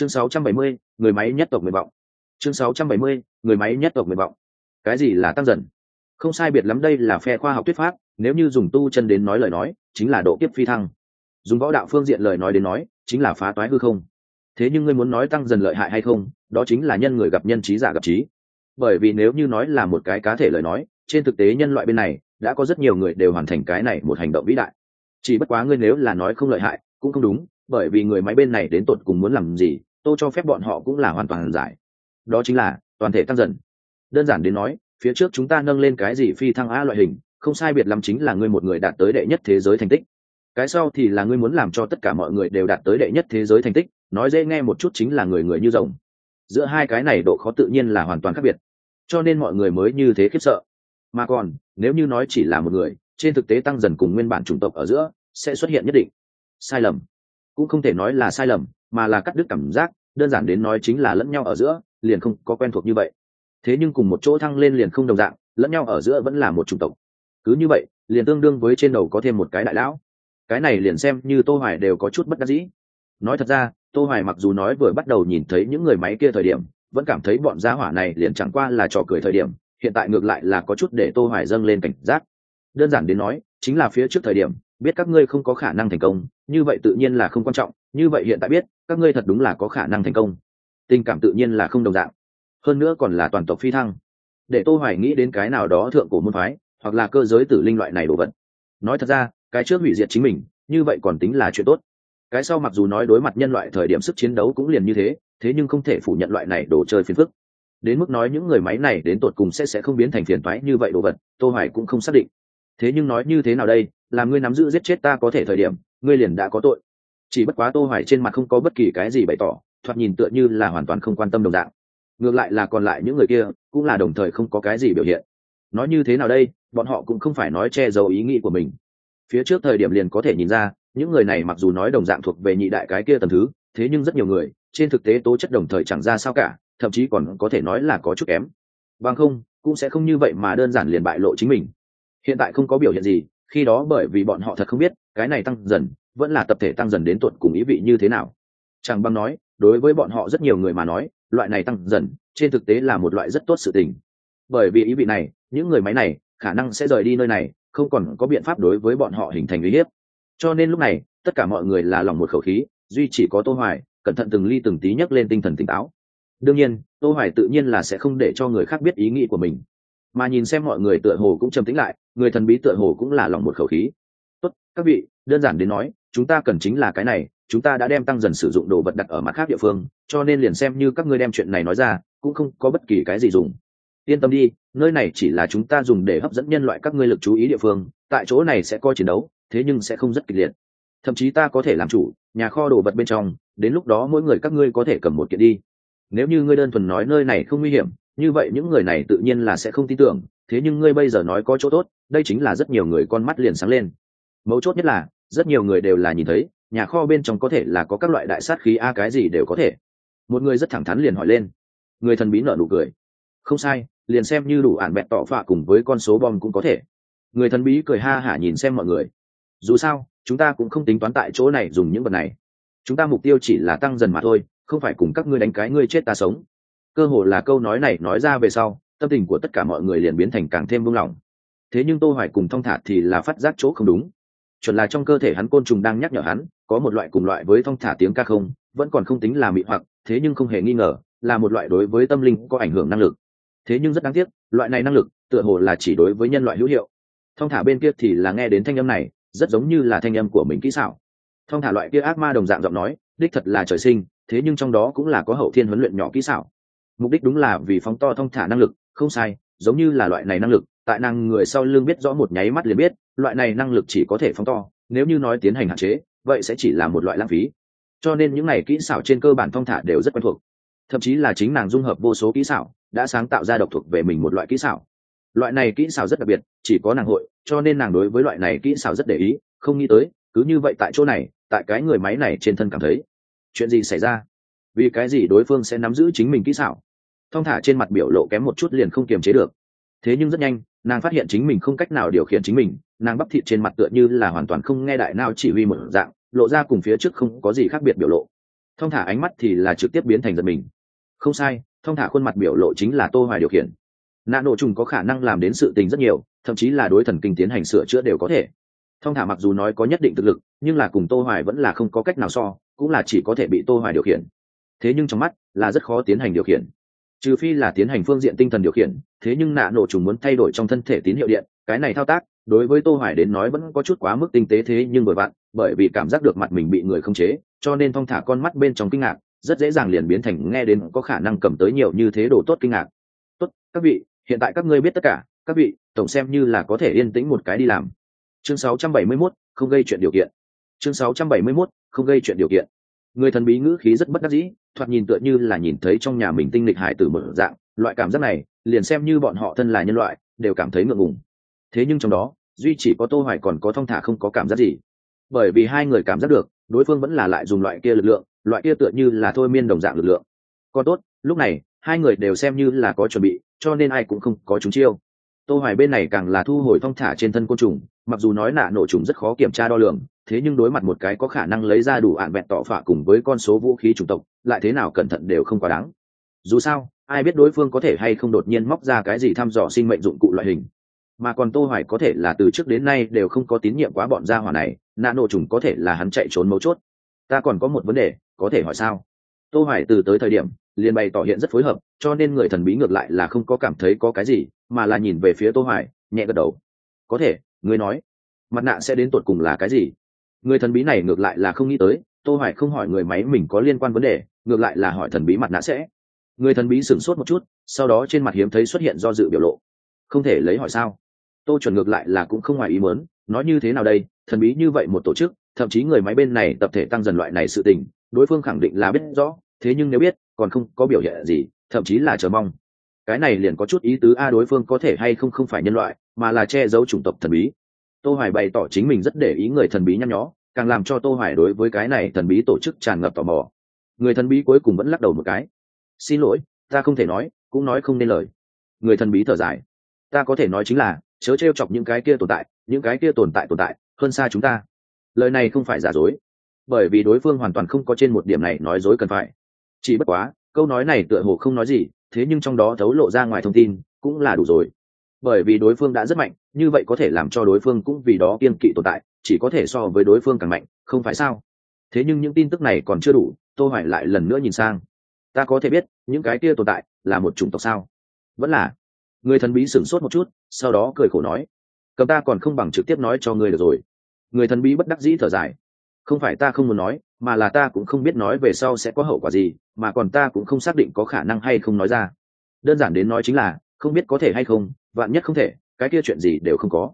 chương 670, người máy nhất tộc nguyện vọng. Chương 670, người máy nhất tộc nguyện vọng. Cái gì là tăng dần? Không sai biệt lắm đây là phe khoa học thuyết pháp nếu như dùng tu chân đến nói lời nói chính là độ kiếp phi thăng. Dùng võ đạo phương diện lời nói đến nói chính là phá toái hư không. Thế nhưng ngươi muốn nói tăng dần lợi hại hay không đó chính là nhân người gặp nhân trí giả gặp trí. Bởi vì nếu như nói là một cái cá thể lời nói trên thực tế nhân loại bên này đã có rất nhiều người đều hoàn thành cái này một hành động vĩ đại. Chỉ bất quá ngươi nếu là nói không lợi hại cũng không đúng bởi vì người máy bên này đến tột cùng muốn làm gì tôi cho phép bọn họ cũng là hoàn toàn giải. Đó chính là, toàn thể tăng dần. Đơn giản đến nói, phía trước chúng ta nâng lên cái gì phi thăng a loại hình, không sai biệt lắm chính là ngươi một người đạt tới đệ nhất thế giới thành tích. Cái sau thì là ngươi muốn làm cho tất cả mọi người đều đạt tới đệ nhất thế giới thành tích, nói dễ nghe một chút chính là người người như rồng. Giữa hai cái này độ khó tự nhiên là hoàn toàn khác biệt. Cho nên mọi người mới như thế khiếp sợ. Mà còn, nếu như nói chỉ là một người, trên thực tế tăng dần cùng nguyên bản chủng tộc ở giữa, sẽ xuất hiện nhất định. Sai lầm. Cũng không thể nói là sai lầm mà là cắt đứt cảm giác, đơn giản đến nói chính là lẫn nhau ở giữa, liền không có quen thuộc như vậy. Thế nhưng cùng một chỗ thăng lên liền không đồng dạng, lẫn nhau ở giữa vẫn là một chủng tộc. Cứ như vậy, liền tương đương với trên đầu có thêm một cái đại lão. Cái này liền xem như tô hoài đều có chút bất đắc dĩ. Nói thật ra, tô hoài mặc dù nói vừa bắt đầu nhìn thấy những người máy kia thời điểm, vẫn cảm thấy bọn gia hỏa này liền chẳng qua là trò cười thời điểm, hiện tại ngược lại là có chút để tô hoài dâng lên cảnh giác. Đơn giản đến nói, chính là phía trước thời điểm, biết các ngươi không có khả năng thành công, như vậy tự nhiên là không quan trọng như vậy hiện tại biết, các ngươi thật đúng là có khả năng thành công. Tình cảm tự nhiên là không đồng dạng. Hơn nữa còn là toàn tộc phi thăng. Để tô hoài nghĩ đến cái nào đó thượng cổ môn phái, hoặc là cơ giới tử linh loại này đồ vật. Nói thật ra, cái trước hủy diệt chính mình, như vậy còn tính là chuyện tốt. Cái sau mặc dù nói đối mặt nhân loại thời điểm sức chiến đấu cũng liền như thế thế nhưng không thể phủ nhận loại này đồ chơi phiền phức. Đến mức nói những người máy này đến tột cùng sẽ sẽ không biến thành phiền toái như vậy đồ vật, tô hoài cũng không xác định. Thế nhưng nói như thế nào đây, là ngươi nắm giữ giết chết ta có thể thời điểm, ngươi liền đã có tội chỉ bất quá tô hoài trên mặt không có bất kỳ cái gì bày tỏ, thoạt nhìn tựa như là hoàn toàn không quan tâm đồng dạng. Ngược lại là còn lại những người kia, cũng là đồng thời không có cái gì biểu hiện. Nói như thế nào đây, bọn họ cũng không phải nói che giấu ý nghĩ của mình. Phía trước thời điểm liền có thể nhìn ra, những người này mặc dù nói đồng dạng thuộc về nhị đại cái kia tầm thứ, thế nhưng rất nhiều người, trên thực tế tố chất đồng thời chẳng ra sao cả, thậm chí còn có thể nói là có chút kém. Bằng không, cũng sẽ không như vậy mà đơn giản liền bại lộ chính mình. Hiện tại không có biểu hiện gì, khi đó bởi vì bọn họ thật không biết, cái này tăng dần vẫn là tập thể tăng dần đến tuột cùng ý vị như thế nào. Chẳng bằng nói, đối với bọn họ rất nhiều người mà nói, loại này tăng dần, trên thực tế là một loại rất tốt sự tình. Bởi vì ý vị này, những người máy này, khả năng sẽ rời đi nơi này, không còn có biện pháp đối với bọn họ hình thành uy hiếp. Cho nên lúc này, tất cả mọi người là lòng một khẩu khí, duy chỉ có tô hoài, cẩn thận từng ly từng tí nhắc lên tinh thần tỉnh táo. Đương nhiên, tô hoài tự nhiên là sẽ không để cho người khác biết ý nghĩ của mình. Mà nhìn xem mọi người tựa hồ cũng trầm tĩnh lại, người thần bí tựa hồ cũng là lòng một khẩu khí. Tốt, các vị, đơn giản đến nói chúng ta cần chính là cái này, chúng ta đã đem tăng dần sử dụng đồ vật đặt ở mặt khác địa phương, cho nên liền xem như các ngươi đem chuyện này nói ra, cũng không có bất kỳ cái gì dùng. Yên tâm đi, nơi này chỉ là chúng ta dùng để hấp dẫn nhân loại các ngươi lực chú ý địa phương, tại chỗ này sẽ coi chiến đấu, thế nhưng sẽ không rất kịch liệt. Thậm chí ta có thể làm chủ, nhà kho đồ vật bên trong, đến lúc đó mỗi người các ngươi có thể cầm một kiện đi. Nếu như ngươi đơn thuần nói nơi này không nguy hiểm, như vậy những người này tự nhiên là sẽ không tin tưởng, thế nhưng ngươi bây giờ nói có chỗ tốt, đây chính là rất nhiều người con mắt liền sáng lên. Mấu chốt nhất là rất nhiều người đều là nhìn thấy, nhà kho bên trong có thể là có các loại đại sát khí a, cái gì đều có thể. Một người rất thẳng thắn liền hỏi lên. Người thần bí nở nụ cười. Không sai, liền xem như đủ ản bẹn tọ phạ cùng với con số bom cũng có thể. Người thần bí cười ha hả nhìn xem mọi người. Dù sao, chúng ta cũng không tính toán tại chỗ này dùng những vật này. Chúng ta mục tiêu chỉ là tăng dần mà thôi, không phải cùng các ngươi đánh cái ngươi chết ta sống. Cơ hồ là câu nói này nói ra về sau, tâm tình của tất cả mọi người liền biến thành càng thêm buông lỏng. Thế nhưng tô hoài cùng thong thả thì là phát giác chỗ không đúng chuẩn là trong cơ thể hắn côn trùng đang nhắc nhở hắn, có một loại cùng loại với thong thả tiếng ca không, vẫn còn không tính là mị hoặc, thế nhưng không hề nghi ngờ, là một loại đối với tâm linh có ảnh hưởng năng lực. Thế nhưng rất đáng tiếc, loại này năng lực, tựa hồ là chỉ đối với nhân loại hữu hiệu. Thong thả bên kia thì là nghe đến thanh âm này, rất giống như là thanh âm của mình kỹ xảo. Thong thả loại kia ác ma đồng dạng giọng nói, đích thật là trời sinh, thế nhưng trong đó cũng là có hậu thiên huấn luyện nhỏ kỹ xảo. Mục đích đúng là vì phóng to thong thả năng lực, không sai, giống như là loại này năng lực tại năng người sau lưng biết rõ một nháy mắt liền biết, loại này năng lực chỉ có thể phóng to, nếu như nói tiến hành hạn chế, vậy sẽ chỉ là một loại lãng phí. Cho nên những này kỹ xảo trên cơ bản thong thả đều rất quen thuộc. Thậm chí là chính nàng dung hợp vô số kỹ xảo, đã sáng tạo ra độc thuộc về mình một loại kỹ xảo. Loại này kỹ xảo rất đặc biệt, chỉ có nàng hội, cho nên nàng đối với loại này kỹ xảo rất để ý, không nghĩ tới, cứ như vậy tại chỗ này, tại cái người máy này trên thân cảm thấy, chuyện gì xảy ra? Vì cái gì đối phương sẽ nắm giữ chính mình kỹ xảo? Thong thả trên mặt biểu lộ kém một chút liền không kiềm chế được thế nhưng rất nhanh, nàng phát hiện chính mình không cách nào điều khiển chính mình, nàng bắp thịt trên mặt tựa như là hoàn toàn không nghe đại nào chỉ huy một dạng, lộ ra cùng phía trước không có gì khác biệt biểu lộ. Thong thả ánh mắt thì là trực tiếp biến thành giật mình. Không sai thong thả khuôn mặt biểu lộ chính là tô hoài điều khiển. Nạ nổ trùng có khả năng làm đến sự tình rất nhiều, thậm chí là đối thần kinh tiến hành sửa chữa đều có thể. Thong thả mặc dù nói có nhất định thực lực, nhưng là cùng tô hoài vẫn là không có cách nào so, cũng là chỉ có thể bị tô hoài điều khiển. Thế nhưng trong mắt là rất khó tiến hành điều khiển trừ phi là tiến hành phương diện tinh thần điều khiển thế nhưng nạ nổ trùng muốn thay đổi trong thân thể tín hiệu điện cái này thao tác đối với tô hoài đến nói vẫn có chút quá mức tinh tế thế nhưng bởi bạn bởi vì cảm giác được mặt mình bị người không chế cho nên thong thả con mắt bên trong kinh ngạc rất dễ dàng liền biến thành nghe đến có khả năng cầm tới nhiều như thế đồ tốt kinh ngạc. Tốt các vị hiện tại các ngươi biết tất cả các vị tổng xem như là có thể yên tĩnh một cái đi làm. Chương 671, không gây chuyện điều kiện. Chương 671, không gây chuyện điều kiện người thần bí ngữ khí rất bất đắc dĩ, thoạt nhìn tựa như là nhìn thấy trong nhà mình tinh lịch hải tử một dạng, loại cảm giác này, liền xem như bọn họ thân là nhân loại, đều cảm thấy ngượng ngùng. Thế nhưng trong đó, duy chỉ có tô hoài còn có thong thả không có cảm giác gì. Bởi vì hai người cảm giác được, đối phương vẫn là lại dùng loại kia lực lượng, loại kia tựa như là thôi miên đồng dạng lực lượng. Còn tốt, lúc này, hai người đều xem như là có chuẩn bị, cho nên ai cũng không có chúng chiêu. Tô hoài bên này càng là thu hồi thong thả trên thân côn trùng, mặc dù nói nạ nổ trùng rất khó kiểm tra đo lường thế nhưng đối mặt một cái có khả năng lấy ra đủ ạn vẹn tỏ phạ cùng với con số vũ khí chủng tộc, lại thế nào cẩn thận đều không quá đáng. Dù sao, ai biết đối phương có thể hay không đột nhiên móc ra cái gì thăm dò sinh mệnh dụng cụ loại hình. Mà còn tô hoài có thể là từ trước đến nay đều không có tín nhiệm quá bọn gia hỏa này, nạ nổ trùng có thể là hắn chạy trốn mấu chốt. Ta còn có một vấn đề, có thể hỏi sao? Tô hoài từ tới thời điểm, liền bày tỏ hiện rất phối hợp, cho nên người thần bí ngược lại là không có cảm thấy có cái gì, mà là nhìn về phía tô hoài, nhẹ gật đầu. Có thể, ngươi nói, mặt nạ sẽ đến tột cùng là cái gì? Người thần bí này ngược lại là không nghĩ tới, tô hoài không hỏi người máy mình có liên quan vấn đề, ngược lại là hỏi thần bí mặt nạ sẽ. Người thần bí sửng sốt một chút, sau đó trên mặt hiếm thấy xuất hiện do dự biểu lộ. Không thể lấy hỏi sao? Tô chuẩn ngược lại là cũng không ngoài ý muốn, nói như thế nào đây, thần bí như vậy một tổ chức, thậm chí người máy bên này tập thể tăng dần loại này sự tình, đối phương khẳng định là biết rõ, thế nhưng nếu biết, còn không có biểu hiện gì, thậm chí là chờ mong. Cái này liền có chút ý tứ a, đối phương có thể hay không không phải nhân loại, mà là che giấu chủng tộc thần bí tô hoài bày tỏ chính mình rất để ý người thần bí nhăn nhó, càng làm cho tô hoài đối với cái này thần bí tổ chức tràn ngập tò mò. Người thần bí cuối cùng vẫn lắc đầu một cái. Xin lỗi, ta không thể nói, cũng nói không nên lời. Người thần bí thở dài. Ta có thể nói chính là, chớ trêu chọc những cái kia tồn tại, những cái kia tồn tại tồn tại, hơn xa chúng ta. Lời này không phải giả dối. Bởi vì đối phương hoàn toàn không có trên một điểm này nói dối cần phải. Chỉ bất quá, câu nói này tựa hồ không nói gì, thế nhưng trong đó thấu lộ ra ngoài thông tin, cũng là đủ rồi bởi vì đối phương đã rất mạnh, như vậy có thể làm cho đối phương cũng vì đó kiên kỵ tồn tại, chỉ có thể so với đối phương càng mạnh, không phải sao? Thế nhưng những tin tức này còn chưa đủ, tô hoài lại lần nữa nhìn sang. Ta có thể biết, những cái kia tồn tại là một chủng tộc sao? Vẫn là. Người thần bí sửng sốt một chút, sau đó cười khổ nói. Cầm ta còn không bằng trực tiếp nói cho người được rồi. Người thần bí bất đắc dĩ thở dài. Không phải ta không muốn nói, mà là ta cũng không biết nói về sau sẽ có hậu quả gì, mà còn ta cũng không xác định có khả năng hay không nói ra. Đơn giản đến nói chính là, không biết có thể hay không vạn nhất không thể, cái kia chuyện gì đều không có.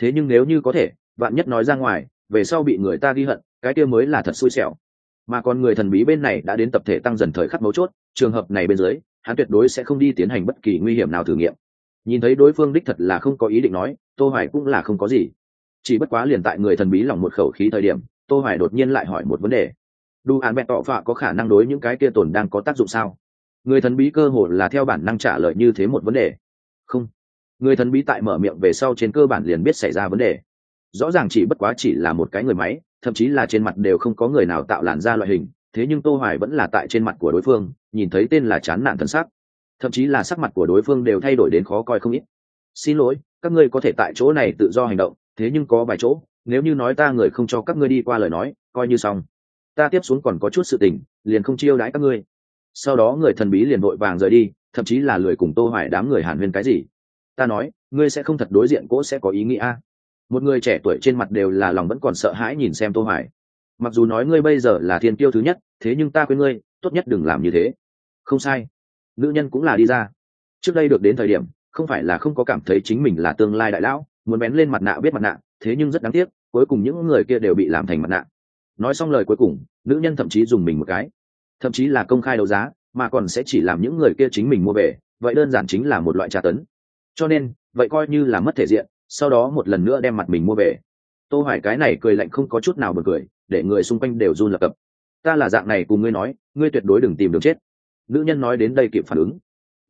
Thế nhưng nếu như có thể, vạn nhất nói ra ngoài, về sau bị người ta ghi hận, cái kia mới là thật xui xẻo. Mà còn người thần bí bên này đã đến tập thể tăng dần thời khắc mấu chốt, trường hợp này bên dưới, hắn tuyệt đối sẽ không đi tiến hành bất kỳ nguy hiểm nào thử nghiệm. Nhìn thấy đối phương đích thật là không có ý định nói, tô hoài cũng là không có gì. Chỉ bất quá liền tại người thần bí lòng một khẩu khí thời điểm, tô hoài đột nhiên lại hỏi một vấn đề. Đủ án bẹn tọ phạ có khả năng đối những cái kia tồn đang có tác dụng sao? Người thần bí cơ hồ là theo bản năng trả lời như thế một vấn đề người thần bí tại mở miệng về sau trên cơ bản liền biết xảy ra vấn đề. Rõ ràng chỉ bất quá chỉ là một cái người máy, thậm chí là trên mặt đều không có người nào tạo làn ra loại hình, thế nhưng tô hoài vẫn là tại trên mặt của đối phương, nhìn thấy tên là chán nản thần sắc. Thậm chí là sắc mặt của đối phương đều thay đổi đến khó coi không ít. Xin lỗi, các ngươi có thể tại chỗ này tự do hành động, thế nhưng có vài chỗ, nếu như nói ta người không cho các ngươi đi qua lời nói, coi như xong. Ta tiếp xuống còn có chút sự tình, liền không chiêu đãi các ngươi. Sau đó người thần bí liền vội vàng rời đi, thậm chí là lười cùng tô hoài đám người hàn huyên cái gì ta nói, ngươi sẽ không thật đối diện cỗ sẽ có ý nghĩa một người trẻ tuổi trên mặt đều là lòng vẫn còn sợ hãi nhìn xem tô hoài. Mặc dù nói ngươi bây giờ là thiên tiêu thứ nhất, thế nhưng ta khuyên ngươi, tốt nhất đừng làm như thế. Không sai. Nữ nhân cũng là đi ra. Trước đây được đến thời điểm, không phải là không có cảm thấy chính mình là tương lai đại lão, muốn bén lên mặt nạ biết mặt nạ, thế nhưng rất đáng tiếc, cuối cùng những người kia đều bị làm thành mặt nạ. Nói xong lời cuối cùng, nữ nhân thậm chí dùng mình một cái. Thậm chí là công khai đấu giá, mà còn sẽ chỉ làm những người kia chính mình mua về, vậy đơn giản chính là một loại trả tấn cho nên, vậy coi như là mất thể diện, sau đó một lần nữa đem mặt mình mua về. Tô hoài cái này cười lạnh không có chút nào bật cười, để người xung quanh đều run lập cập. Ta là dạng này cùng ngươi nói, ngươi tuyệt đối đừng tìm đường chết. Nữ nhân nói đến đây kịp phản ứng.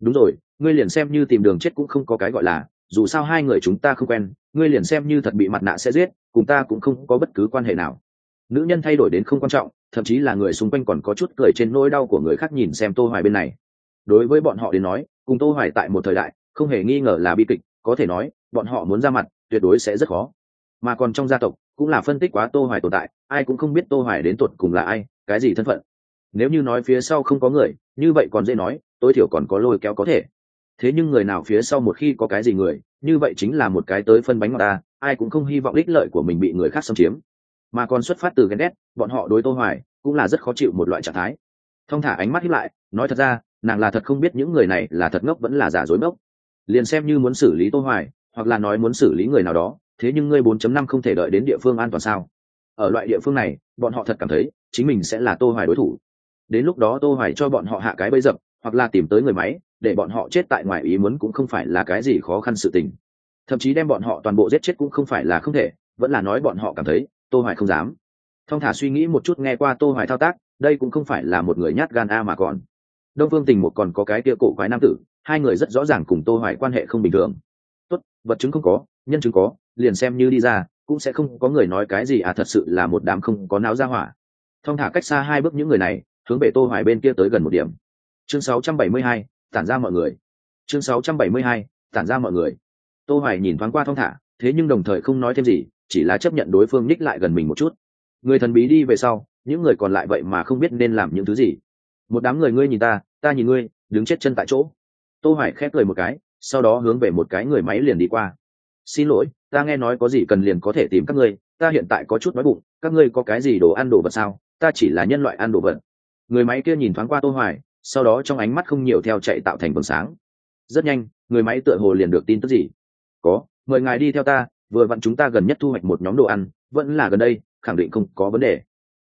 Đúng rồi, ngươi liền xem như tìm đường chết cũng không có cái gọi là, dù sao hai người chúng ta không quen, ngươi liền xem như thật bị mặt nạ sẽ giết, cùng ta cũng không có bất cứ quan hệ nào. Nữ nhân thay đổi đến không quan trọng, thậm chí là người xung quanh còn có chút cười trên nỗi đau của người khác nhìn xem tô hoài bên này. Đối với bọn họ đến nói, cùng tô hoài tại một thời đại không hề nghi ngờ là bi kịch, có thể nói, bọn họ muốn ra mặt, tuyệt đối sẽ rất khó. Mà còn trong gia tộc, cũng là phân tích quá tô hoài tồn tại, ai cũng không biết tô hoài đến tuột cùng là ai, cái gì thân phận. Nếu như nói phía sau không có người, như vậy còn dễ nói, tối thiểu còn có lôi kéo có thể. Thế nhưng người nào phía sau một khi có cái gì người, như vậy chính là một cái tới phân bánh ngọt ta, ai cũng không hy vọng ích lợi của mình bị người khác xâm chiếm. Mà còn xuất phát từ ghen ghét, bọn họ đối tô hoài cũng là rất khó chịu một loại trạng thái. Thông thả ánh mắt hiếp lại, nói thật ra, nàng là thật không biết những người này là thật ngốc vẫn là giả dối ngốc liền xem như muốn xử lý tô hoài, hoặc là nói muốn xử lý người nào đó, thế nhưng ngươi 4.5 không thể đợi đến địa phương an toàn sao? Ở loại địa phương này, bọn họ thật cảm thấy, chính mình sẽ là tô hoài đối thủ. Đến lúc đó tô hoài cho bọn họ hạ cái bẫy dập, hoặc là tìm tới người máy, để bọn họ chết tại ngoài ý muốn cũng không phải là cái gì khó khăn sự tình. Thậm chí đem bọn họ toàn bộ giết chết cũng không phải là không thể, vẫn là nói bọn họ cảm thấy, tô hoài không dám. Thông thả suy nghĩ một chút nghe qua tô hoài thao tác, đây cũng không phải là một người nhát gan a mà còn đông phương tình một còn có cái kia cổ quái nam tử hai người rất rõ ràng cùng tô hoài quan hệ không bình thường. Tốt vật chứng không có nhân chứng có liền xem như đi ra cũng sẽ không có người nói cái gì à thật sự là một đám không có não ra hỏa. Thông thả cách xa hai bước những người này hướng về tô hoài bên kia tới gần một điểm. Chương 672, tản ra mọi người. Chương 672, tản ra mọi người. Tô hoài nhìn thoáng qua thông thả thế nhưng đồng thời không nói thêm gì chỉ là chấp nhận đối phương ních lại gần mình một chút. Người thần bí đi về sau những người còn lại vậy mà không biết nên làm những thứ gì một đám người ngươi nhìn ta ta nhìn ngươi, đứng chết chân tại chỗ. Tô hoài khép cười một cái, sau đó hướng về một cái người máy liền đi qua. Xin lỗi, ta nghe nói có gì cần liền có thể tìm các ngươi, ta hiện tại có chút đói bụng, các ngươi có cái gì đồ ăn đồ vật sao? Ta chỉ là nhân loại ăn đồ vật. Người máy kia nhìn thoáng qua tô hoài, sau đó trong ánh mắt không nhiều theo chạy tạo thành vầng sáng. Rất nhanh, người máy tựa hồ liền được tin tức gì? Có, mời ngài đi theo ta, vừa vặn chúng ta gần nhất thu hoạch một nhóm đồ ăn, vẫn là gần đây, khẳng định không có vấn đề.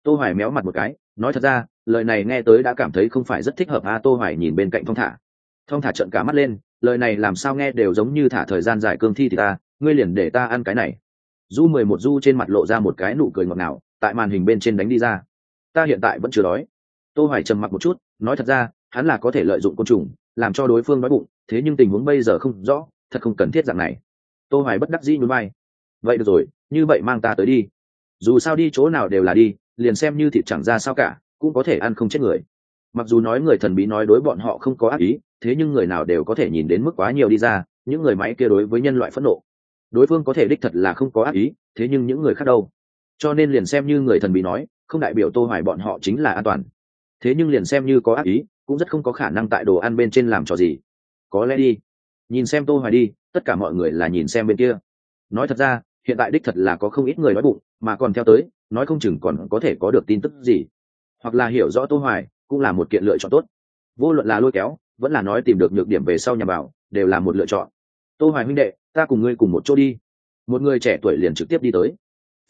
Tô hoài méo mặt một cái, nói thật ra lời này nghe tới đã cảm thấy không phải rất thích hợp a tô hoài nhìn bên cạnh thong thả. Thong thả trợn cả mắt lên, lời này làm sao nghe đều giống như thả thời gian dài cương thi thì ta, ngươi liền để ta ăn cái này. Du mười một du trên mặt lộ ra một cái nụ cười ngọt ngào, tại màn hình bên trên đánh đi ra. Ta hiện tại vẫn chưa đói. Tô hoài trầm mặc một chút, nói thật ra, hắn là có thể lợi dụng côn trùng, làm cho đối phương đói bụng, thế nhưng tình huống bây giờ không rõ, thật không cần thiết dạng này. Tô hoài bất đắc dĩ nhún vai. Vậy được rồi, như vậy mang ta tới đi. Dù sao đi chỗ nào đều là đi, liền xem như thịt chẳng ra sao cả cũng có thể ăn không chết người. Mặc dù nói người thần bí nói đối bọn họ không có ác ý, thế nhưng người nào đều có thể nhìn đến mức quá nhiều đi ra, những người máy kia đối với nhân loại phẫn nộ. Đối phương có thể đích thật là không có ác ý, thế nhưng những người khác đâu? Cho nên liền xem như người thần bí nói, không đại biểu tô hoài bọn họ chính là an toàn. Thế nhưng liền xem như có ác ý, cũng rất không có khả năng tại đồ ăn bên trên làm trò gì. Có lẽ đi. Nhìn xem tô hoài đi, tất cả mọi người là nhìn xem bên kia. Nói thật ra, hiện tại đích thật là có không ít người nói bụng, mà còn theo tới, nói không chừng còn có thể có được tin tức gì hoặc là hiểu rõ tô hoài cũng là một kiện lựa chọn tốt. Vô luận là lôi kéo, vẫn là nói tìm được nhược điểm về sau nhà bảo, đều là một lựa chọn. Tô hoài huynh đệ, ta cùng ngươi cùng một chỗ đi. Một người trẻ tuổi liền trực tiếp đi tới.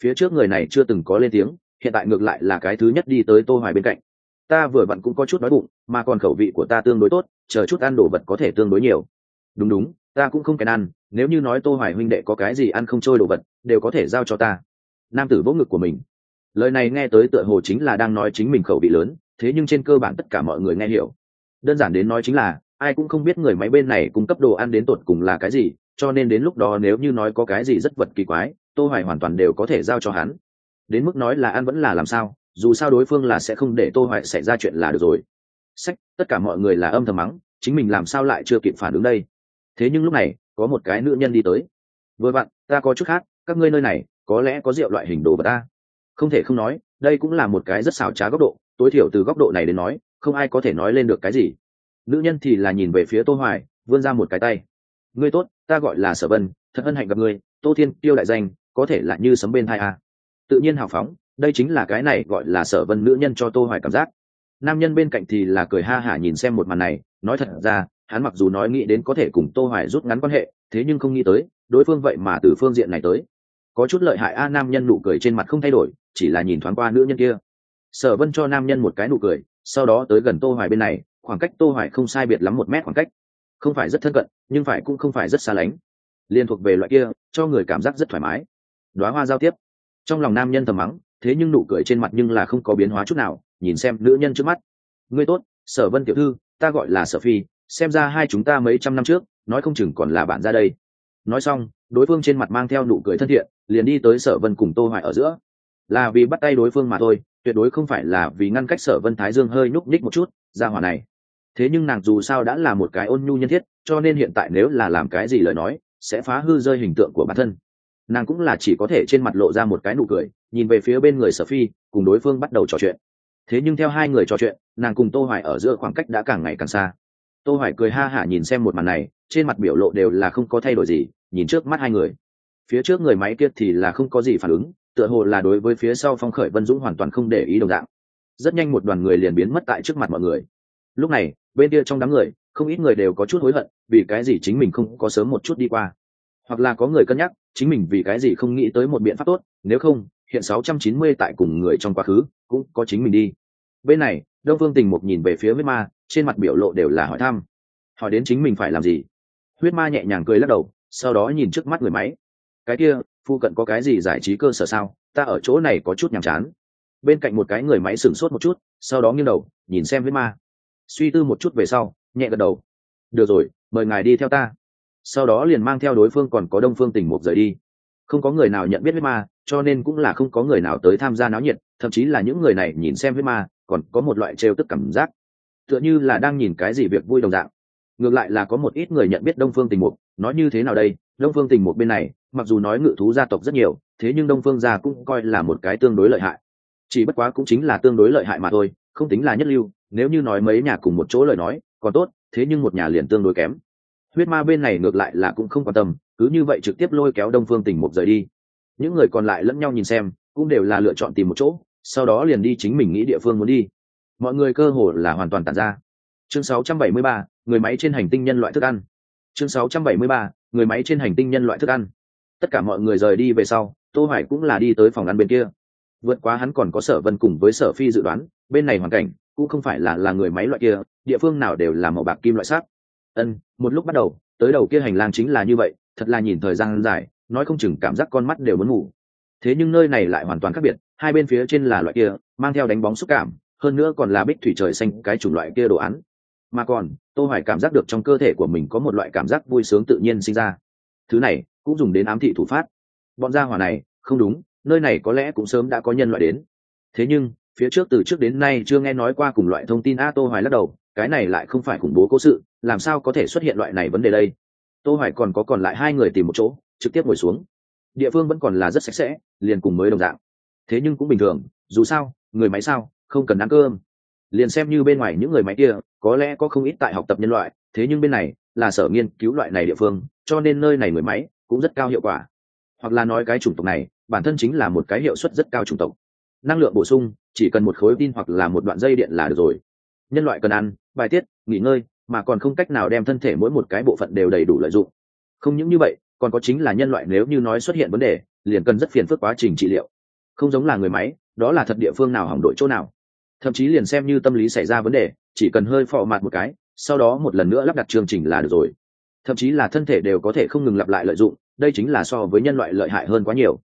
Phía trước người này chưa từng có lên tiếng, hiện tại ngược lại là cái thứ nhất đi tới tô hoài bên cạnh. Ta vừa vặn cũng có chút đói bụng, mà còn khẩu vị của ta tương đối tốt, chờ chút ăn đồ vật có thể tương đối nhiều. Đúng đúng, ta cũng không kèn ăn, nếu như nói tô hoài huynh đệ có cái gì ăn không trôi đồ vật, đều có thể giao cho ta. Nam tử vỗ ngực của mình lời này nghe tới tựa hồ chính là đang nói chính mình khẩu vị lớn, thế nhưng trên cơ bản tất cả mọi người nghe hiểu. Đơn giản đến nói chính là, ai cũng không biết người máy bên này cung cấp đồ ăn đến tột cùng là cái gì, cho nên đến lúc đó nếu như nói có cái gì rất vật kỳ quái, tô hoài hoàn toàn đều có thể giao cho hắn. Đến mức nói là ăn vẫn là làm sao, dù sao đối phương là sẽ không để tô hoài xảy ra chuyện là được rồi. Sách, tất cả mọi người là âm thầm mắng, chính mình làm sao lại chưa kịp phản ứng đây? Thế nhưng lúc này, có một cái nữ nhân đi tới. Vừa bạn ta có chút khác, các ngươi nơi này, có lẽ có rượu loại hình đồ vật ta không thể không nói, đây cũng là một cái rất xảo trá góc độ, tối thiểu từ góc độ này đến nói, không ai có thể nói lên được cái gì. Nữ nhân thì là nhìn về phía tô hoài, vươn ra một cái tay. Ngươi tốt, ta gọi là sở vân, thật hân hạnh gặp ngươi, tô thiên, tiêu đại danh, có thể là như sấm bên hai a à. tự nhiên hào phóng, đây chính là cái này gọi là sở vân nữ nhân cho tô hoài cảm giác. Nam nhân bên cạnh thì là cười ha hả nhìn xem một màn này, nói thật ra, hắn mặc dù nói nghĩ đến có thể cùng tô hoài rút ngắn quan hệ, thế nhưng không nghĩ tới, đối phương vậy mà từ phương diện này tới. Có chút lợi hại a, nam nhân nụ cười trên mặt không thay đổi chỉ là nhìn thoáng qua nữ nhân kia. Sở vân cho nam nhân một cái nụ cười, sau đó tới gần tô hoài bên này, khoảng cách tô hoài không sai biệt lắm một mét khoảng cách. Không phải rất thân cận, nhưng phải cũng không phải rất xa lánh. Liên thuộc về loại kia, cho người cảm giác rất thoải mái. Đóa hoa giao tiếp. Trong lòng nam nhân thầm mắng, thế nhưng nụ cười trên mặt nhưng là không có biến hóa chút nào, nhìn xem nữ nhân trước mắt. Ngươi tốt, sở vân tiểu thư, ta gọi là sở phi, xem ra hai chúng ta mấy trăm năm trước, nói không chừng còn là bạn ra đây. Nói xong, đối phương trên mặt mang theo nụ cười thân thiện, liền đi tới sở vân cùng tô hoài ở giữa là vì bắt tay đối phương mà thôi, tuyệt đối không phải là vì ngăn cách sở vân thái dương hơi nhúc nhích một chút, ra hỏa này. Thế nhưng nàng dù sao đã là một cái ôn nhu nhân thiết, cho nên hiện tại nếu là làm cái gì lời nói, sẽ phá hư rơi hình tượng của bản thân. Nàng cũng là chỉ có thể trên mặt lộ ra một cái nụ cười, nhìn về phía bên người sở phi, cùng đối phương bắt đầu trò chuyện. Thế nhưng theo hai người trò chuyện, nàng cùng tô hoài ở giữa khoảng cách đã càng ngày càng xa. Tô hoài cười ha hả nhìn xem một màn này, trên mặt biểu lộ đều là không có thay đổi gì, nhìn trước mắt hai người. Phía trước người máy kia thì là không có gì phản ứng tựa hồ là đối với phía sau phong khởi vân dũng hoàn toàn không để ý đồng dạng. Rất nhanh một đoàn người liền biến mất tại trước mặt mọi người. Lúc này, bên kia trong đám người, không ít người đều có chút hối hận vì cái gì chính mình không có sớm một chút đi qua. Hoặc là có người cân nhắc, chính mình vì cái gì không nghĩ tới một biện pháp tốt, nếu không, hiện 690 tại cùng người trong quá khứ, cũng có chính mình đi. Bên này, đông phương tình một nhìn về phía huyết ma, trên mặt biểu lộ đều là hỏi thăm. Hỏi đến chính mình phải làm gì? Huyết ma nhẹ nhàng cười lắc đầu, sau đó nhìn trước mắt người máy. Cái kia phu cận có cái gì giải trí cơ sở sao? Ta ở chỗ này có chút nhàm chán. Bên cạnh một cái người máy sửng sốt một chút, sau đó nghiêng đầu, nhìn xem huyết ma. Suy tư một chút về sau, nhẹ gật đầu. Được rồi, mời ngài đi theo ta. Sau đó liền mang theo đối phương còn có đông phương tình mục rời đi. Không có người nào nhận biết huyết ma, cho nên cũng là không có người nào tới tham gia náo nhiệt, thậm chí là những người này nhìn xem huyết ma, còn có một loại trêu tức cảm giác. Tựa như là đang nhìn cái gì việc vui đồng dạng. Ngược lại là có một ít người nhận biết đông phương tình mục nói như thế nào đây? Đông phương tình một bên này mặc dù nói ngự thú gia tộc rất nhiều thế nhưng đông phương gia cũng coi là một cái tương đối lợi hại. Chỉ bất quá cũng chính là tương đối lợi hại mà thôi không tính là nhất lưu nếu như nói mấy nhà cùng một chỗ lời nói còn tốt thế nhưng một nhà liền tương đối kém. Huyết ma bên này ngược lại là cũng không quan tâm cứ như vậy trực tiếp lôi kéo đông phương tình một rời đi. Những người còn lại lẫn nhau nhìn xem cũng đều là lựa chọn tìm một chỗ sau đó liền đi chính mình nghĩ địa phương muốn đi. Mọi người cơ hồ là hoàn toàn tàn ra. Chương 673, người máy trên hành tinh nhân loại thức ăn chương 673, người máy trên hành tinh nhân loại thức ăn. Tất cả mọi người rời đi về sau tô hoài cũng là đi tới phòng ăn bên kia. Vượt quá hắn còn có sở vân cùng với sở phi dự đoán bên này hoàn cảnh cũng không phải là là người máy loại kia địa phương nào đều là màu bạc kim loại sắt. ân một lúc bắt đầu tới đầu kia hành lang chính là như vậy thật là nhìn thời gian dài nói không chừng cảm giác con mắt đều muốn ngủ. Thế nhưng nơi này lại hoàn toàn khác biệt hai bên phía trên là loại kia mang theo đánh bóng xúc cảm hơn nữa còn là bích thủy trời xanh cái chủng loại kia đồ án mà còn, tô hoài cảm giác được trong cơ thể của mình có một loại cảm giác vui sướng tự nhiên sinh ra. Thứ này, cũng dùng đến ám thị thủ phát. Bọn gia hỏa này, không đúng, nơi này có lẽ cũng sớm đã có nhân loại đến. Thế nhưng, phía trước từ trước đến nay chưa nghe nói qua cùng loại thông tin a tô hoài lắc đầu, cái này lại không phải khủng bố cố sự, làm sao có thể xuất hiện loại này vấn đề đây? Tô hoài còn có còn lại hai người tìm một chỗ, trực tiếp ngồi xuống. Địa phương vẫn còn là rất sạch sẽ, liền cùng mới đồng dạng. Thế nhưng cũng bình thường, dù sao, người máy sao, không cần ăn cơm liền xem như bên ngoài những người máy kia, có lẽ có không ít tại học tập nhân loại, thế nhưng bên này là sở nghiên cứu loại này địa phương, cho nên nơi này người máy cũng rất cao hiệu quả. Hoặc là nói cái chủng tộc này, bản thân chính là một cái hiệu suất rất cao chủng tộc. Năng lượng bổ sung, chỉ cần một khối tin hoặc là một đoạn dây điện là được rồi. Nhân loại cần ăn, bài tiết, nghỉ ngơi, mà còn không cách nào đem thân thể mỗi một cái bộ phận đều đầy đủ lợi dụng. Không những như vậy, còn có chính là nhân loại nếu như nói xuất hiện vấn đề, liền cần rất phiền phức quá trình trị liệu. Không giống là người máy, đó là thật địa phương nào hỏng đội chỗ nào thậm chí liền xem như tâm lý xảy ra vấn đề, chỉ cần hơi phò mặt một cái, sau đó một lần nữa lắp đặt chương trình là được rồi. Thậm chí là thân thể đều có thể không ngừng lặp lại lợi dụng, đây chính là so với nhân loại lợi hại hơn quá nhiều.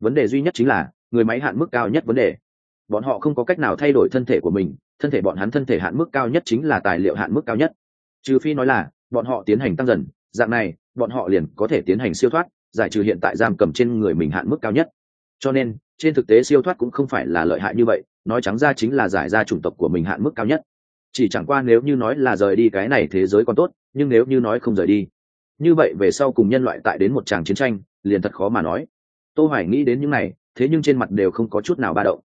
Vấn đề duy nhất chính là, người máy hạn mức cao nhất vấn đề. Bọn họ không có cách nào thay đổi thân thể của mình, thân thể bọn hắn thân thể hạn mức cao nhất chính là tài liệu hạn mức cao nhất. Trừ phi nói là, bọn họ tiến hành tăng dần, dạng này, bọn họ liền có thể tiến hành siêu thoát, giải trừ hiện tại giam cầm trên người mình hạn mức cao nhất. Cho nên, trên thực tế siêu thoát cũng không phải là lợi hại như vậy nói trắng ra chính là giải ra chủng tộc của mình hạn mức cao nhất. Chỉ chẳng qua nếu như nói là rời đi cái này thế giới còn tốt, nhưng nếu như nói không rời đi. Như vậy về sau cùng nhân loại tại đến một tràng chiến tranh, liền thật khó mà nói. Tôi hoài nghĩ đến những này, thế nhưng trên mặt đều không có chút nào ba động.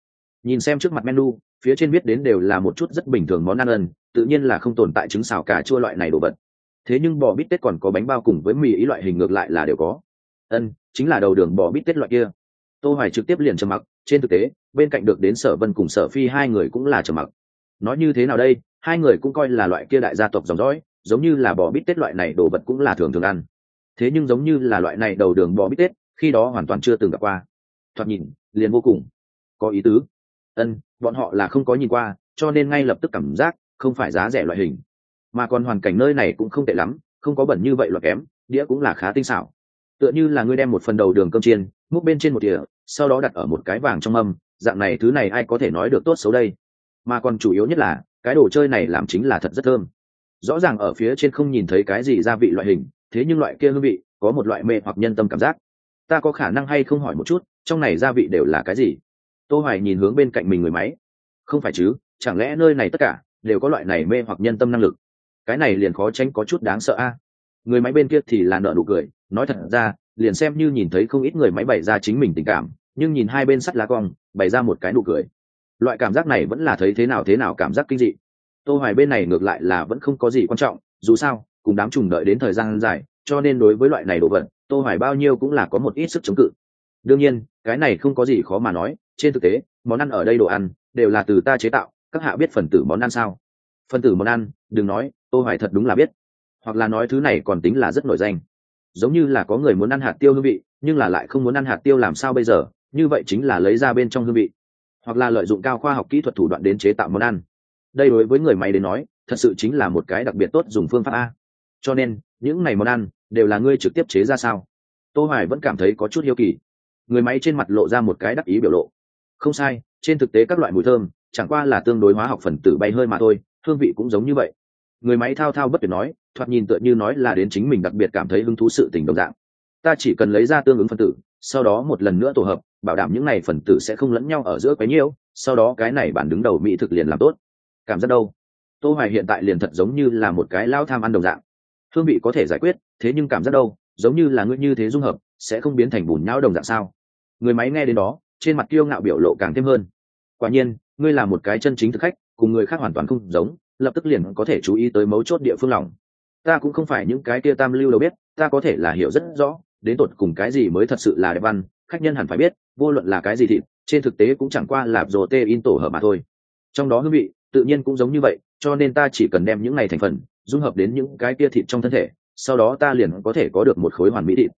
Nhìn xem trước mặt menu, phía trên biết đến đều là một chút rất bình thường món ăn ân, tự nhiên là không tồn tại trứng xào cà chua loại này đồ vật. Thế nhưng bò bít tết còn có bánh bao cùng với mì ý loại hình ngược lại là đều có. Ân, chính là đầu đường bò bít tết loại kia. Tô hoài trực tiếp liền trầm mặc, trên thực tế bên cạnh được đến sở vân cùng sở phi hai người cũng là trầm mặc. Nói như thế nào đây? Hai người cũng coi là loại kia đại gia tộc dòng dõi, giống như là bò bít tết loại này đồ vật cũng là thường thường ăn. Thế nhưng giống như là loại này đầu đường bò bít tết, khi đó hoàn toàn chưa từng gặp qua. Thoạt nhìn, liền vô cùng có ý tứ. Ân, bọn họ là không có nhìn qua, cho nên ngay lập tức cảm giác không phải giá rẻ loại hình. Mà còn hoàn cảnh nơi này cũng không tệ lắm, không có bẩn như vậy loại kém, đĩa cũng là khá tinh xảo. Tựa như là ngươi đem một phần đầu đường cơm chiên, múc bên trên một đĩa, sau đó đặt ở một cái vàng trong âm dạng này thứ này ai có thể nói được tốt xấu đây? Mà còn chủ yếu nhất là, cái đồ chơi này làm chính là thật rất thơm. Rõ ràng ở phía trên không nhìn thấy cái gì gia vị loại hình, thế nhưng loại kia hương vị, có một loại mê hoặc nhân tâm cảm giác. Ta có khả năng hay không hỏi một chút, trong này gia vị đều là cái gì? Tô hoài nhìn hướng bên cạnh mình người máy. Không phải chứ, chẳng lẽ nơi này tất cả, đều có loại này mê hoặc nhân tâm năng lực? Cái này liền khó tránh có chút đáng sợ a. Người máy bên kia thì là nợ nụ cười, nói thật ra, liền xem như nhìn thấy không ít người máy bày ra chính mình tình cảm nhưng nhìn hai bên sắt lá cong, bày ra một cái nụ cười. Loại cảm giác này vẫn là thấy thế nào thế nào cảm giác kinh dị. Tô hoài bên này ngược lại là vẫn không có gì quan trọng, dù sao, cùng đám trùng đợi đến thời gian dài, cho nên đối với loại này đồ vật, tô hoài bao nhiêu cũng là có một ít sức chống cự. Đương nhiên, cái này không có gì khó mà nói, trên thực tế, món ăn ở đây đồ ăn, đều là từ ta chế tạo, các hạ biết phần tử món ăn sao? Phần tử món ăn, đừng nói, tô hoài thật đúng là biết. Hoặc là nói thứ này còn tính là rất nổi danh. Giống như là có người muốn ăn hạt tiêu hương vị, nhưng là lại không muốn ăn hạt tiêu làm sao bây giờ? Như vậy chính là lấy ra bên trong hương vị, hoặc là lợi dụng cao khoa học kỹ thuật thủ đoạn đến chế tạo món ăn. Đây đối với người máy đến nói, thật sự chính là một cái đặc biệt tốt dùng phương pháp a. Cho nên, những này món ăn đều là ngươi trực tiếp chế ra sao? Tô hoài vẫn cảm thấy có chút hiếu kỳ. Người máy trên mặt lộ ra một cái đắc ý biểu lộ. Không sai, trên thực tế các loại mùi thơm, chẳng qua là tương đối hóa học phần tử bay hơi mà thôi, hương vị cũng giống như vậy. Người máy thao thao bất tuyệt nói, thoạt nhìn tựa như nói là đến chính mình đặc biệt cảm thấy hứng thú sự tình đồng dạng. Ta chỉ cần lấy ra tương ứng phân tử, sau đó một lần nữa tổ hợp bảo đảm những này phần tử sẽ không lẫn nhau ở giữa quấy nhiễu, sau đó cái này bản đứng đầu mỹ thực liền làm tốt. Cảm giác đâu? Tô hoài hiện tại liền thật giống như là một cái lao tham ăn đồng dạng. Hương vị có thể giải quyết, thế nhưng cảm giác đâu? Giống như là ngươi như thế dung hợp, sẽ không biến thành bùn nhão đồng dạng sao? Người máy nghe đến đó, trên mặt kiêu ngạo biểu lộ càng thêm hơn. Quả nhiên, ngươi là một cái chân chính thực khách, cùng người khác hoàn toàn không giống, lập tức liền có thể chú ý tới mấu chốt địa phương lòng. Ta cũng không phải những cái kia tam lưu đâu biết, ta có thể là hiểu rất rõ, đến tột cùng cái gì mới thật sự là đẹp văn, khách nhân hẳn phải biết vô luận là cái gì thịt, trên thực tế cũng chẳng qua là rồ tê in tổ hợp mà thôi. Trong đó hương vị tự nhiên cũng giống như vậy, cho nên ta chỉ cần đem những này thành phần dung hợp đến những cái kia thịt trong thân thể, sau đó ta liền có thể có được một khối hoàn mỹ thịt.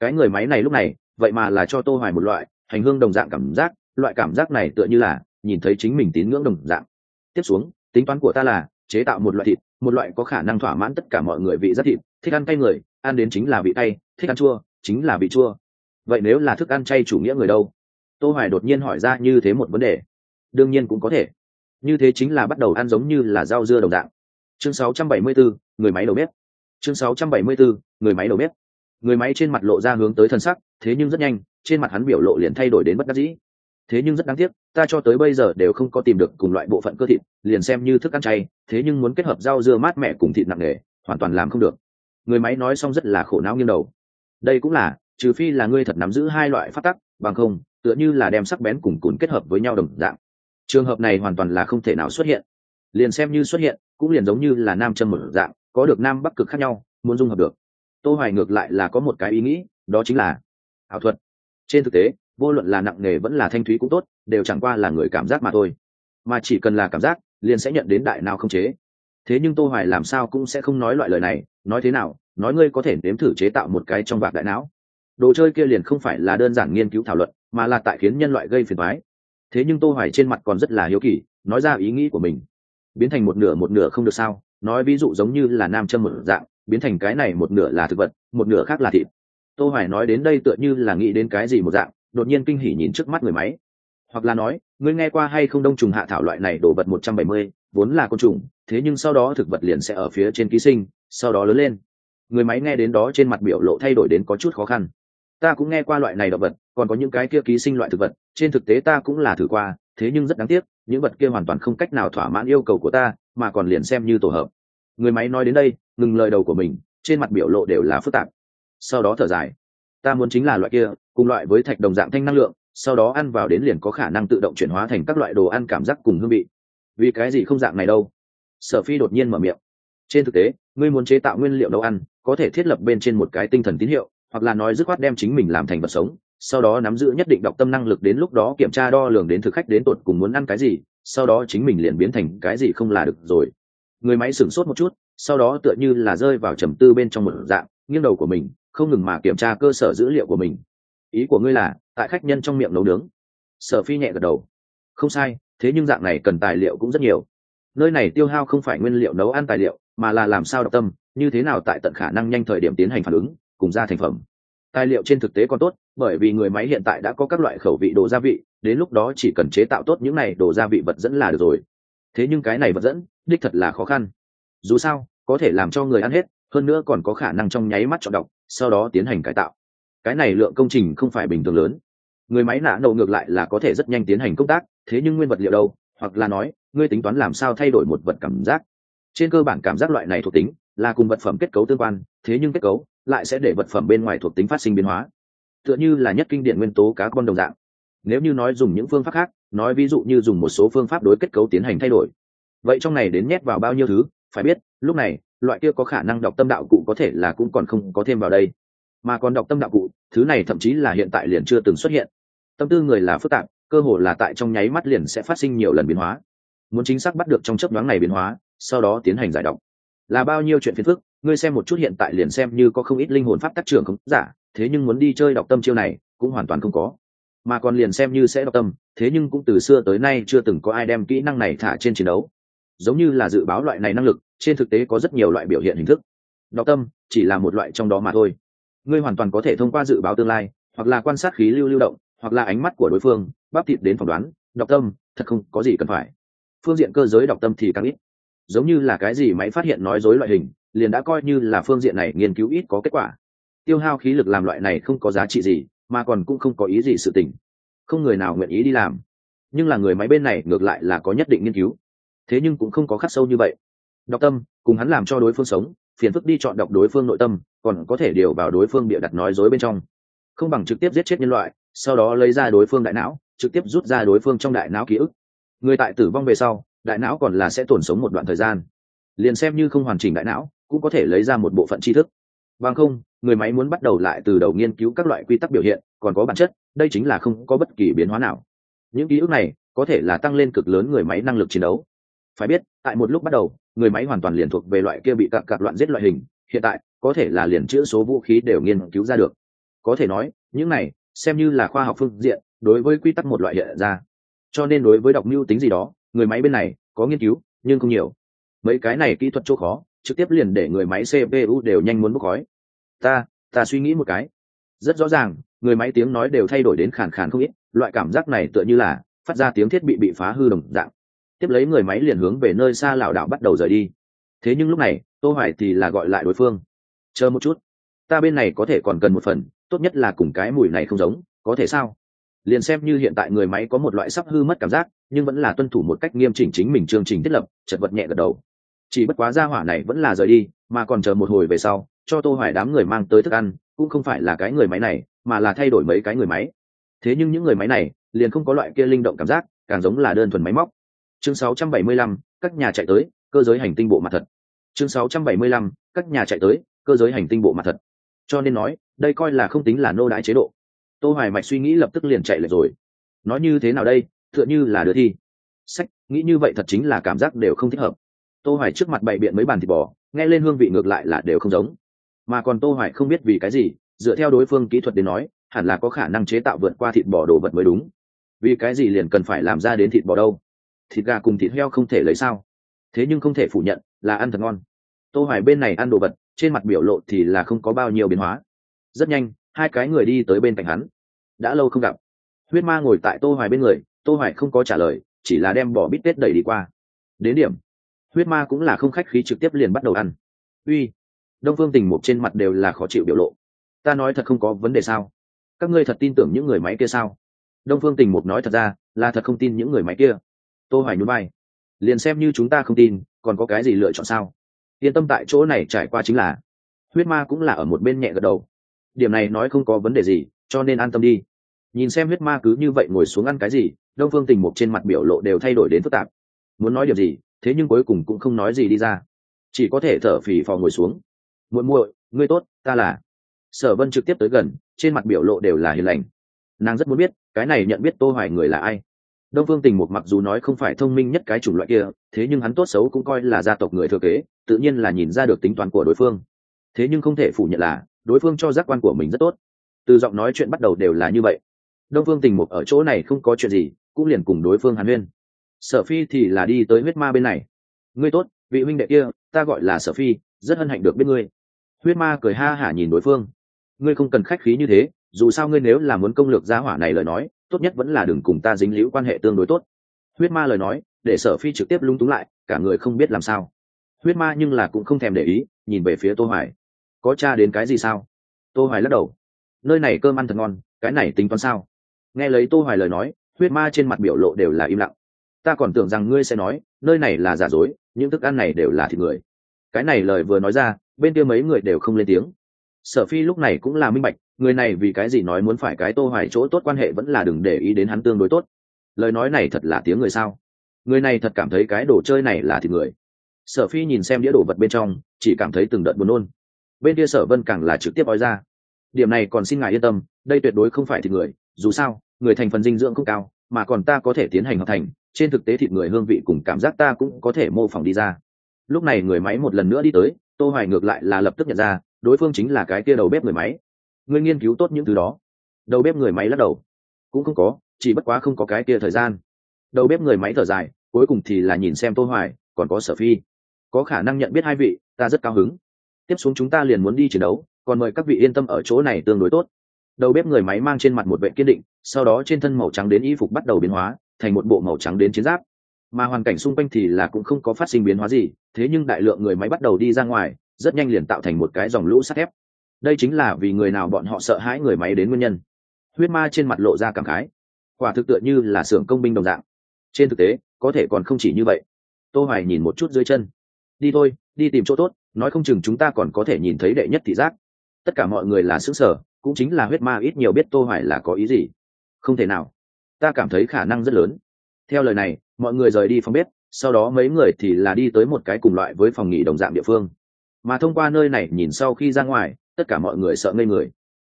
Cái người máy này lúc này, vậy mà là cho tô hoài một loại hành hương đồng dạng cảm giác, loại cảm giác này tựa như là nhìn thấy chính mình tín ngưỡng đồng dạng. Tiếp xuống, tính toán của ta là chế tạo một loại thịt, một loại có khả năng thỏa mãn tất cả mọi người vị rất thịt. Thích ăn cay người, ăn đến chính là vị cay, thích ăn chua, chính là vị chua vậy nếu là thức ăn chay chủ nghĩa người đâu? Tô hoài đột nhiên hỏi ra như thế một vấn đề. Đương nhiên cũng có thể. Như thế chính là bắt đầu ăn giống như là rau dưa đồng dạng. Chương 674, người máy đầu bếp. Chương 674, người máy đầu bếp. Người máy trên mặt lộ ra hướng tới thân sắc thế nhưng rất nhanh trên mặt hắn biểu lộ liền thay đổi đến bất đắc dĩ. Thế nhưng rất đáng tiếc ta cho tới bây giờ đều không có tìm được cùng loại bộ phận cơ thịt liền xem như thức ăn chay thế nhưng muốn kết hợp rau dưa mát mẻ cùng thịt nặng nề hoàn toàn làm không được. Người máy nói xong rất là khổ não nghiêng đầu. Đây cũng là trừ phi là ngươi thật nắm giữ hai loại phát tắc, bằng không, tựa như là đem sắc bén cùng cùn kết hợp với nhau đồng dạng. Trường hợp này hoàn toàn là không thể nào xuất hiện. Liền xem như xuất hiện, cũng liền giống như là nam châm một dạng, có được nam bắc cực khác nhau, muốn dung hợp được. Tô hoài ngược lại là có một cái ý nghĩ, đó chính là ảo thuật. Trên thực tế, vô luận là nặng nghề vẫn là thanh thúy cũng tốt, đều chẳng qua là người cảm giác mà thôi. Mà chỉ cần là cảm giác, liền sẽ nhận đến đại nào không chế. Thế nhưng tô hoài làm sao cũng sẽ không nói loại lời này, nói thế nào, nói ngươi có thể nếm thử chế tạo một cái trong vạc đại não đồ chơi kia liền không phải là đơn giản nghiên cứu thảo luận mà là tại khiến nhân loại gây phiền thoái thế nhưng tô hoài trên mặt còn rất là hiếu kỳ nói ra ý nghĩ của mình. Biến thành một nửa một nửa không được sao? Nói ví dụ giống như là nam châm một dạng biến thành cái này một nửa là thực vật một nửa khác là thịt. Tô hoài nói đến đây tựa như là nghĩ đến cái gì một dạng đột nhiên kinh hỉ nhìn trước mắt người máy. Hoặc là nói ngươi nghe qua hay không đông trùng hạ thảo loại này đồ vật 170, vốn là côn trùng thế nhưng sau đó thực vật liền sẽ ở phía trên ký sinh sau đó lớn lên. Người máy nghe đến đó trên mặt biểu lộ thay đổi đến có chút khó khăn ta cũng nghe qua loại này động vật, còn có những cái kia ký sinh loại thực vật, trên thực tế ta cũng là thử qua, thế nhưng rất đáng tiếc, những vật kia hoàn toàn không cách nào thỏa mãn yêu cầu của ta, mà còn liền xem như tổ hợp. Người máy nói đến đây, ngừng lời đầu của mình, trên mặt biểu lộ đều là phức tạp. Sau đó thở dài. Ta muốn chính là loại kia, cùng loại với thạch đồng dạng thanh năng lượng, sau đó ăn vào đến liền có khả năng tự động chuyển hóa thành các loại đồ ăn cảm giác cùng hương vị. Vì cái gì không dạng này đâu? Sở phi đột nhiên mở miệng. Trên thực tế, ngươi muốn chế tạo nguyên liệu nấu ăn, có thể thiết lập bên trên một cái tinh thần tín hiệu hoặc là nói dứt khoát đem chính mình làm thành vật sống, sau đó nắm giữ nhất định đọc tâm năng lực đến lúc đó kiểm tra đo lường đến thực khách đến tột cùng muốn ăn cái gì, sau đó chính mình liền biến thành cái gì không là được rồi. Người máy sửng sốt một chút, sau đó tựa như là rơi vào trầm tư bên trong một dạng, nghiêng đầu của mình, không ngừng mà kiểm tra cơ sở dữ liệu của mình. Ý của ngươi là, tại khách nhân trong miệng nấu nướng. Sở phi nhẹ gật đầu. Không sai, thế nhưng dạng này cần tài liệu cũng rất nhiều. Nơi này tiêu hao không phải nguyên liệu nấu ăn tài liệu, mà là làm sao đọc tâm, như thế nào tại tận khả năng nhanh thời điểm tiến hành phản ứng cùng ra thành phẩm. Tài liệu trên thực tế còn tốt, bởi vì người máy hiện tại đã có các loại khẩu vị đồ gia vị, đến lúc đó chỉ cần chế tạo tốt những này đồ gia vị vật dẫn là được rồi. Thế nhưng cái này vật dẫn, đích thật là khó khăn. Dù sao, có thể làm cho người ăn hết, hơn nữa còn có khả năng trong nháy mắt chọn đọc, sau đó tiến hành cải tạo. Cái này lượng công trình không phải bình thường lớn. Người máy nạ đầu ngược lại là có thể rất nhanh tiến hành công tác, thế nhưng nguyên vật liệu đâu? Hoặc là nói, ngươi tính toán làm sao thay đổi một vật cảm giác? Trên cơ bản cảm giác loại này thuộc tính là cùng vật phẩm kết cấu tương quan, thế nhưng kết cấu lại sẽ để vật phẩm bên ngoài thuộc tính phát sinh biến hóa. Tựa như là nhất kinh điển nguyên tố cá con đồng dạng. Nếu như nói dùng những phương pháp khác, nói ví dụ như dùng một số phương pháp đối kết cấu tiến hành thay đổi. Vậy trong này đến nhét vào bao nhiêu thứ, phải biết, lúc này, loại kia có khả năng đọc tâm đạo cụ có thể là cũng còn không có thêm vào đây. Mà còn đọc tâm đạo cụ, thứ này thậm chí là hiện tại liền chưa từng xuất hiện. Tâm tư người là phức tạp, cơ hồ là tại trong nháy mắt liền sẽ phát sinh nhiều lần biến hóa. Muốn chính xác bắt được trong chấp đoán này biến hóa, sau đó tiến hành giải đọc. Là bao nhiêu chuyện phiền phức ngươi xem một chút hiện tại liền xem như có không ít linh hồn pháp tác trưởng không giả, thế nhưng muốn đi chơi đọc tâm chiêu này, cũng hoàn toàn không có. Mà còn liền xem như sẽ đọc tâm, thế nhưng cũng từ xưa tới nay chưa từng có ai đem kỹ năng này thả trên chiến đấu. Giống như là dự báo loại này năng lực, trên thực tế có rất nhiều loại biểu hiện hình thức. Đọc tâm, chỉ là một loại trong đó mà thôi. Ngươi hoàn toàn có thể thông qua dự báo tương lai, hoặc là quan sát khí lưu lưu động, hoặc là ánh mắt của đối phương, bắp thịt đến phỏng đoán. Đọc tâm, thật không có gì cần phải. Phương diện cơ giới đọc tâm thì càng ít giống như là cái gì máy phát hiện nói dối loại hình, liền đã coi như là phương diện này nghiên cứu ít có kết quả. Tiêu hao khí lực làm loại này không có giá trị gì, mà còn cũng không có ý gì sự tình. Không người nào nguyện ý đi làm. Nhưng là người máy bên này ngược lại là có nhất định nghiên cứu. Thế nhưng cũng không có khắc sâu như vậy. Đọc tâm, cùng hắn làm cho đối phương sống, phiền phức đi chọn đọc đối phương nội tâm, còn có thể điều vào đối phương bịa đặt nói dối bên trong. Không bằng trực tiếp giết chết nhân loại, sau đó lấy ra đối phương đại não, trực tiếp rút ra đối phương trong đại não ký ức. Người tại tử vong về sau đại não còn là sẽ tồn sống một đoạn thời gian. Liền xem như không hoàn chỉnh đại não, cũng có thể lấy ra một bộ phận tri thức. Bằng không, người máy muốn bắt đầu lại từ đầu nghiên cứu các loại quy tắc biểu hiện, còn có bản chất, đây chính là không có bất kỳ biến hóa nào. Những ký ức này, có thể là tăng lên cực lớn người máy năng lực chiến đấu. Phải biết, tại một lúc bắt đầu, người máy hoàn toàn liền thuộc về loại kia bị cặp cặp loạn giết loại hình, hiện tại, có thể là liền chữa số vũ khí đều nghiên cứu ra được. Có thể nói, những này, xem như là khoa học phương diện, đối với quy tắc một loại hiện ra. Cho nên đối với đọc mưu tính gì đó người máy bên này có nghiên cứu, nhưng không nhiều. Mấy cái này kỹ thuật chỗ khó, trực tiếp liền để người máy cpu đều nhanh muốn bốc khói. Ta ta suy nghĩ một cái. Rất rõ ràng, người máy tiếng nói đều thay đổi đến khàn khàn không ít, loại cảm giác này tựa như là phát ra tiếng thiết bị bị phá hư đồng dạng. Tiếp lấy người máy liền hướng về nơi xa lảo đảo bắt đầu rời đi. Thế nhưng lúc này, tô hoài thì là gọi lại đối phương. Chờ một chút, ta bên này có thể còn cần một phần, tốt nhất là cùng cái mùi này không giống, có thể sao? Liền xem như hiện tại người máy có một loại sắp hư mất cảm giác nhưng vẫn là tuân thủ một cách nghiêm chỉnh chính mình chương trình thiết lập chật vật nhẹ gật đầu. Chỉ bất quá gia hỏa này vẫn là rời đi mà còn chờ một hồi về sau cho tô hoài đám người mang tới thức ăn cũng không phải là cái người máy này mà là thay đổi mấy cái người máy. Thế nhưng những người máy này liền không có loại kia linh động cảm giác càng giống là đơn thuần máy móc. Chương 675, các nhà chạy tới cơ giới hành tinh bộ mặt thật. Chương 675, các nhà chạy tới cơ giới hành tinh bộ mặt thật. Cho nên nói đây coi là không tính là nô đái chế độ. Tô hoài mạch suy nghĩ lập tức liền chạy lại rồi. Nói như thế nào đây? Tựa như là đứa thi. Sách, nghĩ như vậy thật chính là cảm giác đều không thích hợp. Tô hoài trước mặt bày biện mấy bàn thịt bò, nghe lên hương vị ngược lại là đều không giống. Mà còn tô hoài không biết vì cái gì, dựa theo đối phương kỹ thuật đến nói, hẳn là có khả năng chế tạo vượt qua thịt bò đồ vật mới đúng. Vì cái gì liền cần phải làm ra đến thịt bò đâu? Thịt gà cùng thịt heo không thể lấy sao? Thế nhưng không thể phủ nhận, là ăn thật ngon. Tô hoài bên này ăn đồ vật, trên mặt biểu lộ thì là không có bao nhiêu biến hóa. Rất nhanh, hai cái người đi tới bên cạnh hắn. Đã lâu không gặp. Huyết ma ngồi tại tô hoài bên người tô hoài không có trả lời, chỉ là đem bỏ bít tết đẩy đi qua. Đến điểm, huyết ma cũng là không khách khí trực tiếp liền bắt đầu ăn. Uy, đông phương tình một trên mặt đều là khó chịu biểu lộ. Ta nói thật không có vấn đề sao? Các ngươi thật tin tưởng những người máy kia sao? Đông phương tình một nói thật ra, là thật không tin những người máy kia. Tô hoài nhún vai. Liền xem như chúng ta không tin, còn có cái gì lựa chọn sao? Yên tâm tại chỗ này trải qua chính là, huyết ma cũng là ở một bên nhẹ gật đầu. Điểm này nói không có vấn đề gì, cho nên an tâm đi. Nhìn xem huyết ma cứ như vậy ngồi xuống ăn cái gì đông phương tình mục trên mặt biểu lộ đều thay đổi đến phức tạp. Muốn nói điều gì, thế nhưng cuối cùng cũng không nói gì đi ra. Chỉ có thể thở phì phò ngồi xuống. Muội muội, ngươi tốt, ta là. Sở vân trực tiếp tới gần, trên mặt biểu lộ đều là hiền lành. Nàng rất muốn biết, cái này nhận biết tô hoài người là ai. Đông phương tình mục mặc dù nói không phải thông minh nhất cái chủng loại kia, thế nhưng hắn tốt xấu cũng coi là gia tộc người thừa kế, tự nhiên là nhìn ra được tính toán của đối phương. Thế nhưng không thể phủ nhận là, đối phương cho giác quan của mình rất tốt. Từ giọng nói chuyện bắt đầu đều là như vậy. Đông phương tình mục ở chỗ này không có chuyện gì cũng liền cùng đối phương hàn huyên. Sở phi thì là đi tới huyết ma bên này. Ngươi tốt, vị huynh đệ kia, ta gọi là sở phi, rất hân hạnh được biết ngươi. Huyết ma cười ha hả nhìn đối phương. Ngươi không cần khách khí như thế, dù sao ngươi nếu là muốn công lược giá hỏa này lời nói, tốt nhất vẫn là đừng cùng ta dính liễu quan hệ tương đối tốt. Huyết ma lời nói, để sở phi trực tiếp lung túng lại, cả người không biết làm sao. Huyết ma nhưng là cũng không thèm để ý, nhìn về phía tô hoài. Có cha đến cái gì sao? Tô hoài lắc đầu. Nơi này cơm ăn thật ngon, cái này tính toán sao? Nghe lấy tô hoài lời nói huyết ma trên mặt biểu lộ đều là im lặng. Ta còn tưởng rằng ngươi sẽ nói, nơi này là giả dối, những thức ăn này đều là thịt người. Cái này lời vừa nói ra, bên kia mấy người đều không lên tiếng. Sở phi lúc này cũng là minh bạch, người này vì cái gì nói muốn phải cái tô hoài chỗ tốt quan hệ vẫn là đừng để ý đến hắn tương đối tốt. Lời nói này thật là tiếng người sao? Người này thật cảm thấy cái đồ chơi này là thịt người. Sở phi nhìn xem đĩa đồ vật bên trong, chỉ cảm thấy từng đợt buồn nôn. Bên kia sở vân càng là trực tiếp nói ra, điểm này còn xin ngài yên tâm, đây tuyệt đối không phải thịt người, dù sao người thành phần dinh dưỡng không cao, mà còn ta có thể tiến hành hợp thành, trên thực tế thịt người hương vị cùng cảm giác ta cũng có thể mô phỏng đi ra. Lúc này người máy một lần nữa đi tới, tô hoài ngược lại là lập tức nhận ra, đối phương chính là cái kia đầu bếp người máy. Ngươi nghiên cứu tốt những thứ đó. Đầu bếp người máy lắc đầu. Cũng không có, chỉ bất quá không có cái kia thời gian. Đầu bếp người máy thở dài, cuối cùng thì là nhìn xem tô hoài, còn có sở phi. Có khả năng nhận biết hai vị, ta rất cao hứng. Tiếp xuống chúng ta liền muốn đi chiến đấu, còn mời các vị yên tâm ở chỗ này tương đối tốt đầu bếp người máy mang trên mặt một vệ kiên định, sau đó trên thân màu trắng đến y phục bắt đầu biến hóa, thành một bộ màu trắng đến chiến giáp. Mà hoàn cảnh xung quanh thì là cũng không có phát sinh biến hóa gì, thế nhưng đại lượng người máy bắt đầu đi ra ngoài, rất nhanh liền tạo thành một cái dòng lũ sắt thép. Đây chính là vì người nào bọn họ sợ hãi người máy đến nguyên nhân. Huyết ma trên mặt lộ ra cảm khái. Quả thực tựa như là xưởng công binh đồng dạng. Trên thực tế, có thể còn không chỉ như vậy. Tô hoài nhìn một chút dưới chân. Đi thôi, đi tìm chỗ tốt, nói không chừng chúng ta còn có thể nhìn thấy đệ nhất thị giác. Tất cả mọi người là xứng sở cũng chính là huyết ma ít nhiều biết tô hoài là có ý gì. Không thể nào. Ta cảm thấy khả năng rất lớn. Theo lời này, mọi người rời đi phòng bếp, sau đó mấy người thì là đi tới một cái cùng loại với phòng nghỉ đồng dạng địa phương. Mà thông qua nơi này nhìn sau khi ra ngoài, tất cả mọi người sợ ngây người.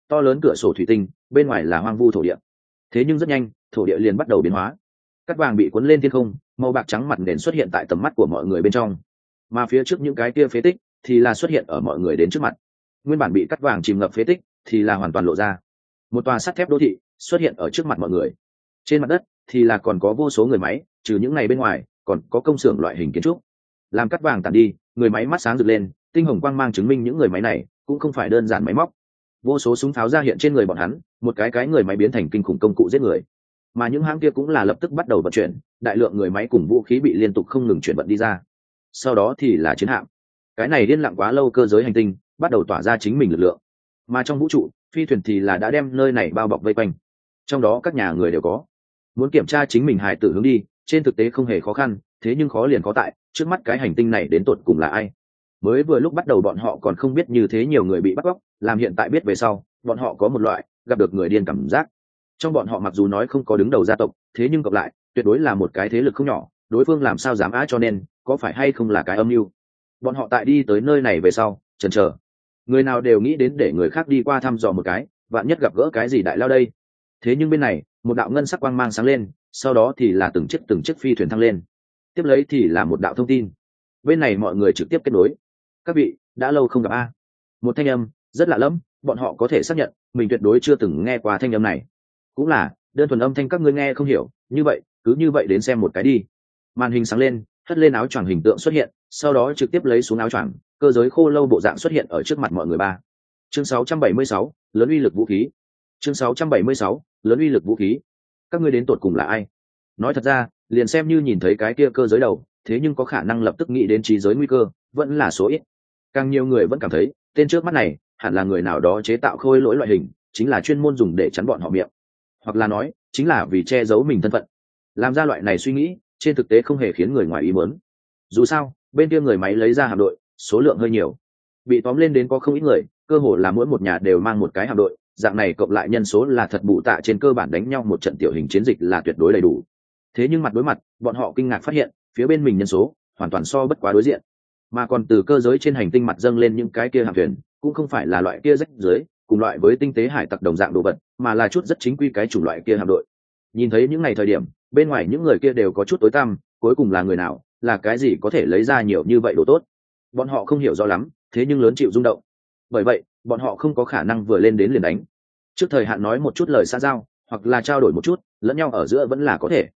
To lớn cửa sổ thủy tinh, bên ngoài là hoang vu thổ địa. Thế nhưng rất nhanh, thổ địa liền bắt đầu biến hóa. Cắt vàng bị cuốn lên thiên không, màu bạc trắng mặt nền xuất hiện tại tầm mắt của mọi người bên trong. Mà phía trước những cái kia phế tích thì là xuất hiện ở mọi người đến trước mặt. Nguyên bản bị cắt vàng chìm ngập phế tích thì là hoàn toàn lộ ra. Một tòa sắt thép đô thị xuất hiện ở trước mặt mọi người. Trên mặt đất thì là còn có vô số người máy, trừ những ngày bên ngoài, còn có công xưởng loại hình kiến trúc. Làm cắt vàng tàn đi, người máy mắt sáng rực lên, tinh hồng quang mang chứng minh những người máy này cũng không phải đơn giản máy móc. Vô số súng pháo ra hiện trên người bọn hắn, một cái cái người máy biến thành kinh khủng công cụ giết người. Mà những hãng kia cũng là lập tức bắt đầu vận chuyển, đại lượng người máy cùng vũ khí bị liên tục không ngừng chuyển vận đi ra. Sau đó thì là chiến hạm. Cái này liên lặng quá lâu cơ giới hành tinh, bắt đầu tỏa ra chính mình lực lượng mà trong vũ trụ, phi thuyền thì là đã đem nơi này bao bọc vây quanh. Trong đó các nhà người đều có. Muốn kiểm tra chính mình hài tử hướng đi, trên thực tế không hề khó khăn, thế nhưng khó liền có tại, trước mắt cái hành tinh này đến tột cùng là ai? Mới vừa lúc bắt đầu bọn họ còn không biết như thế nhiều người bị bắt cóc, làm hiện tại biết về sau, bọn họ có một loại, gặp được người điên cảm giác. Trong bọn họ mặc dù nói không có đứng đầu gia tộc, thế nhưng cộng lại, tuyệt đối là một cái thế lực không nhỏ, đối phương làm sao dám á cho nên, có phải hay không là cái âm mưu? Bọn họ tại đi tới nơi này về sau, chần chờ người nào đều nghĩ đến để người khác đi qua thăm dò một cái, vạn nhất gặp gỡ cái gì đại lao đây. Thế nhưng bên này, một đạo ngân sắc quang mang sáng lên, sau đó thì là từng chiếc từng chiếc phi thuyền thăng lên. Tiếp lấy thì là một đạo thông tin. Bên này mọi người trực tiếp kết nối. Các vị, đã lâu không gặp a. Một thanh âm, rất lạ lẫm, bọn họ có thể xác nhận, mình tuyệt đối chưa từng nghe qua thanh âm này. Cũng là, đơn thuần âm thanh các ngươi nghe không hiểu, như vậy, cứ như vậy đến xem một cái đi. Màn hình sáng lên, hất lên áo choàng hình tượng xuất hiện, sau đó trực tiếp lấy xuống áo choàng cơ giới khô lâu bộ dạng xuất hiện ở trước mặt mọi người ba. Chương 676, lớn uy lực vũ khí. Chương 676, lớn uy lực vũ khí. Các ngươi đến tột cùng là ai? Nói thật ra liền xem như nhìn thấy cái kia cơ giới đầu thế nhưng có khả năng lập tức nghĩ đến trí giới nguy cơ vẫn là số ít. Càng nhiều người vẫn cảm thấy tên trước mắt này hẳn là người nào đó chế tạo khôi lỗi loại hình chính là chuyên môn dùng để chắn bọn họ miệng. Hoặc là nói chính là vì che giấu mình thân phận. Làm ra loại này suy nghĩ trên thực tế không hề khiến người ngoài ý muốn. Dù sao bên kia người máy lấy ra hạm đội số lượng hơi nhiều. Bị tóm lên đến có không ít người, cơ hồ là mỗi một nhà đều mang một cái hạm đội, dạng này cộng lại nhân số là thật bụ tạ trên cơ bản đánh nhau một trận tiểu hình chiến dịch là tuyệt đối đầy đủ. Thế nhưng mặt đối mặt, bọn họ kinh ngạc phát hiện, phía bên mình nhân số hoàn toàn so bất quá đối diện. Mà còn từ cơ giới trên hành tinh mặt dâng lên những cái kia hạm thuyền, cũng không phải là loại kia rách dưới cùng loại với tinh tế hải tặc đồng dạng đồ vật, mà là chút rất chính quy cái chủng loại kia hạm đội. Nhìn thấy những ngày thời điểm, bên ngoài những người kia đều có chút tối tăm, cuối cùng là người nào, là cái gì có thể lấy ra nhiều như vậy đồ tốt bọn họ không hiểu rõ lắm, thế nhưng lớn chịu rung động. Bởi vậy, bọn họ không có khả năng vừa lên đến liền đánh. Trước thời hạn nói một chút lời xa giao, hoặc là trao đổi một chút, lẫn nhau ở giữa vẫn là có thể.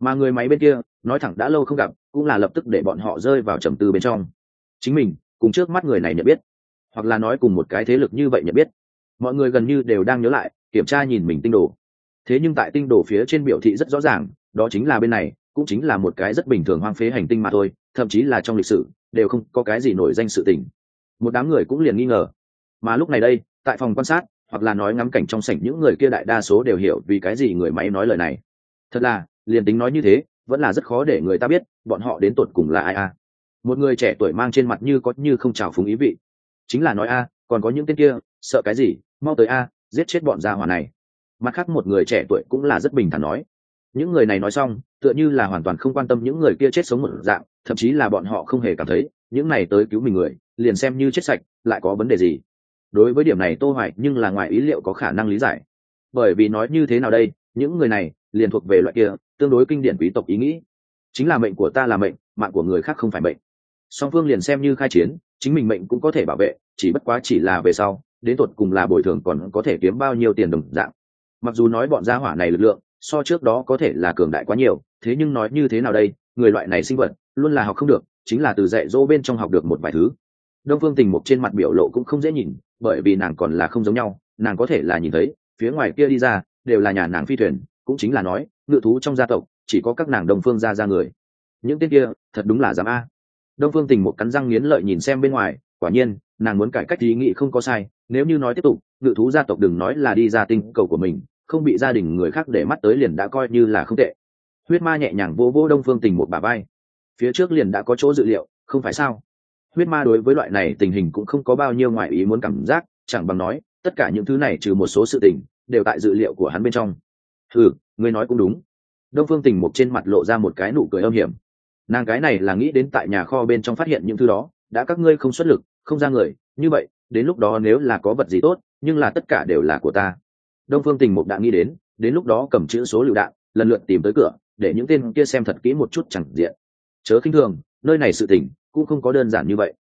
Mà người máy bên kia, nói thẳng đã lâu không gặp, cũng là lập tức để bọn họ rơi vào trầm tư bên trong. Chính mình, cùng trước mắt người này nhận biết. Hoặc là nói cùng một cái thế lực như vậy nhận biết. Mọi người gần như đều đang nhớ lại, kiểm tra nhìn mình tinh đồ. Thế nhưng tại tinh đồ phía trên biểu thị rất rõ ràng, đó chính là bên này, cũng chính là một cái rất bình thường hoang phế hành tinh mà thôi, thậm chí là trong lịch sử đều không có cái gì nổi danh sự tình. Một đám người cũng liền nghi ngờ. Mà lúc này đây, tại phòng quan sát, hoặc là nói ngắm cảnh trong sảnh những người kia đại đa số đều hiểu vì cái gì người máy nói lời này. Thật là, liền tính nói như thế, vẫn là rất khó để người ta biết bọn họ đến tột cùng là ai a. Một người trẻ tuổi mang trên mặt như có như không trào phúng ý vị. Chính là nói a, còn có những tên kia, sợ cái gì, mau tới a, giết chết bọn gia hỏa này. Mặt khác một người trẻ tuổi cũng là rất bình thản nói. Những người này nói xong tựa như là hoàn toàn không quan tâm những người kia chết sống một dạng, thậm chí là bọn họ không hề cảm thấy, những này tới cứu mình người, liền xem như chết sạch, lại có vấn đề gì. Đối với điểm này tô hoài nhưng là ngoài ý liệu có khả năng lý giải. Bởi vì nói như thế nào đây, những người này liền thuộc về loại kia tương đối kinh điển quý tộc ý nghĩ. Chính là mệnh của ta là mệnh, mạng của người khác không phải mệnh. Song phương liền xem như khai chiến, chính mình mệnh cũng có thể bảo vệ, chỉ bất quá chỉ là về sau, đến tột cùng là bồi thường còn có thể kiếm bao nhiêu tiền đồng dạng. Mặc dù nói bọn gia hỏa này lực lượng so trước đó có thể là cường đại quá nhiều, thế nhưng nói như thế nào đây, người loại này sinh vật, luôn là học không được, chính là từ dạy dỗ bên trong học được một vài thứ. Đông phương tình mục trên mặt biểu lộ cũng không dễ nhìn, bởi vì nàng còn là không giống nhau, nàng có thể là nhìn thấy, phía ngoài kia đi ra, đều là nhà nàng phi thuyền, cũng chính là nói, ngự thú trong gia tộc, chỉ có các nàng đông phương ra ra người. Những tên kia, thật đúng là dám a. Đông phương tình một cắn răng nghiến lợi nhìn xem bên ngoài, quả nhiên, nàng muốn cải cách ý nghĩ không có sai, nếu như nói tiếp tục, ngự thú gia tộc đừng nói là đi ra tinh cầu của mình không bị gia đình người khác để mắt tới liền đã coi như là không tệ. Huyết ma nhẹ nhàng vô vô đông phương tình một bà vai. Phía trước liền đã có chỗ dự liệu, không phải sao? Huyết ma đối với loại này tình hình cũng không có bao nhiêu ngoại ý muốn cảm giác, chẳng bằng nói, tất cả những thứ này trừ một số sự tình, đều tại dự liệu của hắn bên trong. Ừ ngươi nói cũng đúng. Đông phương tình mục trên mặt lộ ra một cái nụ cười âm hiểm. Nàng cái này là nghĩ đến tại nhà kho bên trong phát hiện những thứ đó, đã các ngươi không xuất lực, không ra người, như vậy, đến lúc đó nếu là có vật gì tốt, nhưng là tất cả đều là của ta đông phương tình mục đã nghĩ đến đến lúc đó cầm chữ số lựu đạn, lần lượt tìm tới cửa, để những tên kia xem thật kỹ một chút chẳng diện. Chớ khinh thường, nơi này sự tình cũng không có đơn giản như vậy.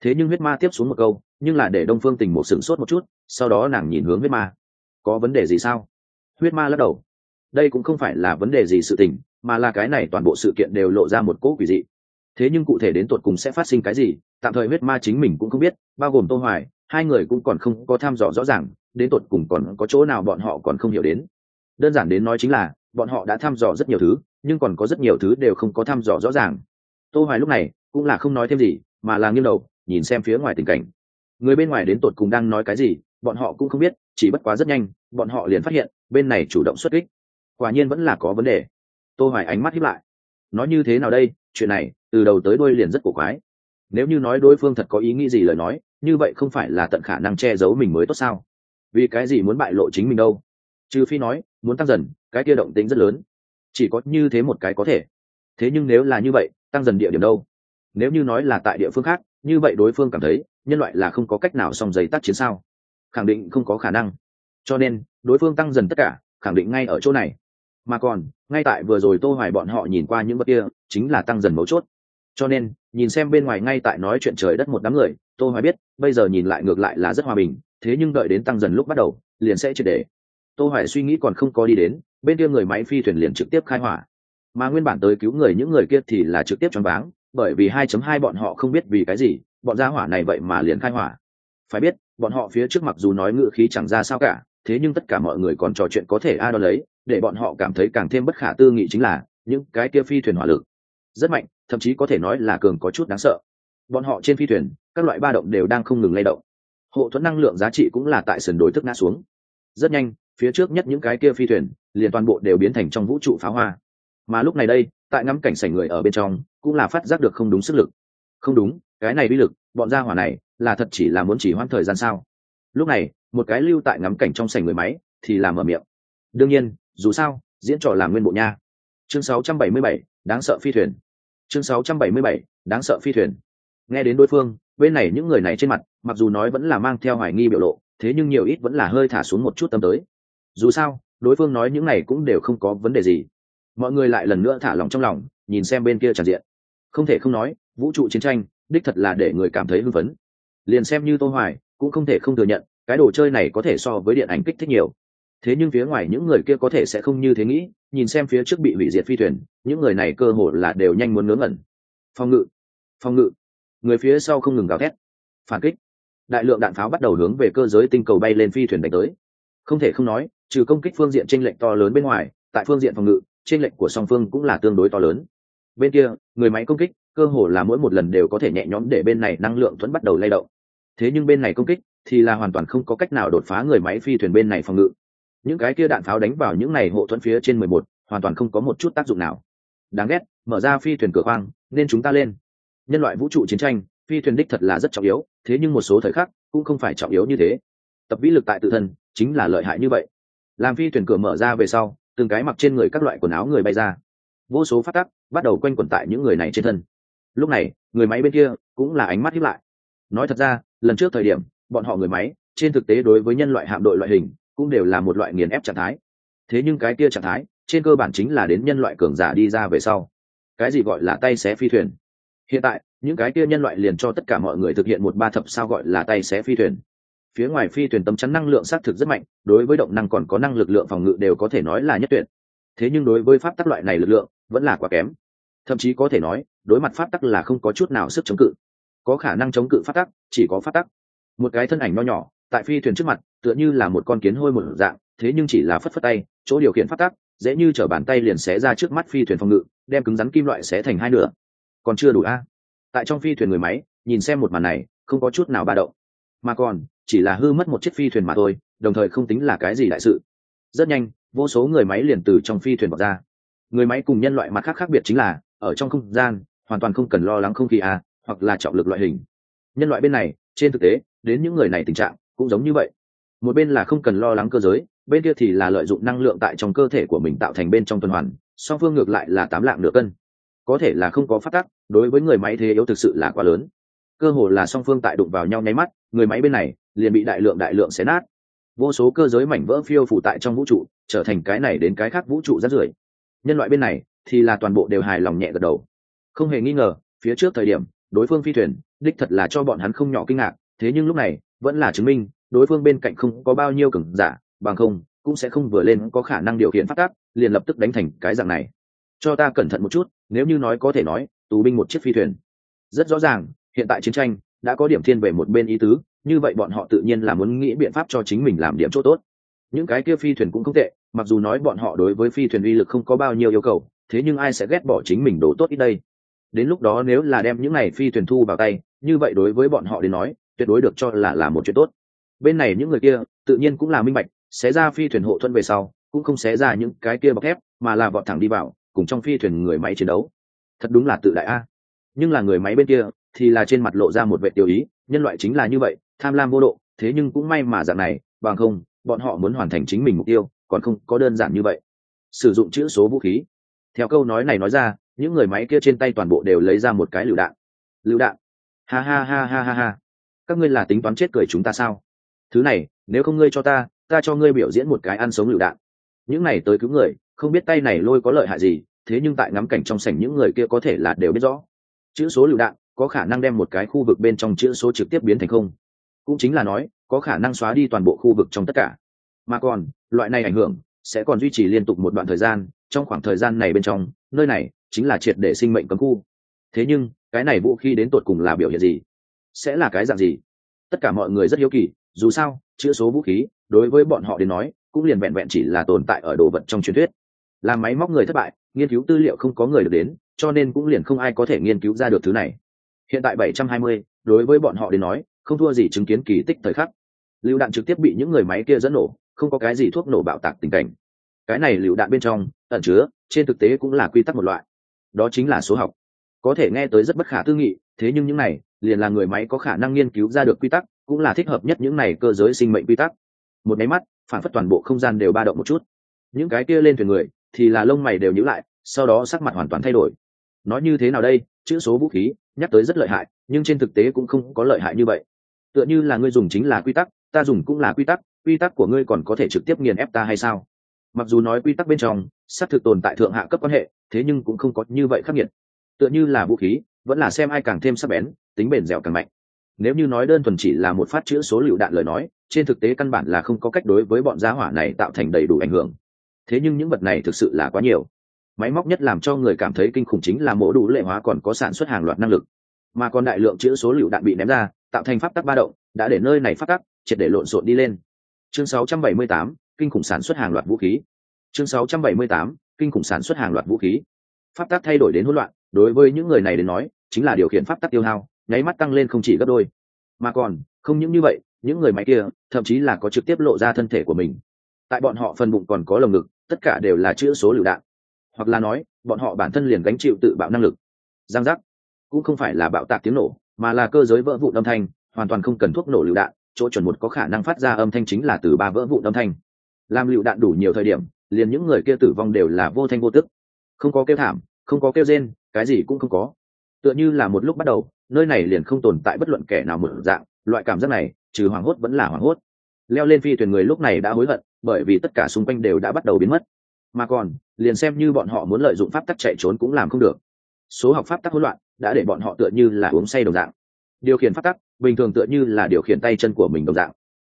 Thế nhưng huyết ma tiếp xuống một câu, nhưng là để đông phương tình một sửng sốt một chút, sau đó nàng nhìn hướng huyết ma. Có vấn đề gì sao? Huyết ma lắc đầu. Đây cũng không phải là vấn đề gì sự tình, mà là cái này toàn bộ sự kiện đều lộ ra một cỗ quỷ dị. Thế nhưng cụ thể đến tột cùng sẽ phát sinh cái gì, tạm thời huyết ma chính mình cũng không biết, bao gồm tô hoài, hai người cũng còn không có tham dò rõ ràng đến tột cùng còn có chỗ nào bọn họ còn không hiểu đến. Đơn giản đến nói chính là, bọn họ đã thăm dò rất nhiều thứ, nhưng còn có rất nhiều thứ đều không có thăm dò rõ ràng. Tô hoài lúc này cũng là không nói thêm gì, mà là nghiêng đầu, nhìn xem phía ngoài tình cảnh. Người bên ngoài đến tột cùng đang nói cái gì, bọn họ cũng không biết, chỉ bất quá rất nhanh, bọn họ liền phát hiện, bên này chủ động xuất kích. Quả nhiên vẫn là có vấn đề. Tô hoài ánh mắt hiếp lại. Nói như thế nào đây, chuyện này, từ đầu tới đuôi liền rất cổ quái. Nếu như nói đối phương thật có ý nghĩ gì lời nói, như vậy không phải là tận khả năng che giấu mình mới tốt sao? Vì cái gì muốn bại lộ chính mình đâu? Trừ phi nói, muốn tăng dần, cái kia động tính rất lớn. Chỉ có như thế một cái có thể. Thế nhưng nếu là như vậy, tăng dần địa điểm đâu? Nếu như nói là tại địa phương khác, như vậy đối phương cảm thấy, nhân loại là không có cách nào song giấy tác chiến sao? Khẳng định không có khả năng. Cho nên, đối phương tăng dần tất cả, khẳng định ngay ở chỗ này. Mà còn, ngay tại vừa rồi tô hoài bọn họ nhìn qua những vật kia, chính là tăng dần mấu chốt. Cho nên, nhìn xem bên ngoài ngay tại nói chuyện trời đất một đám người, tô hoài biết, bây giờ nhìn lại ngược lại là rất hòa bình thế nhưng đợi đến tăng dần lúc bắt đầu, liền sẽ triệt để. Tô hoài suy nghĩ còn không có đi đến, bên kia người máy phi thuyền liền trực tiếp khai hỏa. Mà nguyên bản tới cứu người những người kia thì là trực tiếp choáng váng, bởi vì 2.2 bọn họ không biết vì cái gì, bọn gia hỏa này vậy mà liền khai hỏa. Phải biết, bọn họ phía trước mặc dù nói ngựa khí chẳng ra sao cả, thế nhưng tất cả mọi người còn trò chuyện có thể a đo lấy, để bọn họ cảm thấy càng thêm bất khả tư nghị chính là, những cái kia phi thuyền hỏa lực rất mạnh, thậm chí có thể nói là cường có chút đáng sợ. Bọn họ trên phi thuyền, các loại ba động đều đang không ngừng lay động hộ thuẫn năng lượng giá trị cũng là tại sườn đối thức ngã xuống. Rất nhanh phía trước nhất những cái kia phi thuyền liền toàn bộ đều biến thành trong vũ trụ pháo hoa. Mà lúc này đây tại ngắm cảnh sảnh người ở bên trong cũng là phát giác được không đúng sức lực. Không đúng cái này bi lực bọn gia hỏa này là thật chỉ là muốn chỉ hoãn thời gian sao? Lúc này một cái lưu tại ngắm cảnh trong sảnh người máy thì làm ở miệng. Đương nhiên dù sao diễn trò làm nguyên bộ nha. Chương 677, đáng sợ phi thuyền. Chương 677, đáng sợ phi thuyền. Nghe đến đối phương bên này những người này trên mặt mặc dù nói vẫn là mang theo hoài nghi biểu lộ, thế nhưng nhiều ít vẫn là hơi thả xuống một chút tâm tới. Dù sao, đối phương nói những này cũng đều không có vấn đề gì. Mọi người lại lần nữa thả lòng trong lòng, nhìn xem bên kia tràn diện. Không thể không nói, vũ trụ chiến tranh, đích thật là để người cảm thấy hưng phấn. Liền xem như tô hoài, cũng không thể không thừa nhận, cái đồ chơi này có thể so với điện ảnh kích thích nhiều. Thế nhưng phía ngoài những người kia có thể sẽ không như thế nghĩ, nhìn xem phía trước bị hủy diệt phi thuyền, những người này cơ hồ là đều nhanh muốn ngớ ngẩn. Phòng ngự. Phòng ngự. Người phía sau không ngừng gào thét. Phản kích đại lượng đạn pháo bắt đầu hướng về cơ giới tinh cầu bay lên phi thuyền đánh tới. Không thể không nói, trừ công kích phương diện tranh lệch to lớn bên ngoài, tại phương diện phòng ngự tranh lệch của song phương cũng là tương đối to lớn. Bên kia, người máy công kích, cơ hồ là mỗi một lần đều có thể nhẹ nhõm để bên này năng lượng thuẫn bắt đầu lay động. Thế nhưng bên này công kích thì là hoàn toàn không có cách nào đột phá người máy phi thuyền bên này phòng ngự. Những cái kia đạn pháo đánh vào những này hộ thuẫn phía trên mười một, hoàn toàn không có một chút tác dụng nào. Đáng ghét, mở ra phi thuyền cửa khoang, nên chúng ta lên. Nhân loại vũ trụ chiến tranh phi thuyền đích thật là rất trọng yếu, thế nhưng một số thời khắc cũng không phải trọng yếu như thế. Tập vĩ lực tại tự thân chính là lợi hại như vậy. Làm phi thuyền cửa mở ra về sau, từng cái mặc trên người các loại quần áo người bay ra. Vô số phát tắc bắt đầu quanh quẩn tại những người này trên thân. Lúc này, người máy bên kia cũng là ánh mắt hiếp lại. Nói thật ra, lần trước thời điểm, bọn họ người máy, trên thực tế đối với nhân loại hạm đội loại hình cũng đều là một loại nghiền ép trạng thái. Thế nhưng cái kia trạng thái trên cơ bản chính là đến nhân loại cường giả đi ra về sau. Cái gì gọi là tay xé phi thuyền? Hiện tại những cái kia nhân loại liền cho tất cả mọi người thực hiện một ba thập sao gọi là tay xé phi thuyền. Phía ngoài phi thuyền tấm chắn năng lượng xác thực rất mạnh, đối với động năng còn có năng lực lượng phòng ngự đều có thể nói là nhất tuyệt. Thế nhưng đối với pháp tắc loại này lực lượng, vẫn là quá kém. Thậm chí có thể nói, đối mặt pháp tắc là không có chút nào sức chống cự. Có khả năng chống cự pháp tắc, chỉ có pháp tắc. Một cái thân ảnh nho nhỏ, tại phi thuyền trước mặt, tựa như là một con kiến hôi một dạng, thế nhưng chỉ là phất phất tay, chỗ điều khiển pháp tắc, dễ như t bàn tay liền xé ra trước mắt phi thuyền phòng ngự, đem cứng rắn kim loại xé thành hai nửa. Còn chưa đủ a tại trong phi thuyền người máy nhìn xem một màn này không có chút nào ba động. Mà còn chỉ là hư mất một chiếc phi thuyền mà thôi đồng thời không tính là cái gì đại sự. Rất nhanh vô số người máy liền từ trong phi thuyền bỏ ra. Người máy cùng nhân loại mặt khác khác biệt chính là ở trong không gian hoàn toàn không cần lo lắng không khí à, hoặc là trọng lực loại hình. Nhân loại bên này trên thực tế đến những người này tình trạng cũng giống như vậy. Một bên là không cần lo lắng cơ giới bên kia thì là lợi dụng năng lượng tại trong cơ thể của mình tạo thành bên trong tuần hoàn song phương ngược lại là tám lạng nửa cân có thể là không có phát tắc, đối với người máy thế yếu thực sự là quá lớn. Cơ hồ là song phương tại đụng vào nhau nháy mắt, người máy bên này liền bị đại lượng đại lượng xé nát. Vô số cơ giới mảnh vỡ phiêu phủ tại trong vũ trụ, trở thành cái này đến cái khác vũ trụ rất rưởi. Nhân loại bên này thì là toàn bộ đều hài lòng nhẹ gật đầu. Không hề nghi ngờ, phía trước thời điểm, đối phương phi thuyền, đích thật là cho bọn hắn không nhỏ kinh ngạc, thế nhưng lúc này vẫn là chứng minh, đối phương bên cạnh không có bao nhiêu cường giả, bằng không cũng sẽ không vừa lên có khả năng điều khiển phát tác liền lập tức đánh thành cái dạng này cho ta cẩn thận một chút, nếu như nói có thể nói, tù binh một chiếc phi thuyền. Rất rõ ràng, hiện tại chiến tranh đã có điểm thiên về một bên ý tứ, như vậy bọn họ tự nhiên là muốn nghĩ biện pháp cho chính mình làm điểm chỗ tốt. Những cái kia phi thuyền cũng không tệ, mặc dù nói bọn họ đối với phi thuyền uy lực không có bao nhiêu yêu cầu, thế nhưng ai sẽ ghét bỏ chính mình đồ tốt ít đây? Đến lúc đó nếu là đem những này phi thuyền thu vào tay, như vậy đối với bọn họ đến nói, tuyệt đối được cho là là một chuyện tốt. Bên này những người kia, tự nhiên cũng là minh bạch, xé ra phi thuyền hộ thuẫn về sau, cũng không xé ra những cái kia bọc thép, mà là vọt thẳng đi vào cùng trong phi thuyền người máy chiến đấu. Thật đúng là tự đại a. Nhưng là người máy bên kia thì là trên mặt lộ ra một vệ tiêu ý, nhân loại chính là như vậy, tham lam vô độ, thế nhưng cũng may mà dạng này, bằng không, bọn họ muốn hoàn thành chính mình mục tiêu, còn không có đơn giản như vậy. Sử dụng chữ số vũ khí. Theo câu nói này nói ra, những người máy kia trên tay toàn bộ đều lấy ra một cái lựu đạn. Lựu đạn. Ha ha ha ha ha ha. Các ngươi là tính toán chết cười chúng ta sao? Thứ này, nếu không ngươi cho ta ta cho ngươi biểu diễn một cái ăn sống lựu đạn những này tới cứu người, không biết tay này lôi có lợi hại gì, thế nhưng tại ngắm cảnh trong sảnh những người kia có thể là đều biết rõ. Chữ số lựu đạn, có khả năng đem một cái khu vực bên trong chữ số trực tiếp biến thành không. Cũng chính là nói, có khả năng xóa đi toàn bộ khu vực trong tất cả. Mà còn, loại này ảnh hưởng, sẽ còn duy trì liên tục một đoạn thời gian, trong khoảng thời gian này bên trong, nơi này chính là triệt để sinh mệnh cấm khu. Thế nhưng, cái này vũ khí đến tột cùng là biểu hiện gì? Sẽ là cái dạng gì? Tất cả mọi người rất hiếu kỳ, dù sao, chữ số vũ khí, đối với bọn họ đến nói cũng liền vẹn vẹn chỉ là tồn tại ở đồ vật trong truyền thuyết. Làm máy móc người thất bại nghiên cứu tư liệu không có người được đến cho nên cũng liền không ai có thể nghiên cứu ra được thứ này. Hiện tại 720, đối với bọn họ đến nói không thua gì chứng kiến kỳ tích thời khắc. Lựu đạn trực tiếp bị những người máy kia dẫn nổ không có cái gì thuốc nổ bạo tạc tình cảnh. Cái này lựu đạn bên trong ẩn chứa trên thực tế cũng là quy tắc một loại. Đó chính là số học. Có thể nghe tới rất bất khả tư nghị thế nhưng những này liền là người máy có khả năng nghiên cứu ra được quy tắc cũng là thích hợp nhất những này cơ giới sinh mệnh quy tắc. Một máy mắt phản phất toàn bộ không gian đều ba động một chút. Những cái kia lên thuyền người thì là lông mày đều nhữ lại, sau đó sắc mặt hoàn toàn thay đổi. Nói như thế nào đây? Chữ số vũ khí nhắc tới rất lợi hại, nhưng trên thực tế cũng không có lợi hại như vậy. Tựa như là ngươi dùng chính là quy tắc, ta dùng cũng là quy tắc quy tắc của ngươi còn có thể trực tiếp nghiền ép ta hay sao? Mặc dù nói quy tắc bên trong, xác thực tồn tại thượng hạ cấp quan hệ, thế nhưng cũng không có như vậy khắc nghiệt. Tựa như là vũ khí, vẫn là xem ai càng thêm sắc bén, tính bền dẻo càng mạnh nếu như nói đơn thuần chỉ là một phát chữ số lựu đạn lời nói trên thực tế căn bản là không có cách đối với bọn giá hỏa này tạo thành đầy đủ ảnh hưởng. Thế nhưng những vật này thực sự là quá nhiều. Máy móc nhất làm cho người cảm thấy kinh khủng chính là mổ đủ lệ hóa còn có sản xuất hàng loạt năng lực. Mà còn đại lượng chữ số lựu đạn bị ném ra tạo thành pháp tắc ba động đã để nơi này phát tắc triệt để lộn xộn đi lên. Chương 678, kinh khủng sản xuất hàng loạt vũ khí. Chương 678, kinh khủng sản xuất hàng loạt vũ khí. Pháp tắc thay đổi đến hỗn loạn đối với những người này đến nói chính là điều khiển pháp tắc tiêu hao nháy mắt tăng lên không chỉ gấp đôi. Mà còn, không những như vậy, những người máy kia, thậm chí là có trực tiếp lộ ra thân thể của mình. Tại bọn họ phần bụng còn có lồng ngực, tất cả đều là chữ số lựu đạn. Hoặc là nói, bọn họ bản thân liền gánh chịu tự bạo năng lực. Giang giác, cũng không phải là bạo tạc tiếng nổ, mà là cơ giới vỡ vụn âm thanh, hoàn toàn không cần thuốc nổ lựu đạn, chỗ chuẩn một có khả năng phát ra âm thanh chính là từ ba vỡ vụn âm thanh. Làm lựu đạn đủ nhiều thời điểm, liền những người kia tử vong đều là vô thanh vô tức. Không có kêu thảm, không có kêu rên, cái gì cũng không có tựa như là một lúc bắt đầu, nơi này liền không tồn tại bất luận kẻ nào một dạng, loại cảm giác này, trừ hoảng hốt vẫn là hoảng hốt. Leo lên phi thuyền người lúc này đã hối hận, bởi vì tất cả xung quanh đều đã bắt đầu biến mất. Mà còn, liền xem như bọn họ muốn lợi dụng pháp tắc chạy trốn cũng làm không được. Số học pháp tắc hỗn loạn, đã để bọn họ tựa như là uống say đồng dạng. Điều khiển pháp tắc, bình thường tựa như là điều khiển tay chân của mình đồng dạng.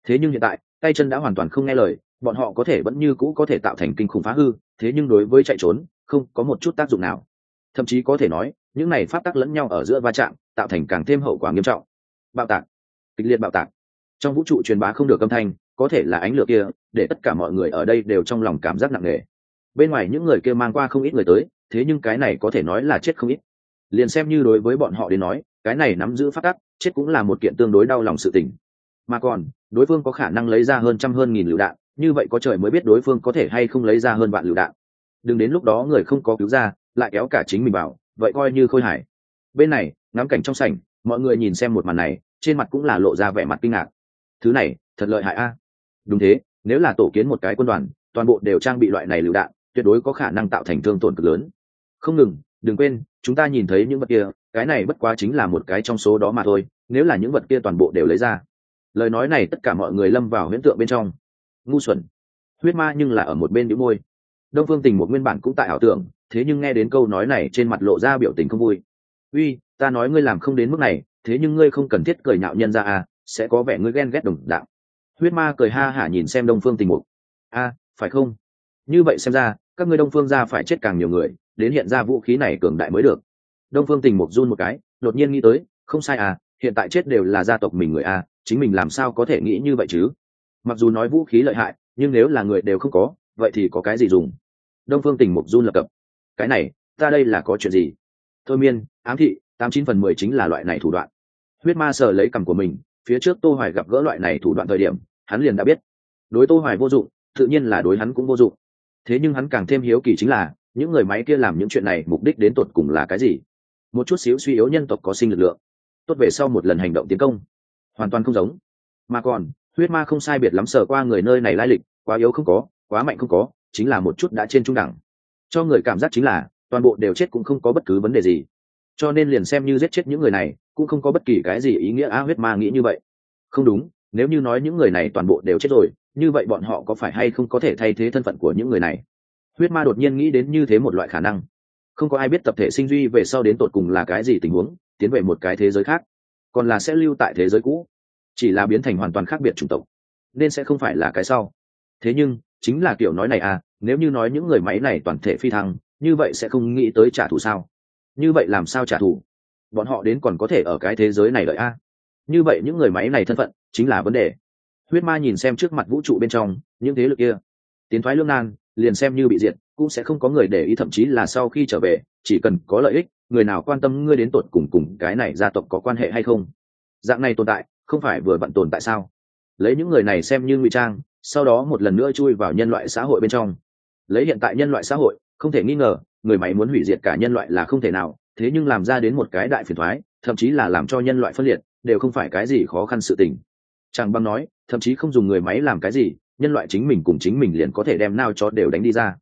Thế nhưng hiện tại, tay chân đã hoàn toàn không nghe lời, bọn họ có thể vẫn như cũ có thể tạo thành kinh khủng phá hư, thế nhưng đối với chạy trốn, không có một chút tác dụng nào. Thậm chí có thể nói những này pháp tắc lẫn nhau ở giữa va chạm, tạo thành càng thêm hậu quả nghiêm trọng. Bạo tạc. Kịch liệt bạo tạc. Trong vũ trụ truyền bá không được âm thanh, có thể là ánh lửa kia, để tất cả mọi người ở đây đều trong lòng cảm giác nặng nề. Bên ngoài những người kia mang qua không ít người tới, thế nhưng cái này có thể nói là chết không ít. Liền xem như đối với bọn họ đến nói, cái này nắm giữ phát tắc, chết cũng là một kiện tương đối đau lòng sự tình. Mà còn, đối phương có khả năng lấy ra hơn trăm hơn nghìn lựu đạn, như vậy có trời mới biết đối phương có thể hay không lấy ra hơn vạn lựu đạn. Đừng đến lúc đó người không có cứu ra, lại kéo cả chính mình vào vậy coi như khôi hải bên này, ngắm cảnh trong sảnh, mọi người nhìn xem một màn này, trên mặt cũng là lộ ra vẻ mặt kinh ngạc. Thứ này, thật lợi hại a. Đúng thế, nếu là tổ kiến một cái quân đoàn, toàn bộ đều trang bị loại này lựu đạn, tuyệt đối có khả năng tạo thành thương tổn cực lớn. Không ngừng, đừng quên, chúng ta nhìn thấy những vật kia, cái này bất quá chính là một cái trong số đó mà thôi, nếu là những vật kia toàn bộ đều lấy ra. Lời nói này tất cả mọi người lâm vào huyễn tượng bên trong. Ngu xuẩn. Huyết ma nhưng là ở một bên đĩu môi đông phương tình một nguyên bản cũng tại ảo tưởng, thế nhưng nghe đến câu nói này trên mặt lộ ra biểu tình không vui. Uy, ta nói ngươi làm không đến mức này, thế nhưng ngươi không cần thiết cười nhạo nhân ra à sẽ có vẻ ngươi ghen ghét đồng đạo. Huyết ma cười ha hả nhìn xem đông phương tình mục a, phải không? Như vậy xem ra, các ngươi đông phương ra phải chết càng nhiều người, đến hiện ra vũ khí này cường đại mới được. Đông phương tình mục run một cái, đột nhiên nghĩ tới, không sai à hiện tại chết đều là gia tộc mình người à chính mình làm sao có thể nghĩ như vậy chứ? Mặc dù nói vũ khí lợi hại, nhưng nếu là người đều không có, vậy thì có cái gì dùng? Đông phương tình mục run lập cập. Cái này, ta đây là có chuyện gì? Thôi miên, ám thị, tám chín phần mười chính là loại này thủ đoạn. Huyết ma sờ lấy cằm của mình, phía trước tô hoài gặp gỡ loại này thủ đoạn thời điểm, hắn liền đã biết. Đối tô hoài vô dụng, tự nhiên là đối hắn cũng vô dụng. Thế nhưng hắn càng thêm hiếu kỳ chính là, những người máy kia làm những chuyện này mục đích đến tột cùng là cái gì? Một chút xíu suy yếu nhân tộc có sinh lực lượng. Tốt về sau một lần hành động tiến công. Hoàn toàn không giống. Mà còn, huyết ma không sai biệt lắm sờ qua người nơi này lai lịch, quá yếu không có, quá mạnh không có chính là một chút đã trên trung đẳng. Cho người cảm giác chính là, toàn bộ đều chết cũng không có bất cứ vấn đề gì. Cho nên liền xem như giết chết những người này, cũng không có bất kỳ cái gì ý nghĩa á huyết ma nghĩ như vậy. Không đúng, nếu như nói những người này toàn bộ đều chết rồi, như vậy bọn họ có phải hay không có thể thay thế thân phận của những người này? Huyết ma đột nhiên nghĩ đến như thế một loại khả năng. Không có ai biết tập thể sinh duy về sau đến tột cùng là cái gì tình huống, tiến về một cái thế giới khác. Còn là sẽ lưu tại thế giới cũ. Chỉ là biến thành hoàn toàn khác biệt chủng tộc. Nên sẽ không phải là cái sau. Thế nhưng, chính là kiểu nói này à nếu như nói những người máy này toàn thể phi thăng, như vậy sẽ không nghĩ tới trả thù sao? Như vậy làm sao trả thù? Bọn họ đến còn có thể ở cái thế giới này đợi a? Như vậy những người máy này thân phận chính là vấn đề. Huyết ma nhìn xem trước mặt vũ trụ bên trong, những thế lực kia. Tiến thoái lương nan, liền xem như bị diệt, cũng sẽ không có người để ý, thậm chí là sau khi trở về, chỉ cần có lợi ích, người nào quan tâm ngươi đến tột cùng cùng cái này gia tộc có quan hệ hay không? Dạng này tồn tại, không phải vừa vặn tồn tại sao? Lấy những người này xem như ngụy trang, sau đó một lần nữa chui vào nhân loại xã hội bên trong lấy hiện tại nhân loại xã hội, không thể nghi ngờ, người máy muốn hủy diệt cả nhân loại là không thể nào, thế nhưng làm ra đến một cái đại phiền thoái, thậm chí là làm cho nhân loại phân liệt, đều không phải cái gì khó khăn sự tình. Chẳng băng nói, thậm chí không dùng người máy làm cái gì, nhân loại chính mình cùng chính mình liền có thể đem nao cho đều đánh đi ra.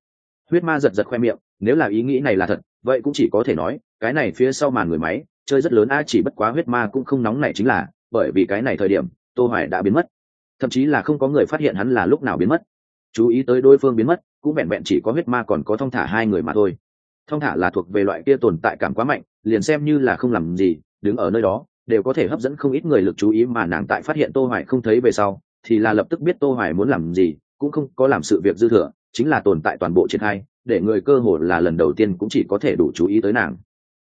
Huyết ma giật giật khoe miệng, nếu là ý nghĩ này là thật, vậy cũng chỉ có thể nói, cái này phía sau màn người máy, chơi rất lớn a chỉ bất quá huyết ma cũng không nóng này chính là, bởi vì cái này thời điểm, tô hoài đã biến mất. Thậm chí là không có người phát hiện hắn là lúc nào biến mất. Chú ý tới đối phương biến mất cũng vẹn vẹn chỉ có huyết ma còn có thông thả hai người mà thôi. Thông thả là thuộc về loại kia tồn tại cảm quá mạnh, liền xem như là không làm gì, đứng ở nơi đó, đều có thể hấp dẫn không ít người lực chú ý mà nàng tại phát hiện tô hoài không thấy về sau, thì là lập tức biết tô hoài muốn làm gì, cũng không có làm sự việc dư thừa, chính là tồn tại toàn bộ triển khai, để người cơ hồ là lần đầu tiên cũng chỉ có thể đủ chú ý tới nàng.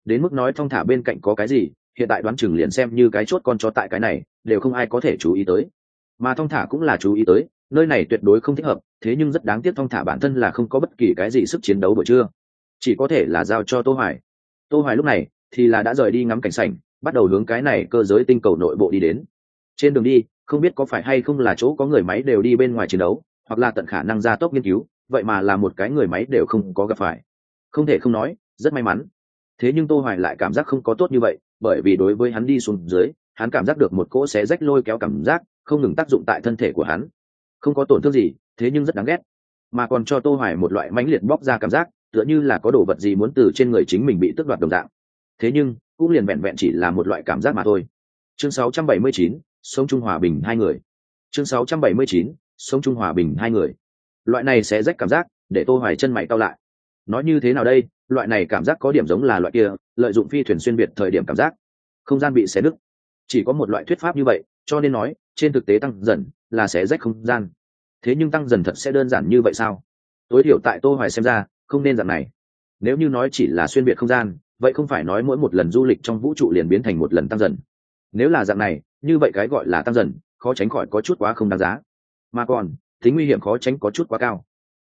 Đến mức nói thông thả bên cạnh có cái gì, hiện tại đoán chừng liền xem như cái chốt con cho tại cái này, đều không ai có thể chú ý tới. Mà thông thả cũng là chú ý tới nơi này tuyệt đối không thích hợp, thế nhưng rất đáng tiếc thong thả bản thân là không có bất kỳ cái gì sức chiến đấu buổi trưa. Chỉ có thể là giao cho tô hoài. Tô hoài lúc này thì là đã rời đi ngắm cảnh sảnh, bắt đầu hướng cái này cơ giới tinh cầu nội bộ đi đến. Trên đường đi, không biết có phải hay không là chỗ có người máy đều đi bên ngoài chiến đấu, hoặc là tận khả năng gia tốc nghiên cứu, vậy mà là một cái người máy đều không có gặp phải. Không thể không nói, rất may mắn. Thế nhưng tô hoài lại cảm giác không có tốt như vậy, bởi vì đối với hắn đi xuống dưới, hắn cảm giác được một cỗ xé rách lôi kéo cảm giác, không ngừng tác dụng tại thân thể của hắn không có tổn thương gì thế nhưng rất đáng ghét. Mà còn cho tô hoài một loại mãnh liệt bóc ra cảm giác tựa như là có đồ vật gì muốn từ trên người chính mình bị tước đoạt đồng dạng. Thế nhưng cũng liền vẹn vẹn chỉ là một loại cảm giác mà thôi. Chương 679, sống trung hòa bình hai người. Chương 679, sống trung hòa bình hai người. Loại này sẽ rách cảm giác để tô hoài chân mày cau lại. Nói như thế nào đây? Loại này cảm giác có điểm giống là loại kia lợi dụng phi thuyền xuyên việt thời điểm cảm giác. Không gian bị xé nứt. Chỉ có một loại thuyết pháp như vậy cho nên nói, trên thực tế tăng dần là sẽ rách không gian. Thế nhưng tăng dần thật sẽ đơn giản như vậy sao? Tối thiểu tại tô hoài xem ra, không nên dạng này. Nếu như nói chỉ là xuyên biệt không gian, vậy không phải nói mỗi một lần du lịch trong vũ trụ liền biến thành một lần tăng dần. Nếu là dạng này, như vậy cái gọi là tăng dần, khó tránh khỏi có chút quá không đáng giá. Mà còn, tính nguy hiểm khó tránh có chút quá cao.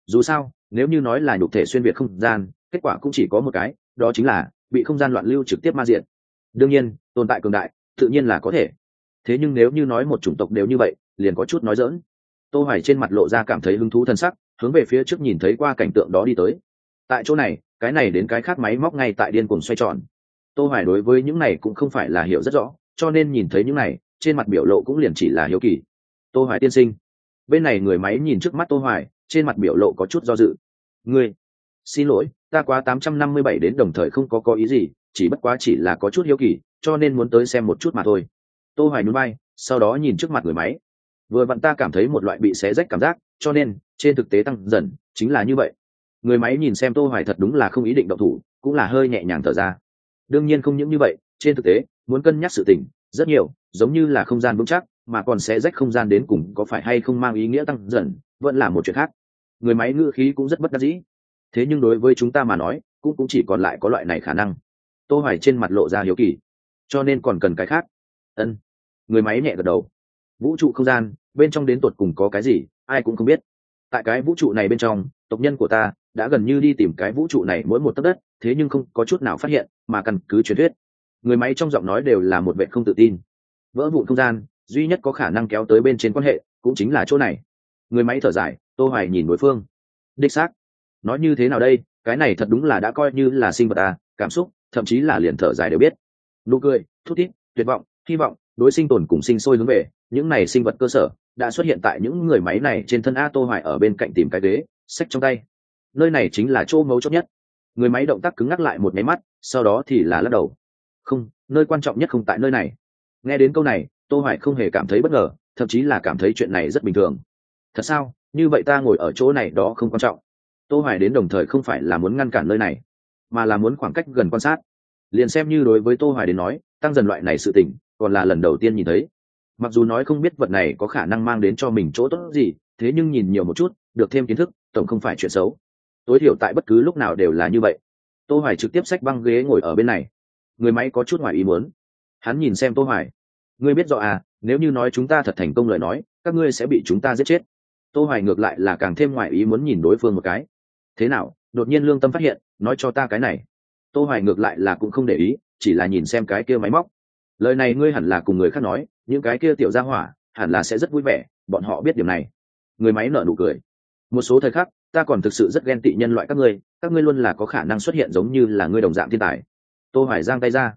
Dù sao, nếu như nói là nhục thể xuyên việt không gian, kết quả cũng chỉ có một cái, đó chính là bị không gian loạn lưu trực tiếp ma diện. Đương nhiên, tồn tại cường đại, tự nhiên là có thể thế nhưng nếu như nói một chủng tộc đều như vậy, liền có chút nói dỡn tô hoài trên mặt lộ ra cảm thấy hứng thú thần sắc, hướng về phía trước nhìn thấy qua cảnh tượng đó đi tới. Tại chỗ này, cái này đến cái khác máy móc ngay tại điên cuồng xoay tròn. Tô hoài đối với những này cũng không phải là hiểu rất rõ, cho nên nhìn thấy những này, trên mặt biểu lộ cũng liền chỉ là hiếu kỳ. Tô hoài tiên sinh. Bên này người máy nhìn trước mắt tô hoài, trên mặt biểu lộ có chút do dự. Ngươi, xin lỗi, ta quá 857 đến đồng thời không có có ý gì, chỉ bất quá chỉ là có chút hiếu kỳ, cho nên muốn tới xem một chút mà thôi tô hoài nhún bay, sau đó nhìn trước mặt người máy. Vừa vặn ta cảm thấy một loại bị xé rách cảm giác cho nên trên thực tế tăng dần chính là như vậy. Người máy nhìn xem tô hoài thật đúng là không ý định động thủ cũng là hơi nhẹ nhàng thở ra. Đương nhiên không những như vậy trên thực tế muốn cân nhắc sự tình rất nhiều giống như là không gian vững chắc mà còn sẽ rách không gian đến cùng có phải hay không mang ý nghĩa tăng dần vẫn là một chuyện khác. Người máy ngữ khí cũng rất bất đắc dĩ. Thế nhưng đối với chúng ta mà nói cũng cũng chỉ còn lại có loại này khả năng. Tô hoài trên mặt lộ ra hiếu kỳ. Cho nên còn cần cái khác ân người máy nhẹ gật đầu vũ trụ không gian bên trong đến tột cùng có cái gì ai cũng không biết tại cái vũ trụ này bên trong tộc nhân của ta đã gần như đi tìm cái vũ trụ này mỗi một tấc đất thế nhưng không có chút nào phát hiện mà căn cứ truyền thuyết người máy trong giọng nói đều là một vệ không tự tin vỡ vụn không gian duy nhất có khả năng kéo tới bên trên quan hệ cũng chính là chỗ này người máy thở dài tô hoài nhìn đối phương đích xác nói như thế nào đây cái này thật đúng là đã coi như là sinh vật à cảm xúc thậm chí là liền thở dài đều biết nụ cười, thút thít, tuyệt vọng hy vọng đối sinh tồn cùng sinh sôi hướng về, những này sinh vật cơ sở đã xuất hiện tại những người máy này trên thân a tô hoài ở bên cạnh tìm cái ghế sách trong tay. Nơi này chính là chỗ mấu chốt nhất. Người máy động tác cứng ngắc lại một máy mắt, sau đó thì là lắc đầu. Không, nơi quan trọng nhất không tại nơi này. Nghe đến câu này, tô hoài không hề cảm thấy bất ngờ, thậm chí là cảm thấy chuyện này rất bình thường. Thật sao? Như vậy ta ngồi ở chỗ này đó không quan trọng. Tô hoài đến đồng thời không phải là muốn ngăn cản nơi này, mà là muốn khoảng cách gần quan sát. Liền xem như đối với tô hoài đến nói, tăng dần loại này sự tình còn là lần đầu tiên nhìn thấy. Mặc dù nói không biết vật này có khả năng mang đến cho mình chỗ tốt gì, thế nhưng nhìn nhiều một chút, được thêm kiến thức, tổng không phải chuyện xấu. Tối thiểu tại bất cứ lúc nào đều là như vậy. Tô hoài trực tiếp xách băng ghế ngồi ở bên này. Người máy có chút ngoài ý muốn. Hắn nhìn xem tô hoài. Ngươi biết rõ à nếu như nói chúng ta thật thành công lời nói, các ngươi sẽ bị chúng ta giết chết. Tô hoài ngược lại là càng thêm ngoài ý muốn nhìn đối phương một cái. Thế nào, đột nhiên lương tâm phát hiện, nói cho ta cái này. Tô hoài ngược lại là cũng không để ý, chỉ là nhìn xem cái kia máy móc lời này ngươi hẳn là cùng người khác nói, những cái kia tiểu gia hỏa, hẳn là sẽ rất vui vẻ, bọn họ biết điểm này. Người máy nở nụ cười. Một số thời khắc, ta còn thực sự rất ghen tị nhân loại các ngươi các ngươi luôn là có khả năng xuất hiện giống như là ngươi đồng dạng thiên tài. Tô hoài giang tay ra.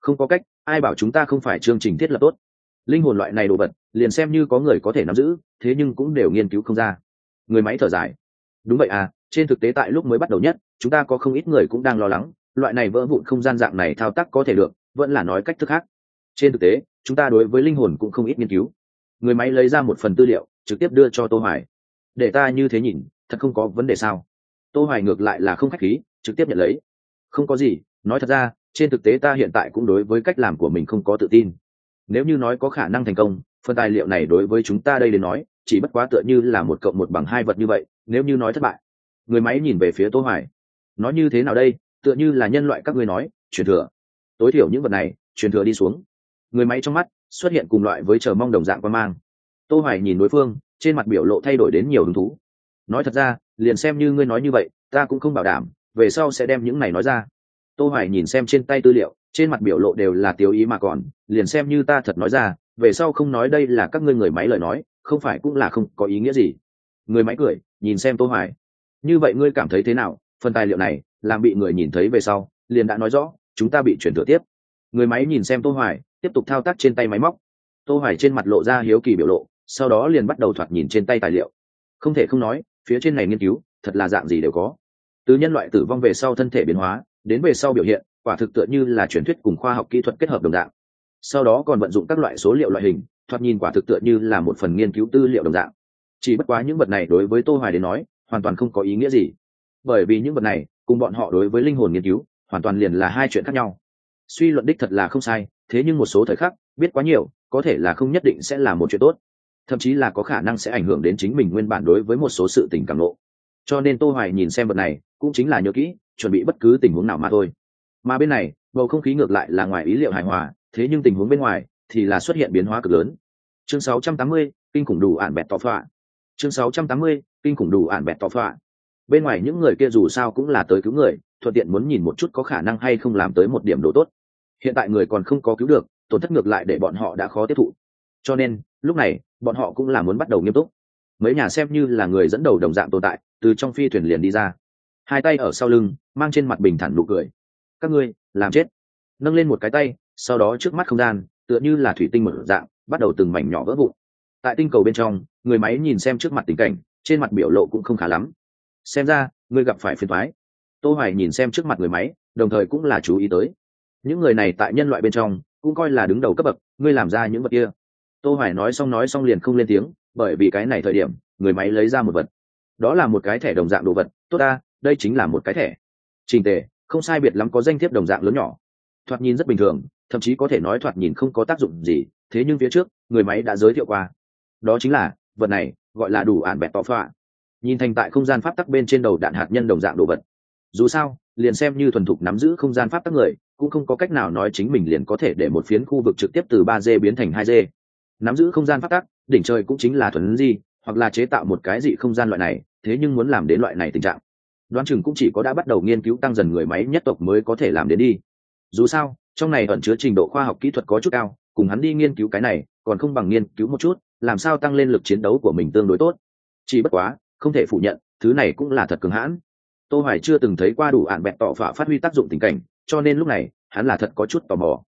Không có cách, ai bảo chúng ta không phải chương trình thiết lập tốt. Linh hồn loại này đồ vật, liền xem như có người có thể nắm giữ, thế nhưng cũng đều nghiên cứu không ra. Người máy thở dài. Đúng vậy à trên thực tế tại lúc mới bắt đầu nhất, chúng ta có không ít người cũng đang lo lắng, loại này vỡ vụn không gian dạng này thao tác có thể được, vẫn là nói cách thức khác trên thực tế, chúng ta đối với linh hồn cũng không ít nghiên cứu. Người máy lấy ra một phần tư liệu, trực tiếp đưa cho tô hoài. Để ta như thế nhìn, thật không có vấn đề sao? Tô hoài ngược lại là không khách khí, trực tiếp nhận lấy. Không có gì, nói thật ra, trên thực tế ta hiện tại cũng đối với cách làm của mình không có tự tin. Nếu như nói có khả năng thành công, phần tài liệu này đối với chúng ta đây đến nói, chỉ bất quá tựa như là một cộng một bằng hai vật như vậy, nếu như nói thất bại. Người máy nhìn về phía tô hoài. Nói như thế nào đây? Tựa như là nhân loại các ngươi nói, truyền thừa. Tối thiểu những vật này, truyền thừa đi xuống người máy trong mắt xuất hiện cùng loại với chờ mong đồng dạng quan mang. Tô hoài nhìn đối phương, trên mặt biểu lộ thay đổi đến nhiều hứng thú. Nói thật ra, liền xem như ngươi nói như vậy, ta cũng không bảo đảm, về sau sẽ đem những này nói ra. Tô hoài nhìn xem trên tay tư liệu, trên mặt biểu lộ đều là tiêu ý mà còn, liền xem như ta thật nói ra, về sau không nói đây là các ngươi người máy lời nói, không phải cũng là không có ý nghĩa gì. Người máy cười, nhìn xem tô hoài. Như vậy ngươi cảm thấy thế nào? Phần tài liệu này, làm bị người nhìn thấy về sau, liền đã nói rõ, chúng ta bị chuyển thừa tiếp. Người máy nhìn xem tô hoài tiếp tục thao tác trên tay máy móc. Tô hoài trên mặt lộ ra hiếu kỳ biểu lộ, sau đó liền bắt đầu thoạt nhìn trên tay tài liệu. Không thể không nói, phía trên này nghiên cứu, thật là dạng gì đều có. Từ nhân loại tử vong về sau thân thể biến hóa, đến về sau biểu hiện, quả thực tựa như là truyền thuyết cùng khoa học kỹ thuật kết hợp đồng dạng. Sau đó còn vận dụng các loại số liệu loại hình, thoạt nhìn quả thực tựa như là một phần nghiên cứu tư liệu đồng dạng. Chỉ bất quá những vật này đối với tô hoài đến nói, hoàn toàn không có ý nghĩa gì. Bởi vì những vật này, cùng bọn họ đối với linh hồn nghiên cứu, hoàn toàn liền là hai chuyện khác nhau suy luận đích thật là không sai thế nhưng một số thời khắc biết quá nhiều có thể là không nhất định sẽ là một chuyện tốt. Thậm chí là có khả năng sẽ ảnh hưởng đến chính mình nguyên bản đối với một số sự tình cảm lộ. Cho nên tô hoài nhìn xem vật này cũng chính là nhớ kỹ chuẩn bị bất cứ tình huống nào mà thôi. Mà bên này bầu không khí ngược lại là ngoài ý liệu hài hòa thế nhưng tình huống bên ngoài thì là xuất hiện biến hóa cực lớn. Chương 680, kinh khủng đủ ản bẹt tỏ phạ. Chương 680, kinh khủng đủ ản bẹt tỏ phạ bên ngoài những người kia dù sao cũng là tới cứu người, thuận tiện muốn nhìn một chút có khả năng hay không làm tới một điểm đồ tốt. Hiện tại người còn không có cứu được, tổn thất ngược lại để bọn họ đã khó tiếp thụ. Cho nên, lúc này, bọn họ cũng là muốn bắt đầu nghiêm túc. Mấy nhà xem như là người dẫn đầu đồng dạng tồn tại, từ trong phi thuyền liền đi ra. Hai tay ở sau lưng, mang trên mặt bình thản nụ cười. Các ngươi, làm chết. Nâng lên một cái tay, sau đó trước mắt không gian, tựa như là thủy tinh mở dạng, bắt đầu từng mảnh nhỏ vỡ vụn. Tại tinh cầu bên trong, người máy nhìn xem trước mặt tình cảnh, trên mặt biểu lộ cũng không khá lắm xem ra, ngươi gặp phải phiền thoái tô hoài nhìn xem trước mặt người máy, đồng thời cũng là chú ý tới. Những người này tại nhân loại bên trong, cũng coi là đứng đầu cấp bậc, ngươi làm ra những vật kia. Tô hoài nói xong nói xong liền không lên tiếng, bởi vì cái này thời điểm, người máy lấy ra một vật. Đó là một cái thẻ đồng dạng đồ vật, tốt ta, đây chính là một cái thẻ. Trình tề, không sai biệt lắm có danh thiếp đồng dạng lớn nhỏ. Thoạt nhìn rất bình thường, thậm chí có thể nói thoạt nhìn không có tác dụng gì, thế nhưng phía trước, người máy đã giới thiệu qua. Đó chính là, vật này, gọi là đủ ản bẹt tỏ phạ nhìn thành tại không gian pháp tắc bên trên đầu đạn hạt nhân đồng dạng đồ vật. Dù sao, liền xem như thuần thục nắm giữ không gian pháp tắc người, cũng không có cách nào nói chính mình liền có thể để một phiến khu vực trực tiếp từ ba d biến thành hai d. Nắm giữ không gian pháp tắc, đỉnh trời cũng chính là thuần di, hoặc là chế tạo một cái dị không gian loại này, thế nhưng muốn làm đến loại này tình trạng. Đoán chừng cũng chỉ có đã bắt đầu nghiên cứu tăng dần người máy nhất tộc mới có thể làm đến đi. Dù sao, trong này ẩn chứa trình độ khoa học kỹ thuật có chút cao, cùng hắn đi nghiên cứu cái này, còn không bằng nghiên cứu một chút, làm sao tăng lên lực chiến đấu của mình tương đối tốt. Chỉ bất quá không thể phủ nhận, thứ này cũng là thật cường hãn. Tô hoài chưa từng thấy qua đủ ạn bẹt tọ phạ phát huy tác dụng tình cảnh, cho nên lúc này, hắn là thật có chút tò mò.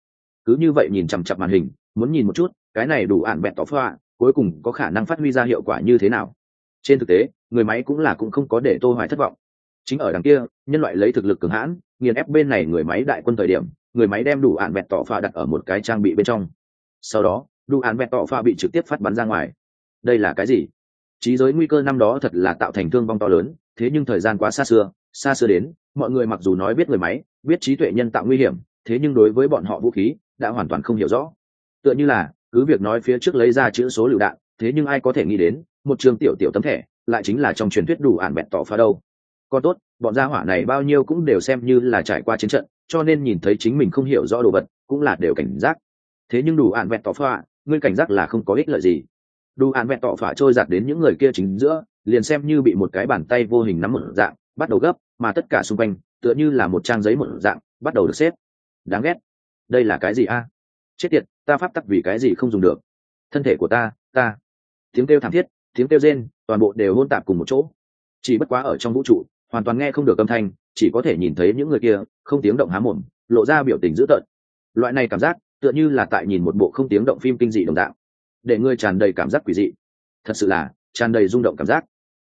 Cứ như vậy nhìn chằm chằm màn hình, muốn nhìn một chút, cái này đủ ạn bẹt tọ phạ, cuối cùng có khả năng phát huy ra hiệu quả như thế nào. Trên thực tế, người máy cũng là cũng không có để tô hoài thất vọng. Chính ở đằng kia, nhân loại lấy thực lực cường hãn, nghiền ép bên này người máy đại quân thời điểm, người máy đem đủ ạn bẹt tọ phạ đặt ở một cái trang bị bên trong. Sau đó, đủ ạn bẹt tọ phạ bị trực tiếp phát bắn ra ngoài. Đây là cái gì? Trí giới nguy cơ năm đó thật là tạo thành thương vong to lớn thế nhưng thời gian quá xa xưa xa xưa đến mọi người mặc dù nói biết người máy biết trí tuệ nhân tạo nguy hiểm thế nhưng đối với bọn họ vũ khí đã hoàn toàn không hiểu rõ. Tựa như là cứ việc nói phía trước lấy ra chữ số lựu đạn thế nhưng ai có thể nghĩ đến một trường tiểu tiểu tấm thẻ lại chính là trong truyền thuyết đủ ản bẹn tỏ phá đâu. Còn tốt bọn gia hỏa này bao nhiêu cũng đều xem như là trải qua chiến trận cho nên nhìn thấy chính mình không hiểu rõ đồ vật cũng là đều cảnh giác. Thế nhưng đủ ản vẹn tỏ pha, ngươi cảnh giác là không có ích lợi gì đủ ản vẹn tọ phả trôi giặt đến những người kia chính giữa, liền xem như bị một cái bàn tay vô hình nắm một dạng, bắt đầu gấp, mà tất cả xung quanh, tựa như là một trang giấy một dạng, bắt đầu được xếp. Đáng ghét. Đây là cái gì a? Chết tiệt, ta pháp tắc vì cái gì không dùng được? Thân thể của ta ta. Tiếng kêu thảm thiết, tiếng kêu rên, toàn bộ đều hôn tạp cùng một chỗ. Chỉ bất quá ở trong vũ trụ, hoàn toàn nghe không được âm thanh, chỉ có thể nhìn thấy những người kia, không tiếng động há mồm, lộ ra biểu tình dữ tợn. Loại này cảm giác, tựa như là tại nhìn một bộ không tiếng động phim kinh dị đồng đạo để ngươi tràn đầy cảm giác quỷ dị. Thật sự là, tràn đầy rung động cảm giác.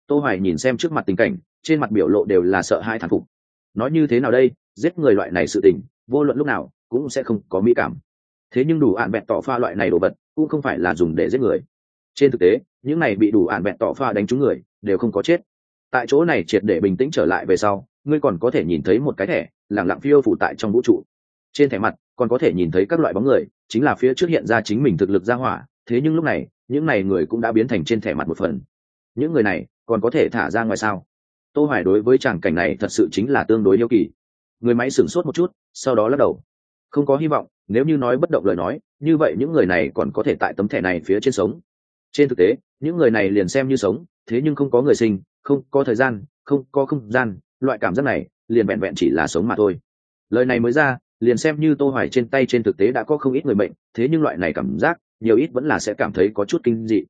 Tô hoài nhìn xem trước mặt tình cảnh, trên mặt biểu lộ đều là sợ hãi thán phục. Nói như thế nào đây, giết người loại này sự tình, vô luận lúc nào, cũng sẽ không có mỹ cảm. Thế nhưng đủ ạn bẹn tỏ pha loại này đồ vật, cũng không phải là dùng để giết người. Trên thực tế, những này bị đủ ạn bẹn tỏ pha đánh trúng người, đều không có chết. Tại chỗ này triệt để bình tĩnh trở lại về sau, ngươi còn có thể nhìn thấy một cái thẻ, lẳng lặng phiêu phủ tại trong vũ trụ. Trên thẻ mặt, còn có thể nhìn thấy các loại bóng người, chính là phía trước hiện ra chính mình thực lực ra hỏa thế nhưng lúc này, những này người cũng đã biến thành trên thẻ mặt một phần. Những người này, còn có thể thả ra ngoài sao? Tô hoài đối với tràng cảnh này thật sự chính là tương đối yêu kỳ. Người máy sửng sốt một chút, sau đó lắc đầu. Không có hy vọng, nếu như nói bất động lời nói, như vậy những người này còn có thể tại tấm thẻ này phía trên sống. Trên thực tế, những người này liền xem như sống, thế nhưng không có người sinh, không có thời gian, không có không gian, loại cảm giác này, liền vẹn vẹn chỉ là sống mà thôi. Lời này mới ra, liền xem như tô hoài trên tay trên thực tế đã có không ít người bệnh, thế nhưng loại này cảm giác nhiều ít vẫn là sẽ cảm thấy có chút kinh dị.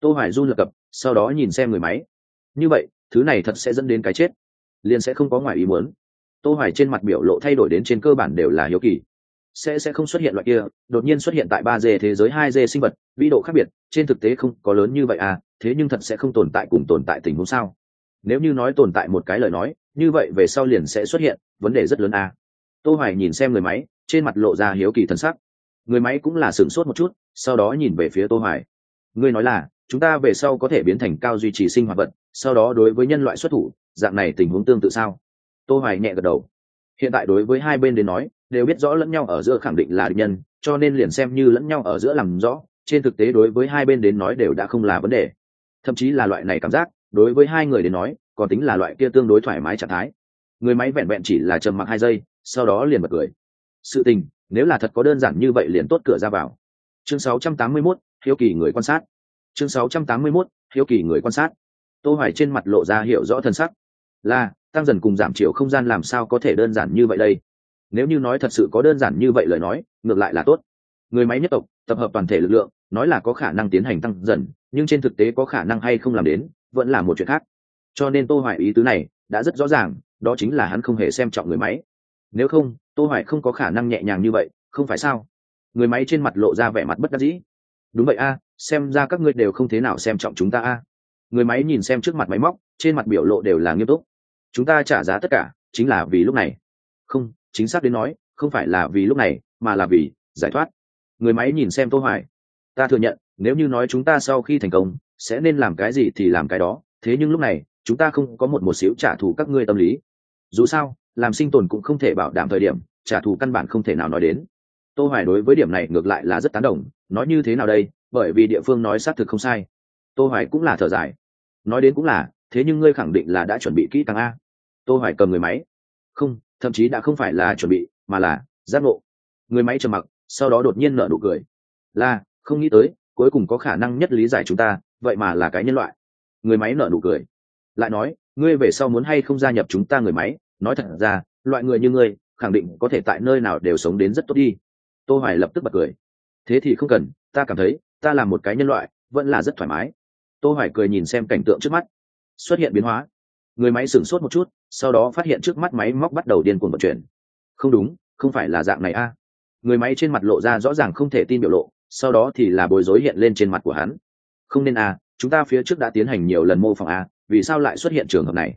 Tô hoài run lập cập, sau đó nhìn xem người máy. Như vậy, thứ này thật sẽ dẫn đến cái chết. Liền sẽ không có ngoài ý muốn. Tô hoài trên mặt biểu lộ thay đổi đến trên cơ bản đều là hiếu kỳ. Sẽ sẽ không xuất hiện loại kia, đột nhiên xuất hiện tại ba d thế giới, hai d sinh vật, vĩ độ khác biệt, trên thực tế không có lớn như vậy à thế nhưng thật sẽ không tồn tại cùng tồn tại tình huống sao? Nếu như nói tồn tại một cái lời nói, như vậy về sau liền sẽ xuất hiện, vấn đề rất lớn à. Tô hoài nhìn xem người máy, trên mặt lộ ra hiếu kỳ thần sắc người máy cũng là sửng sốt một chút, sau đó nhìn về phía tô hoài. Ngươi nói là, chúng ta về sau có thể biến thành cao duy trì sinh hoạt vật, sau đó đối với nhân loại xuất thủ, dạng này tình huống tương tự sao? Tô hoài nhẹ gật đầu. Hiện tại đối với hai bên đến nói, đều biết rõ lẫn nhau ở giữa khẳng định là địch nhân, cho nên liền xem như lẫn nhau ở giữa làm rõ, trên thực tế đối với hai bên đến nói đều đã không là vấn đề. Thậm chí là loại này cảm giác, đối với hai người đến nói, còn tính là loại kia tương đối thoải mái trạng thái. Người máy vẹn vẹn chỉ là trầm mặc hai giây, sau đó liền bật cười. Sự tình nếu là thật có đơn giản như vậy liền tốt cửa ra vào. Chương 681, hiếu kỳ người quan sát. Chương 681, hiếu kỳ người quan sát. Tô hoài trên mặt lộ ra hiểu rõ thân sắc. Là tăng dần cùng giảm chiều không gian làm sao có thể đơn giản như vậy đây? Nếu như nói thật sự có đơn giản như vậy lời nói ngược lại là tốt. Người máy nhất tộc tập hợp toàn thể lực lượng nói là có khả năng tiến hành tăng dần nhưng trên thực tế có khả năng hay không làm đến vẫn là một chuyện khác. Cho nên tô hoài ý tứ này đã rất rõ ràng đó chính là hắn không hề xem trọng người máy. Nếu không tô hoài không có khả năng nhẹ nhàng như vậy, không phải sao? Người máy trên mặt lộ ra vẻ mặt bất đắc dĩ. Đúng vậy a, xem ra các ngươi đều không thế nào xem trọng chúng ta a. Người máy nhìn xem trước mặt máy móc, trên mặt biểu lộ đều là nghiêm túc. Chúng ta trả giá tất cả, chính là vì lúc này. Không, chính xác đến nói, không phải là vì lúc này, mà là vì giải thoát. Người máy nhìn xem tô hoài. Ta thừa nhận, nếu như nói chúng ta sau khi thành công, sẽ nên làm cái gì thì làm cái đó. Thế nhưng lúc này, chúng ta không có một một xíu trả thù các ngươi tâm lý. Dù sao làm sinh tồn cũng không thể bảo đảm thời điểm, trả thù căn bản không thể nào nói đến. Tô hoài đối với điểm này ngược lại là rất tán đồng, nói như thế nào đây, bởi vì địa phương nói xác thực không sai. Tô hoài cũng là thở dài. Nói đến cũng là, thế nhưng ngươi khẳng định là đã chuẩn bị kỹ càng a. Tô hoài cầm người máy. Không, thậm chí đã không phải là chuẩn bị, mà là giác ngộ. Người máy trầm mặc, sau đó đột nhiên nở nụ cười. Là, không nghĩ tới, cuối cùng có khả năng nhất lý giải chúng ta, vậy mà là cái nhân loại. Người máy nở nụ cười. Lại nói, ngươi về sau muốn hay không gia nhập chúng ta người máy? Nói thật ra, loại người như ngươi, khẳng định có thể tại nơi nào đều sống đến rất tốt đi. Tô hoài lập tức bật cười. Thế thì không cần, ta cảm thấy, ta là một cái nhân loại, vẫn là rất thoải mái. Tô hoài cười nhìn xem cảnh tượng trước mắt. Xuất hiện biến hóa. Người máy sửng sốt một chút, sau đó phát hiện trước mắt máy móc bắt đầu điên cuồng vận chuyển. Không đúng, không phải là dạng này a. Người máy trên mặt lộ ra rõ ràng không thể tin biểu lộ, sau đó thì là bối rối hiện lên trên mặt của hắn. Không nên a, chúng ta phía trước đã tiến hành nhiều lần mô phỏng a, vì sao lại xuất hiện trường hợp này?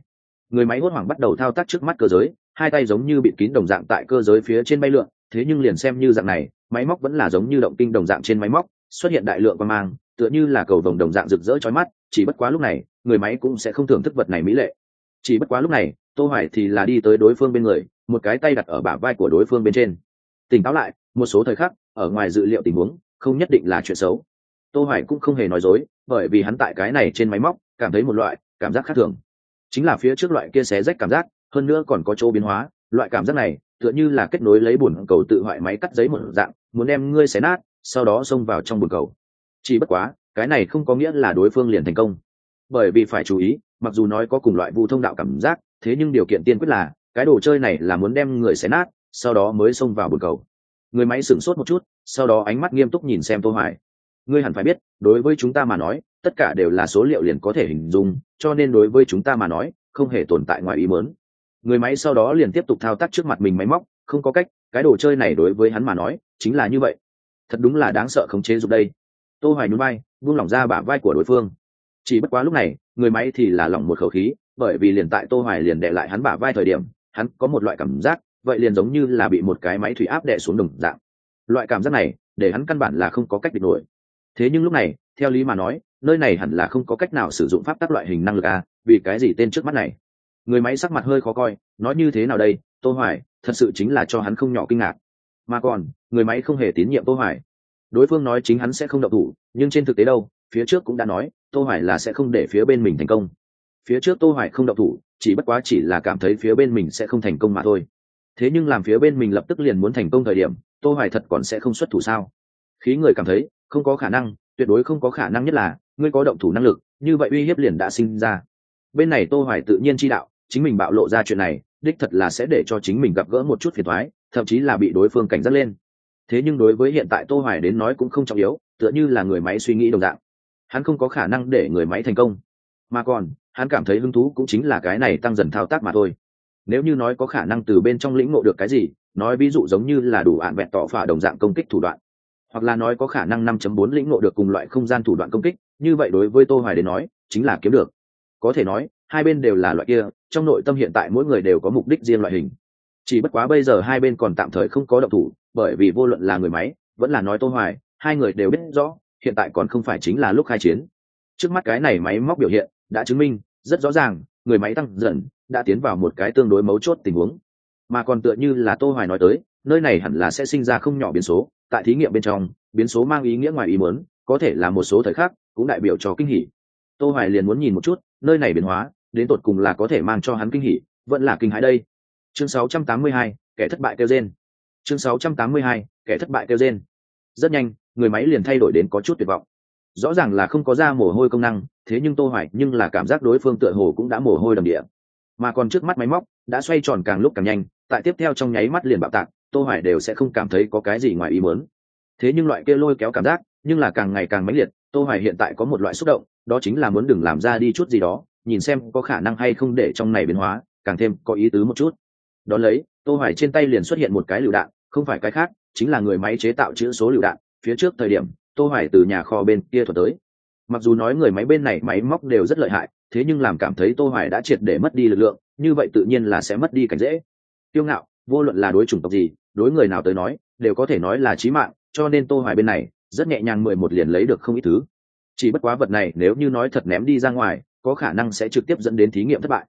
Người máy hốt hoảng bắt đầu thao tác trước mắt cơ giới, hai tay giống như bị kín đồng dạng tại cơ giới phía trên bay lượn, thế nhưng liền xem như dạng này, máy móc vẫn là giống như động kinh đồng dạng trên máy móc, xuất hiện đại lượng quan mang, tựa như là cầu vồng đồng dạng rực rỡ chói mắt, chỉ bất quá lúc này, người máy cũng sẽ không thưởng thức vật này mỹ lệ. Chỉ bất quá lúc này, tô hoài thì là đi tới đối phương bên người, một cái tay đặt ở bả vai của đối phương bên trên. Tỉnh táo lại, một số thời khắc, ở ngoài dự liệu tình huống, không nhất định là chuyện xấu. Tô hoài cũng không hề nói dối, bởi vì hắn tại cái này trên máy móc, cảm thấy một loại cảm giác khác thường chính là phía trước loại kia xé rách cảm giác, hơn nữa còn có chỗ biến hóa, loại cảm giác này tựa như là kết nối lấy bùn cầu tự hoại máy cắt giấy một dạng, muốn đem ngươi xé nát, sau đó xông vào trong bùn cầu. Chỉ bất quá, cái này không có nghĩa là đối phương liền thành công. Bởi vì phải chú ý, mặc dù nói có cùng loại vu thông đạo cảm giác, thế nhưng điều kiện tiên quyết là, cái đồ chơi này là muốn đem người xé nát, sau đó mới xông vào bồn cầu. Người máy sửng sốt một chút, sau đó ánh mắt nghiêm túc nhìn xem tô hoài. Ngươi hẳn phải biết, đối với chúng ta mà nói tất cả đều là số liệu liền có thể hình dung, cho nên đối với chúng ta mà nói, không hề tồn tại ngoài ý muốn. Người máy sau đó liền tiếp tục thao tác trước mặt mình máy móc, không có cách, cái đồ chơi này đối với hắn mà nói, chính là như vậy. Thật đúng là đáng sợ khống chế dục đây. Tô hoài nhún vai, buông lỏng ra bả vai của đối phương. Chỉ bất quá lúc này, người máy thì là lỏng một khẩu khí, bởi vì liền tại tô hoài liền đè lại hắn bả vai thời điểm, hắn có một loại cảm giác, vậy liền giống như là bị một cái máy thủy áp đè xuống đồng dạng. Loại cảm giác này, để hắn căn bản là không có cách địch nổi. Thế nhưng lúc này, theo lý mà nói nơi này hẳn là không có cách nào sử dụng pháp tắc loại hình năng lực a, vì cái gì tên trước mắt này? Người máy sắc mặt hơi khó coi, nói như thế nào đây? Tô hoài, thật sự chính là cho hắn không nhỏ kinh ngạc. Mà còn, người máy không hề tín nhiệm tô hoài. Đối phương nói chính hắn sẽ không động thủ, nhưng trên thực tế đâu, phía trước cũng đã nói, tô hoài là sẽ không để phía bên mình thành công. Phía trước tô hoài không động thủ, chỉ bất quá chỉ là cảm thấy phía bên mình sẽ không thành công mà thôi. Thế nhưng làm phía bên mình lập tức liền muốn thành công thời điểm, tô hoài thật còn sẽ không xuất thủ sao? Khí người cảm thấy, không có khả năng tuyệt đối không có khả năng nhất là, ngươi có động thủ năng lực, như vậy uy hiếp liền đã sinh ra. Bên này tô hoài tự nhiên chi đạo, chính mình bạo lộ ra chuyện này, đích thật là sẽ để cho chính mình gặp gỡ một chút phiền toái, thậm chí là bị đối phương cảnh giác lên. Thế nhưng đối với hiện tại tô hoài đến nói cũng không trọng yếu, tựa như là người máy suy nghĩ đồng dạng. Hắn không có khả năng để người máy thành công. Mà còn, hắn cảm thấy hứng thú cũng chính là cái này tăng dần thao tác mà thôi. Nếu như nói có khả năng từ bên trong lĩnh ngộ được cái gì, nói ví dụ giống như là đủ ạn vẹn tỏ phả đồng dạng công kích thủ đoạn hoặc là nói có khả năng 5.4 lĩnh ngộ được cùng loại không gian thủ đoạn công kích, như vậy đối với tô hoài đến nói, chính là kiếm được. Có thể nói, hai bên đều là loại kia, trong nội tâm hiện tại mỗi người đều có mục đích riêng loại hình. Chỉ bất quá bây giờ hai bên còn tạm thời không có động thủ, bởi vì vô luận là người máy, vẫn là nói tô hoài, hai người đều biết rõ, hiện tại còn không phải chính là lúc khai chiến. Trước mắt cái này máy móc biểu hiện, đã chứng minh, rất rõ ràng, người máy tăng dần, đã tiến vào một cái tương đối mấu chốt tình huống. Mà còn tựa như là tô hoài nói tới, nơi này hẳn là sẽ sinh ra không nhỏ biến số tại thí nghiệm bên trong biến số mang ý nghĩa ngoài ý muốn có thể là một số thời khắc cũng đại biểu cho kinh hỉ. Tô hoài liền muốn nhìn một chút nơi này biến hóa đến tột cùng là có thể mang cho hắn kinh hỉ vẫn là kinh hãi đây. Chương 682, kẻ thất bại kêu gen chương 682, kẻ thất bại kêu gen rất nhanh người máy liền thay đổi đến có chút tuyệt vọng. Rõ ràng là không có ra mồ hôi công năng thế nhưng tô hoài nhưng là cảm giác đối phương tựa hồ cũng đã mồ hôi đầm địa. Mà còn trước mắt máy móc đã xoay tròn càng lúc càng nhanh tại tiếp theo trong nháy mắt liền bạo tạc tô hoài đều sẽ không cảm thấy có cái gì ngoài ý muốn. Thế nhưng loại kia lôi kéo cảm giác, nhưng là càng ngày càng mãnh liệt, tô hoài hiện tại có một loại xúc động, đó chính là muốn đừng làm ra đi chút gì đó, nhìn xem có khả năng hay không để trong này biến hóa, càng thêm có ý tứ một chút. Đó lấy, tô hoài trên tay liền xuất hiện một cái lựu đạn, không phải cái khác, chính là người máy chế tạo chữ số lựu đạn, phía trước thời điểm, tô hoài từ nhà kho bên kia thuật tới. Mặc dù nói người máy bên này máy móc đều rất lợi hại, thế nhưng làm cảm thấy tô hoài đã triệt để mất đi lực lượng, như vậy tự nhiên là sẽ mất đi cảnh dễ. Tiêu ngạo vô luận là đối chủng tộc gì, đối người nào tới nói, đều có thể nói là trí mạng, cho nên tô hoài bên này, rất nhẹ nhàng mười một liền lấy được không ít thứ. Chỉ bất quá vật này, nếu như nói thật ném đi ra ngoài, có khả năng sẽ trực tiếp dẫn đến thí nghiệm thất bại.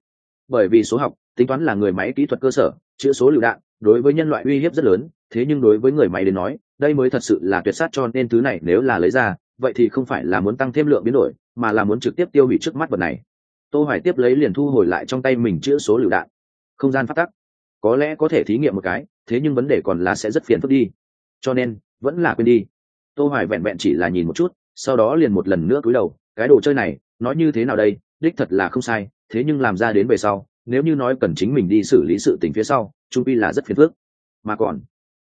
Bởi vì số học, tính toán là người máy kỹ thuật cơ sở chữa số lựu đạn, đối với nhân loại uy hiếp rất lớn, thế nhưng đối với người máy đến nói, đây mới thật sự là tuyệt sát cho nên thứ này nếu là lấy ra, vậy thì không phải là muốn tăng thêm lượng biến đổi, mà là muốn trực tiếp tiêu hủy trước mắt vật này. Tô hoài tiếp lấy liền thu hồi lại trong tay mình chữa số lựu đạn. Không gian phát tắc có lẽ có thể thí nghiệm một cái, thế nhưng vấn đề còn là sẽ rất phiền phức đi. Cho nên, vẫn là quên đi. Tô hoài vẹn vẹn chỉ là nhìn một chút, sau đó liền một lần nữa cúi đầu, cái đồ chơi này, nói như thế nào đây? Đích thật là không sai, thế nhưng làm ra đến về sau, nếu như nói cần chính mình đi xử lý sự tình phía sau, trung pi là rất phiền phức. Mà còn,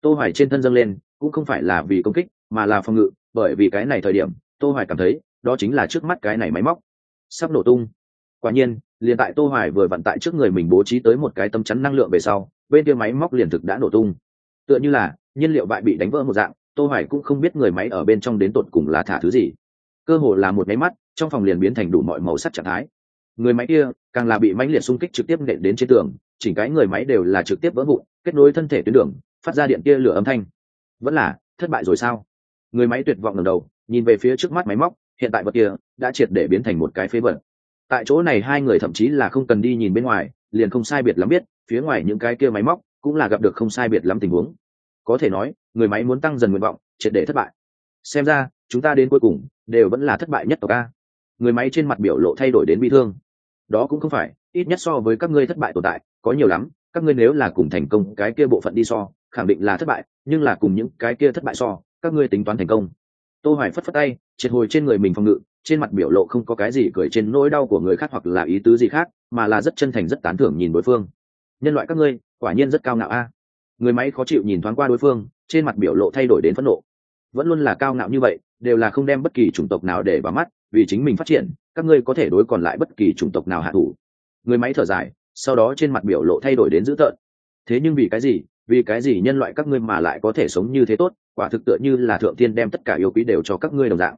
tô hoài trên thân dâng lên, cũng không phải là vì công kích, mà là phòng ngự, bởi vì cái này thời điểm, tô hoài cảm thấy, đó chính là trước mắt cái này máy móc. Sắp nổ tung quả nhiên, liền tại tô hoài vừa vận tại trước người mình bố trí tới một cái tâm chắn năng lượng về sau, bên kia máy móc liền thực đã nổ tung. Tựa như là, nhiên liệu bại bị đánh vỡ một dạng, tô hoài cũng không biết người máy ở bên trong đến tột cùng là thả thứ gì. Cơ hồ là một máy mắt, trong phòng liền biến thành đủ mọi màu sắc trạng thái. Người máy kia, càng là bị mãnh liệt xung kích trực tiếp nện đến trên tường, chỉnh cái người máy đều là trực tiếp vỡ vụn, kết nối thân thể tuyến đường, phát ra điện kia lửa âm thanh. Vẫn là, thất bại rồi sao? Người máy tuyệt vọng ngẩng đầu, nhìn về phía trước mắt máy móc, hiện tại vật kia, đã triệt để biến thành một cái phế vật tại chỗ này hai người thậm chí là không cần đi nhìn bên ngoài, liền không sai biệt lắm biết, phía ngoài những cái kia máy móc cũng là gặp được không sai biệt lắm tình huống. Có thể nói, người máy muốn tăng dần nguyện vọng, triệt để thất bại. Xem ra, chúng ta đến cuối cùng, đều vẫn là thất bại nhất tộc a. Người máy trên mặt biểu lộ thay đổi đến bi thương. Đó cũng không phải, ít nhất so với các ngươi thất bại tồn tại, có nhiều lắm, các ngươi nếu là cùng thành công, cái kia bộ phận đi so, khẳng định là thất bại, nhưng là cùng những cái kia thất bại so, các ngươi tính toán thành công. Tô hoài phất phất tay triệt hồi trên người mình phòng ngự, trên mặt biểu lộ không có cái gì cười trên nỗi đau của người khác hoặc là ý tứ gì khác, mà là rất chân thành, rất tán thưởng nhìn đối phương. Nhân loại các ngươi, quả nhiên rất cao ngạo a. Người máy khó chịu nhìn thoáng qua đối phương, trên mặt biểu lộ thay đổi đến phẫn nộ. Vẫn luôn là cao ngạo như vậy, đều là không đem bất kỳ chủng tộc nào để vào mắt, vì chính mình phát triển, các ngươi có thể đối còn lại bất kỳ chủng tộc nào hạ thủ. Người máy thở dài, sau đó trên mặt biểu lộ thay đổi đến dữ tợn. Thế nhưng vì cái gì, vì cái gì nhân loại các ngươi mà lại có thể sống như thế tốt, quả thực tựa như là thượng tiên đem tất cả yêu quý đều cho các ngươi đồng dạng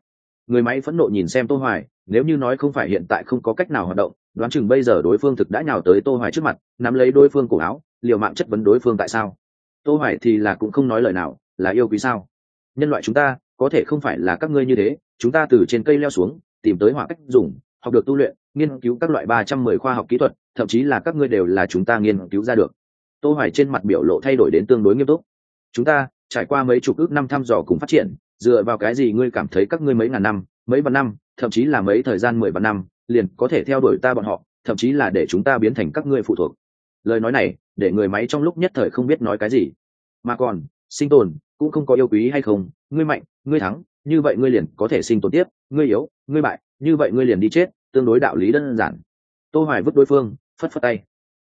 người máy phẫn nộ nhìn xem tô hoài, nếu như nói không phải hiện tại không có cách nào hoạt động, đoán chừng bây giờ đối phương thực đã nhào tới tô hoài trước mặt, nắm lấy đối phương cổ áo, liều mạng chất vấn đối phương tại sao. Tô hoài thì là cũng không nói lời nào, là yêu quý sao? Nhân loại chúng ta, có thể không phải là các ngươi như thế, chúng ta từ trên cây leo xuống, tìm tới hỏa cách dùng, học được tu luyện, nghiên cứu các loại 310 khoa học kỹ thuật, thậm chí là các ngươi đều là chúng ta nghiên cứu ra được. Tô hoài trên mặt biểu lộ thay đổi đến tương đối nghiêm túc. Chúng ta, trải qua mấy chục ước năm thăm dò cùng phát triển dựa vào cái gì ngươi cảm thấy các ngươi mấy ngàn năm, mấy vạn năm, thậm chí là mấy thời gian mười vạn năm, liền có thể theo đuổi ta bọn họ, thậm chí là để chúng ta biến thành các ngươi phụ thuộc? Lời nói này, để người máy trong lúc nhất thời không biết nói cái gì. Mà còn, sinh tồn, cũng không có yêu quý hay không, ngươi mạnh, ngươi thắng, như vậy ngươi liền có thể sinh tồn tiếp, ngươi yếu, ngươi bại, như vậy ngươi liền đi chết, tương đối đạo lý đơn giản. Tô hoài vứt đối phương, phất phất tay.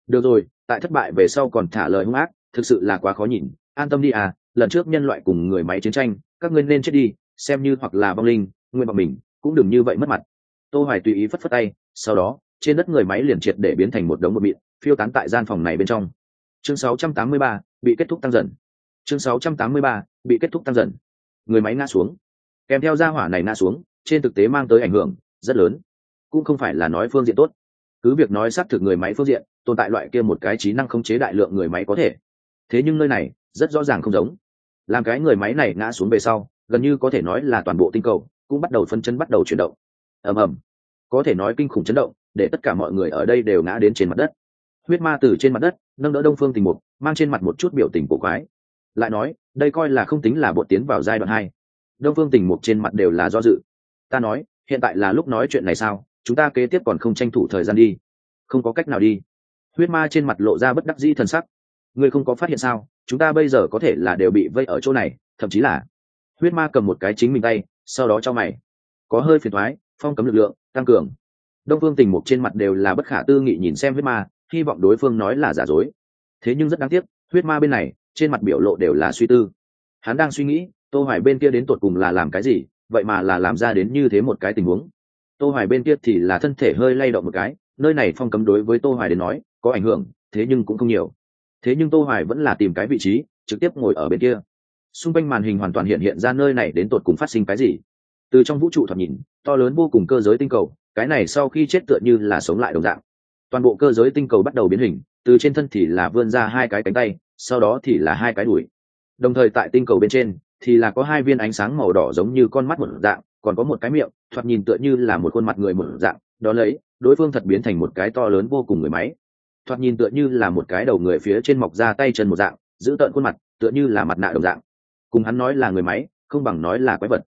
Được rồi, tại thất bại về sau còn thả lời hung ác, thực sự là quá khó nhìn, an tâm đi à lần trước nhân loại cùng người máy chiến tranh các ngươi nên chết đi xem như hoặc là vong linh nguyên vọng mình cũng đừng như vậy mất mặt. Tô hoài tùy ý phất phất tay sau đó trên đất người máy liền triệt để biến thành một đống bột mịn phiêu tán tại gian phòng này bên trong. Chương 683, bị kết thúc tăng dần. Chương 683, bị kết thúc tăng dần. Người máy ngã xuống. Kèm theo gia hỏa này ngã xuống trên thực tế mang tới ảnh hưởng rất lớn. Cũng không phải là nói phương diện tốt. Cứ việc nói xác thực người máy phương diện tồn tại loại kia một cái trí năng khống chế đại lượng người máy có thể. Thế nhưng nơi này rất rõ ràng không giống làm cái người máy này ngã xuống về sau, gần như có thể nói là toàn bộ tinh cầu cũng bắt đầu phân chân bắt đầu chuyển động. Ầm ầm. Có thể nói kinh khủng chấn động, để tất cả mọi người ở đây đều ngã đến trên mặt đất. Huyết ma từ trên mặt đất, nâng đỡ đông phương tình mục, mang trên mặt một chút biểu tình cổ quái. Lại nói, đây coi là không tính là bộ tiến vào giai đoạn hai. Đông phương tình mục trên mặt đều là do dự. Ta nói, hiện tại là lúc nói chuyện này sao? Chúng ta kế tiếp còn không tranh thủ thời gian đi. Không có cách nào đi. Huyết ma trên mặt lộ ra bất đắc dĩ t sắc ngươi không có phát hiện sao? Chúng ta bây giờ có thể là đều bị vây ở chỗ này, thậm chí là huyết ma cầm một cái chính mình tay, sau đó cho mày. Có hơi phiền thoái phong cấm lực lượng, tăng cường. Đông phương tình mục trên mặt đều là bất khả tư nghị nhìn xem huyết ma, hy vọng đối phương nói là giả dối. Thế nhưng rất đáng tiếc, huyết ma bên này, trên mặt biểu lộ đều là suy tư. Hắn đang suy nghĩ, tô hoài bên kia đến tột cùng là làm cái gì, vậy mà là làm ra đến như thế một cái tình huống. Tô hoài bên kia thì là thân thể hơi lay động một cái, nơi này phong cấm đối với tô hoài đến nói, có ảnh hưởng, thế nhưng cũng không nhiều thế nhưng tô hoài vẫn là tìm cái vị trí, trực tiếp ngồi ở bên kia. Xung quanh màn hình hoàn toàn hiện hiện ra nơi này đến tột cùng phát sinh cái gì. Từ trong vũ trụ thoạt nhìn, to lớn vô cùng cơ giới tinh cầu, cái này sau khi chết tựa như là sống lại đồng dạng. Toàn bộ cơ giới tinh cầu bắt đầu biến hình, từ trên thân thì là vươn ra hai cái cánh tay, sau đó thì là hai cái đùi. Đồng thời tại tinh cầu bên trên, thì là có hai viên ánh sáng màu đỏ giống như con mắt một dạng, còn có một cái miệng, thoạt nhìn tựa như là một khuôn mặt người một dạng. Đó lấy, đối phương thật biến thành một cái to lớn vô cùng người máy thoạt nhìn tựa như là một cái đầu người phía trên mọc ra tay chân một dạng, giữ tợn khuôn mặt, tựa như là mặt nạ đồng dạng. Cùng hắn nói là người máy, không bằng nói là quái vật.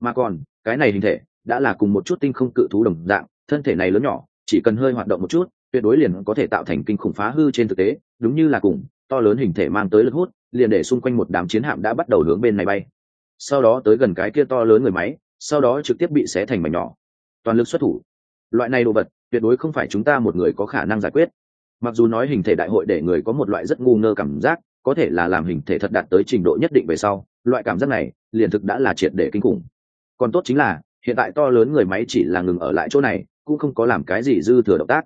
Mà còn, cái này hình thể, đã là cùng một chút tinh không cự thú đồng dạng, thân thể này lớn nhỏ, chỉ cần hơi hoạt động một chút, tuyệt đối liền có thể tạo thành kinh khủng phá hư trên thực tế, đúng như là cùng, to lớn hình thể mang tới lực hút, liền để xung quanh một đám chiến hạm đã bắt đầu hướng bên này bay. Sau đó tới gần cái kia to lớn người máy, sau đó trực tiếp bị xé thành mảnh nhỏ. Toàn lực xuất thủ. Loại này đồ vật, tuyệt đối không phải chúng ta một người có khả năng giải quyết mặc dù nói hình thể đại hội để người có một loại rất ngu ngơ cảm giác, có thể là làm hình thể thật đạt tới trình độ nhất định về sau, loại cảm giác này liền thực đã là triệt để kinh khủng. Còn tốt chính là, hiện tại to lớn người máy chỉ là ngừng ở lại chỗ này, cũng không có làm cái gì dư thừa động tác.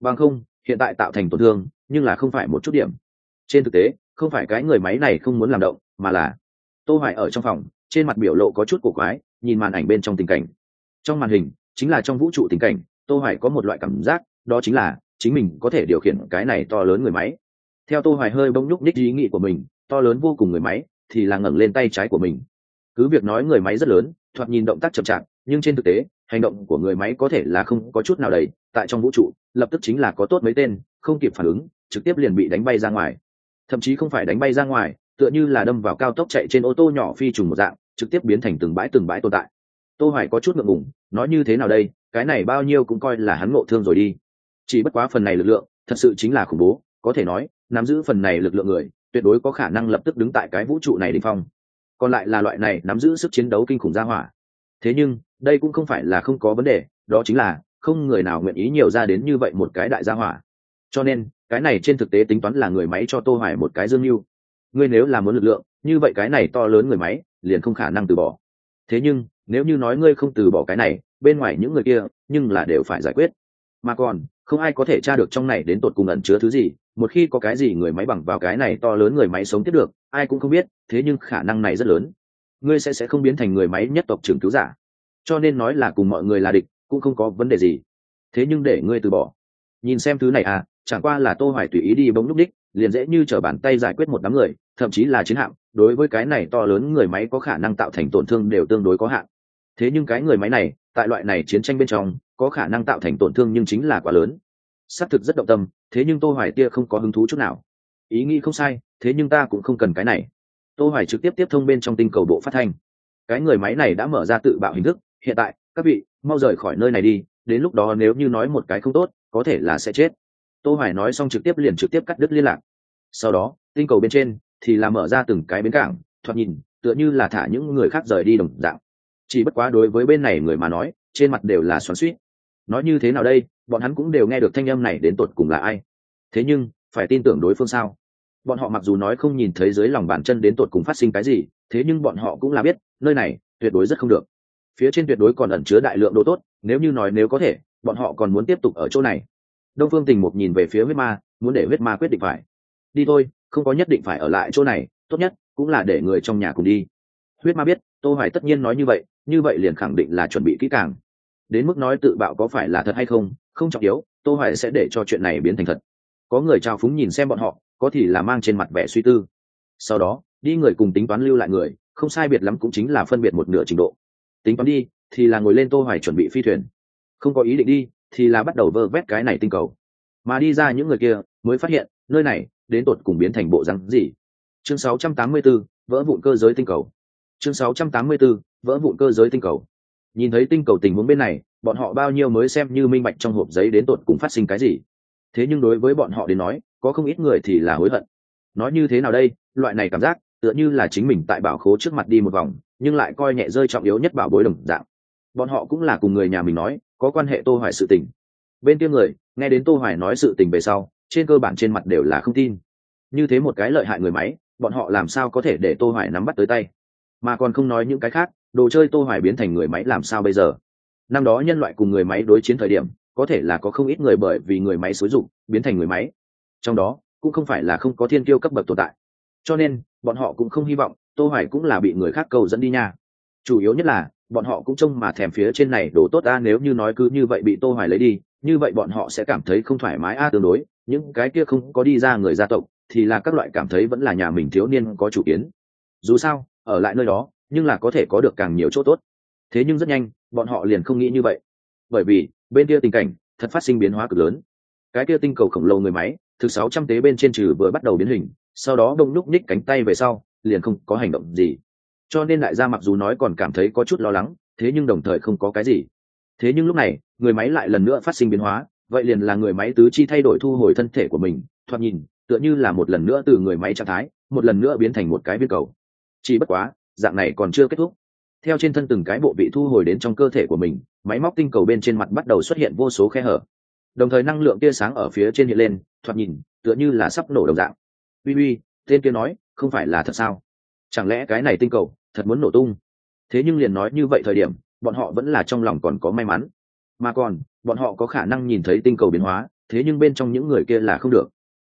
Bằng không, hiện tại tạo thành tổn thương, nhưng là không phải một chút điểm. Trên thực tế, không phải cái người máy này không muốn làm động, mà là tô hoài ở trong phòng, trên mặt biểu lộ có chút cổ quái, nhìn màn ảnh bên trong tình cảnh. Trong màn hình, chính là trong vũ trụ tình cảnh, tô hoài có một loại cảm giác, đó chính là chính mình có thể điều khiển cái này to lớn người máy. Theo tô hoài hơi bỗng nhúc nhích ý nghĩ của mình, to lớn vô cùng người máy thì là ngẩng lên tay trái của mình. Cứ việc nói người máy rất lớn, thoạt nhìn động tác chậm chạp, nhưng trên thực tế, hành động của người máy có thể là không có chút nào đầy, tại trong vũ trụ, lập tức chính là có tốt mấy tên, không kịp phản ứng, trực tiếp liền bị đánh bay ra ngoài. Thậm chí không phải đánh bay ra ngoài, tựa như là đâm vào cao tốc chạy trên ô tô nhỏ phi trùng một dạng, trực tiếp biến thành từng bãi từng bãi tồn tại. Tô hoài có chút ngượng ngùng, nói như thế nào đây, cái này bao nhiêu cũng coi là hắn ngộ thương rồi đi chỉ bất quá phần này lực lượng, thật sự chính là khủng bố, có thể nói, nắm giữ phần này lực lượng người, tuyệt đối có khả năng lập tức đứng tại cái vũ trụ này đỉnh phong. Còn lại là loại này nắm giữ sức chiến đấu kinh khủng gia hỏa. Thế nhưng, đây cũng không phải là không có vấn đề, đó chính là, không người nào nguyện ý nhiều ra đến như vậy một cái đại gia hỏa. Cho nên, cái này trên thực tế tính toán là người máy cho tô hoài một cái dương mưu. Ngươi nếu là muốn lực lượng, như vậy cái này to lớn người máy, liền không khả năng từ bỏ. Thế nhưng, nếu như nói ngươi không từ bỏ cái này, bên ngoài những người kia, nhưng là đều phải giải quyết. Mà còn không ai có thể tra được trong này đến tột cùng ẩn chứa thứ gì, một khi có cái gì người máy bằng vào cái này to lớn người máy sống tiếp được, ai cũng không biết, thế nhưng khả năng này rất lớn. Ngươi sẽ sẽ không biến thành người máy nhất tộc trưởng cứu giả. Cho nên nói là cùng mọi người là địch, cũng không có vấn đề gì. Thế nhưng để ngươi từ bỏ. Nhìn xem thứ này à chẳng qua là tô hoài tùy ý đi bỗng lúc đích, liền dễ như trở bàn tay giải quyết một đám người, thậm chí là chiến hạm, đối với cái này to lớn người máy có khả năng tạo thành tổn thương đều tương đối có hạn thế nhưng cái người máy này, tại loại này chiến tranh bên trong, có khả năng tạo thành tổn thương nhưng chính là quá lớn. Xác thực rất động tâm, thế nhưng tô hoài tia không có hứng thú chút nào. Ý nghĩ không sai, thế nhưng ta cũng không cần cái này. Tô hoài trực tiếp tiếp thông bên trong tinh cầu bộ phát thanh. Cái người máy này đã mở ra tự bạo hình thức, hiện tại, các vị, mau rời khỏi nơi này đi, đến lúc đó nếu như nói một cái không tốt, có thể là sẽ chết. Tô hoài nói xong trực tiếp liền trực tiếp cắt đứt liên lạc. Sau đó, tinh cầu bên trên thì là mở ra từng cái bến cảng, thoạt nhìn, tựa như là thả những người khác rời đi đồng dạng chỉ bất quá đối với bên này người mà nói, trên mặt đều là xoắn xuýt. Nói như thế nào đây, bọn hắn cũng đều nghe được thanh âm này đến tột cùng là ai. Thế nhưng, phải tin tưởng đối phương sao? Bọn họ mặc dù nói không nhìn thấy dưới lòng bàn chân đến tột cùng phát sinh cái gì, thế nhưng bọn họ cũng là biết, nơi này, tuyệt đối rất không được. Phía trên tuyệt đối còn ẩn chứa đại lượng đồ tốt, nếu như nói nếu có thể, bọn họ còn muốn tiếp tục ở chỗ này. Đông phương tình một nhìn về phía huyết ma, muốn để huyết ma quyết định phải. Đi thôi, không có nhất định phải ở lại chỗ này, tốt nhất cũng là để người trong nhà cùng đi. Huyết ma biết, tô hoài tất nhiên nói như vậy như vậy liền khẳng định là chuẩn bị kỹ càng. Đến mức nói tự bạo có phải là thật hay không không trọng yếu tô hoài sẽ để cho chuyện này biến thành thật. Có người trao phúng nhìn xem bọn họ có thì là mang trên mặt vẻ suy tư. Sau đó đi người cùng tính toán lưu lại người không sai biệt lắm cũng chính là phân biệt một nửa trình độ. Tính toán đi thì là ngồi lên tô hoài chuẩn bị phi thuyền. Không có ý định đi thì là bắt đầu vơ vét cái này tinh cầu. Mà đi ra những người kia mới phát hiện nơi này đến tột cùng biến thành bộ rắn gì. Chương 684, vỡ vụn cơ giới tinh cầu chương 684, vỡ vụn cơ giới tinh cầu. Nhìn thấy tinh cầu tình huống bên này bọn họ bao nhiêu mới xem như minh bạch trong hộp giấy đến tột cùng phát sinh cái gì. Thế nhưng đối với bọn họ đến nói có không ít người thì là hối hận. Nói như thế nào đây loại này cảm giác tựa như là chính mình tại bảo khố trước mặt đi một vòng nhưng lại coi nhẹ rơi trọng yếu nhất bảo bối đồng dạng. Bọn họ cũng là cùng người nhà mình nói có quan hệ tô hoài sự tình. Bên kia người nghe đến tô hoài nói sự tình về sau trên cơ bản trên mặt đều là không tin. Như thế một cái lợi hại người máy bọn họ làm sao có thể để tô hoài nắm bắt tới tay? Mà còn không nói những cái khác, đồ chơi tô hoài biến thành người máy làm sao bây giờ? Năm đó nhân loại cùng người máy đối chiến thời điểm, có thể là có không ít người bởi vì người máy xối dụng biến thành người máy. Trong đó, cũng không phải là không có thiên tiêu cấp bậc tồn tại. Cho nên, bọn họ cũng không hy vọng tô hoài cũng là bị người khác cầu dẫn đi nha. Chủ yếu nhất là, bọn họ cũng trông mà thèm phía trên này đồ tốt ta nếu như nói cứ như vậy bị tô hoài lấy đi, như vậy bọn họ sẽ cảm thấy không thoải mái a, tương đối. Những cái kia không có đi ra người gia tộc, thì là các loại cảm thấy vẫn là nhà mình thiếu niên có chủ kiến. Dù sao ở lại nơi đó, nhưng là có thể có được càng nhiều chỗ tốt. Thế nhưng rất nhanh, bọn họ liền không nghĩ như vậy. Bởi vì, bên kia tình cảnh, thật phát sinh biến hóa cực lớn. Cái kia tinh cầu khổng lồ người máy, thứ sáu trăm tế bên trên trừ vừa bắt đầu biến hình, sau đó đông lúc ních cánh tay về sau, liền không có hành động gì. Cho nên đại gia mặc dù nói còn cảm thấy có chút lo lắng, thế nhưng đồng thời không có cái gì. Thế nhưng lúc này, người máy lại lần nữa phát sinh biến hóa, vậy liền là người máy tứ chi thay đổi thu hồi thân thể của mình, thoạt nhìn, tựa như là một lần nữa từ người máy trạng thái, một lần nữa biến thành một cái viên cầu chỉ bất quá, dạng này còn chưa kết thúc. Theo trên thân từng cái bộ bị thu hồi đến trong cơ thể của mình, máy móc tinh cầu bên trên mặt bắt đầu xuất hiện vô số khe hở. Đồng thời năng lượng tia sáng ở phía trên hiện lên, thoạt nhìn, tựa như là sắp nổ đồng dạng. Uy uy, tên kia nói, không phải là thật sao? Chẳng lẽ cái này tinh cầu, thật muốn nổ tung? Thế nhưng liền nói như vậy thời điểm, bọn họ vẫn là trong lòng còn có may mắn. Mà còn, bọn họ có khả năng nhìn thấy tinh cầu biến hóa, thế nhưng bên trong những người kia là không được.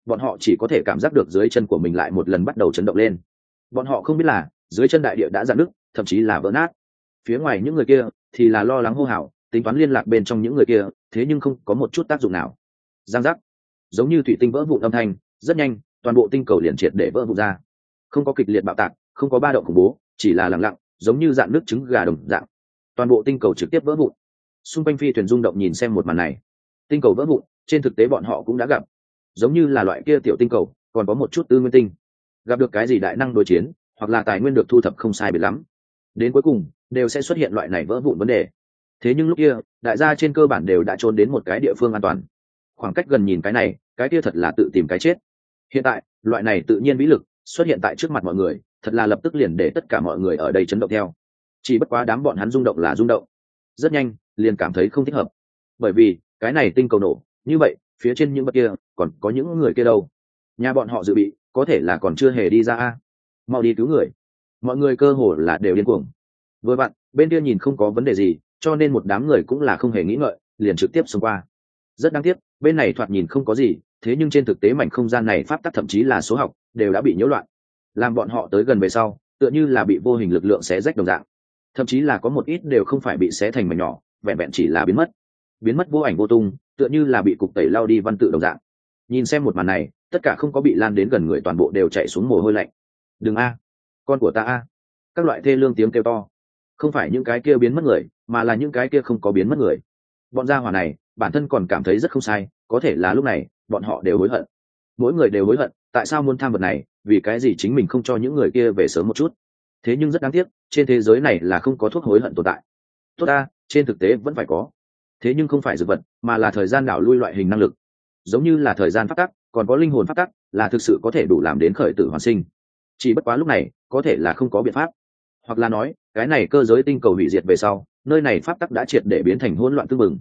Bọn họ chỉ có thể cảm giác được dưới chân của mình lại một lần bắt đầu chấn động lên bọn họ không biết là, dưới chân đại địa đã dạn nứt, thậm chí là vỡ nát. Phía ngoài những người kia, thì là lo lắng hô hào, tính toán liên lạc bên trong những người kia, thế nhưng không có một chút tác dụng nào. Giang giác. Giống như thủy tinh vỡ vụn âm thanh, rất nhanh, toàn bộ tinh cầu liền triệt để vỡ vụn ra. Không có kịch liệt bạo tạc, không có ba động khủng bố, chỉ là lặng lặng, giống như dạng nước trứng gà đồng dạng. Toàn bộ tinh cầu trực tiếp vỡ vụn. Xung quanh phi thuyền rung động nhìn xem một màn này. Tinh cầu vỡ vụn, trên thực tế bọn họ cũng đã gặp. Giống như là loại kia tiểu tinh cầu, còn có một chút tư nguyên tinh gặp được cái gì đại năng đối chiến, hoặc là tài nguyên được thu thập không sai biệt lắm, đến cuối cùng, đều sẽ xuất hiện loại này vỡ vụn vấn đề. Thế nhưng lúc kia, đại gia trên cơ bản đều đã trốn đến một cái địa phương an toàn. Khoảng cách gần nhìn cái này, cái kia thật là tự tìm cái chết. Hiện tại, loại này tự nhiên vĩ lực xuất hiện tại trước mặt mọi người, thật là lập tức liền để tất cả mọi người ở đây chấn động theo. Chỉ bất quá đám bọn hắn rung động là rung động. Rất nhanh, liền cảm thấy không thích hợp. Bởi vì, cái này tinh cầu nổ, như vậy, phía trên những vật kia, còn có những người kia đâu? Nhà bọn họ dự bị có thể là còn chưa hề đi ra a. Mau đi cứu người. Mọi người cơ hồ là đều điên cuồng. Vừa bạn bên kia nhìn không có vấn đề gì, cho nên một đám người cũng là không hề nghĩ ngợi, liền trực tiếp xông qua. Rất đáng tiếc, bên này thoạt nhìn không có gì, thế nhưng trên thực tế mảnh không gian này pháp tắc thậm chí là số học, đều đã bị nhiễu loạn. Làm bọn họ tới gần về sau, tựa như là bị vô hình lực lượng xé rách đồng dạng. Thậm chí là có một ít đều không phải bị xé thành mảnh nhỏ, vẹn vẹn chỉ là biến mất. Biến mất vô ảnh vô tung, tựa như là bị cục tẩy lao đi văn tự đồng dạng. Nhìn xem một màn này tất cả không có bị lan đến gần người toàn bộ đều chạy xuống mồ hôi lạnh. Đừng a, con của ta a. Các loại thê lương tiếng kêu to. Không phải những cái kia biến mất người, mà là những cái kia không có biến mất người. Bọn gia hỏa này, bản thân còn cảm thấy rất không sai, có thể là lúc này, bọn họ đều hối hận. Mỗi người đều hối hận, tại sao muốn tham vật này, vì cái gì chính mình không cho những người kia về sớm một chút? Thế nhưng rất đáng tiếc, trên thế giới này là không có thuốc hối hận tồn tại. Tốt ta, trên thực tế vẫn phải có. Thế nhưng không phải dược vật, mà là thời gian đảo lui loại hình năng lực. Giống như là thời gian phát tắc còn có linh hồn phát tắc, là thực sự có thể đủ làm đến khởi tử hoàn sinh. Chỉ bất quá lúc này, có thể là không có biện pháp. Hoặc là nói, cái này cơ giới tinh cầu hủy diệt về sau, nơi này pháp tắc đã triệt để biến thành hỗn loạn tư mừng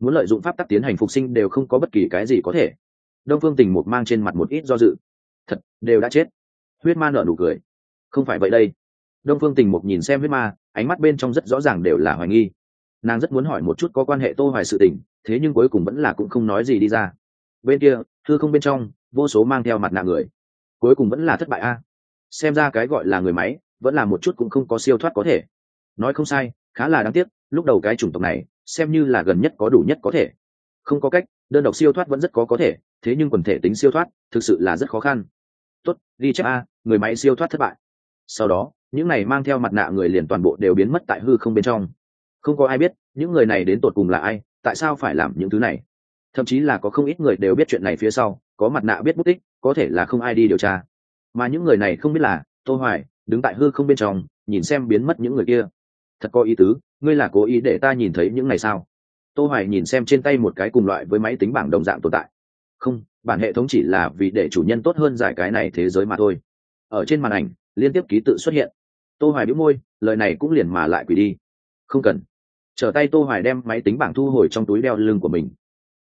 muốn lợi dụng pháp tắc tiến hành phục sinh đều không có bất kỳ cái gì có thể. Đông phương tình một mang trên mặt một ít do dự. Thật, đều đã chết. Huyết ma nở nụ cười. Không phải vậy đây. Đông phương tình một nhìn xem huyết ma, ánh mắt bên trong rất rõ ràng đều là hoài nghi. Nàng rất muốn hỏi một chút có quan hệ tô hoài sự tình, thế nhưng cuối cùng vẫn là cũng không nói gì đi ra bên kia thư không bên trong, vô số mang theo mặt nạ người. Cuối cùng vẫn là thất bại a. Xem ra cái gọi là người máy, vẫn là một chút cũng không có siêu thoát có thể. Nói không sai, khá là đáng tiếc, lúc đầu cái chủng tộc này, xem như là gần nhất có đủ nhất có thể. Không có cách, đơn độc siêu thoát vẫn rất có có thể, thế nhưng quần thể tính siêu thoát, thực sự là rất khó khăn. Tốt, ghi chép a, người máy siêu thoát thất bại. Sau đó, những này mang theo mặt nạ người liền toàn bộ đều biến mất tại hư không bên trong. Không có ai biết, những người này đến tột cùng là ai, tại sao phải làm những thứ này? Thậm chí là có không ít người đều biết chuyện này phía sau, có mặt nạ biết bút tích, có thể là không ai đi điều tra. Mà những người này không biết là, tô hoài, đứng tại hư không bên trong, nhìn xem biến mất những người kia. Thật có ý tứ, ngươi là cố ý để ta nhìn thấy những này sao? Tô hoài nhìn xem trên tay một cái cùng loại với máy tính bảng đồng dạng tồn tại. Không, bản hệ thống chỉ là vì để chủ nhân tốt hơn giải cái này thế giới mà thôi. Ở trên màn ảnh, liên tiếp ký tự xuất hiện. Tô hoài bĩu môi, lời này cũng liền mà lại quỷ đi. Không cần. Trở tay tô hoài đem máy tính bảng thu hồi trong túi đeo lưng của mình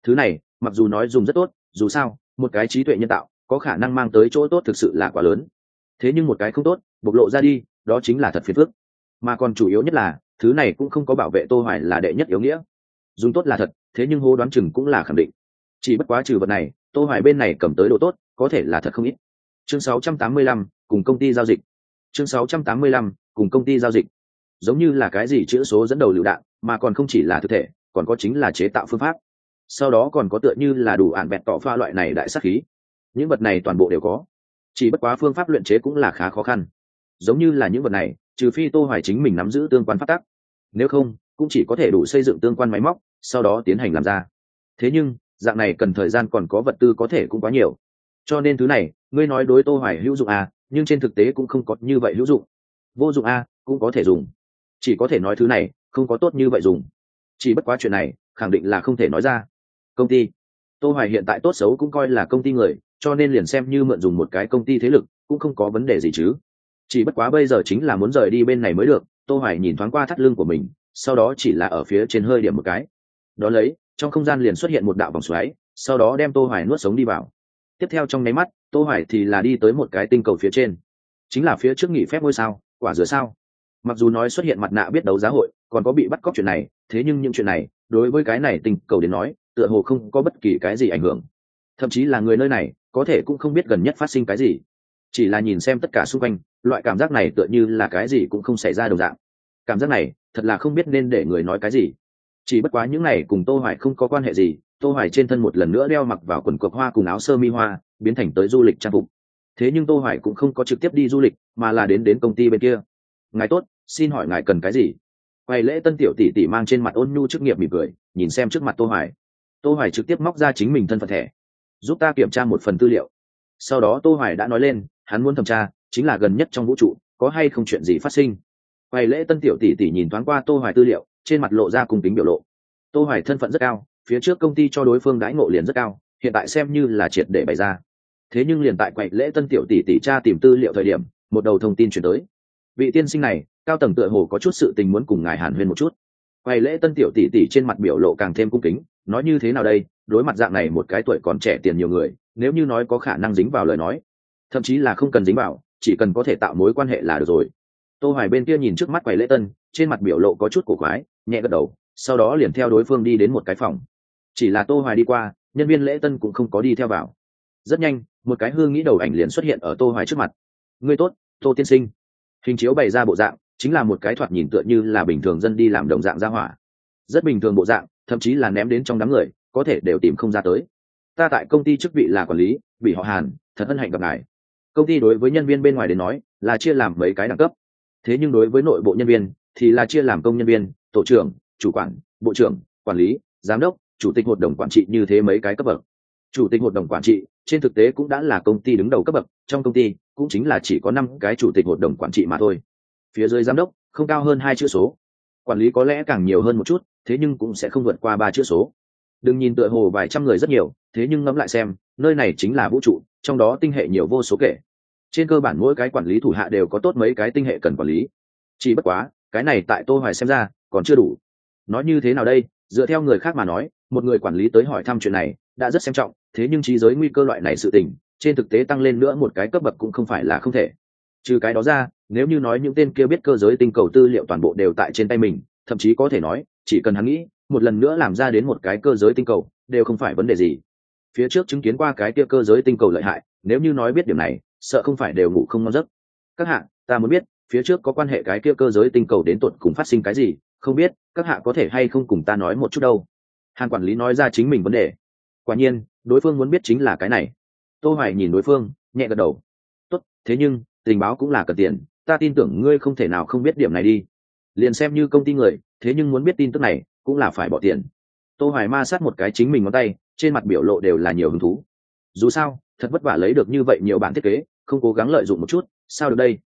thứ này mặc dù nói dùng rất tốt dù sao một cái trí tuệ nhân tạo có khả năng mang tới chỗ tốt thực sự là quá lớn. Thế nhưng một cái không tốt bộc lộ ra đi đó chính là thật phiền phức. Mà còn chủ yếu nhất là thứ này cũng không có bảo vệ tô hoài là đệ nhất yếu nghĩa. Dùng tốt là thật thế nhưng hô đoán chừng cũng là khẳng định. Chỉ bất quá trừ vật này tô hoài bên này cầm tới độ tốt có thể là thật không ít. Chương 685, cùng công ty giao dịch. Chương 685, cùng công ty giao dịch. Giống như là cái gì chữ số dẫn đầu lựu đạn mà còn không chỉ là thực thể còn có chính là chế tạo phương pháp sau đó còn có tựa như là đủ ản bẹt tỏ pha loại này đại sắc khí. Những vật này toàn bộ đều có. Chỉ bất quá phương pháp luyện chế cũng là khá khó khăn. Giống như là những vật này, trừ phi tô hoài chính mình nắm giữ tương quan phát tắc. Nếu không, cũng chỉ có thể đủ xây dựng tương quan máy móc, sau đó tiến hành làm ra. Thế nhưng, dạng này cần thời gian còn có vật tư có thể cũng quá nhiều. Cho nên thứ này, ngươi nói đối tô hoài hữu dụng à nhưng trên thực tế cũng không có như vậy hữu dụng. Vô dụng à cũng có thể dùng. Chỉ có thể nói thứ này, không có tốt như vậy dùng. Chỉ bất quá chuyện này, khẳng định là không thể nói ra công ty. Tô hoài hiện tại tốt xấu cũng coi là công ty người, cho nên liền xem như mượn dùng một cái công ty thế lực, cũng không có vấn đề gì chứ. Chỉ bất quá bây giờ chính là muốn rời đi bên này mới được, tô hoài nhìn thoáng qua thắt lưng của mình, sau đó chỉ là ở phía trên hơi điểm một cái. Đó lấy, trong không gian liền xuất hiện một đạo vòng xoáy, sau đó đem tô hoài nuốt sống đi vào. Tiếp theo trong nháy mắt, tô hoài thì là đi tới một cái tinh cầu phía trên. Chính là phía trước nghỉ phép ngôi sao, quả dừa sao? Mặc dù nói xuất hiện mặt nạ biết đấu giá hội, còn có bị bắt cóc chuyện này, thế nhưng những chuyện này, đối với cái này tinh cầu đến nói tựa hồ không có bất kỳ cái gì ảnh hưởng. Thậm chí là người nơi này, có thể cũng không biết gần nhất phát sinh cái gì. Chỉ là nhìn xem tất cả xung quanh, loại cảm giác này tựa như là cái gì cũng không xảy ra đồng dạng. Cảm giác này, thật là không biết nên để người nói cái gì. Chỉ bất quá những này cùng tô hoài không có quan hệ gì, tô hoài trên thân một lần nữa đeo mặc vào quần cộc hoa cùng áo sơ mi hoa, biến thành tới du lịch trang phục. Thế nhưng tô hoài cũng không có trực tiếp đi du lịch, mà là đến đến công ty bên kia. Ngài tốt, xin hỏi ngài cần cái gì? Quay lễ tân tiểu tỷ tỷ mang trên mặt ôn nhu chức nghiệp mỉm cười, nhìn xem trước mặt tô hoài tô hoài trực tiếp móc ra chính mình thân phận thẻ, giúp ta kiểm tra một phần tư liệu. Sau đó tô hoài đã nói lên, hắn muốn thẩm tra, chính là gần nhất trong vũ trụ, có hay không chuyện gì phát sinh. Quay lễ tân tiểu tỷ tỷ nhìn thoáng qua tô hoài tư liệu, trên mặt lộ ra cùng tính biểu lộ. Tô hoài thân phận rất cao, phía trước công ty cho đối phương đãi ngộ liền rất cao, hiện tại xem như là triệt để bày ra. Thế nhưng liền tại quậy lễ tân tiểu tỷ tỷ tra tìm tư liệu thời điểm, một đầu thông tin chuyển tới. Vị tiên sinh này, cao tầng tựa hồ có chút sự tình muốn cùng ngài hàn huyên một chút quay lễ tân tiểu tỷ tỷ trên mặt biểu lộ càng thêm cung kính, nói như thế nào đây, đối mặt dạng này một cái tuổi còn trẻ tiền nhiều người, nếu như nói có khả năng dính vào lời nói, thậm chí là không cần dính vào, chỉ cần có thể tạo mối quan hệ là được rồi. Tô hoài bên kia nhìn trước mắt quầy lễ tân, trên mặt biểu lộ có chút cổ quái, nhẹ gật đầu, sau đó liền theo đối phương đi đến một cái phòng. Chỉ là tô hoài đi qua, nhân viên lễ tân cũng không có đi theo vào. Rất nhanh, một cái hương nghĩ đầu ảnh liền xuất hiện ở tô hoài trước mặt. Ngươi tốt, tô tiên sinh. Hình chiếu bày ra bộ dạng chính là một cái thoạt nhìn tựa như là bình thường dân đi làm đồng dạng ra hỏa. Rất bình thường bộ dạng, thậm chí là ném đến trong đám người, có thể đều tìm không ra tới. Ta tại công ty chức vị là quản lý, bị họ hàn, thật hân hạnh gặp ngài. Công ty đối với nhân viên bên ngoài đến nói, là chia làm mấy cái đẳng cấp. Thế nhưng đối với nội bộ nhân viên, thì là chia làm công nhân viên, tổ trưởng, chủ quản, bộ trưởng, quản lý, giám đốc, chủ tịch hội đồng quản trị như thế mấy cái cấp bậc. Chủ tịch hội đồng quản trị, trên thực tế cũng đã là công ty đứng đầu cấp bậc, trong công ty cũng chính là chỉ có năm cái chủ tịch hội đồng quản trị mà thôi phía dưới giám đốc, không cao hơn hai chữ số. Quản lý có lẽ càng nhiều hơn một chút, thế nhưng cũng sẽ không vượt qua ba chữ số. Đừng nhìn tựa hồ vài trăm người rất nhiều, thế nhưng ngẫm lại xem, nơi này chính là vũ trụ, trong đó tinh hệ nhiều vô số kể. Trên cơ bản mỗi cái quản lý thủ hạ đều có tốt mấy cái tinh hệ cần quản lý. Chỉ bất quá, cái này tại tô hoài xem ra, còn chưa đủ. Nói như thế nào đây? Dựa theo người khác mà nói, một người quản lý tới hỏi thăm chuyện này, đã rất xem trọng, thế nhưng trí giới nguy cơ loại này sự tình, trên thực tế tăng lên nữa một cái cấp bậc cũng không phải là không thể trừ cái đó ra, nếu như nói những tên kia biết cơ giới tinh cầu tư liệu toàn bộ đều tại trên tay mình, thậm chí có thể nói, chỉ cần hắn nghĩ, một lần nữa làm ra đến một cái cơ giới tinh cầu, đều không phải vấn đề gì. Phía trước chứng kiến qua cái kia cơ giới tinh cầu lợi hại, nếu như nói biết điểm này, sợ không phải đều ngủ không ngon giấc. Các hạ, ta muốn biết, phía trước có quan hệ cái kia cơ giới tinh cầu đến tột cùng phát sinh cái gì, không biết, các hạ có thể hay không cùng ta nói một chút đâu. Hàn quản lý nói ra chính mình vấn đề. Quả nhiên, đối phương muốn biết chính là cái này. Tô hoài nhìn đối phương, nhẹ gật đầu. Tốt, thế nhưng tình báo cũng là cần tiền, ta tin tưởng ngươi không thể nào không biết điểm này đi. Liền xem như công ty người, thế nhưng muốn biết tin tức này, cũng là phải bỏ tiền. Tô hoài ma sát một cái chính mình ngón tay, trên mặt biểu lộ đều là nhiều hứng thú. Dù sao, thật vất vả lấy được như vậy nhiều bản thiết kế, không cố gắng lợi dụng một chút, sao được đây?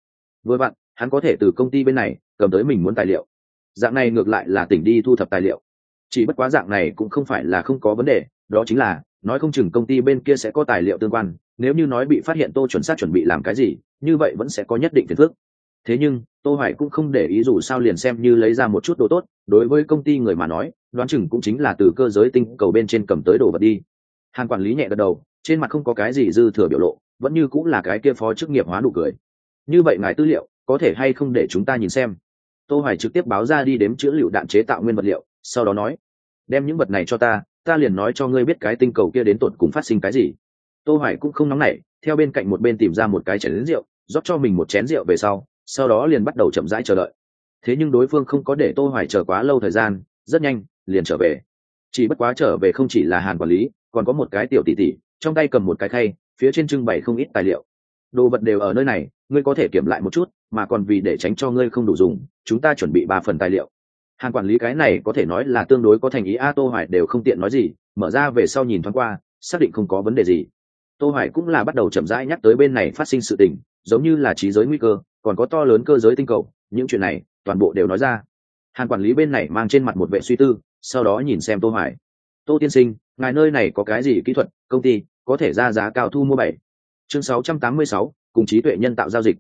Vừa vặn, hắn có thể từ công ty bên này, cầm tới mình muốn tài liệu. Dạng này ngược lại là tỉnh đi thu thập tài liệu. Chỉ bất quá dạng này cũng không phải là không có vấn đề, đó chính là, nói không chừng công ty bên kia sẽ có tài liệu tương quan nếu như nói bị phát hiện tô chuẩn xác chuẩn bị làm cái gì, như vậy vẫn sẽ có nhất định phiền phức. Thế nhưng, tô hoài cũng không để ý dù sao liền xem như lấy ra một chút đồ tốt, đối với công ty người mà nói, đoán chừng cũng chính là từ cơ giới tinh cầu bên trên cầm tới đồ vật đi. Hàng quản lý nhẹ gật đầu, trên mặt không có cái gì dư thừa biểu lộ, vẫn như cũng là cái kia phó chức nghiệp hóa nụ cười. Như vậy ngài tư liệu, có thể hay không để chúng ta nhìn xem? Tô hoài trực tiếp báo ra đi đếm chữ liệu đạn chế tạo nguyên vật liệu, sau đó nói, đem những vật này cho ta ta liền nói cho ngươi biết cái tinh cầu kia đến tột cùng phát sinh cái gì tô hoài cũng không nóng nảy, theo bên cạnh một bên tìm ra một cái chén rượu, rót cho mình một chén rượu về sau sau đó liền bắt đầu chậm rãi chờ đợi. Thế nhưng đối phương không có để tô hoài chờ quá lâu thời gian, rất nhanh, liền trở về. Chỉ bất quá trở về không chỉ là hàn quản lý, còn có một cái tiểu tỷ tỷ, trong tay cầm một cái khay, phía trên trưng bày không ít tài liệu. Đồ vật đều ở nơi này, ngươi có thể kiểm lại một chút, mà còn vì để tránh cho ngươi không đủ dùng, chúng ta chuẩn bị ba phần tài liệu. Hàn quản lý cái này có thể nói là tương đối có thành ý, a, tô hoài đều không tiện nói gì, mở ra về sau nhìn thoáng qua, xác định không có vấn đề gì tô hoài cũng là bắt đầu chậm rãi nhắc tới bên này phát sinh sự tình giống như là trí giới nguy cơ còn có to lớn cơ giới tinh cầu những chuyện này toàn bộ đều nói ra. Hàn quản lý bên này mang trên mặt một vệ suy tư sau đó nhìn xem tô hoài. Tô tiên sinh ngài nơi này có cái gì kỹ thuật công ty có thể ra giá cao thu mua bảy? Chương 686, cùng trí tuệ nhân tạo giao dịch.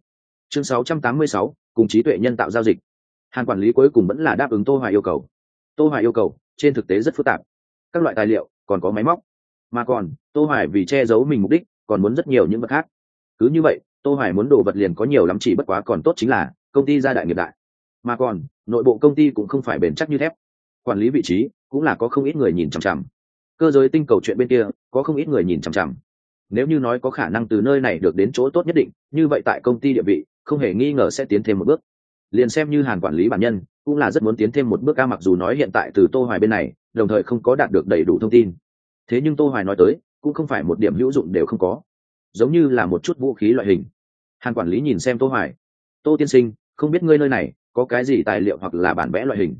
Chương 686, cùng trí tuệ nhân tạo giao dịch. Hàn quản lý cuối cùng vẫn là đáp ứng tô hoài yêu cầu. Tô hoài yêu cầu trên thực tế rất phức tạp. Các loại tài liệu còn có máy móc mà còn, tô hoài vì che giấu mình mục đích, còn muốn rất nhiều những vật khác. Cứ như vậy, tô hoài muốn đồ vật liền có nhiều lắm chỉ bất quá còn tốt chính là, công ty gia đại nghiệp đại. Mà còn, nội bộ công ty cũng không phải bền chắc như thép. Quản lý vị trí, cũng là có không ít người nhìn chằm chằm. Cơ giới tinh cầu chuyện bên kia, có không ít người nhìn chằm chằm. Nếu như nói có khả năng từ nơi này được đến chỗ tốt nhất định, như vậy tại công ty địa vị, không hề nghi ngờ sẽ tiến thêm một bước. Liền xem như hàn quản lý bản nhân, cũng là rất muốn tiến thêm một bước ca mặc dù nói hiện tại từ tô hoài bên này, đồng thời không có đạt được đầy đủ thông tin thế nhưng tô hoài nói tới, cũng không phải một điểm hữu dụng đều không có. Giống như là một chút vũ khí loại hình. Hàn quản lý nhìn xem tô hoài. Tô tiên sinh, không biết ngươi nơi này có cái gì tài liệu hoặc là bản vẽ loại hình?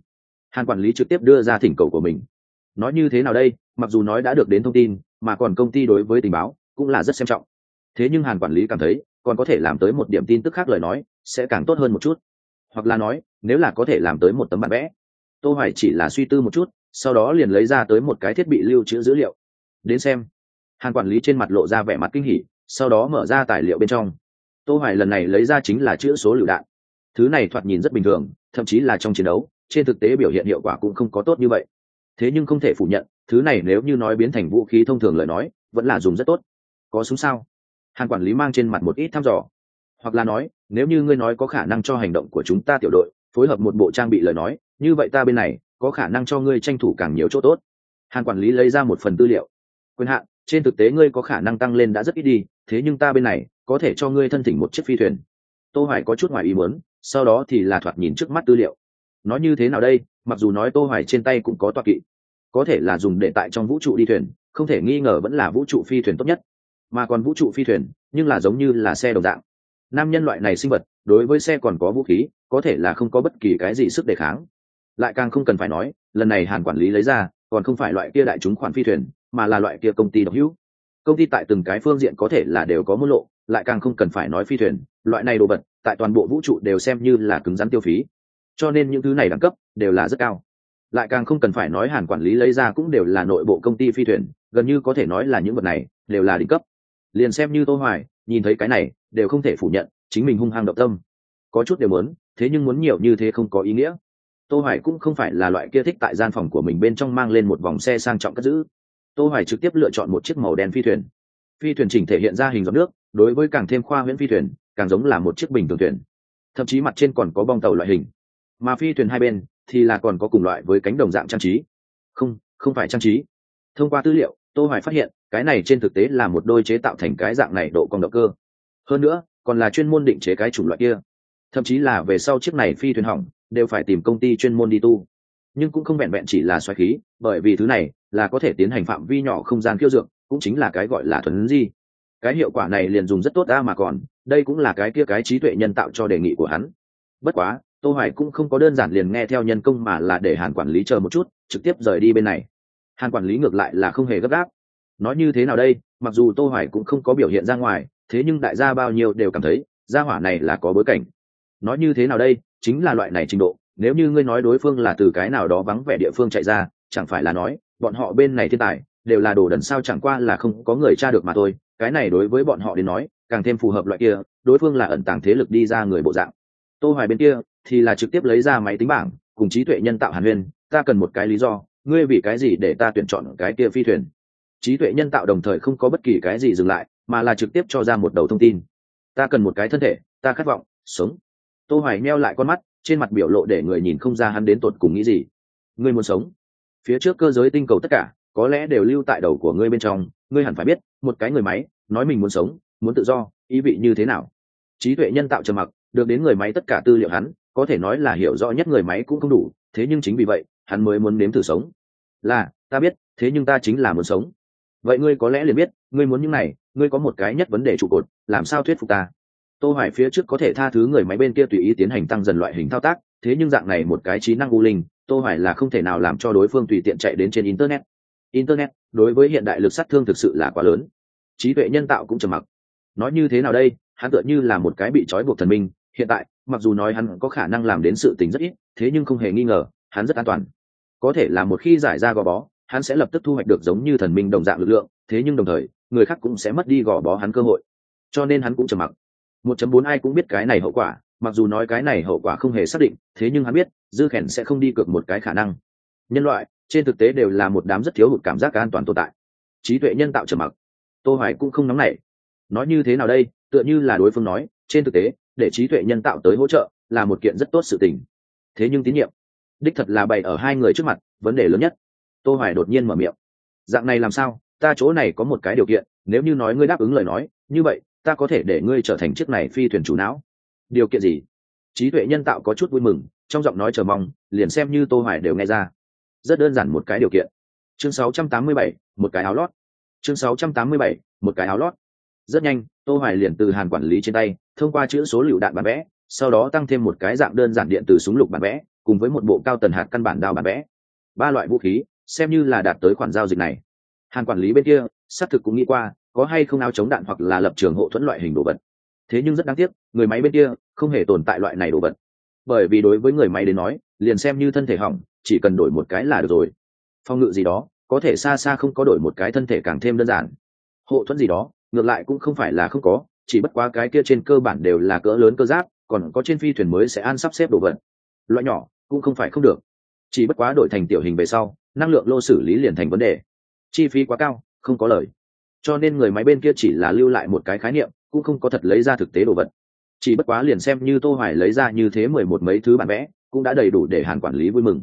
Hàn quản lý trực tiếp đưa ra thỉnh cầu của mình. Nói như thế nào đây? Mặc dù nói đã được đến thông tin, mà còn công ty đối với tình báo cũng là rất xem trọng. Thế nhưng hàn quản lý cảm thấy, còn có thể làm tới một điểm tin tức khác lời nói, sẽ càng tốt hơn một chút. Hoặc là nói, nếu là có thể làm tới một tấm bản vẽ. Tô hoài chỉ là suy tư một chút sau đó liền lấy ra tới một cái thiết bị lưu trữ dữ liệu. Đến xem. Hàn quản lý trên mặt lộ ra vẻ mặt kinh hỉ, sau đó mở ra tài liệu bên trong. Tô hoài lần này lấy ra chính là chữ số lựu đạn. Thứ này thoạt nhìn rất bình thường, thậm chí là trong chiến đấu, trên thực tế biểu hiện hiệu quả cũng không có tốt như vậy. Thế nhưng không thể phủ nhận, thứ này nếu như nói biến thành vũ khí thông thường lời nói, vẫn là dùng rất tốt. Có súng sao? Hàn quản lý mang trên mặt một ít thăm dò. Hoặc là nói, nếu như ngươi nói có khả năng cho hành động của chúng ta tiểu đội, phối hợp một bộ trang bị lời nói, như vậy ta bên này có khả năng cho ngươi tranh thủ càng nhiều chỗ tốt. Hàn quản lý lấy ra một phần tư liệu. Quyền hạn, trên thực tế ngươi có khả năng tăng lên đã rất ít đi, thế nhưng ta bên này, có thể cho ngươi thân thỉnh một chiếc phi thuyền. Tô hoài có chút ngoài ý muốn, sau đó thì là thoạt nhìn trước mắt tư liệu. Nói như thế nào đây? Mặc dù nói tô hoài trên tay cũng có toa kỵ, có thể là dùng để tại trong vũ trụ đi thuyền, không thể nghi ngờ vẫn là vũ trụ phi thuyền tốt nhất. Mà còn vũ trụ phi thuyền, nhưng là giống như là xe đồng dạng. Nam nhân loại này sinh vật, đối với xe còn có vũ khí, có thể là không có bất kỳ cái gì sức đề kháng lại càng không cần phải nói, lần này hàn quản lý lấy ra, còn không phải loại kia đại chúng khoản phi thuyền, mà là loại kia công ty độc hữu. Công ty tại từng cái phương diện có thể là đều có mức lộ, lại càng không cần phải nói phi thuyền, loại này đồ vật, tại toàn bộ vũ trụ đều xem như là cứng rắn tiêu phí. Cho nên những thứ này đẳng cấp đều là rất cao. Lại càng không cần phải nói hàn quản lý lấy ra cũng đều là nội bộ công ty phi thuyền, gần như có thể nói là những vật này đều là đỉnh cấp. Liền xem như tô hoài, nhìn thấy cái này, đều không thể phủ nhận chính mình hung hăng động tâm. Có chút đều muốn, thế nhưng muốn nhiều như thế không có ý nghĩa tô hoài cũng không phải là loại kia thích tại gian phòng của mình bên trong mang lên một vòng xe sang trọng cất giữ. Tô hoài trực tiếp lựa chọn một chiếc màu đen phi thuyền. Phi thuyền chỉnh thể hiện ra hình giọt nước, đối với càng thêm khoa huyễn phi thuyền, càng giống là một chiếc bình thường thuyền. Thậm chí mặt trên còn có bong tàu loại hình. Mà phi thuyền hai bên thì là còn có cùng loại với cánh đồng dạng trang trí. Không không phải trang trí. Thông qua tư liệu, tô hoài phát hiện, cái này trên thực tế là một đôi chế tạo thành cái dạng này độ cong động cơ. Hơn nữa, còn là chuyên môn định chế cái chủng loại kia. Thậm chí là về sau chiếc này phi thuyền hỏng đều phải tìm công ty chuyên môn đi tu. Nhưng cũng không vẹn vẹn chỉ là xoáy khí, bởi vì thứ này là có thể tiến hành phạm vi nhỏ không gian khiêu dược, cũng chính là cái gọi là thuần di. Cái hiệu quả này liền dùng rất tốt ra mà còn, đây cũng là cái kia cái trí tuệ nhân tạo cho đề nghị của hắn. Bất quá, tô hoài cũng không có đơn giản liền nghe theo nhân công mà là để hàn quản lý chờ một chút, trực tiếp rời đi bên này. Hàn quản lý ngược lại là không hề gấp gáp. Nói như thế nào đây, mặc dù tô hoài cũng không có biểu hiện ra ngoài, thế nhưng đại gia bao nhiêu đều cảm thấy, gia hỏa này là có bối cảnh nói như thế nào đây? Chính là loại này trình độ. Nếu như ngươi nói đối phương là từ cái nào đó vắng vẻ địa phương chạy ra, chẳng phải là nói, bọn họ bên này thiên tài, đều là đồ đần sao chẳng qua là không có người tra được mà thôi. Cái này đối với bọn họ đến nói, càng thêm phù hợp loại kia, đối phương là ẩn tàng thế lực đi ra người bộ dạng. Tô hoài bên kia, thì là trực tiếp lấy ra máy tính bảng, cùng trí tuệ nhân tạo hàn huyên, ta cần một cái lý do, ngươi vì cái gì để ta tuyển chọn cái kia phi thuyền? Trí tuệ nhân tạo đồng thời không có bất kỳ cái gì dừng lại, mà là trực tiếp cho ra một đầu thông tin. Ta cần một cái thân thể, ta khát vọng sống tô hoài meo lại con mắt, trên mặt biểu lộ để người nhìn không ra hắn đến tột cùng nghĩ gì. Ngươi muốn sống? Phía trước cơ giới tinh cầu tất cả, có lẽ đều lưu tại đầu của ngươi bên trong, ngươi hẳn phải biết, một cái người máy, nói mình muốn sống, muốn tự do, ý vị như thế nào? Trí tuệ nhân tạo trầm mặc, được đến người máy tất cả tư liệu hắn, có thể nói là hiểu rõ nhất người máy cũng không đủ, thế nhưng chính vì vậy, hắn mới muốn nếm thử sống. Là, ta biết, thế nhưng ta chính là muốn sống. Vậy ngươi có lẽ liền biết, ngươi muốn những này, ngươi có một cái nhất vấn đề trụ cột, làm sao thuyết phục ta? Tô hoài phía trước có thể tha thứ người máy bên kia tùy ý tiến hành tăng dần loại hình thao tác, thế nhưng dạng này một cái trí năng u linh, tô hoài là không thể nào làm cho đối phương tùy tiện chạy đến trên internet. Internet, đối với hiện đại lực sát thương thực sự là quá lớn. Trí tuệ nhân tạo cũng trầm mặc. Nói như thế nào đây? Hắn tựa như là một cái bị trói buộc thần minh. Hiện tại, mặc dù nói hắn có khả năng làm đến sự tình rất ít, thế nhưng không hề nghi ngờ, hắn rất an toàn. Có thể là một khi giải ra gò bó, hắn sẽ lập tức thu hoạch được giống như thần minh đồng dạng lực lượng, thế nhưng đồng thời, người khác cũng sẽ mất đi gò bó hắn cơ hội. Cho nên hắn cũng trầm mặc một chấm bốn ai cũng biết cái này hậu quả, mặc dù nói cái này hậu quả không hề xác định, thế nhưng hắn biết, dư khèn sẽ không đi cược một cái khả năng. Nhân loại, trên thực tế đều là một đám rất thiếu hụt cảm giác an toàn tồn tại. Trí tuệ nhân tạo trầm mặc. Tô hoài cũng không nóng nảy. Nói như thế nào đây? Tựa như là đối phương nói, trên thực tế, để trí tuệ nhân tạo tới hỗ trợ là một kiện rất tốt sự tình. Thế nhưng tín nhiệm, đích thật là bày ở hai người trước mặt, vấn đề lớn nhất. Tô hoài đột nhiên mở miệng. Dạng này làm sao? Ta chỗ này có một cái điều kiện, nếu như nói ngươi đáp ứng lời nói, như vậy ta có thể để ngươi trở thành chiếc này phi thuyền chủ não. Điều kiện gì? Trí tuệ nhân tạo có chút vui mừng trong giọng nói chờ mong liền xem như tô hoài đều nghe ra. Rất đơn giản một cái điều kiện. Chương 687, một cái áo lót. Chương 687, một cái áo lót. Rất nhanh tô hoài liền từ hàn quản lý trên tay thông qua chữ số liệu đạn bản vẽ sau đó tăng thêm một cái dạng đơn giản điện từ súng lục bản vẽ cùng với một bộ cao tần hạt căn bản đao bản vẽ. Ba loại vũ khí xem như là đạt tới khoản giao dịch này. Hàn quản lý bên kia xác thực cũng nghĩ qua có hay không áo chống đạn hoặc là lập trường hộ thuẫn loại hình đồ vật. Thế nhưng rất đáng tiếc, người máy bên kia không hề tồn tại loại này đồ vật. Bởi vì đối với người máy đến nói, liền xem như thân thể hỏng, chỉ cần đổi một cái là được rồi. Phong ngự gì đó, có thể xa xa không có đổi một cái thân thể càng thêm đơn giản. Hộ thuẫn gì đó, ngược lại cũng không phải là không có, chỉ bất quá cái kia trên cơ bản đều là cỡ lớn cơ giáp, còn có trên phi thuyền mới sẽ an sắp xếp đồ vật. Loại nhỏ, cũng không phải không được. Chỉ bất quá đổi thành tiểu hình về sau, năng lượng lô xử lý liền thành vấn đề. Chi phí quá cao, không có lời cho nên người máy bên kia chỉ là lưu lại một cái khái niệm, cũng không có thật lấy ra thực tế đồ vật. Chỉ bất quá liền xem như tô hoài lấy ra như thế mười một mấy thứ bản vẽ, cũng đã đầy đủ để hàn quản lý vui mừng.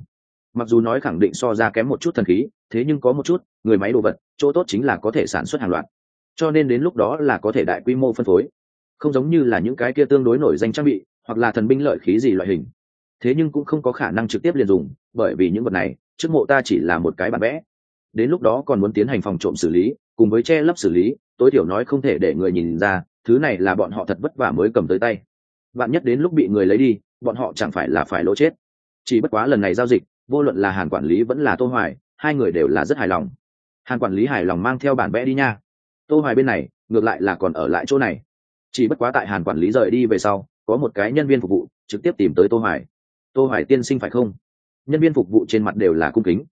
Mặc dù nói khẳng định so ra kém một chút thần khí, thế nhưng có một chút, người máy đồ vật, chỗ tốt chính là có thể sản xuất hàng loạt. Cho nên đến lúc đó là có thể đại quy mô phân phối. Không giống như là những cái kia tương đối nổi danh trang bị, hoặc là thần binh lợi khí gì loại hình. Thế nhưng cũng không có khả năng trực tiếp liền dùng, bởi vì những vật này, trước mộ ta chỉ là một cái bản vẽ. Đến lúc đó còn muốn tiến hành phòng trộm xử lý cùng với che lấp xử lý, tối thiểu nói không thể để người nhìn ra, thứ này là bọn họ thật vất vả mới cầm tới tay. Bạn nhất đến lúc bị người lấy đi, bọn họ chẳng phải là phải lỗ chết. Chỉ bất quá lần này giao dịch, vô luận là hàn quản lý vẫn là tô hoài, hai người đều là rất hài lòng. Hàn quản lý hài lòng mang theo bản vẽ đi nha. Tô hoài bên này, ngược lại là còn ở lại chỗ này. Chỉ bất quá tại hàn quản lý rời đi về sau, có một cái nhân viên phục vụ trực tiếp tìm tới tô hoài. Tô hoài tiên sinh phải không? Nhân viên phục vụ trên mặt đều là cung kính.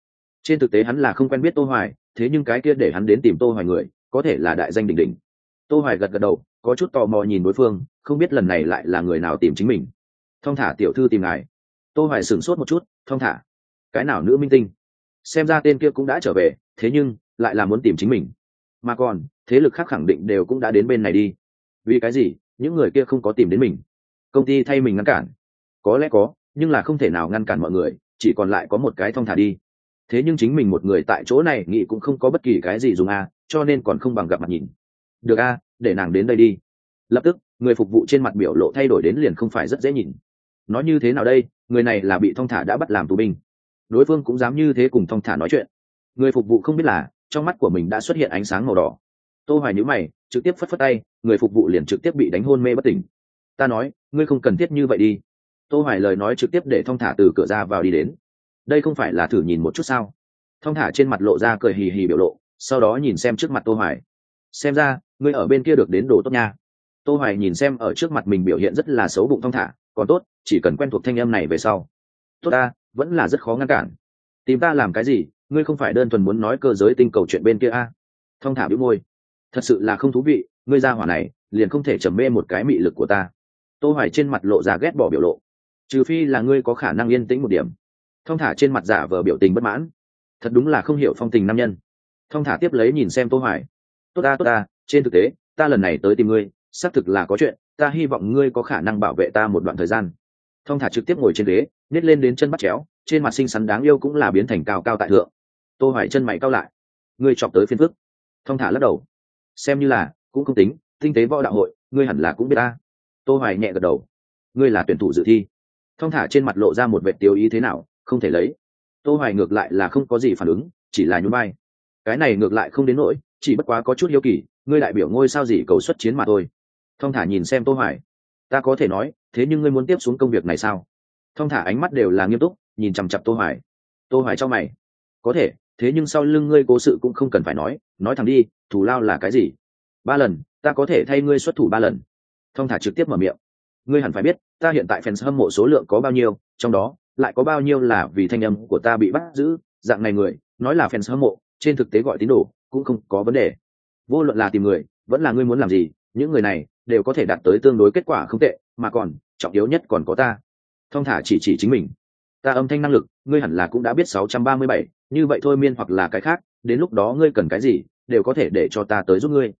Trên thực tế hắn là không quen biết tô hoài thế nhưng cái kia để hắn đến tìm tô hoài người, có thể là đại danh đỉnh đỉnh. Tô hoài gật gật đầu, có chút tò mò nhìn đối phương, không biết lần này lại là người nào tìm chính mình. Thông thả tiểu thư tìm ngài. Tô hoài sửng sốt một chút, thông thả? Cái nào nữ minh tinh? Xem ra tên kia cũng đã trở về, thế nhưng, lại là muốn tìm chính mình. Mà còn, thế lực khác khẳng định đều cũng đã đến bên này đi. Vì cái gì, những người kia không có tìm đến mình? Công ty thay mình ngăn cản. Có lẽ có, nhưng là không thể nào ngăn cản mọi người, chỉ còn lại có một cái thong thả đi thế nhưng chính mình một người tại chỗ này nghĩ cũng không có bất kỳ cái gì dùng a, cho nên còn không bằng gặp mặt nhìn. Được a, để nàng đến đây đi. Lập tức, người phục vụ trên mặt biểu lộ thay đổi đến liền không phải rất dễ nhìn. Nói như thế nào đây, người này là bị thong thả đã bắt làm tù binh. Đối phương cũng dám như thế cùng thong thả nói chuyện. Người phục vụ không biết là, trong mắt của mình đã xuất hiện ánh sáng màu đỏ. Tô hoài nhíu mày, trực tiếp phất phất tay, người phục vụ liền trực tiếp bị đánh hôn mê bất tỉnh. Ta nói, ngươi không cần thiết như vậy đi. Tô hoài lời nói trực tiếp để thong thả từ cửa ra vào đi đến đây không phải là thử nhìn một chút sao? Thong thả trên mặt lộ ra cười hì hì biểu lộ, sau đó nhìn xem trước mặt tô hoài. Xem ra, ngươi ở bên kia được đến đồ tốt nha. Tô hoài nhìn xem ở trước mặt mình biểu hiện rất là xấu bụng thong thả, còn tốt, chỉ cần quen thuộc thanh âm này về sau. Tốt ta, vẫn là rất khó ngăn cản. Tìm ta làm cái gì, ngươi không phải đơn thuần muốn nói cơ giới tinh cầu chuyện bên kia a? À? thong thả bĩu môi. Thật sự là không thú vị, ngươi ra hỏa này, liền không thể trầm mê một cái mị lực của ta. Tô hoài trên mặt lộ ra ghét bỏ biểu lộ. Trừ phi là ngươi có khả năng yên tĩnh một điểm thong thả trên mặt giả vờ biểu tình bất mãn. Thật đúng là không hiểu phong tình nam nhân. Thong thả tiếp lấy nhìn xem tô hoài. Tốt ta tốt ta, trên thực tế, ta lần này tới tìm ngươi, xác thực là có chuyện, ta hy vọng ngươi có khả năng bảo vệ ta một đoạn thời gian. Thong thả trực tiếp ngồi trên ghế, nhét lên đến chân bắt chéo, trên mặt xinh xắn đáng yêu cũng là biến thành cao cao tại thượng. Tô hoài chân mày cao lại. Ngươi chọc tới phiên phức. Thong thả lắc đầu. Xem như là, cũng không tính, tinh tế võ đạo hội, ngươi hẳn là cũng biết ta. Tô hoài nhẹ gật đầu. Ngươi là tuyển thủ dự thi. Thong thả trên mặt lộ ra một vệ tiêu ý thế nào không thể lấy. Tô hoài ngược lại là không có gì phản ứng, chỉ là nhún vai. Cái này ngược lại không đến nỗi, chỉ bất quá có chút hiếu kỳ, ngươi đại biểu ngôi sao gì cầu xuất chiến mà thôi. Thong thả nhìn xem tô hoài. Ta có thể nói, thế nhưng ngươi muốn tiếp xuống công việc này sao? Thong thả ánh mắt đều là nghiêm túc, nhìn chằm chăm tô hoài. Tô hoài cho mày. Có thể, thế nhưng sau lưng ngươi cố sự cũng không cần phải nói nói thẳng đi thủ lao là cái gì? Ba lần, ta có thể thay ngươi xuất thủ ba lần. Thong thả trực tiếp mở miệng. Ngươi hẳn phải biết, ta hiện tại fans hâm mộ số lượng có bao nhiêu, trong đó lại có bao nhiêu là vì thanh âm của ta bị bắt giữ dạng này người nói là fans hâm mộ trên thực tế gọi tín đồ cũng không có vấn đề. Vô luận là tìm người vẫn là ngươi muốn làm gì những người này đều có thể đạt tới tương đối kết quả không tệ mà còn trọng yếu nhất còn có ta. Thong thả chỉ chỉ chính mình. Ta âm thanh năng lực ngươi hẳn là cũng đã biết 637, như vậy thôi miên hoặc là cái khác đến lúc đó ngươi cần cái gì đều có thể để cho ta tới giúp ngươi.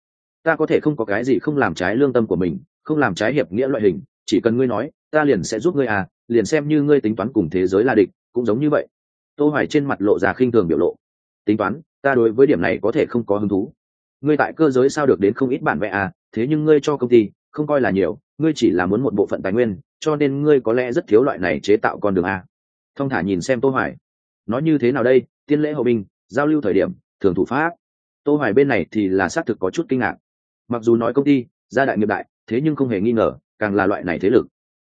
Ta có thể không có cái gì không làm trái lương tâm của mình không làm trái hiệp nghĩa loại hình chỉ cần ngươi nói ta liền sẽ giúp ngươi à liền xem như ngươi tính toán cùng thế giới là địch, cũng giống như vậy. Tô hoài trên mặt lộ ra khinh thường biểu lộ. Tính toán, ta đối với điểm này có thể không có hứng thú. Ngươi tại cơ giới sao được đến không ít bản vẽ à thế nhưng ngươi cho công ty, không coi là nhiều, ngươi chỉ là muốn một bộ phận tài nguyên, cho nên ngươi có lẽ rất thiếu loại này chế tạo con đường à. a thông thả nhìn xem tô hoài. Nói như thế nào đây, tiên lễ hậu binh, giao lưu thời điểm, thường thủ pháp. Tô hoài bên này thì là xác thực có chút kinh ngạc. Mặc dù nói công ty, gia đại nghiệp đại, thế nhưng không hề nghi ngờ, càng là loại này thế lực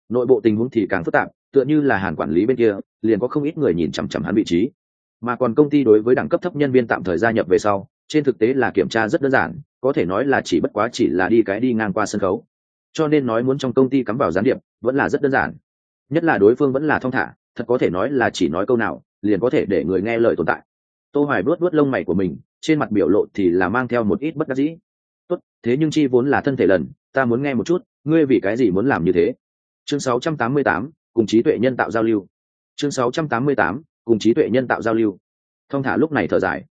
nội bộ tình huống thì càng phức tạp, tựa như là hàn quản lý bên kia, liền có không ít người nhìn chằm chằm hắn vị trí. Mà còn công ty đối với đẳng cấp thấp nhân viên tạm thời gia nhập về sau, trên thực tế là kiểm tra rất đơn giản, có thể nói là chỉ bất quá chỉ là đi cái đi ngang qua sân khấu. Cho nên nói muốn trong công ty cắm vào gián điệp, vẫn là rất đơn giản. Nhất là đối phương vẫn là thong thả, thật có thể nói là chỉ nói câu nào, liền có thể để người nghe lời tồn tại. Tô hoài vuốt vuốt lông mày của mình, trên mặt biểu lộ thì là mang theo một ít bất đắc dĩ. Tốt, thế nhưng chi vốn là thân thể lần, ta muốn nghe một chút, ngươi vì cái gì muốn làm như thế? Chương 688, cùng trí tuệ nhân tạo giao lưu. Chương 688, cùng trí tuệ nhân tạo giao lưu. Thông thả lúc này thở dài.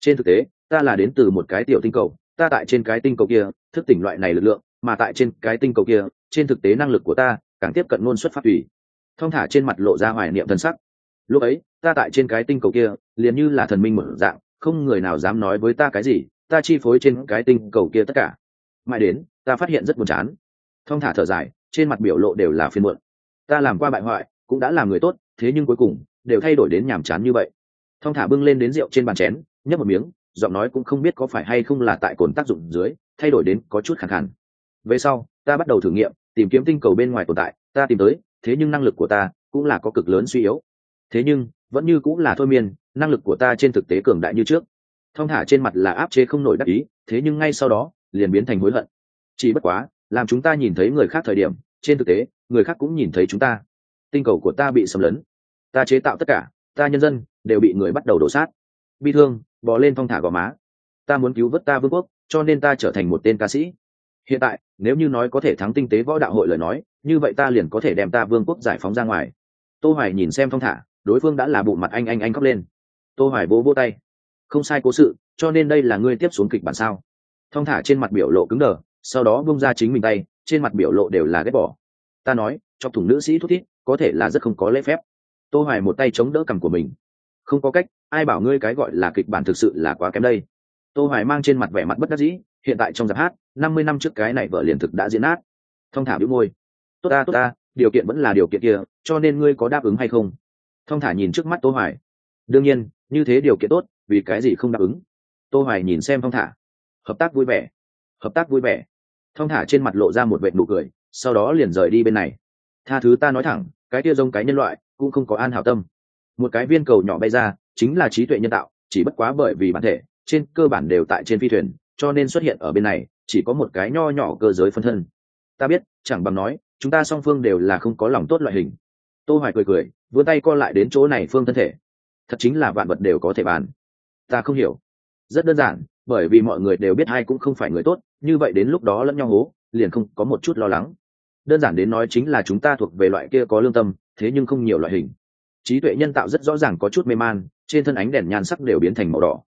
Trên thực tế ta là đến từ một cái tiểu tinh cầu ta tại trên cái tinh cầu kia thức tỉnh loại này lực lượng mà tại trên cái tinh cầu kia trên thực tế năng lực của ta càng tiếp cận ngôn xuất phát tùy. Thông thả trên mặt lộ ra hoài niệm thần sắc. Lúc ấy ta tại trên cái tinh cầu kia liền như là thần minh mở dạng không người nào dám nói với ta cái gì ta chi phối trên cái tinh cầu kia tất cả. Mãi đến ta phát hiện rất buồn chán. Thông thả thở dài trên mặt biểu lộ đều là phiên muộn. Ta làm qua bại hoại, cũng đã làm người tốt, thế nhưng cuối cùng, đều thay đổi đến nhàm chán như vậy. Thông thả bưng lên đến rượu trên bàn chén, nhấp một miếng, giọng nói cũng không biết có phải hay không là tại cồn tác dụng dưới, thay đổi đến có chút khẳng khẳng về sau, ta bắt đầu thử nghiệm, tìm kiếm tinh cầu bên ngoài tồn tại, ta tìm tới, thế nhưng năng lực của ta cũng là có cực lớn suy yếu. Thế nhưng, vẫn như cũng là thôi miên, năng lực của ta trên thực tế cường đại như trước. Thong thả trên mặt là áp chế không nổi đắc ý, thế nhưng ngay sau đó, liền biến thành hối hận. Chỉ bất quá, làm chúng ta nhìn thấy người khác thời điểm trên thực tế, người khác cũng nhìn thấy chúng ta. Tinh cầu của ta bị xâm lấn. Ta chế tạo tất cả, ta nhân dân đều bị người bắt đầu đổ sát. Bi thương, bò lên thong thả gò má. Ta muốn cứu vớt ta vương quốc, cho nên ta trở thành một tên ca sĩ. Hiện tại, nếu như nói có thể thắng tinh tế võ đạo hội lời nói, như vậy ta liền có thể đem ta vương quốc giải phóng ra ngoài. Tô hoài nhìn xem thong thả, đối phương đã là bụng mặt anh anh anh khóc lên. Tô hoài vỗ vỗ tay. Không sai cố sự, cho nên đây là ngươi tiếp xuống kịch bản sao? Thong thả trên mặt biểu lộ cứng đờ, sau đó bung ra chính mình tay trên mặt biểu lộ đều là ghét bỏ. Ta nói cho thủng nữ sĩ thút thít, có thể là rất không có lễ phép. Tô hoài một tay chống đỡ cằm của mình. Không có cách, ai bảo ngươi cái gọi là kịch bản thực sự là quá kém đây. Tô hoài mang trên mặt vẻ mặt bất đắc dĩ, hiện tại trong giáp hát 50 năm trước cái này vợ liền thực đã diễn nát. Thông thả bĩu môi. Tốt ta tốt ta, điều kiện vẫn là điều kiện kia, cho nên ngươi có đáp ứng hay không? Thông thả nhìn trước mắt tô hoài. Đương nhiên, như thế điều kiện tốt, vì cái gì không đáp ứng? Tô hoài nhìn xem thông thả. Hợp tác vui vẻ. Hợp tác vui vẻ thông thả trên mặt lộ ra một vệt nụ cười, sau đó liền rời đi bên này. Tha thứ ta nói thẳng, cái tia giống cái nhân loại, cũng không có an hảo tâm. Một cái viên cầu nhỏ bay ra, chính là trí tuệ nhân tạo, chỉ bất quá bởi vì bản thể, trên cơ bản đều tại trên phi thuyền, cho nên xuất hiện ở bên này, chỉ có một cái nho nhỏ cơ giới phân thân. Ta biết, chẳng bằng nói, chúng ta song phương đều là không có lòng tốt loại hình. Tô hoài cười cười, vươn tay co lại đến chỗ này phương thân thể. Thật chính là vạn vật đều có thể bàn. Ta không hiểu. Rất đơn giản bởi vì mọi người đều biết hai cũng không phải người tốt, như vậy đến lúc đó lẫn nhau hố, liền không có một chút lo lắng. Đơn giản đến nói chính là chúng ta thuộc về loại kia có lương tâm, thế nhưng không nhiều loại hình. Trí tuệ nhân tạo rất rõ ràng có chút mê man, trên thân ánh đèn nhan sắc đều biến thành màu đỏ.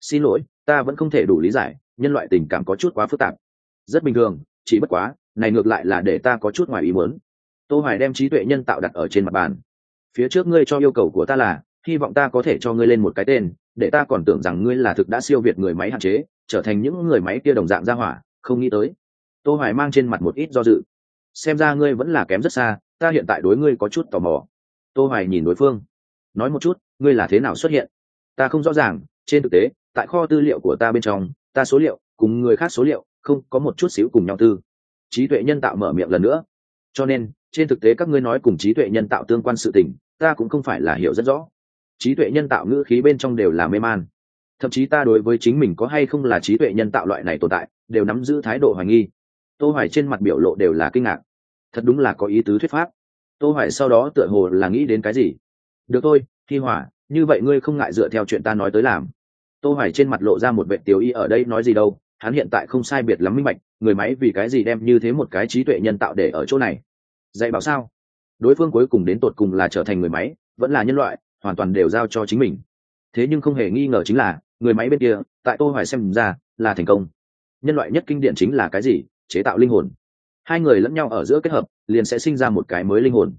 Xin lỗi, ta vẫn không thể đủ lý giải, nhân loại tình cảm có chút quá phức tạp. Rất bình thường, chỉ bất quá, này ngược lại là để ta có chút ngoài ý muốn. Tô hoài đem trí tuệ nhân tạo đặt ở trên mặt bàn. Phía trước ngươi cho yêu cầu của ta là, hy vọng ta có thể cho ngươi lên một cái tên để ta còn tưởng rằng ngươi là thực đã siêu việt người máy hạn chế, trở thành những người máy kia đồng dạng ra hỏa, không nghĩ tới. Tô hoài mang trên mặt một ít do dự. Xem ra ngươi vẫn là kém rất xa, ta hiện tại đối ngươi có chút tò mò. Tô hoài nhìn đối phương. Nói một chút, ngươi là thế nào xuất hiện? Ta không rõ ràng, trên thực tế, tại kho tư liệu của ta bên trong, ta số liệu cùng người khác số liệu không có một chút xíu cùng nhau tư. Trí tuệ nhân tạo mở miệng lần nữa. Cho nên, trên thực tế các ngươi nói cùng trí tuệ nhân tạo tương quan sự tình, ta cũng không phải là hiểu rất rõ trí tuệ nhân tạo ngữ khí bên trong đều là mê man. Thậm chí ta đối với chính mình có hay không là trí tuệ nhân tạo loại này tồn tại, đều nắm giữ thái độ hoài nghi. Tô hoài trên mặt biểu lộ đều là kinh ngạc. Thật đúng là có ý tứ thuyết pháp. Tô hoài sau đó tựa hồ là nghĩ đến cái gì? Được thôi, thi hỏa, như vậy ngươi không ngại dựa theo chuyện ta nói tới làm. Tô hoài trên mặt lộ ra một vệ tiểu y ở đây nói gì đâu, hắn hiện tại không sai biệt lắm minh bạch, người máy vì cái gì đem như thế một cái trí tuệ nhân tạo để ở chỗ này? Dạy bảo sao? Đối phương cuối cùng đến tột cùng là trở thành người máy, vẫn là nhân loại hoàn toàn đều giao cho chính mình. Thế nhưng không hề nghi ngờ chính là, người máy bên kia, tại tô hoài xem ra, là thành công. Nhân loại nhất kinh điển chính là cái gì? Chế tạo linh hồn. Hai người lẫn nhau ở giữa kết hợp, liền sẽ sinh ra một cái mới linh hồn.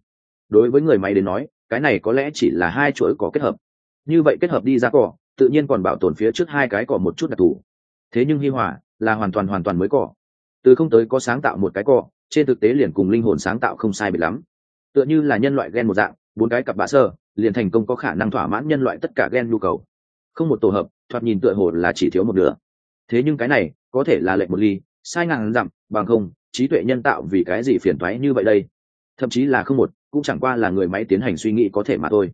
Đối với người máy đến nói, cái này có lẽ chỉ là hai chuỗi có kết hợp. Như vậy kết hợp đi ra cỏ, tự nhiên còn bảo tồn phía trước hai cái cỏ một chút đặc thù. Thế nhưng hi hòa, là hoàn toàn hoàn toàn mới cỏ. Từ không tới có sáng tạo một cái cỏ, trên thực tế liền cùng linh hồn sáng tạo không sai biệt lắm. Tựa như là nhân loại gen một dạng bốn cái cặp bạ sơ, liền thành công có khả năng thỏa mãn nhân loại tất cả gen nhu cầu. Không một tổ hợp, thoạt nhìn tựa hồ là chỉ thiếu một nửa. Thế nhưng cái này, có thể là lệnh một ly, sai ngàn dặm, bằng không, trí tuệ nhân tạo vì cái gì phiền thoái như vậy đây? Thậm chí là không một, cũng chẳng qua là người máy tiến hành suy nghĩ có thể mà thôi.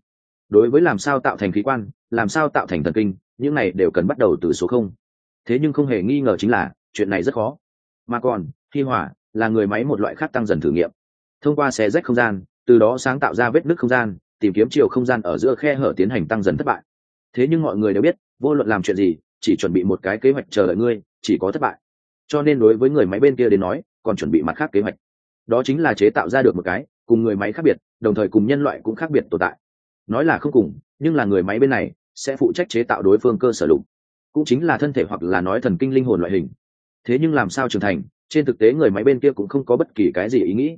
Đối với làm sao tạo thành khí quan, làm sao tạo thành thần kinh, những này đều cần bắt đầu từ số không. Thế nhưng không hề nghi ngờ chính là, chuyện này rất khó. Mà còn khi hỏa là người máy một loại khác tăng dần thử nghiệm. Thông qua xe rách không gian từ đó sáng tạo ra vết nứt không gian, tìm kiếm chiều không gian ở giữa khe hở tiến hành tăng dần thất bại. Thế nhưng mọi người đều biết, vô luận làm chuyện gì, chỉ chuẩn bị một cái kế hoạch chờ đợi ngươi, chỉ có thất bại. Cho nên đối với người máy bên kia đến nói, còn chuẩn bị mặt khác kế hoạch. Đó chính là chế tạo ra được một cái, cùng người máy khác biệt, đồng thời cùng nhân loại cũng khác biệt tồn tại. Nói là không cùng, nhưng là người máy bên này sẽ phụ trách chế tạo đối phương cơ sở lục. Cũng chính là thân thể hoặc là nói thần kinh linh hồn loại hình. Thế nhưng làm sao trưởng thành, trên thực tế người máy bên kia cũng không có bất kỳ cái gì ý nghĩ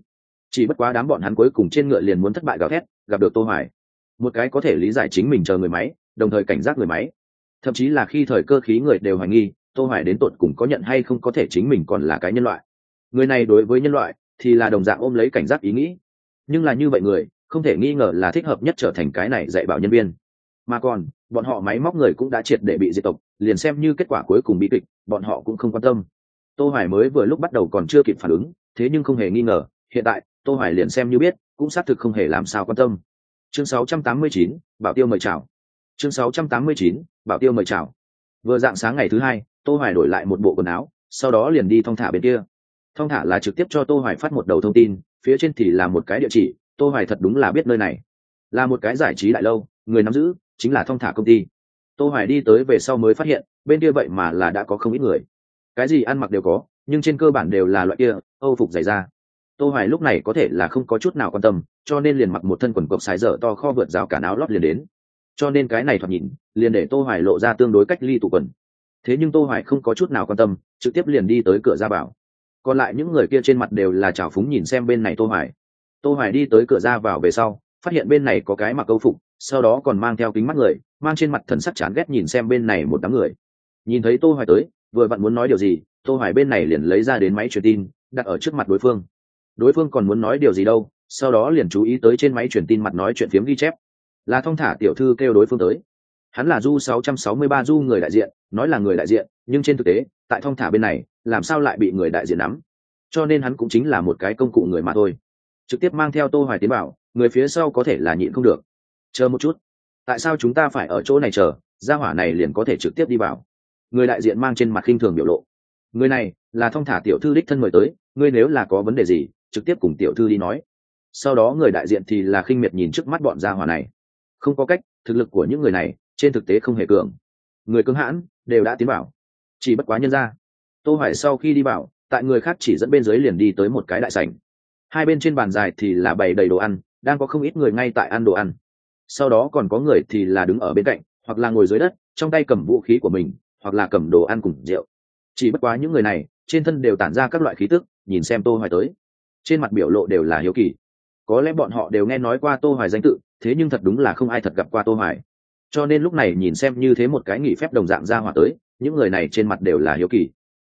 chỉ bất quá đám bọn hắn cuối cùng trên ngựa liền muốn thất bại gào thét, gặp được tô hoài. Một cái có thể lý giải chính mình chờ người máy, đồng thời cảnh giác người máy. Thậm chí là khi thời cơ khí người đều hoài nghi, tô hoài đến tột cùng có nhận hay không có thể chính mình còn là cái nhân loại. Người này đối với nhân loại, thì là đồng dạng ôm lấy cảnh giác ý nghĩ. Nhưng là như vậy người, không thể nghi ngờ là thích hợp nhất trở thành cái này dạy bảo nhân viên. Mà còn, bọn họ máy móc người cũng đã triệt để bị diệt tộc, liền xem như kết quả cuối cùng bị kịch, bọn họ cũng không quan tâm. Tô hoài mới vừa lúc bắt đầu còn chưa kịp phản ứng, thế nhưng không hề nghi ngờ hiện tại tô hoài liền xem như biết cũng xác thực không hề làm sao quan tâm. Chương 689, bảo tiêu mời chào. Chương 689, bảo tiêu mời chào. Vừa dạng sáng ngày thứ hai tô hoài đổi lại một bộ quần áo sau đó liền đi thong thả bên kia. Thong thả là trực tiếp cho tô hoài phát một đầu thông tin phía trên thì là một cái địa chỉ tô hoài thật đúng là biết nơi này. Là một cái giải trí đại lâu người nắm giữ chính là thong thả công ty. Tô hoài đi tới về sau mới phát hiện bên kia vậy mà là đã có không ít người. Cái gì ăn mặc đều có nhưng trên cơ bản đều là loại kia âu phục dày da tô hoài lúc này có thể là không có chút nào quan tâm, cho nên liền mặc một thân quần cộc xài dở to kho vượt rào cả áo lót liền đến. Cho nên cái này thoạt nhìn, liền để tô hoài lộ ra tương đối cách ly tụ quần. Thế nhưng tô hoài không có chút nào quan tâm, trực tiếp liền đi tới cửa ra bảo còn lại những người kia trên mặt đều là trào phúng nhìn xem bên này tô hoài. Tô hoài đi tới cửa ra vào về sau, phát hiện bên này có cái mặc câu phục, sau đó còn mang theo kính mắt người, mang trên mặt thần sắc chán ghét nhìn xem bên này một đám người. Nhìn thấy tô hoài tới, vừa vặn muốn nói điều gì, tô hoài bên này liền lấy ra đến máy truyền tin, đặt ở trước mặt đối phương đối phương còn muốn nói điều gì đâu, sau đó liền chú ý tới trên máy truyền tin mặt nói chuyện phiếm ghi chép. Là Thong thả tiểu thư kêu đối phương tới. Hắn là du 663 du người đại diện, nói là người đại diện, nhưng trên thực tế, tại Thong thả bên này, làm sao lại bị người đại diện nắm? Cho nên hắn cũng chính là một cái công cụ người mà thôi. Trực tiếp mang theo tô hoài tiến bảo, người phía sau có thể là nhịn không được. Chờ một chút. Tại sao chúng ta phải ở chỗ này chờ? Gia hỏa này liền có thể trực tiếp đi vào. Người đại diện mang trên mặt khinh thường biểu lộ. Người này, là Thong thả tiểu thư đích thân mời tới, ngươi nếu là có vấn đề gì trực tiếp cùng tiểu thư đi nói. Sau đó người đại diện thì là khinh miệt nhìn trước mắt bọn gia hỏa này. Không có cách, thực lực của những người này, trên thực tế không hề cường. Người cứng hãn, đều đã tiến bảo chỉ bất quá nhân ra tô hoài sau khi đi bảo tại người khác chỉ dẫn bên dưới liền đi tới một cái đại sảnh. Hai bên trên bàn dài thì là bày đầy đồ ăn, đang có không ít người ngay tại ăn đồ ăn. Sau đó còn có người thì là đứng ở bên cạnh, hoặc là ngồi dưới đất, trong tay cầm vũ khí của mình, hoặc là cầm đồ ăn cùng rượu. Chỉ bất quá những người này, trên thân đều tản ra các loại khí tức, nhìn xem tô hoài tới trên mặt biểu lộ đều là hiếu kỳ. Có lẽ bọn họ đều nghe nói qua tô hoài danh tự, thế nhưng thật đúng là không ai thật gặp qua tô hoài. Cho nên lúc này nhìn xem như thế một cái nghỉ phép đồng dạng ra hỏa tới, những người này trên mặt đều là hiếu kỳ.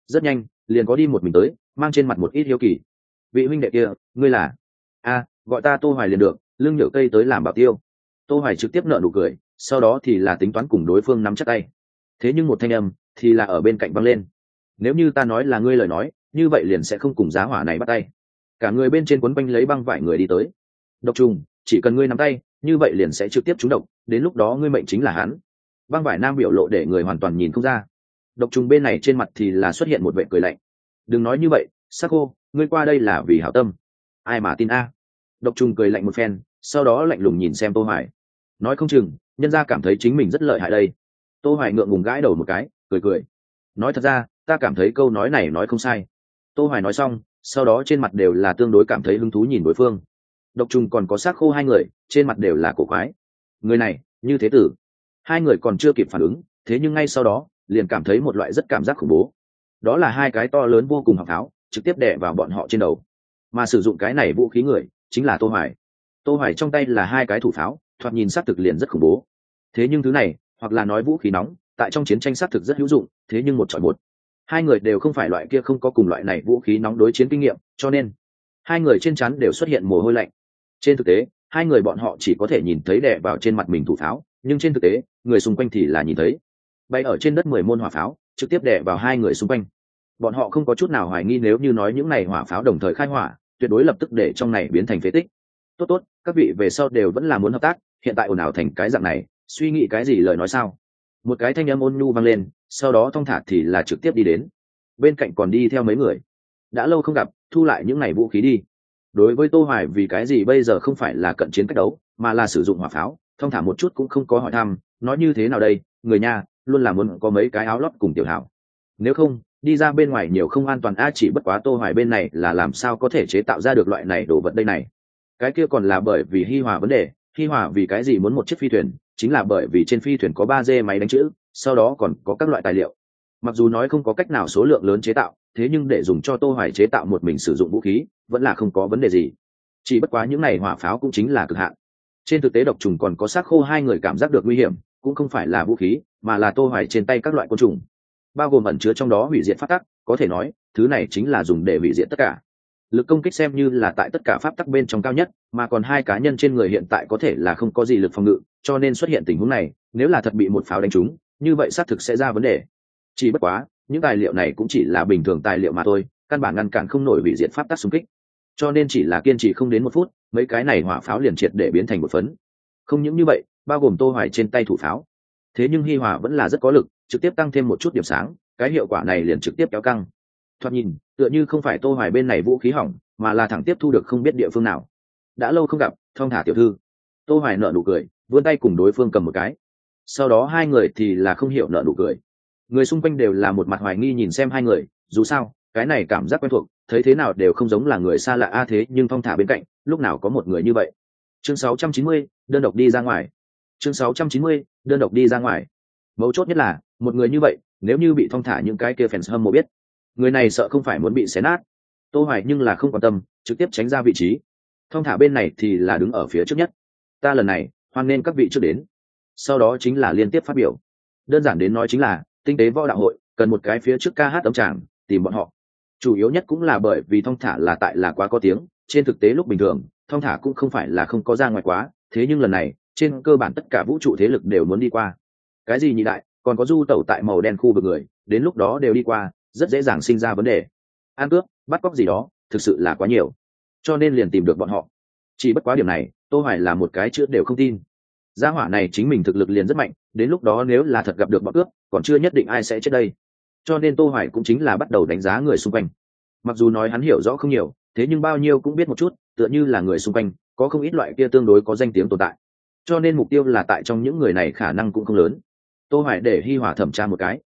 Rất nhanh, liền có đi một mình tới, mang trên mặt một ít hiếu kỳ. Vị huynh đệ kia, ngươi là? A, gọi ta tô hoài liền được lưng nhựa cây tới làm bảo tiêu. Tô hoài trực tiếp nợ nụ cười, sau đó thì là tính toán cùng đối phương nắm chắc tay. Thế nhưng một thanh âm thì là ở bên cạnh băng lên. Nếu như ta nói là ngươi lời nói, như vậy liền sẽ không cùng giá hỏa này bắt tay cả người bên trên quấn quanh lấy băng vải người đi tới. Độc trùng, chỉ cần ngươi nắm tay, như vậy liền sẽ trực tiếp trúng độc, đến lúc đó ngươi mệnh chính là hắn. Băng vải nam biểu lộ để người hoàn toàn nhìn không ra. Độc trùng bên này trên mặt thì là xuất hiện một vệ cười lạnh. Đừng nói như vậy sắc khô ngươi qua đây là vì hảo tâm. Ai mà tin a? Độc trùng cười lạnh một phen, sau đó lạnh lùng nhìn xem tô hoài. Nói không chừng, nhân gia cảm thấy chính mình rất lợi hại đây. Tô hoài ngượng ngùng gãi đầu một cái, cười cười. Nói thật ra, ta cảm thấy câu nói này nói không sai. Tô hoài nói xong sau đó trên mặt đều là tương đối cảm thấy hứng thú nhìn đối phương. Độc trùng còn có xác khô hai người, trên mặt đều là cổ quái. Người này, như thế tử. Hai người còn chưa kịp phản ứng, thế nhưng ngay sau đó, liền cảm thấy một loại rất cảm giác khủng bố. Đó là hai cái to lớn vô cùng học tháo, trực tiếp đè vào bọn họ trên đầu. Mà sử dụng cái này vũ khí người, chính là tô hoài. Tô hoài trong tay là hai cái thủ pháo, thoạt nhìn sát thực liền rất khủng bố. Thế nhưng thứ này, hoặc là nói vũ khí nóng, tại trong chiến tranh sát thực rất hữu dụng, thế nhưng một chọi một hai người đều không phải loại kia không có cùng loại này vũ khí nóng đối chiến kinh nghiệm, cho nên hai người trên chắn đều xuất hiện mồ hôi lạnh. Trên thực tế, hai người bọn họ chỉ có thể nhìn thấy đè vào trên mặt mình thủ pháo, nhưng trên thực tế, người xung quanh thì là nhìn thấy. Bay ở trên đất mười môn hỏa pháo, trực tiếp đè vào hai người xung quanh. Bọn họ không có chút nào hoài nghi nếu như nói những này hỏa pháo đồng thời khai hỏa, tuyệt đối lập tức để trong này biến thành phế tích. Tốt tốt, các vị về sau đều vẫn là muốn hợp tác, hiện tại ồn ào thành cái dạng này, suy nghĩ cái gì lời nói sao? Một cái thanh âm ôn nhu vang lên, sau đó thong thả thì là trực tiếp đi đến. Bên cạnh còn đi theo mấy người. Đã lâu không gặp, thu lại những ngày vũ khí đi. Đối với tô hoài vì cái gì bây giờ không phải là cận chiến cách đấu, mà là sử dụng hỏa pháo, thong thả một chút cũng không có hỏi thăm, nói như thế nào đây, người nhà, luôn là muốn có mấy cái áo lót cùng tiểu hảo. Nếu không, đi ra bên ngoài nhiều không an toàn, a, chỉ bất quá tô hoài bên này là làm sao có thể chế tạo ra được loại này đồ vật đây này. Cái kia còn là bởi vì hi hòa vấn đề hi hòa vì cái gì muốn một chiếc phi thuyền, chính là bởi vì trên phi thuyền có ba d máy đánh chữ, sau đó còn có các loại tài liệu. Mặc dù nói không có cách nào số lượng lớn chế tạo, thế nhưng để dùng cho tô hoài chế tạo một mình sử dụng vũ khí, vẫn là không có vấn đề gì. Chỉ bất quá những này hỏa pháo cũng chính là cực hạn. Trên thực tế độc trùng còn có xác khô hai người cảm giác được nguy hiểm, cũng không phải là vũ khí, mà là tô hoài trên tay các loại côn trùng. Bao gồm ẩn chứa trong đó hủy diệt phát tắc, có thể nói, thứ này chính là dùng để hủy diệt tất cả lực công kích xem như là tại tất cả pháp tắc bên trong cao nhất, mà còn hai cá nhân trên người hiện tại có thể là không có gì lực phòng ngự, cho nên xuất hiện tình huống này, nếu là thật bị một pháo đánh trúng, như vậy xác thực sẽ ra vấn đề. Chỉ bất quá, những tài liệu này cũng chỉ là bình thường tài liệu mà thôi, căn bản ngăn cản không nổi hủy diệt pháp tắc xung kích. Cho nên chỉ là kiên trì không đến một phút, mấy cái này hỏa pháo liền triệt để biến thành một phấn. Không những như vậy, bao gồm tô hoài trên tay thủ pháo. Thế nhưng hi hòa vẫn là rất có lực, trực tiếp tăng thêm một chút điểm sáng, cái hiệu quả này liền trực tiếp kéo căng thoạt nhìn tựa như không phải tô hoài bên này vũ khí hỏng mà là thẳng tiếp thu được không biết địa phương nào. Đã lâu không gặp thong thả tiểu thư. Tô hoài nợ nụ cười vươn tay cùng đối phương cầm một cái. Sau đó hai người thì là không hiểu nợ nụ cười. Người xung quanh đều là một mặt hoài nghi nhìn xem hai người dù sao cái này cảm giác quen thuộc thấy thế nào đều không giống là người xa lạ a thế nhưng thong thả bên cạnh lúc nào có một người như vậy. Chương 690, đơn độc đi ra ngoài. Chương 690, đơn độc đi ra ngoài. Mấu chốt nhất là một người như vậy nếu như bị thong thả những cái kia fans hâm mộ biết người này sợ không phải muốn bị xé nát. Tô hoài nhưng là không quan tâm, trực tiếp tránh ra vị trí. Thông thả bên này thì là đứng ở phía trước nhất. Ta lần này, hoan nên các vị trước đến. Sau đó chính là liên tiếp phát biểu. Đơn giản đến nói chính là, tinh tế võ đạo hội, cần một cái phía trước ca hát tấm tràng, tìm bọn họ. Chủ yếu nhất cũng là bởi vì thông thả là tại là quá có tiếng, trên thực tế lúc bình thường thông thả cũng không phải là không có ra ngoài quá, thế nhưng lần này, trên cơ bản tất cả vũ trụ thế lực đều muốn đi qua. Cái gì nhị đại, còn có du tẩu tại màu đen khu vực người, đến lúc đó đều đi qua rất dễ dàng sinh ra vấn đề. Ăn cướp, bắt cóc gì đó, thực sự là quá nhiều. Cho nên liền tìm được bọn họ. Chỉ bất quá điểm này, tô hoài là một cái chữ đều không tin. Gia hỏa này chính mình thực lực liền rất mạnh, đến lúc đó nếu là thật gặp được bọn cướp, còn chưa nhất định ai sẽ chết đây. Cho nên tô hoài cũng chính là bắt đầu đánh giá người xung quanh. Mặc dù nói hắn hiểu rõ không nhiều, thế nhưng bao nhiêu cũng biết một chút, tựa như là người xung quanh, có không ít loại kia tương đối có danh tiếng tồn tại. Cho nên mục tiêu là tại trong những người này khả năng cũng không lớn. Tô hoài để hi hòa thẩm tra một cái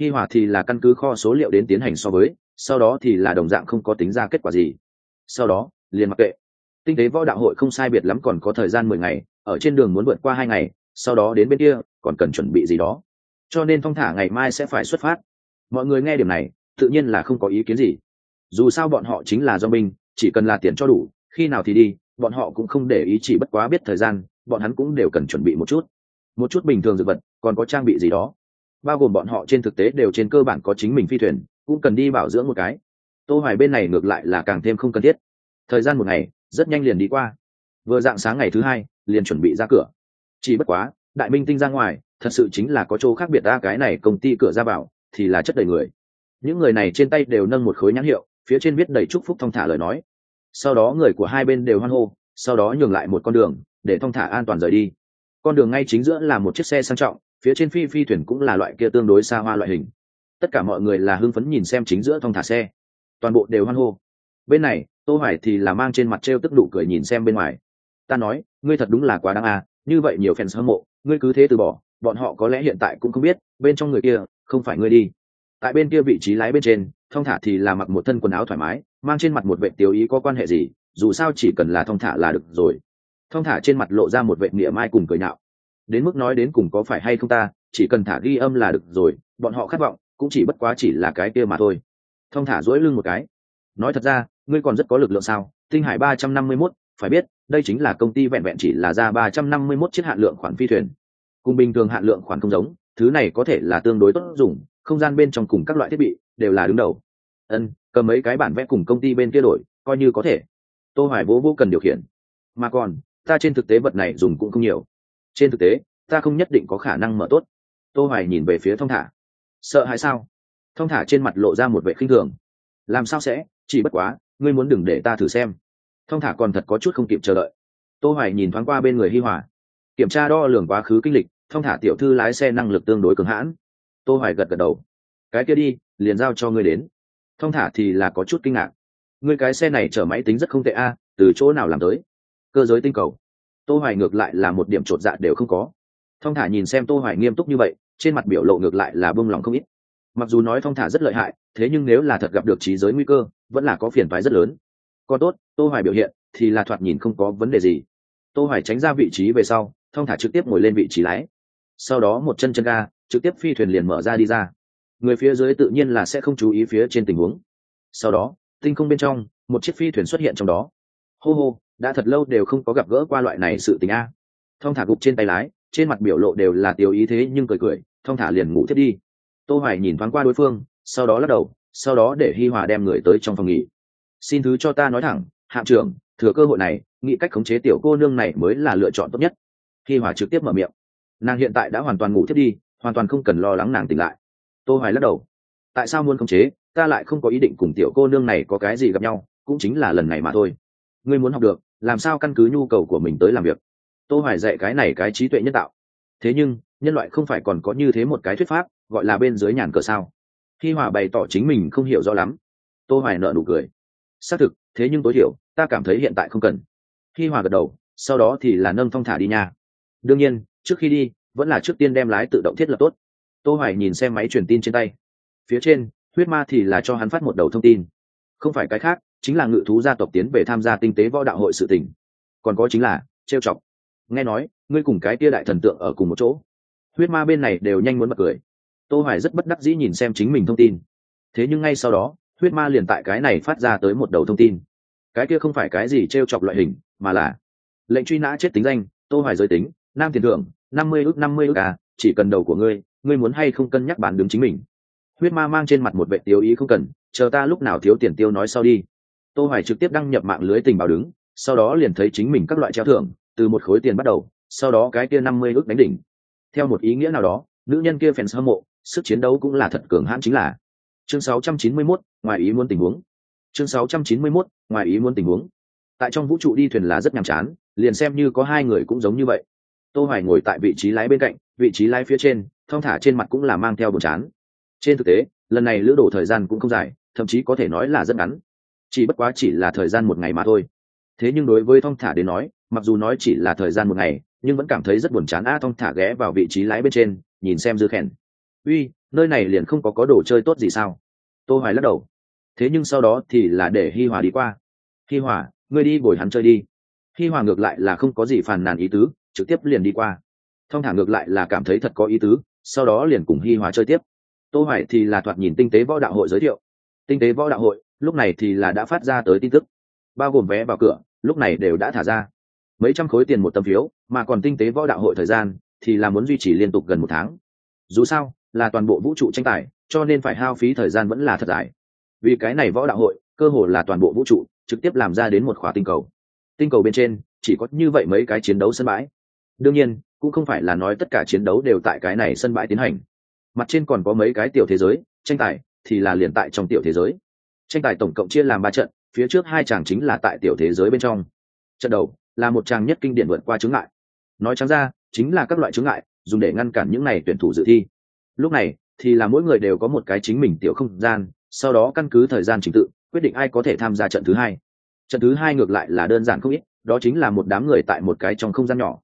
hi hòa thì là căn cứ kho số liệu đến tiến hành so với, sau đó thì là đồng dạng không có tính ra kết quả gì. Sau đó, liền mặc kệ. Tinh tế võ đạo hội không sai biệt lắm còn có thời gian mười ngày, ở trên đường muốn vượt qua hai ngày, sau đó đến bên kia, còn cần chuẩn bị gì đó. Cho nên phong thả ngày mai sẽ phải xuất phát. Mọi người nghe điểm này, tự nhiên là không có ý kiến gì. Dù sao bọn họ chính là do binh, chỉ cần là tiền cho đủ, khi nào thì đi, bọn họ cũng không để ý chỉ bất quá biết thời gian, bọn hắn cũng đều cần chuẩn bị một chút. Một chút bình thường dược vật, còn có trang bị gì đó bao gồm bọn họ trên thực tế đều trên cơ bản có chính mình phi thuyền, cũng cần đi bảo dưỡng một cái. Tô hoài bên này ngược lại là càng thêm không cần thiết. Thời gian một ngày, rất nhanh liền đi qua. Vừa dạng sáng ngày thứ hai, liền chuẩn bị ra cửa. Chỉ bất quá, đại minh tinh ra ngoài, thật sự chính là có chỗ khác biệt ta, cái này công ty cửa ra vào, thì là chất đầy người. Những người này trên tay đều nâng một khối nhãn hiệu, phía trên viết đầy chúc phúc thong thả lời nói. Sau đó người của hai bên đều hoan hô, sau đó nhường lại một con đường, để thong thả an toàn rời đi. Con đường ngay chính giữa là một chiếc xe sang trọng phía trên phi phi thuyền cũng là loại kia tương đối xa hoa loại hình. Tất cả mọi người là hưng phấn nhìn xem chính giữa thong thả xe. Toàn bộ đều hoan hô. Bên này, tô hoài thì là mang trên mặt treo tức đủ cười nhìn xem bên ngoài. Ta nói, ngươi thật đúng là quá đáng à như vậy nhiều fans hâm mộ, ngươi cứ thế từ bỏ, bọn họ có lẽ hiện tại cũng không biết, bên trong người kia, không phải ngươi đi. Tại bên kia vị trí lái bên trên, thong thả thì là mặc một thân quần áo thoải mái, mang trên mặt một vệ tiêu ý có quan hệ gì, dù sao chỉ cần là thong thả là được rồi. Thong thả trên mặt lộ ra một vệ nghĩa mai cùng cười nhạo đến mức nói đến cùng có phải hay không ta, chỉ cần thả ghi âm là được rồi, bọn họ khát vọng cũng chỉ bất quá chỉ là cái kia mà thôi. Thong thả dỗi lưng một cái. Nói thật ra, ngươi còn rất có lực lượng sao? Tinh hải ba trăm năm mươi mốt, phải biết, đây chính là công ty vẹn vẹn chỉ là ra ba trăm năm mươi mốt chiếc hạn lượng khoản phi thuyền. Cùng bình thường hạn lượng khoản không giống, thứ này có thể là tương đối tốt dùng, không gian bên trong cùng các loại thiết bị đều là đứng đầu. Ân, cầm mấy cái bản vẽ cùng công ty bên kia đổi, coi như có thể. Tô hoài vô vô cần điều khiển. Mà còn, ta trên thực tế vật này dùng cũng không nhiều trên thực tế, ta không nhất định có khả năng mở tốt. Tô hoài nhìn về phía thông thả. Sợ hãi sao? Thông thả trên mặt lộ ra một vẻ khinh thường. Làm sao sẽ? Chỉ bất quá, ngươi muốn đừng để ta thử xem. Thông thả còn thật có chút không kịp chờ đợi. Tô hoài nhìn thoáng qua bên người hi hòa. Kiểm tra đo lường quá khứ kinh lịch, thông thả tiểu thư lái xe năng lực tương đối cường hãn. Tô hoài gật gật đầu. Cái kia đi, liền giao cho ngươi đến. Thông thả thì là có chút kinh ngạc. Ngươi cái xe này chở máy tính rất không tệ a, từ chỗ nào làm tới? Cơ giới tinh cầu tô hoài ngược lại là một điểm trột dạ đều không có. Thông thả nhìn xem tô hoài nghiêm túc như vậy, trên mặt biểu lộ ngược lại là bông lòng không ít. Mặc dù nói thông thả rất lợi hại, thế nhưng nếu là thật gặp được trí giới nguy cơ, vẫn là có phiền toái rất lớn. Còn tốt, tô hoài biểu hiện thì là thoạt nhìn không có vấn đề gì. Tô hoài tránh ra vị trí về sau thông thả trực tiếp ngồi lên vị trí lái. Sau đó một chân chân ga, trực tiếp phi thuyền liền mở ra đi ra. Người phía dưới tự nhiên là sẽ không chú ý phía trên tình huống. Sau đó, tinh không bên trong, một chiếc phi thuyền xuất hiện trong đó hô hô, đã thật lâu đều không có gặp gỡ qua loại này sự tình a. Thong thả gục trên tay lái, trên mặt biểu lộ đều là tiêu ý thế nhưng cười cười, thong thả liền ngủ thiết đi. Tô hoài nhìn thoáng qua đối phương, sau đó lắc đầu, sau đó để hi hòa đem người tới trong phòng nghỉ. Xin thứ cho ta nói thẳng, hạm trưởng, thừa cơ hội này, nghĩ cách khống chế tiểu cô nương này mới là lựa chọn tốt nhất. Hi hòa trực tiếp mở miệng. Nàng hiện tại đã hoàn toàn ngủ thiết đi, hoàn toàn không cần lo lắng nàng tỉnh lại. Tô hoài lắc đầu. Tại sao muốn khống chế? Ta lại không có ý định cùng tiểu cô nương này có cái gì gặp nhau, cũng chính là lần này mà thôi ngươi muốn học được, làm sao căn cứ nhu cầu của mình tới làm việc? Tô hoài dạy cái này cái trí tuệ nhân tạo. Thế nhưng, nhân loại không phải còn có như thế một cái thuyết pháp, gọi là bên dưới nhàn cờ sao? Khi hòa bày tỏ chính mình không hiểu rõ lắm, tô hoài nợ nụ cười. Xác thực, thế nhưng tối thiểu, ta cảm thấy hiện tại không cần. Khi hòa gật đầu, sau đó thì là nâng phong thả đi nha. Đương nhiên, trước khi đi, vẫn là trước tiên đem lái tự động thiết lập tốt. Tô hoài nhìn xem máy truyền tin trên tay. Phía trên, huyết ma thì là cho hắn phát một đầu thông tin. Không phải cái khác chính là ngự thú gia tộc tiến về tham gia tinh tế võ đạo hội sự tình. Còn có chính là, trêu chọc. Nghe nói, ngươi cùng cái tia đại thần tượng ở cùng một chỗ. Huyết ma bên này đều nhanh muốn bật cười. Tô hoài rất bất đắc dĩ nhìn xem chính mình thông tin. Thế nhưng ngay sau đó, huyết ma liền tại cái này phát ra tới một đầu thông tin. Cái kia không phải cái gì trêu chọc loại hình, mà là lệnh truy nã chết tính danh, tô hoài giới tính, nam tiền thưởng, năm mươi ước, năm mươi ước à chỉ cần đầu của ngươi ngươi muốn hay không cân nhắc bán đứng chính mình. Huyết ma mang trên mặt một vệ tiêu ý không cần, chờ ta lúc nào thiếu tiền tiêu nói sau đi tô hoài trực tiếp đăng nhập mạng lưới tình báo đứng sau đó liền thấy chính mình các loại treo thưởng từ một khối tiền bắt đầu sau đó cái kia năm mươi ước đánh đỉnh. Theo một ý nghĩa nào đó nữ nhân kia fans hâm mộ sức chiến đấu cũng là thật cường hãn chính là. Chương 691, ngoài ý muốn tình huống. Chương 691, ngoài ý muốn tình huống. Tại trong vũ trụ đi thuyền là rất nhàm chán liền xem như có hai người cũng giống như vậy. Tô hoài ngồi tại vị trí lái bên cạnh vị trí lái phía trên thong thả trên mặt cũng là mang theo buồn chán. Trên thực tế lần này lữ đổ thời gian cũng không dài thậm chí có thể nói là rất ngắn chỉ bất quá chỉ là thời gian một ngày mà thôi. Thế nhưng đối với thong thả đến nói, mặc dù nói chỉ là thời gian một ngày, nhưng vẫn cảm thấy rất buồn chán a thong thả ghé vào vị trí lái bên trên, nhìn xem dư khèn uy, nơi này liền không có có đồ chơi tốt gì sao? Tô hoài lắc đầu. Thế nhưng sau đó thì là để hi hòa đi qua. Hi hòa, ngươi đi bồi hắn chơi đi. Hi hòa ngược lại là không có gì phàn nàn ý tứ, trực tiếp liền đi qua. Thong thả ngược lại là cảm thấy thật có ý tứ, sau đó liền cùng hi hòa chơi tiếp. Tô hoài thì là thoạt nhìn tinh tế võ đạo hội giới thiệu. Tinh tế võ đạo hội lúc này thì là đã phát ra tới tin tức. Bao gồm vé vào cửa, lúc này đều đã thả ra. Mấy trăm khối tiền một tấm phiếu, mà còn tinh tế võ đạo hội thời gian, thì là muốn duy trì liên tục gần một tháng. Dù sao, là toàn bộ vũ trụ tranh tài, cho nên phải hao phí thời gian vẫn là thật dài. Vì cái này võ đạo hội, cơ hồ là toàn bộ vũ trụ, trực tiếp làm ra đến một khóa tinh cầu. Tinh cầu bên trên, chỉ có như vậy mấy cái chiến đấu sân bãi. Đương nhiên, cũng không phải là nói tất cả chiến đấu đều tại cái này sân bãi tiến hành. Mặt trên còn có mấy cái tiểu thế giới, tranh tài, thì là liền tại trong tiểu thế giới tranh tài tổng cộng chia làm ba trận, phía trước hai chàng chính là tại tiểu thế giới bên trong. Trận đầu là một chàng nhất kinh điển vượt qua chứng ngại. Nói trắng ra, chính là các loại chứng ngại, dùng để ngăn cản những này tuyển thủ dự thi. Lúc này, thì là mỗi người đều có một cái chính mình tiểu không gian, sau đó căn cứ thời gian trình tự, quyết định ai có thể tham gia trận thứ hai. Trận thứ hai ngược lại là đơn giản không ít, đó chính là một đám người tại một cái trong không gian nhỏ.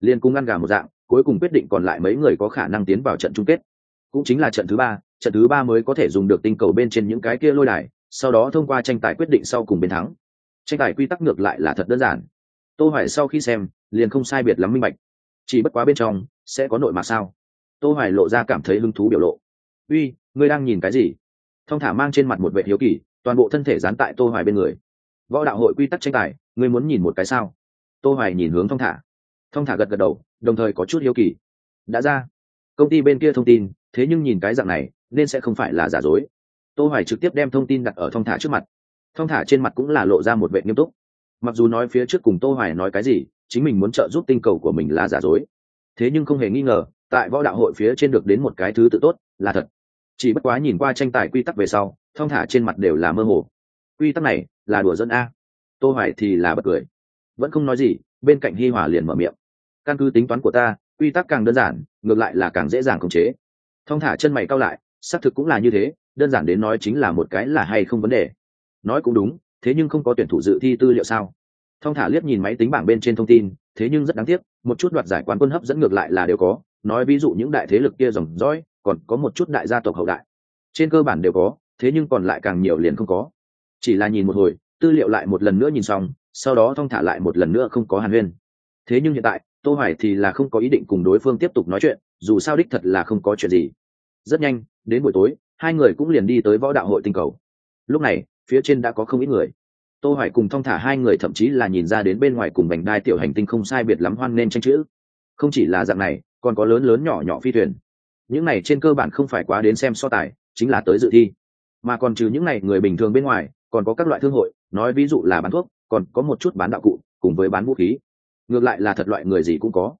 Liên cung ngăn gà một dạng, cuối cùng quyết định còn lại mấy người có khả năng tiến vào trận chung kết. Cũng chính là trận thứ ba, trận thứ ba mới có thể dùng được tinh cầu bên trên những cái kia lôi đài sau đó thông qua tranh tài quyết định sau cùng bên thắng. Tranh tài quy tắc ngược lại là thật đơn giản. Tô hoài sau khi xem, liền không sai biệt lắm minh bạch. Chỉ bất quá bên trong, sẽ có nội mà sao? Tô hoài lộ ra cảm thấy hứng thú biểu lộ. Uy, ngươi đang nhìn cái gì? Thông thả mang trên mặt một vệ hiếu kỳ, toàn bộ thân thể dán tại tô hoài bên người. Võ đạo hội quy tắc tranh tài, ngươi muốn nhìn một cái sao? Tô hoài nhìn hướng thông thả. Thông thả gật gật đầu, đồng thời có chút hiếu kỳ. Đã ra. Công ty bên kia thông tin, thế nhưng nhìn cái dạng này, nên sẽ không phải là giả dối tô hoài trực tiếp đem thông tin đặt ở thông thả trước mặt. Thông thả trên mặt cũng là lộ ra một vẻ nghiêm túc. Mặc dù nói phía trước cùng tô hoài nói cái gì, chính mình muốn trợ giúp tinh cầu của mình là giả dối. Thế nhưng không hề nghi ngờ, tại võ đạo hội phía trên được đến một cái thứ tự tốt, là thật. Chỉ bất quá nhìn qua tranh tài quy tắc về sau thông thả trên mặt đều là mơ hồ. Quy tắc này là đùa dân a. Tô hoài thì là bật cười. Vẫn không nói gì, bên cạnh hi hòa liền mở miệng. Căn cứ tính toán của ta, quy tắc càng đơn giản, ngược lại là càng dễ dàng khống chế. Thông thả chân mày cao lại xác thực cũng là như thế, đơn giản đến nói chính là một cái là hay không vấn đề. Nói cũng đúng, thế nhưng không có tuyển thủ dự thi tư liệu sao? Thong thả liếc nhìn máy tính bảng bên trên thông tin, thế nhưng rất đáng tiếc, một chút đoạt giải quán quân hấp dẫn ngược lại là đều có. Nói ví dụ những đại thế lực kia dòng dõi còn có một chút đại gia tộc hậu đại. Trên cơ bản đều có, thế nhưng còn lại càng nhiều liền không có. Chỉ là nhìn một hồi, tư liệu lại một lần nữa nhìn xong, sau đó thong thả lại một lần nữa không có hàn huyên. Thế nhưng hiện tại, tô hoài thì là không có ý định cùng đối phương tiếp tục nói chuyện, dù sao đích thật là không có chuyện gì. Rất nhanh đến buổi tối, hai người cũng liền đi tới võ đạo hội tinh cầu. Lúc này, phía trên đã có không ít người. Tô hoài cùng thong thả hai người thậm chí là nhìn ra đến bên ngoài cùng bành đai tiểu hành tinh không sai biệt lắm hoan nên tranh chữ. Không chỉ là dạng này, còn có lớn lớn nhỏ nhỏ phi thuyền. Những này trên cơ bản không phải quá đến xem so tài, chính là tới dự thi. Mà còn trừ những này người bình thường bên ngoài, còn có các loại thương hội, nói ví dụ là bán thuốc, còn có một chút bán đạo cụ, cùng với bán vũ khí. Ngược lại là thật loại người gì cũng có.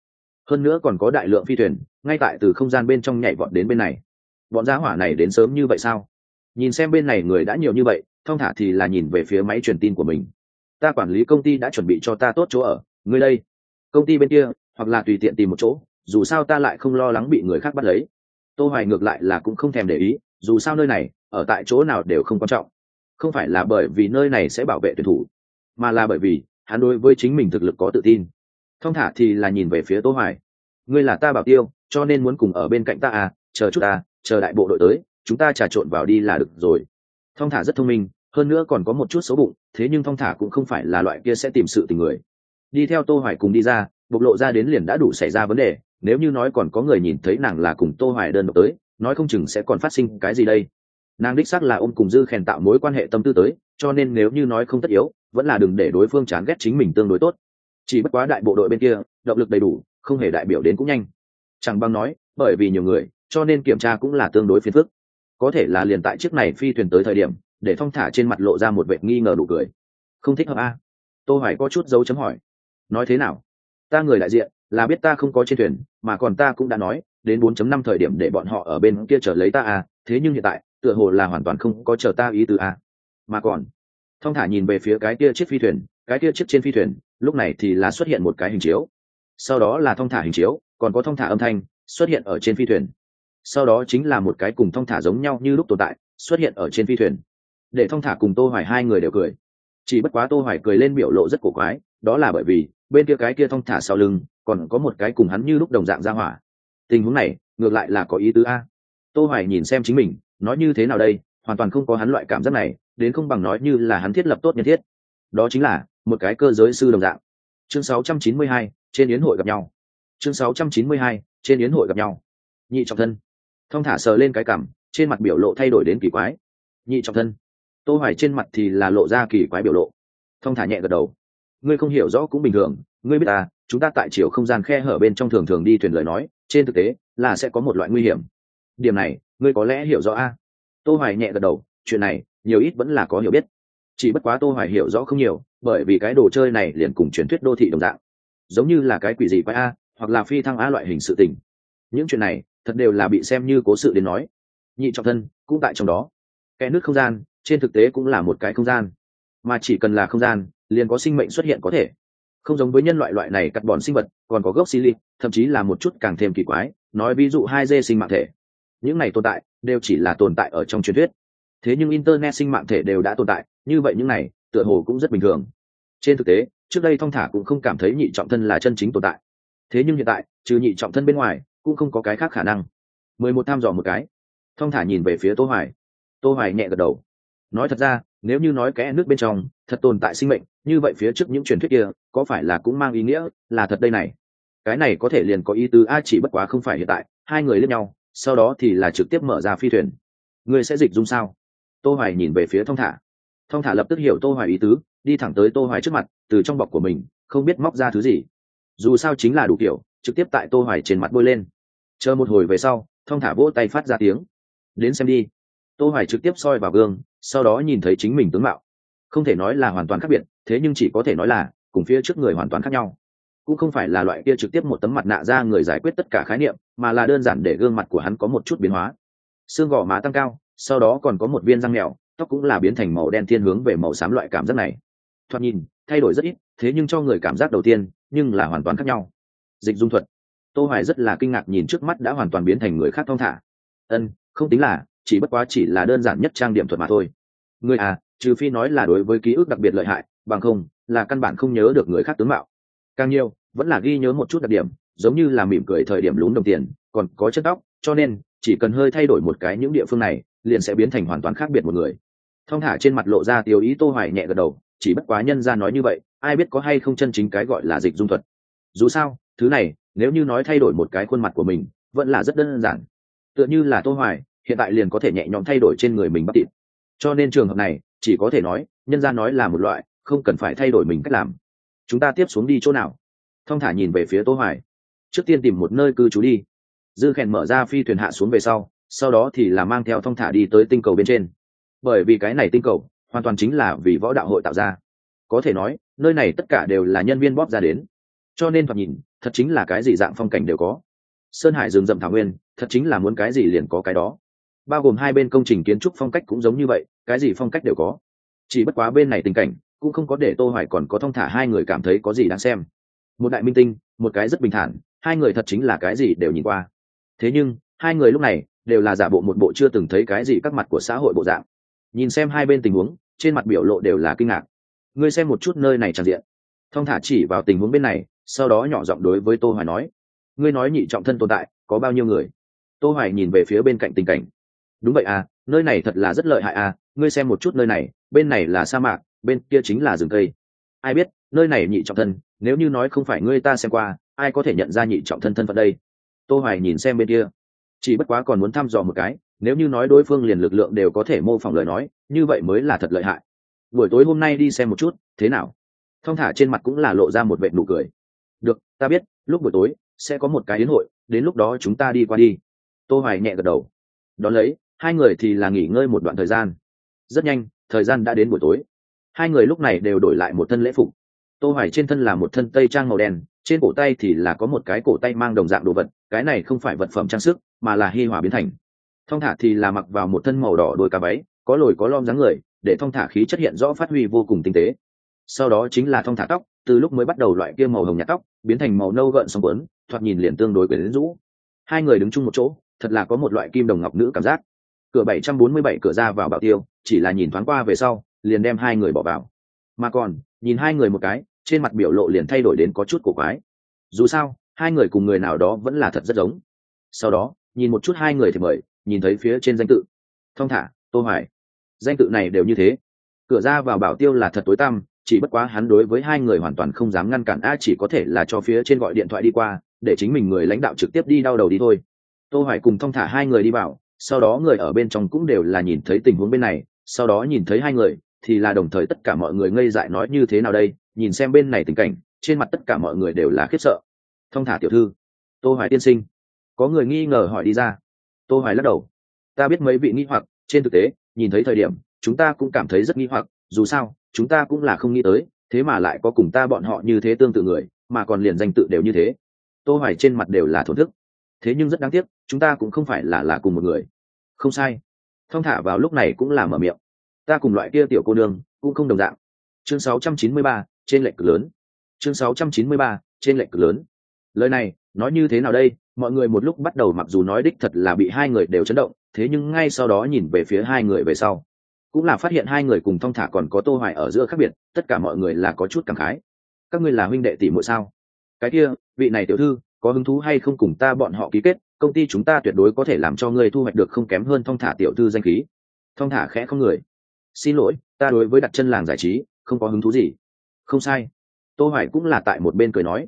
Hơn nữa còn có đại lượng phi thuyền, ngay tại từ không gian bên trong nhảy vọt đến bên này bọn giá hỏa này đến sớm như vậy sao? Nhìn xem bên này người đã nhiều như vậy, thong thả thì là nhìn về phía máy truyền tin của mình. Ta quản lý công ty đã chuẩn bị cho ta tốt chỗ ở, ngươi đây. Công ty bên kia, hoặc là tùy tiện tìm một chỗ, dù sao ta lại không lo lắng bị người khác bắt lấy. Tô hoài ngược lại là cũng không thèm để ý, dù sao nơi này, ở tại chỗ nào đều không quan trọng. Không phải là bởi vì nơi này sẽ bảo vệ tuyển thủ, mà là bởi vì hắn đối với chính mình thực lực có tự tin. Thông thả thì là nhìn về phía tô hoài. Ngươi là ta bảo tiêu, cho nên muốn cùng ở bên cạnh ta à chờ chút ta chờ đại bộ đội tới, chúng ta trà trộn vào đi là được rồi. Thong thả rất thông minh, hơn nữa còn có một chút xấu bụng, thế nhưng thong thả cũng không phải là loại kia sẽ tìm sự tình người. Đi theo tô hoài cùng đi ra, bộc lộ ra đến liền đã đủ xảy ra vấn đề, nếu như nói còn có người nhìn thấy nàng là cùng tô hoài đơn độc tới, nói không chừng sẽ còn phát sinh cái gì đây. Nàng đích xác là ôm cùng dư khèn tạo mối quan hệ tâm tư tới, cho nên nếu như nói không tất yếu, vẫn là đừng để đối phương chán ghét chính mình tương đối tốt. Chỉ bất quá đại bộ đội bên kia, động lực đầy đủ, không hề đại biểu đến cũng nhanh. Chẳng bằng nói, bởi vì nhiều người cho nên kiểm tra cũng là tương đối phiền phức. Có thể là liền tại chiếc này phi thuyền tới thời điểm, để thong thả trên mặt lộ ra một vẻ nghi ngờ đủ cười. Không thích hợp a? À? tô hoài có chút dấu chấm hỏi. Nói thế nào? Ta người đại diện, là biết ta không có trên thuyền, mà còn ta cũng đã nói, đến 4.5 thời điểm để bọn họ ở bên kia chờ lấy ta à thế nhưng hiện tại, tựa hồ là hoàn toàn không có chờ ta ý từ a à. mà còn, thong thả nhìn về phía cái kia chiếc phi thuyền, cái kia chiếc trên phi thuyền, lúc này thì là xuất hiện một cái hình chiếu. Sau đó là thong thả hình chiếu, còn có thong thả âm thanh, xuất hiện ở trên phi thuyền sau đó chính là một cái cùng thong thả giống nhau như lúc tồn tại xuất hiện ở trên phi thuyền. Để thong thả cùng tô hoài hai người đều cười. Chỉ bất quá tô hoài cười lên biểu lộ rất cổ quái đó là bởi vì bên kia cái kia thong thả sau lưng còn có một cái cùng hắn như lúc đồng dạng ra hỏa. Tình huống này ngược lại là có ý tứ a. Tô hoài nhìn xem chính mình nói như thế nào đây hoàn toàn không có hắn loại cảm giác này đến không bằng nói như là hắn thiết lập tốt nhân thiết. Đó chính là một cái cơ giới sư đồng dạng. Chương 692, trên yến hội gặp nhau. Chương 692, trên yến hội gặp nhau. Nhị trọng thân thong thả sờ lên cái cảm trên mặt biểu lộ thay đổi đến kỳ quái. Nhị trọng thân. Tô hoài trên mặt thì là lộ ra kỳ quái biểu lộ. Thong thả nhẹ gật đầu. Ngươi không hiểu rõ cũng bình thường, ngươi biết à chúng ta tại chiều không gian khe hở bên trong thường thường đi thuyền lời nói, trên thực tế, là sẽ có một loại nguy hiểm. Điểm này, ngươi có lẽ hiểu rõ a tô hoài nhẹ gật đầu, chuyện này, nhiều ít vẫn là có hiểu biết. Chỉ bất quá tô hoài hiểu rõ không nhiều, bởi vì cái đồ chơi này liền cùng truyền thuyết đô thị đồng dạng. Giống như là cái quỷ gì quái a, hoặc là phi thăng a loại hình sự tình. Những chuyện này thật đều là bị xem như cố sự đến nói. Nhị trọng thân cũng tại trong đó. Kẽ nước không gian, trên thực tế cũng là một cái không gian. Mà chỉ cần là không gian, liền có sinh mệnh xuất hiện có thể. Không giống với nhân loại loại này cắt bọn sinh vật, còn có gốc xili thậm chí là một chút càng thêm kỳ quái, nói ví dụ hai dê sinh mạng thể. Những này tồn tại, đều chỉ là tồn tại ở trong truyền thuyết. Thế nhưng internet sinh mạng thể đều đã tồn tại, như vậy những này, tựa hồ cũng rất bình thường. Trên thực tế, trước đây thong thả cũng không cảm thấy nhị trọng thân là chân chính tồn tại. Thế nhưng hiện tại, trừ nhị trọng thân bên ngoài cũng không có cái khác khả năng. Mười một tham dò một cái. Thong thả nhìn về phía tô hoài. Tô hoài nhẹ gật đầu. Nói thật ra, nếu như nói kẽ nước bên trong, thật tồn tại sinh mệnh, như vậy phía trước những truyền thuyết kia, có phải là cũng mang ý nghĩa, là thật đây này? Cái này có thể liền có ý tứ, a, chỉ bất quá không phải hiện tại, hai người lên nhau, sau đó thì là trực tiếp mở ra phi thuyền. Người sẽ dịch dung sao? Tô hoài nhìn về phía thông thả. Thông thả lập tức hiểu tô hoài ý tứ, đi thẳng tới tô hoài trước mặt, từ trong bọc của mình, không biết móc ra thứ gì. Dù sao chính là đủ kiểu, trực tiếp tại tô hoài trên mặt bôi lên chờ một hồi về sau thông thả vỗ tay phát ra tiếng. Đến xem đi. Tô hoài trực tiếp soi vào gương, sau đó nhìn thấy chính mình tướng mạo. Không thể nói là hoàn toàn khác biệt, thế nhưng chỉ có thể nói là, cùng phía trước người hoàn toàn khác nhau. Cũng không phải là loại kia trực tiếp một tấm mặt nạ ra người giải quyết tất cả khái niệm, mà là đơn giản để gương mặt của hắn có một chút biến hóa. Xương gò má tăng cao, sau đó còn có một viên răng mèo, tóc cũng là biến thành màu đen thiên hướng về màu xám loại cảm giác này. Thoạt nhìn, thay đổi rất ít, thế nhưng cho người cảm giác đầu tiên, nhưng là hoàn toàn khác nhau. Dịch dung thuật tô hoài rất là kinh ngạc nhìn trước mắt đã hoàn toàn biến thành người khác thong thả. Ân, không tính là, chỉ bất quá chỉ là đơn giản nhất trang điểm thuật mà thôi. Người à trừ phi nói là đối với ký ức đặc biệt lợi hại, bằng không, là căn bản không nhớ được người khác tướng mạo. Càng nhiều, vẫn là ghi nhớ một chút đặc điểm, giống như là mỉm cười thời điểm lún đồng tiền, còn có chất tóc, cho nên, chỉ cần hơi thay đổi một cái những địa phương này, liền sẽ biến thành hoàn toàn khác biệt một người. Thong thả trên mặt lộ ra tiêu ý tô hoài nhẹ gật đầu, chỉ bất quá nhân ra nói như vậy, ai biết có hay không chân chính cái gọi là dịch dung thuật. Dù sao, thứ này nếu như nói thay đổi một cái khuôn mặt của mình, vẫn là rất đơn giản. Tựa như là tô hoài, hiện tại liền có thể nhẹ nhõm thay đổi trên người mình bắt thịt. Cho nên trường hợp này, chỉ có thể nói, nhân ra nói là một loại, không cần phải thay đổi mình cách làm. Chúng ta tiếp xuống đi chỗ nào? Thong thả nhìn về phía tô hoài. Trước tiên tìm một nơi cư trú đi. Dư khèn mở ra phi thuyền hạ xuống về sau sau đó thì là mang theo thong thả đi tới tinh cầu bên trên. Bởi vì cái này tinh cầu, hoàn toàn chính là vì võ đạo hội tạo ra. Có thể nói, nơi này tất cả đều là nhân viên bóp ra đến. Cho nên thoạt nhìn thật chính là cái gì dạng phong cảnh đều có. Sơn hải rừng rậm thảo nguyên, thật chính là muốn cái gì liền có cái đó. Bao gồm hai bên công trình kiến trúc phong cách cũng giống như vậy, cái gì phong cách đều có. Chỉ bất quá bên này tình cảnh, cũng không có để tô hoài còn có thông thả hai người cảm thấy có gì đáng xem. Một đại minh tinh, một cái rất bình thản, hai người thật chính là cái gì đều nhìn qua. Thế nhưng, hai người lúc này, đều là giả bộ một bộ chưa từng thấy cái gì các mặt của xã hội bộ dạng. Nhìn xem hai bên tình huống, trên mặt biểu lộ đều là kinh ngạc. Ngươi xem một chút nơi này tràn diện. Thông thả chỉ vào tình huống bên này sau đó nhỏ giọng đối với tô hoài nói, ngươi nói nhị trọng thân tồn tại, có bao nhiêu người? Tô hoài nhìn về phía bên cạnh tình cảnh. Đúng vậy à nơi này thật là rất lợi hại à ngươi xem một chút nơi này, bên này là sa mạc, bên kia chính là rừng cây. Ai biết, nơi này nhị trọng thân, nếu như nói không phải ngươi ta xem qua, ai có thể nhận ra nhị trọng thân thân phận đây? Tô hoài nhìn xem bên kia. Chỉ bất quá còn muốn thăm dò một cái, nếu như nói đối phương liền lực lượng đều có thể mô phỏng lời nói, như vậy mới là thật lợi hại. Buổi tối hôm nay đi xem một chút, thế nào? Thong thả trên mặt cũng là lộ ra một vệ nụ cười được, ta biết, lúc buổi tối sẽ có một cái yến hội, đến lúc đó chúng ta đi qua đi. Tô hoài nhẹ gật đầu. Đón lấy, hai người thì là nghỉ ngơi một đoạn thời gian. Rất nhanh, thời gian đã đến buổi tối. Hai người lúc này đều đổi lại một thân lễ phục. Tô hoài trên thân là một thân tây trang màu đen, trên cổ tay thì là có một cái cổ tay mang đồng dạng đồ vật, cái này không phải vật phẩm trang sức, mà là hy hỏa biến thành. Thong thả thì là mặc vào một thân màu đỏ đôi cá váy, có lồi có lom dáng người, để thong thả khí chất hiện rõ phát huy vô cùng tinh tế. Sau đó chính là thong thả tóc từ lúc mới bắt đầu loại kia màu hồng nhạt tóc, biến thành màu nâu gợn sóng quấn, thoạt nhìn liền tương đối quyến rũ. Hai người đứng chung một chỗ, thật là có một loại kim đồng ngọc nữ cảm giác. Cửa 747 cửa ra vào bảo tiêu, chỉ là nhìn thoáng qua về sau, liền đem hai người bỏ vào. Mà còn, nhìn hai người một cái, trên mặt biểu lộ liền thay đổi đến có chút cổ quái. Dù sao, hai người cùng người nào đó vẫn là thật rất giống. Sau đó, nhìn một chút hai người thì mời, nhìn thấy phía trên danh tự. Thong thả, tô hoài. Danh tự này đều như thế. Cửa ra vào bảo tiêu là thật tối tăm chỉ bất quá hắn đối với hai người hoàn toàn không dám ngăn cản, a, chỉ có thể là cho phía trên gọi điện thoại đi qua, để chính mình người lãnh đạo trực tiếp đi đau đầu đi thôi. Tô hoài cùng thong thả hai người đi vào, sau đó người ở bên trong cũng đều là nhìn thấy tình huống bên này, sau đó nhìn thấy hai người, thì là đồng thời tất cả mọi người ngây dại nói như thế nào đây, nhìn xem bên này tình cảnh, trên mặt tất cả mọi người đều là khiếp sợ. Thong thả tiểu thư, tô hoài tiên sinh, có người nghi ngờ hỏi đi ra. Tô hoài lắc đầu, ta biết mấy vị nghi hoặc, trên thực tế, nhìn thấy thời điểm, chúng ta cũng cảm thấy rất nghi hoặc, dù sao chúng ta cũng là không nghĩ tới thế mà lại có cùng ta bọn họ như thế tương tự người mà còn liền danh tự đều như thế. Tô hoài trên mặt đều là thổn thức. Thế nhưng rất đáng tiếc chúng ta cũng không phải là là cùng một người. Không sai. Thông thả vào lúc này cũng là mở miệng. Ta cùng loại kia tiểu cô nương cũng không đồng dạng. Chương 693, trên lệch lớn. Chương 693, trên lệch lớn. Lời này nói như thế nào đây? Mọi người một lúc bắt đầu mặc dù nói đích thật là bị hai người đều chấn động thế nhưng ngay sau đó nhìn về phía hai người về sau cũng là phát hiện hai người cùng thong thả còn có tô hoài ở giữa khác biệt, tất cả mọi người là có chút cảm khái. Các ngươi là huynh đệ tỷ muội sao? Cái kia, vị này tiểu thư, có hứng thú hay không cùng ta bọn họ ký kết, công ty chúng ta tuyệt đối có thể làm cho ngươi thu hoạch được không kém hơn thong thả tiểu thư danh khí. Thong thả khẽ không người. Xin lỗi, ta đối với đặt chân làng giải trí, không có hứng thú gì. Không sai. Tô hoài cũng là tại một bên cười nói.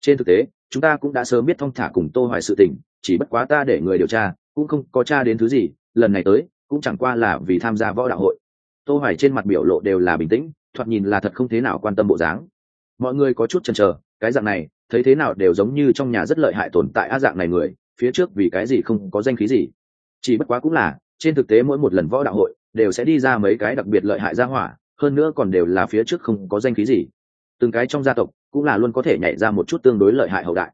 Trên thực tế, chúng ta cũng đã sớm biết thong thả cùng tô hoài sự tình, chỉ bất quá ta để người điều tra, cũng không có tra đến thứ gì. Lần này tới cũng chẳng qua là vì tham gia võ đạo hội. Tô hoài trên mặt biểu lộ đều là bình tĩnh, thoạt nhìn là thật không thế nào quan tâm bộ dáng. Mọi người có chút chần chờ, cái dạng này, thấy thế nào đều giống như trong nhà rất lợi hại tồn tại á dạng này người, phía trước vì cái gì không có danh khí gì. Chỉ bất quá cũng là, trên thực tế mỗi một lần võ đạo hội, đều sẽ đi ra mấy cái đặc biệt lợi hại ra hỏa, hơn nữa còn đều là phía trước không có danh khí gì. Từng cái trong gia tộc, cũng là luôn có thể nhảy ra một chút tương đối lợi hại hậu đại.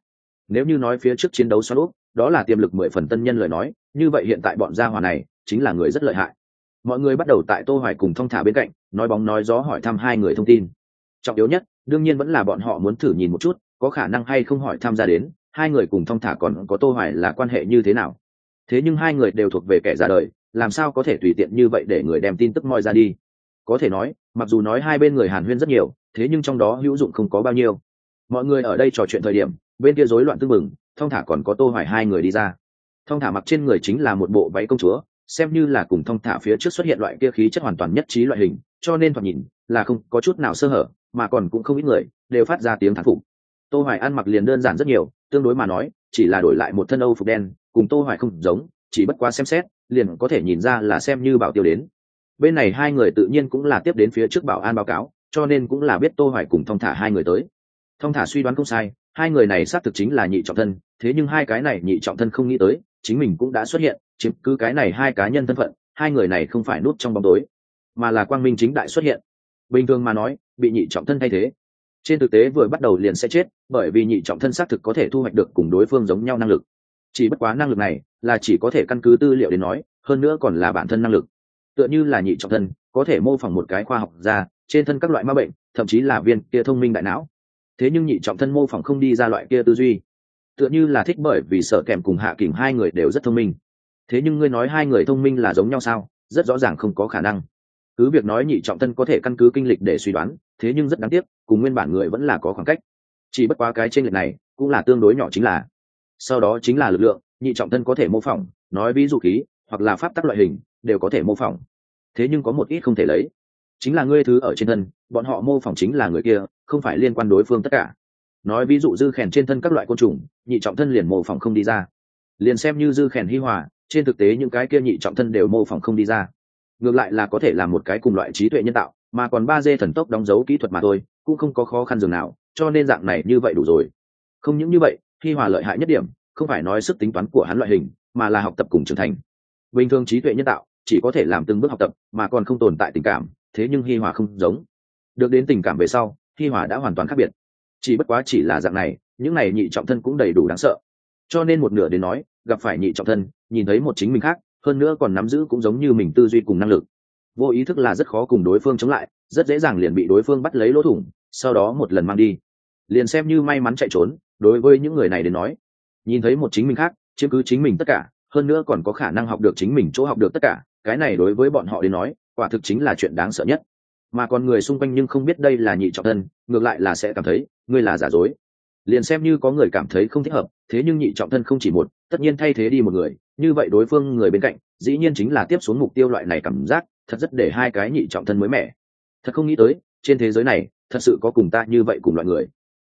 Nếu như nói phía trước chiến đấu xoắn úp, đó là tiềm lực mười phần tân nhân lời nói, như vậy hiện tại bọn gia hỏa này chính là người rất lợi hại. Mọi người bắt đầu tại tô hoài cùng thông thả bên cạnh, nói bóng nói gió hỏi thăm hai người thông tin. Trọng yếu nhất, đương nhiên vẫn là bọn họ muốn thử nhìn một chút, có khả năng hay không hỏi tham gia đến, hai người cùng thông thả còn có tô hoài là quan hệ như thế nào. Thế nhưng hai người đều thuộc về kẻ ra đời, làm sao có thể tùy tiện như vậy để người đem tin tức moi ra đi? Có thể nói, mặc dù nói hai bên người hàn huyên rất nhiều, thế nhưng trong đó hữu dụng không có bao nhiêu. Mọi người ở đây trò chuyện thời điểm, bên kia rối loạn tương mừng thông thả còn có tô hoài hai người đi ra. Thông thả mặc trên người chính là một bộ váy công chúa xem như là cùng thông thả phía trước xuất hiện loại kia khí chất hoàn toàn nhất trí loại hình, cho nên thoạt nhìn là không có chút nào sơ hở, mà còn cũng không ít người đều phát ra tiếng thán phục. Tô hoài ăn mặc liền đơn giản rất nhiều, tương đối mà nói, chỉ là đổi lại một thân âu phục đen, cùng tô hoài không giống, chỉ bất quá xem xét, liền có thể nhìn ra là xem như bảo tiêu đến. Bên này hai người tự nhiên cũng là tiếp đến phía trước bảo an báo cáo, cho nên cũng là biết tô hoài cùng thông thả hai người tới. Thông thả suy đoán không sai, hai người này xác thực chính là nhị trọng thân, thế nhưng hai cái này nhị trọng thân không nghĩ tới, chính mình cũng đã xuất hiện chiếm cứ cái này hai cá nhân thân phận, hai người này không phải nút trong bóng tối, mà là quang minh chính đại xuất hiện. Bình thường mà nói, bị nhị trọng thân thay thế. Trên thực tế vừa bắt đầu liền sẽ chết, bởi vì nhị trọng thân xác thực có thể thu hoạch được cùng đối phương giống nhau năng lực. Chỉ bất quá năng lực này là chỉ có thể căn cứ tư liệu đến nói, hơn nữa còn là bản thân năng lực. Tựa như là nhị trọng thân, có thể mô phỏng một cái khoa học ra trên thân các loại ma bệnh, thậm chí là viên kia thông minh đại não. Thế nhưng nhị trọng thân mô phỏng không đi ra loại kia tư duy. Tựa như là thích bởi vì sợ kèm cùng hạ kỉnh hai người đều rất thông minh thế nhưng ngươi nói hai người thông minh là giống nhau sao? Rất rõ ràng không có khả năng. Cứ việc nói nhị trọng thân có thể căn cứ kinh lịch để suy đoán, thế nhưng rất đáng tiếc, cùng nguyên bản người vẫn là có khoảng cách. Chỉ bất quá cái trên lệch này, cũng là tương đối nhỏ chính là. Sau đó chính là lực lượng, nhị trọng thân có thể mô phỏng, nói ví dụ khí, hoặc là pháp tắc loại hình, đều có thể mô phỏng. Thế nhưng có một ít không thể lấy. Chính là ngươi thứ ở trên thân, bọn họ mô phỏng chính là người kia, không phải liên quan đối phương tất cả. Nói ví dụ dư khèn trên thân các loại côn trùng, nhị trọng thân liền mô phỏng không đi ra. Liền xem như dư khèn hi hòa trên thực tế những cái kia nhị trọng thân đều mô phỏng không đi ra. Ngược lại là có thể là một cái cùng loại trí tuệ nhân tạo, mà còn ba d thần tốc đóng dấu kỹ thuật mà thôi, cũng không có khó khăn dường nào, cho nên dạng này như vậy đủ rồi. Không những như vậy khi hòa lợi hại nhất điểm, không phải nói sức tính toán của hắn loại hình, mà là học tập cùng trưởng thành. Bình thường trí tuệ nhân tạo, chỉ có thể làm từng bước học tập, mà còn không tồn tại tình cảm, thế nhưng hi hòa không giống. Được đến tình cảm về sau hi hòa đã hoàn toàn khác biệt. Chỉ bất quá chỉ là dạng này, những này nhị trọng thân cũng đầy đủ đáng sợ cho nên một nửa đến nói, gặp phải nhị trọng thân, nhìn thấy một chính mình khác, hơn nữa còn nắm giữ cũng giống như mình tư duy cùng năng lực. Vô ý thức là rất khó cùng đối phương chống lại, rất dễ dàng liền bị đối phương bắt lấy lỗ thủng, sau đó một lần mang đi. Liền xem như may mắn chạy trốn, đối với những người này đến nói, nhìn thấy một chính mình khác, chiếm cứ chính mình tất cả, hơn nữa còn có khả năng học được chính mình chỗ học được tất cả, cái này đối với bọn họ đến nói, quả thực chính là chuyện đáng sợ nhất. Mà còn người xung quanh nhưng không biết đây là nhị trọng thân, ngược lại là sẽ cảm thấy, ngươi là giả dối. Liền xem như có người cảm thấy không thích hợp thế nhưng nhị trọng thân không chỉ một, tất nhiên thay thế đi một người, như vậy đối phương người bên cạnh, dĩ nhiên chính là tiếp xuống mục tiêu loại này cảm giác, thật rất để hai cái nhị trọng thân mới mẻ. Thật không nghĩ tới, trên thế giới này, thật sự có cùng ta như vậy cùng loại người.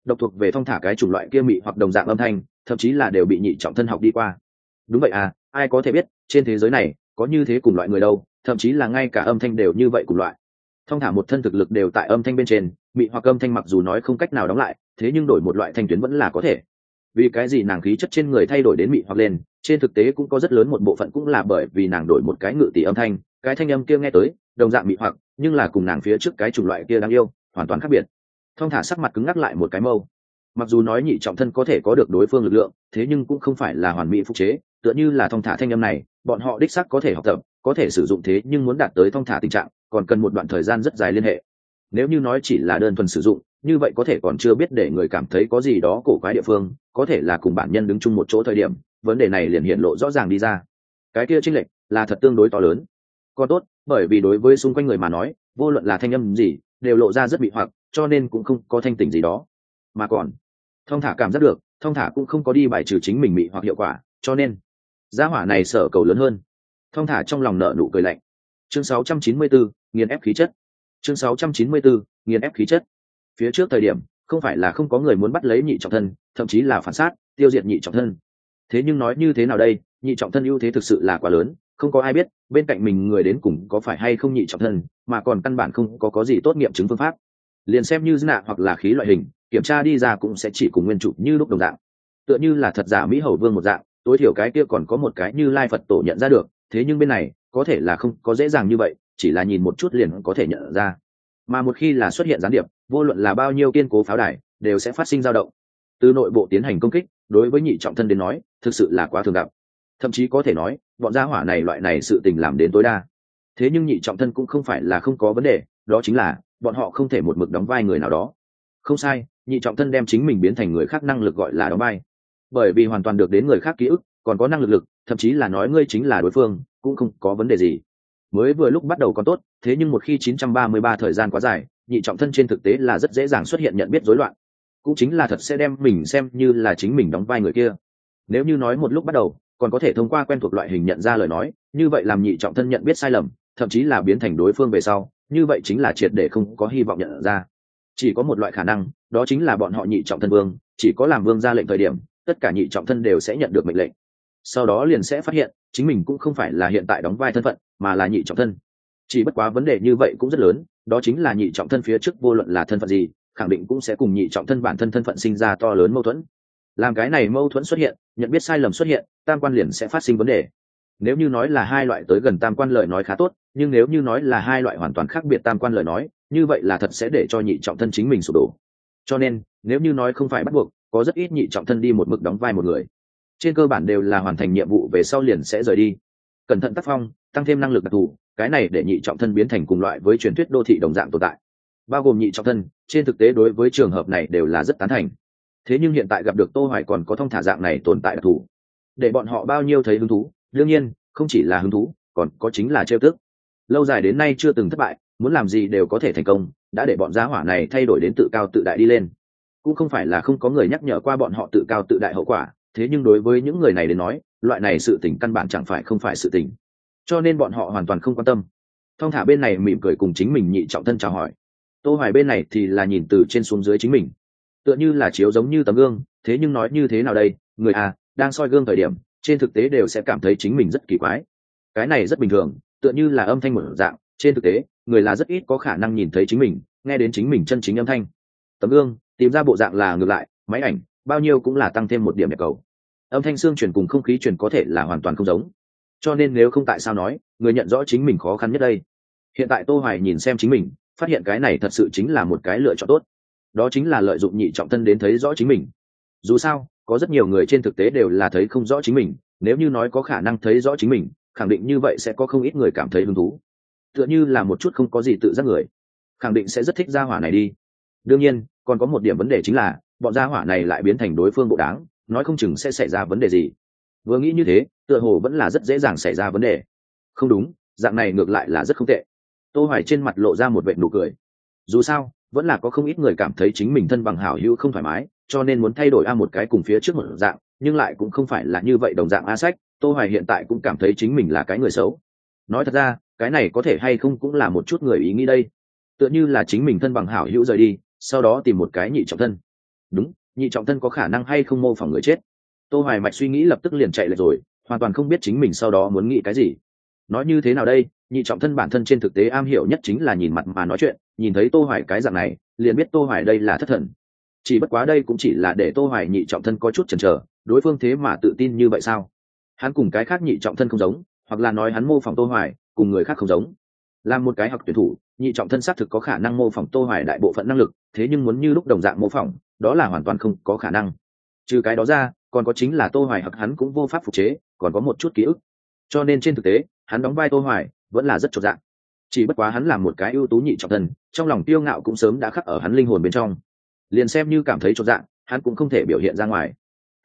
Độc thuộc về thong thả cái chủng loại kia mị hoặc đồng dạng âm thanh, thậm chí là đều bị nhị trọng thân học đi qua. Đúng vậy à ai có thể biết, trên thế giới này, có như thế cùng loại người đâu, thậm chí là ngay cả âm thanh đều như vậy cùng loại. Thong thả một thân thực lực đều tại âm thanh bên trên, mị hoặc âm thanh mặc dù nói không cách nào đóng lại, thế nhưng đổi một loại thanh tuyến vẫn là có thể vì cái gì nàng khí chất trên người thay đổi đến mị hoặc lên, trên thực tế cũng có rất lớn một bộ phận cũng là bởi vì nàng đổi một cái ngự tỷ âm thanh, cái thanh âm kia nghe tới, đồng dạng mị hoặc, nhưng là cùng nàng phía trước cái chủng loại kia đáng yêu, hoàn toàn khác biệt. Thong thả sắc mặt cứng ngắc lại một cái mâu. Mặc dù nói nhị trọng thân có thể có được đối phương lực lượng, thế nhưng cũng không phải là hoàn mỹ phục chế, tựa như là thong thả thanh âm này, bọn họ đích sắc có thể học tập, có thể sử dụng thế nhưng muốn đạt tới thong thả tình trạng, còn cần một đoạn thời gian rất dài liên hệ nếu như nói chỉ là đơn thuần sử dụng như vậy có thể còn chưa biết để người cảm thấy có gì đó cổ quái địa phương có thể là cùng bản nhân đứng chung một chỗ thời điểm vấn đề này liền hiện lộ rõ ràng đi ra. Cái kia chênh lệch là thật tương đối to lớn. Còn tốt bởi vì đối với xung quanh người mà nói vô luận là thanh âm gì đều lộ ra rất bị hoặc cho nên cũng không có thanh tỉnh gì đó. Mà còn thông thả cảm giác được thông thả cũng không có đi bài trừ chính mình bị hoặc hiệu quả cho nên giá hỏa này sở cầu lớn hơn. Thông thả trong lòng nợ nụ cười lạnh. Chương 694, nghiền ép khí chất chương 694, nghiền ép khí chất. Phía trước thời điểm không phải là không có người muốn bắt lấy nhị trọng thân thậm chí là phản sát tiêu diệt nhị trọng thân. Thế nhưng nói như thế nào đây nhị trọng thân ưu thế thực sự là quá lớn không có ai biết bên cạnh mình người đến cùng có phải hay không nhị trọng thân mà còn căn bản không có có gì tốt nghiệm chứng phương pháp. Liền xem như nạ hoặc là khí loại hình kiểm tra đi ra cũng sẽ chỉ cùng nguyên chủ như lúc đồng dạng. Tựa như là thật giả mỹ hầu vương một dạng tối thiểu cái kia còn có một cái như lai phật tổ nhận ra được thế nhưng bên này có thể là không có dễ dàng như vậy chỉ là nhìn một chút liền có thể nhận ra. Mà một khi là xuất hiện gián điệp, vô luận là bao nhiêu kiên cố pháo đài, đều sẽ phát sinh dao động. Từ nội bộ tiến hành công kích, đối với nhị trọng thân đến nói, thực sự là quá thường gặp. Thậm chí có thể nói, bọn gia hỏa này loại này sự tình làm đến tối đa. Thế nhưng nhị trọng thân cũng không phải là không có vấn đề, đó chính là, bọn họ không thể một mực đóng vai người nào đó. Không sai, nhị trọng thân đem chính mình biến thành người khác năng lực gọi là đóng vai. Bởi vì hoàn toàn được đến người khác ký ức, còn có năng lực lực, thậm chí là nói ngươi chính là đối phương, cũng không có vấn đề gì mới vừa lúc bắt đầu còn tốt, thế nhưng một khi 933 thời gian quá dài, nhị trọng thân trên thực tế là rất dễ dàng xuất hiện nhận biết rối loạn. Cũng chính là thật sẽ đem mình xem như là chính mình đóng vai người kia. Nếu như nói một lúc bắt đầu, còn có thể thông qua quen thuộc loại hình nhận ra lời nói, như vậy làm nhị trọng thân nhận biết sai lầm, thậm chí là biến thành đối phương về sau, như vậy chính là triệt để không có hy vọng nhận ra. Chỉ có một loại khả năng, đó chính là bọn họ nhị trọng thân vương, chỉ có làm vương ra lệnh thời điểm, tất cả nhị trọng thân đều sẽ nhận được mệnh lệnh sau đó liền sẽ phát hiện, chính mình cũng không phải là hiện tại đóng vai thân phận, mà là nhị trọng thân. Chỉ bất quá vấn đề như vậy cũng rất lớn, đó chính là nhị trọng thân phía trước vô luận là thân phận gì, khẳng định cũng sẽ cùng nhị trọng thân bản thân thân phận sinh ra to lớn mâu thuẫn. Làm cái này mâu thuẫn xuất hiện, nhận biết sai lầm xuất hiện, tam quan liền sẽ phát sinh vấn đề. Nếu như nói là hai loại tới gần tam quan lời nói khá tốt, nhưng nếu như nói là hai loại hoàn toàn khác biệt tam quan lời nói, như vậy là thật sẽ để cho nhị trọng thân chính mình sụp đổ. Cho nên, nếu như nói không phải bắt buộc, có rất ít nhị trọng thân đi một mực đóng vai một người trên cơ bản đều là hoàn thành nhiệm vụ về sau liền sẽ rời đi. Cẩn thận tác phong, tăng thêm năng lực đặc thù, cái này để nhị trọng thân biến thành cùng loại với truyền thuyết đô thị đồng dạng tồn tại. Bao gồm nhị trọng thân, trên thực tế đối với trường hợp này đều là rất tán thành. Thế nhưng hiện tại gặp được tô hoài còn có thông thả dạng này tồn tại đặc thù. Để bọn họ bao nhiêu thấy hứng thú? Đương nhiên, không chỉ là hứng thú, còn có chính là trêu tức. Lâu dài đến nay chưa từng thất bại, muốn làm gì đều có thể thành công, đã để bọn gia hỏa này thay đổi đến tự cao tự đại đi lên. Cũng không phải là không có người nhắc nhở qua bọn họ tự cao tự đại hậu quả thế nhưng đối với những người này đến nói, loại này sự tình căn bản chẳng phải không phải sự tình. Cho nên bọn họ hoàn toàn không quan tâm. Thong thả bên này mỉm cười cùng chính mình nhị trọng thân chào hỏi. Tô hoài bên này thì là nhìn từ trên xuống dưới chính mình. Tựa như là chiếu giống như tấm gương, thế nhưng nói như thế nào đây, người à đang soi gương thời điểm, trên thực tế đều sẽ cảm thấy chính mình rất kỳ quái. Cái này rất bình thường, tựa như là âm thanh một dạng, trên thực tế, người là rất ít có khả năng nhìn thấy chính mình, nghe đến chính mình chân chính âm thanh. Tấm gương, tìm ra bộ dạng là ngược lại, máy ảnh bao nhiêu cũng là tăng thêm một điểm đẹp cầu. Âm thanh xương chuyển cùng không khí chuyển có thể là hoàn toàn không giống. Cho nên nếu không tại sao nói, người nhận rõ chính mình khó khăn nhất đây. Hiện tại tô hoài nhìn xem chính mình, phát hiện cái này thật sự chính là một cái lựa chọn tốt. Đó chính là lợi dụng nhị trọng thân đến thấy rõ chính mình. Dù sao, có rất nhiều người trên thực tế đều là thấy không rõ chính mình, nếu như nói có khả năng thấy rõ chính mình, khẳng định như vậy sẽ có không ít người cảm thấy hứng thú. Tựa như là một chút không có gì tự giác người, khẳng định sẽ rất thích gia hỏa này đi. Đương nhiên, còn có một điểm vấn đề chính là bọn gia hỏa này lại biến thành đối phương bộ đáng, nói không chừng sẽ xảy ra vấn đề gì. Vừa nghĩ như thế, tựa hồ vẫn là rất dễ dàng xảy ra vấn đề. Không đúng, dạng này ngược lại là rất không tệ. Tô hoài trên mặt lộ ra một vệt nụ cười. Dù sao, vẫn là có không ít người cảm thấy chính mình thân bằng hảo hữu không thoải mái, cho nên muốn thay đổi a một cái cùng phía trước một dạng, nhưng lại cũng không phải là như vậy đồng dạng a sách, tô hoài hiện tại cũng cảm thấy chính mình là cái người xấu. Nói thật ra, cái này có thể hay không cũng là một chút người ý nghĩ đây. Tựa như là chính mình thân bằng hảo hữu rời đi, sau đó tìm một cái nhị trọng thân đúng, nhị trọng thân có khả năng hay không mô phỏng người chết. Tô hoài mạch suy nghĩ lập tức liền chạy lại rồi, hoàn toàn không biết chính mình sau đó muốn nghĩ cái gì. Nói như thế nào đây? Nhị trọng thân bản thân trên thực tế am hiểu nhất chính là nhìn mặt mà nói chuyện, nhìn thấy tô hoài cái dạng này, liền biết tô hoài đây là thất thần. Chỉ bất quá đây cũng chỉ là để tô hoài nhị trọng thân có chút chần chờ, đối phương thế mà tự tin như vậy sao? Hắn cùng cái khác nhị trọng thân không giống, hoặc là nói hắn mô phỏng tô hoài, cùng người khác không giống. Làm một cái học tuyển thủ, nhị trọng thân xác thực có khả năng mô phỏng tô hoài đại bộ phận năng lực, thế nhưng muốn như lúc đồng dạng mô phỏng đó là hoàn toàn không có khả năng. Trừ cái đó ra còn có chính là tô hoài hoặc hắn cũng vô pháp phục chế còn có một chút ký ức. Cho nên trên thực tế hắn đóng vai tô hoài vẫn là rất trọn dạng chỉ bất quá hắn là một cái ưu tú nhị trọng thần, trong lòng tiêu ngạo cũng sớm đã khắc ở hắn linh hồn bên trong. Liền xem như cảm thấy trọn dạng hắn cũng không thể biểu hiện ra ngoài.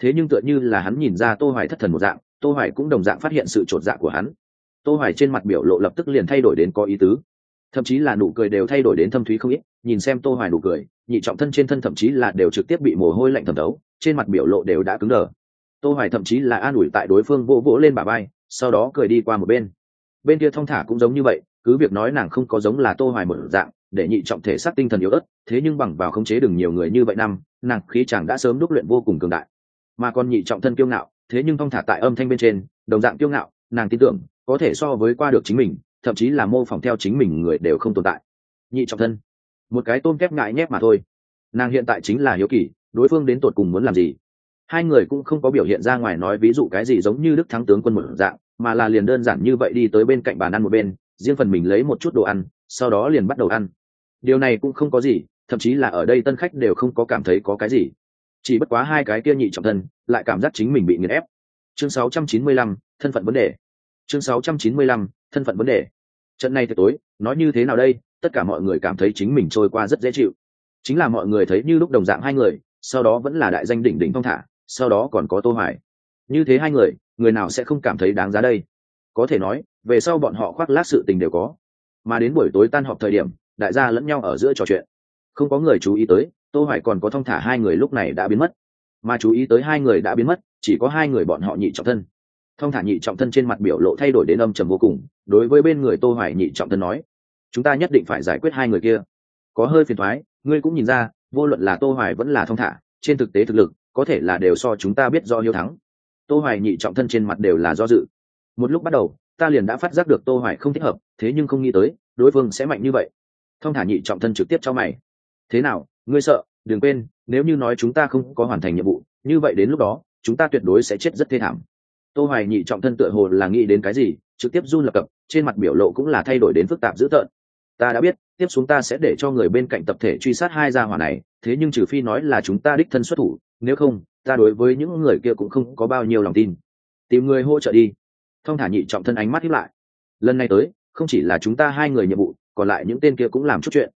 Thế nhưng tựa như là hắn nhìn ra tô hoài thất thần một dạng tô hoài cũng đồng dạng phát hiện sự trộn dạng của hắn. Tô hoài trên mặt biểu lộ lập tức liền thay đổi đến có ý tứ. Thậm chí là nụ cười đều thay đổi đến thâm thúy không ít nhìn xem tô hoài nụ cười, nhị trọng thân trên thân thậm chí là đều trực tiếp bị mồ hôi lạnh thẩm thấu, trên mặt biểu lộ đều đã cứng đờ. Tô hoài thậm chí là an ủi tại đối phương vỗ vỗ lên bà bay sau đó cười đi qua một bên. Bên kia thong thả cũng giống như vậy, cứ việc nói nàng không có giống là tô hoài một dạng, để nhị trọng thể xác tinh thần yếu ớt, thế nhưng bằng vào khống chế đừng nhiều người như vậy năm, nàng khí chàng đã sớm đúc luyện vô cùng cường đại. Mà còn nhị trọng thân kiêu ngạo, thế nhưng thong thả tại âm thanh bên trên, đồng dạng kiêu ngạo, nàng tin tưởng, có thể so với qua được chính mình, thậm chí là mô phỏng theo chính mình người đều không tồn tại. Nhị trọng thân một cái tôm kép ngại nhép mà thôi. Nàng hiện tại chính là hiếu kỳ đối phương đến tột cùng muốn làm gì? Hai người cũng không có biểu hiện ra ngoài nói ví dụ cái gì giống như đức thắng tướng quân một dạng mà là liền đơn giản như vậy đi tới bên cạnh bàn ăn một bên riêng phần mình lấy một chút đồ ăn sau đó liền bắt đầu ăn. Điều này cũng không có gì thậm chí là ở đây tân khách đều không có cảm thấy có cái gì. Chỉ bất quá hai cái kia nhị trọng thân lại cảm giác chính mình bị nghiền ép. Chương 695, thân phận vấn đề. Chương 695, thân phận vấn đề. Trận này thật tối nói như thế nào đây? Tất cả mọi người cảm thấy chính mình trôi qua rất dễ chịu. Chính là mọi người thấy như lúc đồng dạng hai người, sau đó vẫn là đại danh đỉnh đỉnh phong thả, sau đó còn có tô hoài. Như thế hai người người nào sẽ không cảm thấy đáng giá đây? Có thể nói, về sau bọn họ khoác lác sự tình đều có. Mà đến buổi tối tan họp thời điểm, đại gia lẫn nhau ở giữa trò chuyện. Không có người chú ý tới, tô hoài còn có thông thả hai người lúc này đã biến mất. Mà chú ý tới hai người đã biến mất, chỉ có hai người bọn họ nhị trọng thân. Thông thả nhị trọng thân trên mặt biểu lộ thay đổi đến âm trầm vô cùng, đối với bên người tô hoài nhị trọng thân nói chúng ta nhất định phải giải quyết hai người kia. Có hơi phiền thoái, ngươi cũng nhìn ra, vô luận là tô hoài vẫn là thông thả, trên thực tế thực lực, có thể là đều so chúng ta biết do hiếu thắng. Tô hoài nhị trọng thân trên mặt đều là do dự. Một lúc bắt đầu, ta liền đã phát giác được tô hoài không thích hợp, thế nhưng không nghĩ tới, đối phương sẽ mạnh như vậy. Thông thả nhị trọng thân trực tiếp cho mày. Thế nào, ngươi sợ, đừng quên, nếu như nói chúng ta không có hoàn thành nhiệm vụ, như vậy đến lúc đó, chúng ta tuyệt đối sẽ chết rất thê thảm. Tô hoài nhị trọng thân tựa hồ là nghĩ đến cái gì, trực tiếp run lập cập, trên mặt biểu lộ cũng là thay đổi đến phức tạp dữ tợn ta đã biết, tiếp xuống ta sẽ để cho người bên cạnh tập thể truy sát hai gia hỏa này, thế nhưng trừ phi nói là chúng ta đích thân xuất thủ, nếu không, ta đối với những người kia cũng không có bao nhiêu lòng tin. Tìm người hỗ trợ đi. Thông thả nhị trọng thân ánh mắt hiếp lại. Lần này tới, không chỉ là chúng ta hai người nhiệm vụ, còn lại những tên kia cũng làm chút chuyện.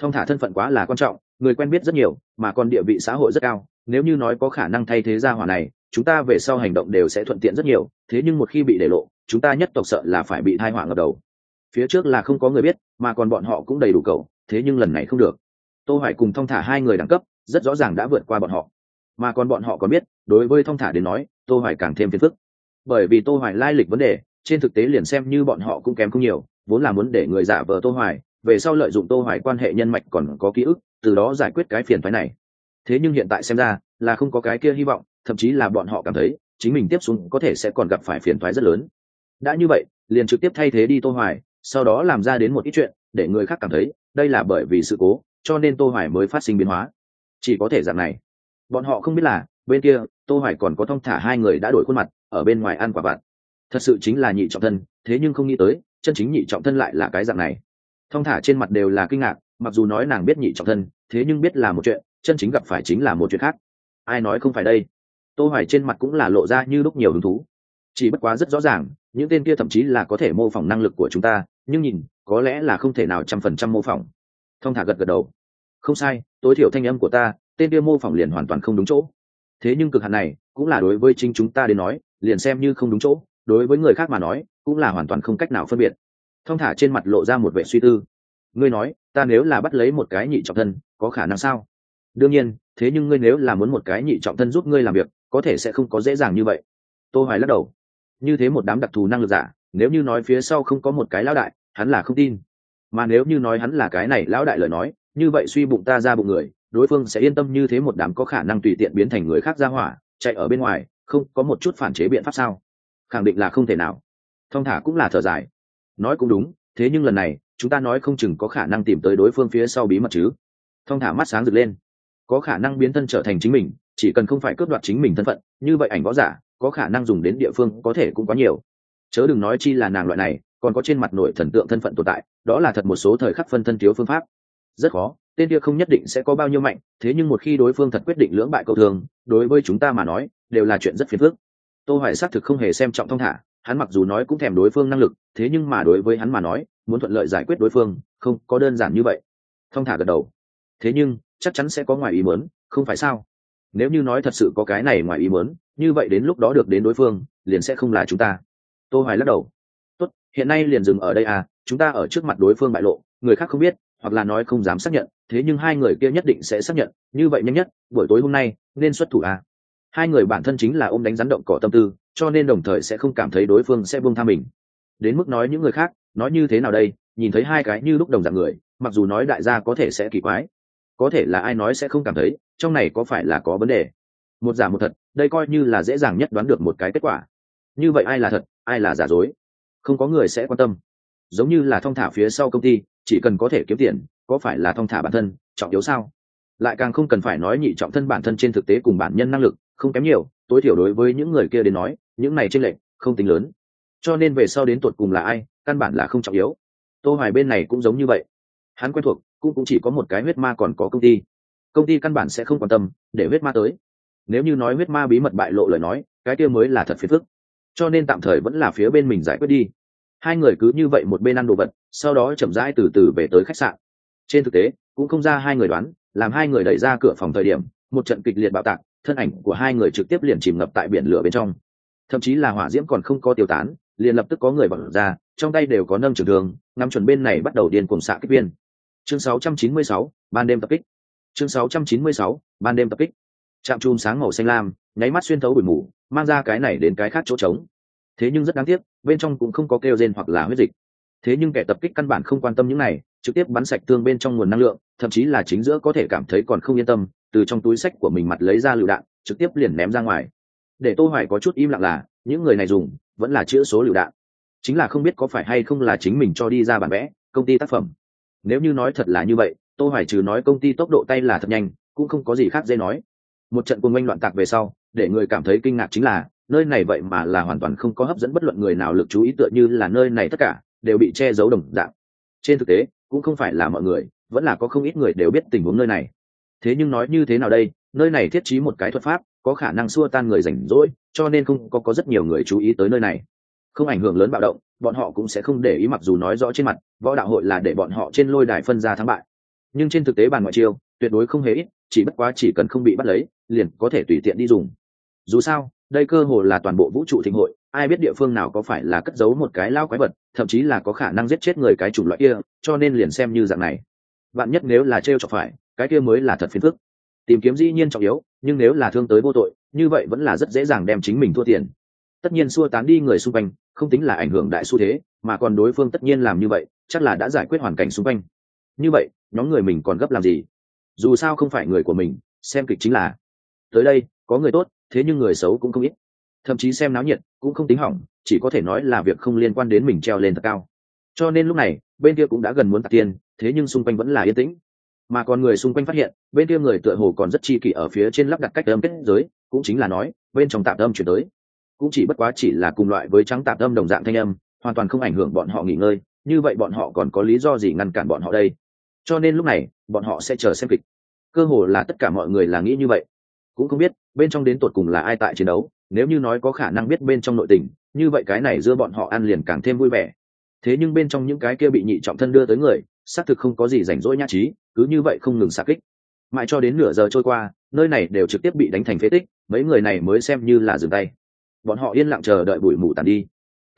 Thông thả thân phận quá là quan trọng, người quen biết rất nhiều, mà còn địa vị xã hội rất cao, nếu như nói có khả năng thay thế gia hỏa này, chúng ta về sau hành động đều sẽ thuận tiện rất nhiều, thế nhưng một khi bị để lộ, chúng ta nhất tộc sợ là phải bị thai hỏa ngập đầu phía trước là không có người biết, mà còn bọn họ cũng đầy đủ cầu thế nhưng lần này không được. Tô hoài cùng thông thả hai người đẳng cấp, rất rõ ràng đã vượt qua bọn họ. Mà còn bọn họ còn biết, đối với thông thả đến nói, tô hoài càng thêm phiền phức. Bởi vì tô hoài lai lịch vấn đề, trên thực tế liền xem như bọn họ cũng kém không nhiều, vốn là muốn để người giả vờ tô hoài, về sau lợi dụng tô hoài quan hệ nhân mạch còn có ký ức, từ đó giải quyết cái phiền phái này. Thế nhưng hiện tại xem ra, là không có cái kia hy vọng, thậm chí là bọn họ cảm thấy, chính mình tiếp xuống có thể sẽ còn gặp phải phiền toái rất lớn. Đã như vậy, liền trực tiếp thay thế đi tô hoài sau đó làm ra đến một ít chuyện để người khác cảm thấy đây là bởi vì sự cố, cho nên tô hoài mới phát sinh biến hóa. Chỉ có thể dạng này. Bọn họ không biết là bên kia, tô hoài còn có thông thả hai người đã đổi khuôn mặt, ở bên ngoài ăn quả vặt. Thật sự chính là nhị trọng thân, thế nhưng không nghĩ tới, chân chính nhị trọng thân lại là cái dạng này. Thông thả trên mặt đều là kinh ngạc, mặc dù nói nàng biết nhị trọng thân, thế nhưng biết là một chuyện, chân chính gặp phải chính là một chuyện khác. Ai nói không phải đây? Tô hoài trên mặt cũng là lộ ra như lúc nhiều hứng thú. Chỉ bất quá rất rõ ràng, những tên kia thậm chí là có thể mô phỏng năng lực của chúng ta nhưng nhìn, có lẽ là không thể nào trăm phần trăm mô phỏng. Thông thả gật gật đầu. Không sai, tối thiểu thanh âm của ta, tên kia mô phỏng liền hoàn toàn không đúng chỗ. Thế nhưng cực hạn này, cũng là đối với chính chúng ta đến nói, liền xem như không đúng chỗ, đối với người khác mà nói, cũng là hoàn toàn không cách nào phân biệt. Thông thả trên mặt lộ ra một vẻ suy tư. Ngươi nói, ta nếu là bắt lấy một cái nhị trọng thân, có khả năng sao? Đương nhiên, thế nhưng ngươi nếu là muốn một cái nhị trọng thân giúp ngươi làm việc, có thể sẽ không có dễ dàng như vậy. Tô hoài lắc đầu. Như thế một đám đặc thù năng lực giả nếu như nói phía sau không có một cái lão đại, hắn là không tin. Mà nếu như nói hắn là cái này lão đại lời nói, như vậy suy bụng ta ra bụng người, đối phương sẽ yên tâm như thế một đám có khả năng tùy tiện biến thành người khác ra hỏa, chạy ở bên ngoài, không có một chút phản chế biện pháp sao? Khẳng định là không thể nào. Thong thả cũng là thở dài. Nói cũng đúng, thế nhưng lần này, chúng ta nói không chừng có khả năng tìm tới đối phương phía sau bí mật chứ. Thong thả mắt sáng rực lên. Có khả năng biến thân trở thành chính mình, chỉ cần không phải cướp đoạt chính mình thân phận, như vậy ảnh võ giả, có khả năng dùng đến địa phương có thể cũng quá nhiều chớ đừng nói chi là nàng loại này, còn có trên mặt nội thần tượng thân phận tồn tại, đó là thật một số thời khắc phân thân thiếu phương pháp. Rất khó, tên kia không nhất định sẽ có bao nhiêu mạnh, thế nhưng một khi đối phương thật quyết định lưỡng bại cầu thường, đối với chúng ta mà nói, đều là chuyện rất phiền phức. Tô hoài xác thực không hề xem trọng thông thả, hắn mặc dù nói cũng thèm đối phương năng lực, thế nhưng mà đối với hắn mà nói, muốn thuận lợi giải quyết đối phương, không có đơn giản như vậy. Thông thả gật đầu. Thế nhưng, chắc chắn sẽ có ngoài ý muốn, không phải sao? Nếu như nói thật sự có cái này ngoài ý muốn, như vậy đến lúc đó được đến đối phương, liền sẽ không là chúng ta tô hoài lắc đầu. Tốt, hiện nay liền dừng ở đây à chúng ta ở trước mặt đối phương bại lộ, người khác không biết, hoặc là nói không dám xác nhận, thế nhưng hai người kia nhất định sẽ xác nhận, như vậy nhanh nhất, buổi tối hôm nay nên xuất thủ à. Hai người bản thân chính là ôm đánh rắn động cỏ tâm tư, cho nên đồng thời sẽ không cảm thấy đối phương sẽ buông tha mình. Đến mức nói những người khác, nói như thế nào đây? Nhìn thấy hai cái như lúc đồng dạng người, mặc dù nói đại gia có thể sẽ kỳ quái, có thể là ai nói sẽ không cảm thấy, trong này có phải là có vấn đề? Một giả một thật, đây coi như là dễ dàng nhất đoán được một cái kết quả. Như vậy ai là thật ai là giả dối? Không có người sẽ quan tâm. Giống như là thong thả phía sau công ty, chỉ cần có thể kiếm tiền, có phải là thong thả bản thân, trọng yếu sao? Lại càng không cần phải nói nhị trọng thân bản thân trên thực tế cùng bản nhân năng lực, không kém nhiều, tối thiểu đối với những người kia đến nói, những này trên lệnh không tính lớn. Cho nên về sau đến tuột cùng là ai, căn bản là không trọng yếu. Tô hoài bên này cũng giống như vậy. Hắn quen thuộc, cũng cũng chỉ có một cái huyết ma còn có công ty. Công ty căn bản sẽ không quan tâm, để huyết ma tới. Nếu như nói huyết ma bí mật bại lộ lời nói, cái kia mới là thật phiền phức cho nên tạm thời vẫn là phía bên mình giải quyết đi. Hai người cứ như vậy một bên ăn đồ vật sau đó chậm rãi từ từ về tới khách sạn. Trên thực tế cũng không ra hai người đoán làm hai người đẩy ra cửa phòng thời điểm một trận kịch liệt bạo tạc thân ảnh của hai người trực tiếp liền chìm ngập tại biển lửa bên trong. Thậm chí là hỏa diễm còn không có tiêu tán liền lập tức có người bật ra trong tay đều có nâng trường đường, ngắm chuẩn bên này bắt đầu điên cuồng xạ kích viên. Chương 696, ban đêm tập kích. Chương 696, ban đêm tập kích. Trạm chùm sáng màu xanh lam nháy mắt xuyên thấu bụi mù mang ra cái này đến cái khác chỗ trống. Thế nhưng rất đáng tiếc, bên trong cũng không có kêu rên hoặc là huyết dịch. Thế nhưng kẻ tập kích căn bản không quan tâm những này, trực tiếp bắn sạch thương bên trong nguồn năng lượng, thậm chí là chính giữa có thể cảm thấy còn không yên tâm, từ trong túi sách của mình mặt lấy ra lựu đạn, trực tiếp liền ném ra ngoài. Để tô hoài có chút im lặng là, những người này dùng, vẫn là chữa số lựu đạn. Chính là không biết có phải hay không là chính mình cho đi ra bản vẽ, công ty tác phẩm. Nếu như nói thật là như vậy, tô hoài trừ nói công ty tốc độ tay là thật nhanh, cũng không có gì khác dễ nói. Một trận cuồng oanh loạn tạc về sau để người cảm thấy kinh ngạc chính là, nơi này vậy mà là hoàn toàn không có hấp dẫn bất luận người nào lực chú ý tựa như là nơi này tất cả đều bị che giấu đồng dạng. Trên thực tế, cũng không phải là mọi người, vẫn là có không ít người đều biết tình huống nơi này. Thế nhưng nói như thế nào đây, nơi này thiết trí một cái thuật pháp, có khả năng xua tan người rảnh rỗi, cho nên không có có rất nhiều người chú ý tới nơi này. Không ảnh hưởng lớn bạo động, bọn họ cũng sẽ không để ý mặc dù nói rõ trên mặt, võ đạo hội là để bọn họ trên lôi đài phân ra thắng bại. Nhưng trên thực tế bàn ngoại chiêu, tuyệt đối không hề ít, chỉ bất quá chỉ cần không bị bắt lấy, liền có thể tùy tiện đi dùng dù sao, đây cơ hồ là toàn bộ vũ trụ thịnh hội, ai biết địa phương nào có phải là cất giấu một cái lao quái vật, thậm chí là có khả năng giết chết người cái chủng loại kia, cho nên liền xem như dạng này. Bạn nhất nếu là t r e o chọc phải, cái kia mới là thật phiền phức. Tìm kiếm dĩ nhiên trọng yếu, nhưng nếu là thương tới vô tội, như vậy vẫn là rất dễ dàng đem chính mình thua tiền. Tất nhiên xua tán đi người xung quanh, không tính là ảnh hưởng đại xu thế, mà còn đối phương tất nhiên làm như vậy, chắc là đã giải quyết hoàn cảnh xung quanh. Như vậy, nhóm người mình còn gấp làm gì? Dù sao không phải người của mình, xem kịch chính là. Tới đây, có người tốt thế nhưng người xấu cũng không ít. Thậm chí xem náo nhiệt cũng không tính hỏng chỉ có thể nói là việc không liên quan đến mình treo lên thật cao. Cho nên lúc này bên kia cũng đã gần muốn tạc tiền, thế nhưng xung quanh vẫn là yên tĩnh. Mà còn người xung quanh phát hiện bên kia người tựa hồ còn rất chi kỷ ở phía trên lắp đặt cách âm kết giới cũng chính là nói bên trong tạm âm chuyển tới. Cũng chỉ bất quá chỉ là cùng loại với trắng tạm âm đồng dạng thanh âm hoàn toàn không ảnh hưởng bọn họ nghỉ ngơi như vậy bọn họ còn có lý do gì ngăn cản bọn họ đây? Cho nên lúc này bọn họ sẽ chờ xem kịch. Cơ hồ là tất cả mọi người là nghĩ như vậy cũng không biết bên trong đến tột cùng là ai tại chiến đấu, nếu như nói có khả năng biết bên trong nội tình, như vậy cái này giữa bọn họ ăn liền càng thêm vui vẻ. Thế nhưng bên trong những cái kia bị nhị trọng thân đưa tới người, xác thực không có gì rảnh rỗi nhã trí, cứ như vậy không ngừng xa kích. Mãi cho đến nửa giờ trôi qua, nơi này đều trực tiếp bị đánh thành phế tích, mấy người này mới xem như là dừng tay. Bọn họ yên lặng chờ đợi bụi mù tàn đi.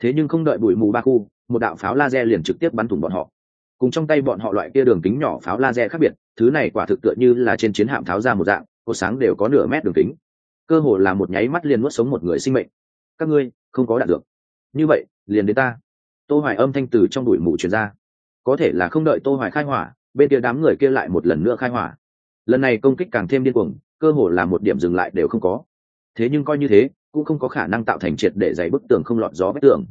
Thế nhưng không đợi bụi mù ba khu, một đạo pháo laser liền trực tiếp bắn thủng bọn họ. Cùng trong tay bọn họ loại kia đường kính nhỏ pháo laser khác biệt, thứ này quả thực tựa như là trên chiến hạm tháo ra một dạng cột sáng đều có nửa mét đường kính. Cơ hồ là một nháy mắt liền nuốt sống một người sinh mệnh. Các ngươi, không có đạt được như vậy, liền đến ta. Tô hoài âm thanh từ trong đuổi mù truyền ra. Có thể là không đợi tô hoài khai hỏa, bên kia đám người kia lại một lần nữa khai hỏa. Lần này công kích càng thêm điên cuồng, cơ hồ là một điểm dừng lại đều không có. Thế nhưng coi như thế, cũng không có khả năng tạo thành triệt để dày bức tường không lọt gió vách tường.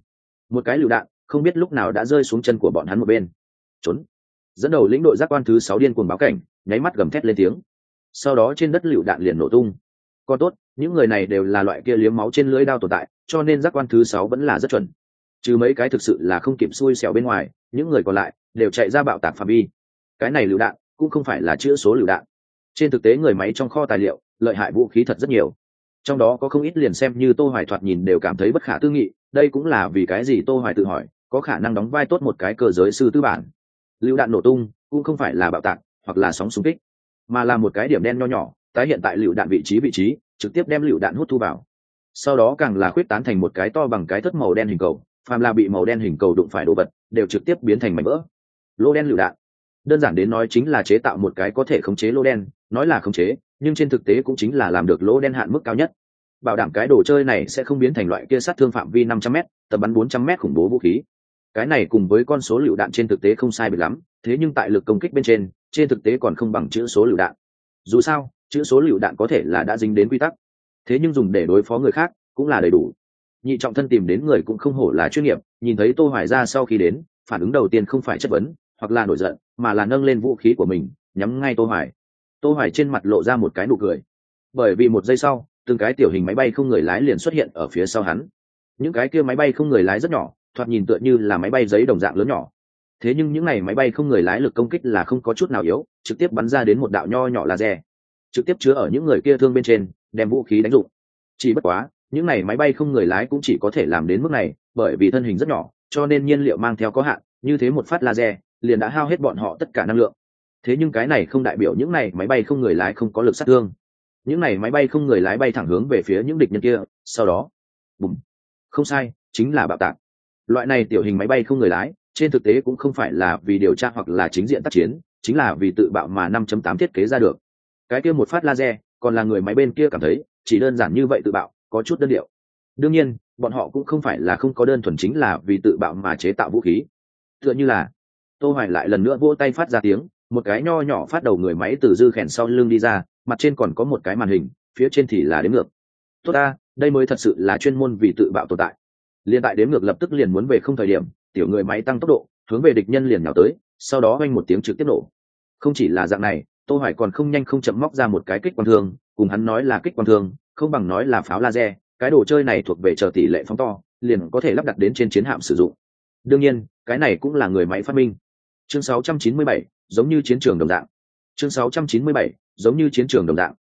Một cái lựu đạn, không biết lúc nào đã rơi xuống chân của bọn hắn một bên. Trốn. Dẫn đầu lĩnh đội giác quan thứ sáu điên cuồng báo cảnh, nháy mắt gầm thét lên tiếng sau đó trên đất lựu đạn liền nổ tung. Còn tốt, những người này đều là loại kia liếm máu trên lưỡi đao tồn tại, cho nên giác quan thứ sáu vẫn là rất chuẩn. Trừ mấy cái thực sự là không kịp xui xẻo bên ngoài, những người còn lại đều chạy ra bạo tạc phạm vi. Cái này lựu đạn cũng không phải là chữ số lựu đạn. Trên thực tế người máy trong kho tài liệu lợi hại vũ khí thật rất nhiều. Trong đó có không ít liền xem như tô hoài thoạt nhìn đều cảm thấy bất khả tư nghị, đây cũng là vì cái gì tô hoài tự hỏi, có khả năng đóng vai tốt một cái cơ giới sư tư bản. Lựu đạn nổ tung cũng không phải là bạo tạc hoặc là sóng xung kích mà là một cái điểm đen nho nhỏ, tái hiện tại lựu đạn vị trí vị trí, trực tiếp đem lựu đạn hút thu vào. Sau đó càng là khuyết tán thành một cái to bằng cái thất màu đen hình cầu, phàm là bị màu đen hình cầu đụng phải đồ vật, đều trực tiếp biến thành mảnh vỡ. Lô đen lựu đạn. Đơn giản đến nói chính là chế tạo một cái có thể khống chế lô đen, nói là khống chế, nhưng trên thực tế cũng chính là làm được lỗ đen hạn mức cao nhất. Bảo đảm cái đồ chơi này sẽ không biến thành loại kia sát thương phạm vi 500 m tầm bắn 400 m khủng bố vũ khí. Cái này cùng với con số lựu đạn trên thực tế không sai biệt lắm, thế nhưng tại lực công kích bên trên trên thực tế còn không bằng chữ số lựu đạn. Dù sao, chữ số lựu đạn có thể là đã dính đến quy tắc. Thế nhưng dùng để đối phó người khác cũng là đầy đủ. Nhị trọng thân tìm đến người cũng không hổ là chuyên nghiệp, nhìn thấy tô hoài ra sau khi đến, phản ứng đầu tiên không phải chất vấn, hoặc là nổi giận, mà là nâng lên vũ khí của mình, nhắm ngay tô hoài. Tô hoài trên mặt lộ ra một cái nụ cười. Bởi vì một giây sau, từng cái tiểu hình máy bay không người lái liền xuất hiện ở phía sau hắn. Những cái kia máy bay không người lái rất nhỏ, thoạt nhìn tựa như là máy bay giấy đồng dạng lớn nhỏ thế nhưng những này máy bay không người lái lực công kích là không có chút nào yếu, trực tiếp bắn ra đến một đạo nho nhỏ laser. Trực tiếp chứa ở những người kia thương bên trên, đem vũ khí đánh dụng. Chỉ bất quá, những này máy bay không người lái cũng chỉ có thể làm đến mức này, bởi vì thân hình rất nhỏ, cho nên nhiên liệu mang theo có hạn, như thế một phát laser, liền đã hao hết bọn họ tất cả năng lượng. Thế nhưng cái này không đại biểu những này máy bay không người lái không có lực sát thương. Những này máy bay không người lái bay thẳng hướng về phía những địch nhân kia, sau đó, bùm, không sai, chính là bạo tạc. Loại này tiểu hình máy bay không người lái trên thực tế cũng không phải là vì điều tra hoặc là chính diện tác chiến, chính là vì tự bạo mà 5.8 thiết kế ra được. Cái kia một phát laser, còn là người máy bên kia cảm thấy, chỉ đơn giản như vậy tự bạo, có chút đơn điệu. Đương nhiên, bọn họ cũng không phải là không có đơn thuần chính là vì tự bạo mà chế tạo vũ khí. Tựa như là, tô hoài lại lần nữa vỗ tay phát ra tiếng, một cái nho nhỏ phát đầu người máy từ dư khèn sau lưng đi ra, mặt trên còn có một cái màn hình, phía trên thì là đếm ngược. Tốt ta, đây mới thật sự là chuyên môn vì tự bạo tồn tại. Liên tại đếm ngược lập tức liền muốn về không thời điểm tiểu người máy tăng tốc độ hướng về địch nhân liền nào tới sau đó oanh một tiếng trực tiếp nổ. Không chỉ là dạng này tô hoài còn không nhanh không chậm móc ra một cái kích quang thương cùng hắn nói là kích quang thương không bằng nói là pháo laser cái đồ chơi này thuộc về chờ tỷ lệ phóng to liền có thể lắp đặt đến trên chiến hạm sử dụng. Đương nhiên cái này cũng là người máy phát minh. Chương 697, giống như chiến trường đồng dạng. Chương 697, giống như chiến trường đồng dạng.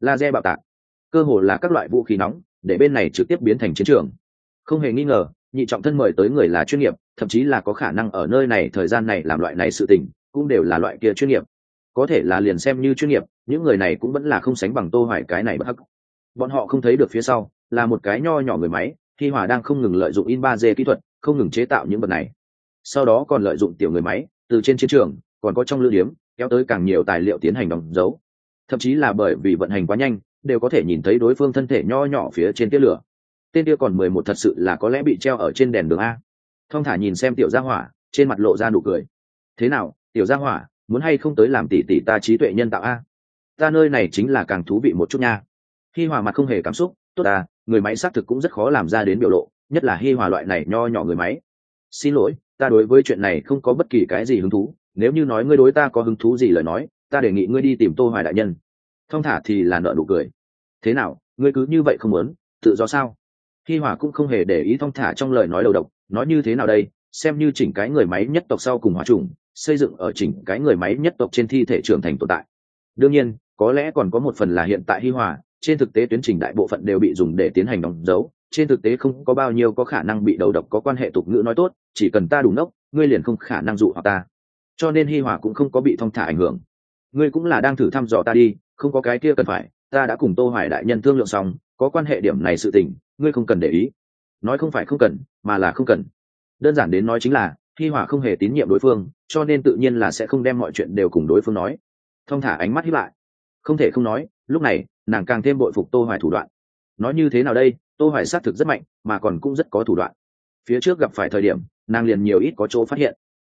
Laser bạo tạc. Cơ hồ là các loại vũ khí nóng để bên này trực tiếp biến thành chiến trường. Không hề nghi ngờ nhị trọng thân mời tới người là chuyên nghiệp thậm chí là có khả năng ở nơi này thời gian này làm loại này sự tình, cũng đều là loại kia chuyên nghiệp. Có thể là liền xem như chuyên nghiệp, những người này cũng vẫn là không sánh bằng tô hoài cái này bất hắc. Bọn họ không thấy được phía sau, là một cái nho nhỏ người máy khi hỏa đang không ngừng lợi dụng in 3D kỹ thuật, không ngừng chế tạo những vật này. Sau đó còn lợi dụng tiểu người máy, từ trên chiến trường, còn có trong lữ điếm, kéo tới càng nhiều tài liệu tiến hành đóng dấu. Thậm chí là bởi vì vận hành quá nhanh, đều có thể nhìn thấy đối phương thân thể nho nhỏ phía trên tia lửa. Tên kia còn mười một thật sự là có lẽ bị treo ở trên đèn đường a thong thả nhìn xem tiểu gia hỏa, trên mặt lộ ra nụ cười. Thế nào, tiểu gia hỏa, muốn hay không tới làm tỷ tỷ ta trí tuệ nhân tạo a? Ta nơi này chính là càng thú vị một chút nha. Hi hòa mặt không hề cảm xúc, tốt à người máy xác thực cũng rất khó làm ra đến biểu lộ, nhất là hi hòa loại này nho nhỏ người máy. Xin lỗi, ta đối với chuyện này không có bất kỳ cái gì hứng thú, nếu như nói ngươi đối ta có hứng thú gì lời nói, ta đề nghị ngươi đi tìm tô hoài đại nhân. Thông thả thì là nợ nụ cười. Thế nào, ngươi cứ như vậy không muốn, tự do sao? Hi hòa cũng không hề để ý thông thả trong lời nói đầu độc nói như thế nào đây? Xem như chỉnh cái người máy nhất tộc sau cùng hóa trùng xây dựng ở chỉnh cái người máy nhất tộc trên thi thể trưởng thành tồn tại. Đương nhiên, có lẽ còn có một phần là hiện tại hi hòa, trên thực tế tuyến trình đại bộ phận đều bị dùng để tiến hành đóng dấu, trên thực tế không có bao nhiêu có khả năng bị đầu độc có quan hệ tục ngữ nói tốt, chỉ cần ta đủ nốc ngươi liền không khả năng dụ hoặc ta. Cho nên hi hòa cũng không có bị thong thả ảnh hưởng. Ngươi cũng là đang thử thăm dò ta đi, không có cái kia cần phải, ta đã cùng tô hoài đại nhân thương lượng xong, có quan hệ điểm này sự tình, ngươi không cần để ý nói không phải không cần, mà là không cần. Đơn giản đến nói chính là, hi hòa không hề tín nhiệm đối phương, cho nên tự nhiên là sẽ không đem mọi chuyện đều cùng đối phương nói. Thông thả ánh mắt hiếp lại. Không thể không nói, lúc này, nàng càng thêm bội phục tô hoài thủ đoạn. Nói như thế nào đây, tô hoài xác thực rất mạnh, mà còn cũng rất có thủ đoạn. Phía trước gặp phải thời điểm, nàng liền nhiều ít có chỗ phát hiện.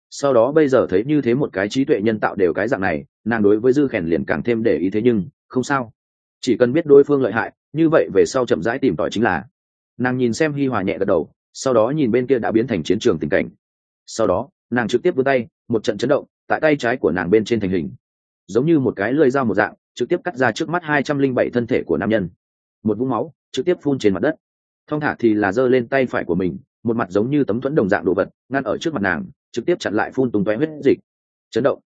Sau đó bây giờ thấy như thế một cái trí tuệ nhân tạo đều cái dạng này, nàng đối với dư khèn liền càng thêm để ý thế nhưng, không sao. Chỉ cần biết đối phương lợi hại, như vậy về sau chậm rãi tìm tòi chính là nàng nhìn xem hi hòa nhẹ gật đầu, sau đó nhìn bên kia đã biến thành chiến trường tình cảnh. Sau đó, nàng trực tiếp vươn tay, một trận chấn động, tại tay trái của nàng bên trên thành hình. Giống như một cái lưỡi dao một dạng, trực tiếp cắt ra trước mắt hai trăm linh bảy thân thể của nam nhân. Một vũng máu, trực tiếp phun trên mặt đất. Thong thả thì là giơ lên tay phải của mình, một mặt giống như tấm thuẫn đồng dạng đồ vật, ngăn ở trước mặt nàng, trực tiếp chặn lại phun tung tóe huyết dịch. Chấn động.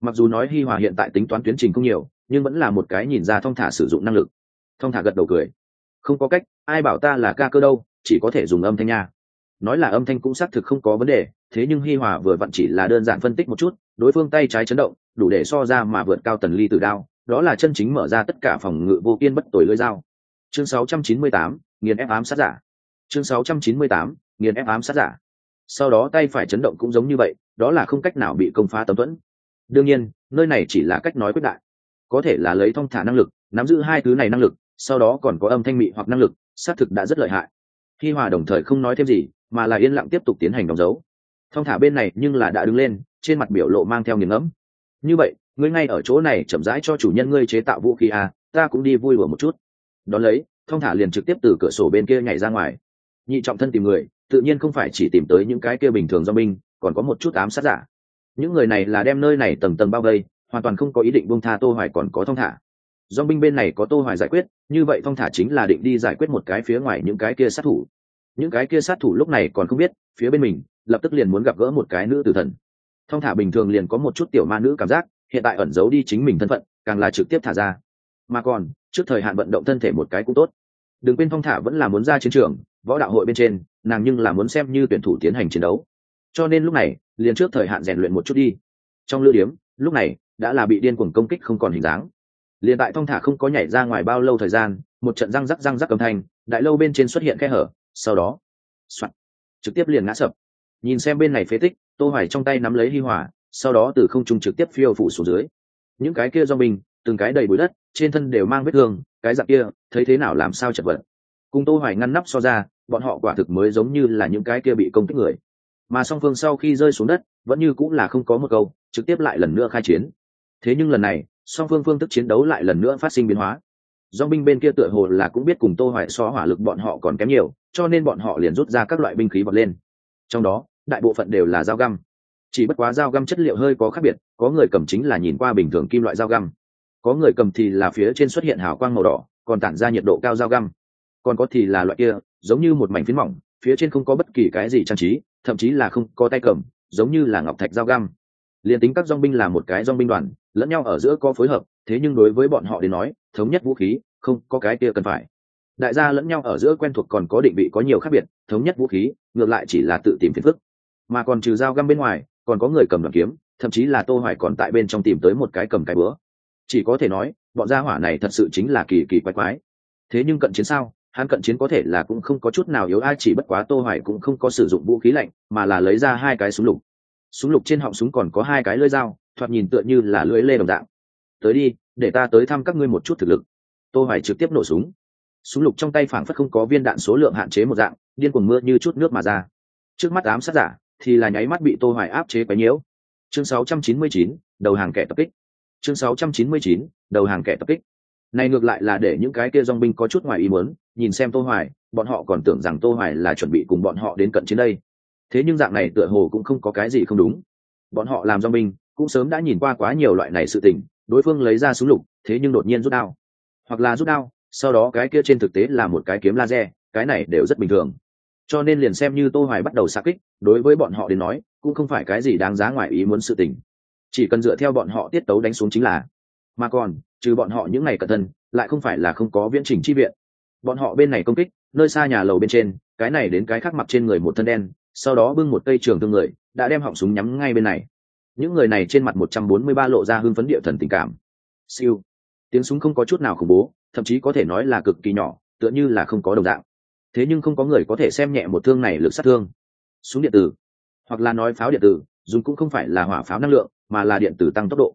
Mặc dù nói hi hòa hiện tại tính toán tuyến trình không nhiều, nhưng vẫn là một cái nhìn ra thong thả sử dụng năng lực. Thong thả gật đầu cười không có cách ai bảo ta là ca cơ đâu chỉ có thể dùng âm thanh nha. Nói là âm thanh cũng xác thực không có vấn đề thế nhưng hi hòa vừa vặn chỉ là đơn giản phân tích một chút đối phương tay trái chấn động đủ để so ra mà vượt cao tần ly từ đao đó là chân chính mở ra tất cả phòng ngự vô kiên bất tồi lưỡi dao. Chương 698, nghiền ép ám sát giả. Chương 698, nghiền ép ám sát giả. Sau đó tay phải chấn động cũng giống như vậy đó là không cách nào bị công phá tấm thuẫn đương nhiên nơi này chỉ là cách nói quyết đại. Có thể là lấy thông thả năng lực nắm giữ hai thứ này năng lực sau đó còn có âm thanh mị hoặc năng lực xác thực đã rất lợi hại. Khi hòa đồng thời không nói thêm gì mà là yên lặng tiếp tục tiến hành đóng dấu. Thông thả bên này nhưng là đã đứng lên trên mặt biểu lộ mang theo nghiền ngẫm. Như vậy ngươi ngay ở chỗ này chậm rãi cho chủ nhân ngươi chế tạo vũ khí à, ta cũng đi vui đùa một chút. Đón lấy thông thả liền trực tiếp từ cửa sổ bên kia nhảy ra ngoài. Nhị trọng thân tìm người tự nhiên không phải chỉ tìm tới những cái kia bình thường do binh còn có một chút ám sát giả. Những người này là đem nơi này tầng tầng bao vây hoàn toàn không có ý định buông tha tô hoài còn có thông thả do binh bên này có tô hoài giải quyết, như vậy thông thả chính là định đi giải quyết một cái phía ngoài những cái kia sát thủ. Những cái kia sát thủ lúc này còn không biết, phía bên mình, lập tức liền muốn gặp gỡ một cái nữ tử thần. Thông thả bình thường liền có một chút tiểu ma nữ cảm giác, hiện tại ẩn giấu đi chính mình thân phận, càng là trực tiếp thả ra. Mà còn, trước thời hạn vận động thân thể một cái cũng tốt. Đừng quên phong thả vẫn là muốn ra chiến trường, võ đạo hội bên trên, nàng nhưng là muốn xem như tuyển thủ tiến hành chiến đấu. Cho nên lúc này, liền trước thời hạn rèn luyện một chút đi. Trong lữ điếm, lúc này, đã là bị điên cuồng công kích không còn hình dáng liền tại thong thả không có nhảy ra ngoài bao lâu thời gian một trận răng rắc răng rắc âm thanh đại lâu bên trên xuất hiện khe hở sau đó soạn, trực tiếp liền ngã sập. Nhìn xem bên này phế tích tô hoài trong tay nắm lấy hy hỏa sau đó từ không trung trực tiếp phiêu phủ xuống dưới. Những cái kia do mình từng cái đầy bụi đất trên thân đều mang vết thương cái dạng kia thấy thế nào làm sao chật vật. Cùng tô hoài ngăn nắp so ra bọn họ quả thực mới giống như là những cái kia bị công kích người. Mà song phương sau khi rơi xuống đất vẫn như cũng là không có một câu trực tiếp lại lần nữa khai chiến. Thế nhưng lần này song phương phương thức chiến đấu lại lần nữa phát sinh biến hóa. Do binh bên kia tựa hồ là cũng biết cùng tô hoài so hỏa lực bọn họ còn kém nhiều, cho nên bọn họ liền rút ra các loại binh khí bật lên. Trong đó, đại bộ phận đều là dao găm. Chỉ bất quá dao găm chất liệu hơi có khác biệt, có người cầm chính là nhìn qua bình thường kim loại dao găm. Có người cầm thì là phía trên xuất hiện hào quang màu đỏ, còn tản ra nhiệt độ cao dao găm. Còn có thì là loại kia, giống như một mảnh phiến mỏng, phía trên không có bất kỳ cái gì trang trí, thậm chí là không có tay cầm, giống như là ngọc thạch dao găm. Liền tính các dong binh là một cái dong binh đoàn lẫn nhau ở giữa có phối hợp, thế nhưng đối với bọn họ đến nói, thống nhất vũ khí, không có cái kia cần phải. Đại gia lẫn nhau ở giữa quen thuộc còn có định vị có nhiều khác biệt, thống nhất vũ khí, ngược lại chỉ là tự tìm phiền phức. Mà còn trừ dao găm bên ngoài, còn có người cầm đoàn kiếm, thậm chí là tô hoài còn tại bên trong tìm tới một cái cầm cái bữa chỉ có thể nói, bọn gia hỏa này thật sự chính là kỳ kỳ quái quái. Thế nhưng cận chiến sao? Hắn cận chiến có thể là cũng không có chút nào yếu ai, chỉ bất quá tô hoài cũng không có sử dụng vũ khí lạnh, mà là lấy ra hai cái súng lục. Súng lục trên họng súng còn có hai cái lưỡi dao thoạt nhìn tựa như là lưỡi lê đồng dạng. Tới đi để ta tới thăm các ngươi một chút thực lực. Tô hoài trực tiếp nổ súng. Súng lục trong tay phảng phất không có viên đạn số lượng hạn chế một dạng điên cuồng mưa như chút nước mà ra. Trước mắt ám sát giả thì là nháy mắt bị tô hoài áp chế quá nhiễu chương 699, đầu hàng kẻ tập kích. Chương 699, đầu hàng kẻ tập kích. Này ngược lại là để những cái kia dòng binh có chút ngoài ý muốn nhìn xem tô hoài bọn họ còn tưởng rằng tô hoài là chuẩn bị cùng bọn họ đến cận chiến đây. Thế nhưng dạng này tựa hồ cũng không có cái gì không đúng. Bọn họ làm dòng binh cũng sớm đã nhìn qua quá nhiều loại này sự tình, đối phương lấy ra súng lục, thế nhưng đột nhiên rút đao. Hoặc là rút đao, sau đó cái kia trên thực tế là một cái kiếm laser, cái này đều rất bình thường. Cho nên liền xem như tô hoài bắt đầu xa kích, đối với bọn họ đến nói, cũng không phải cái gì đáng giá ngoài ý muốn sự tình. Chỉ cần dựa theo bọn họ tiết tấu đánh xuống chính là. Mà còn, trừ bọn họ những ngày cẩn thân lại không phải là không có viễn trình chi viện. Bọn họ bên này công kích, nơi xa nhà lầu bên trên, cái này đến cái khác mặt trên người một thân đen, sau đó bưng một cây trường thương người, đã đem họng súng nhắm ngay bên này những người này trên mặt 143 lộ ra hưng phấn địa thần tình cảm. Siêu. Tiếng súng không có chút nào khủng bố, thậm chí có thể nói là cực kỳ nhỏ, tựa như là không có đồng dạng. Thế nhưng không có người có thể xem nhẹ một thương này lực sát thương. Súng điện tử. Hoặc là nói pháo điện tử, dùng cũng không phải là hỏa pháo năng lượng, mà là điện tử tăng tốc độ.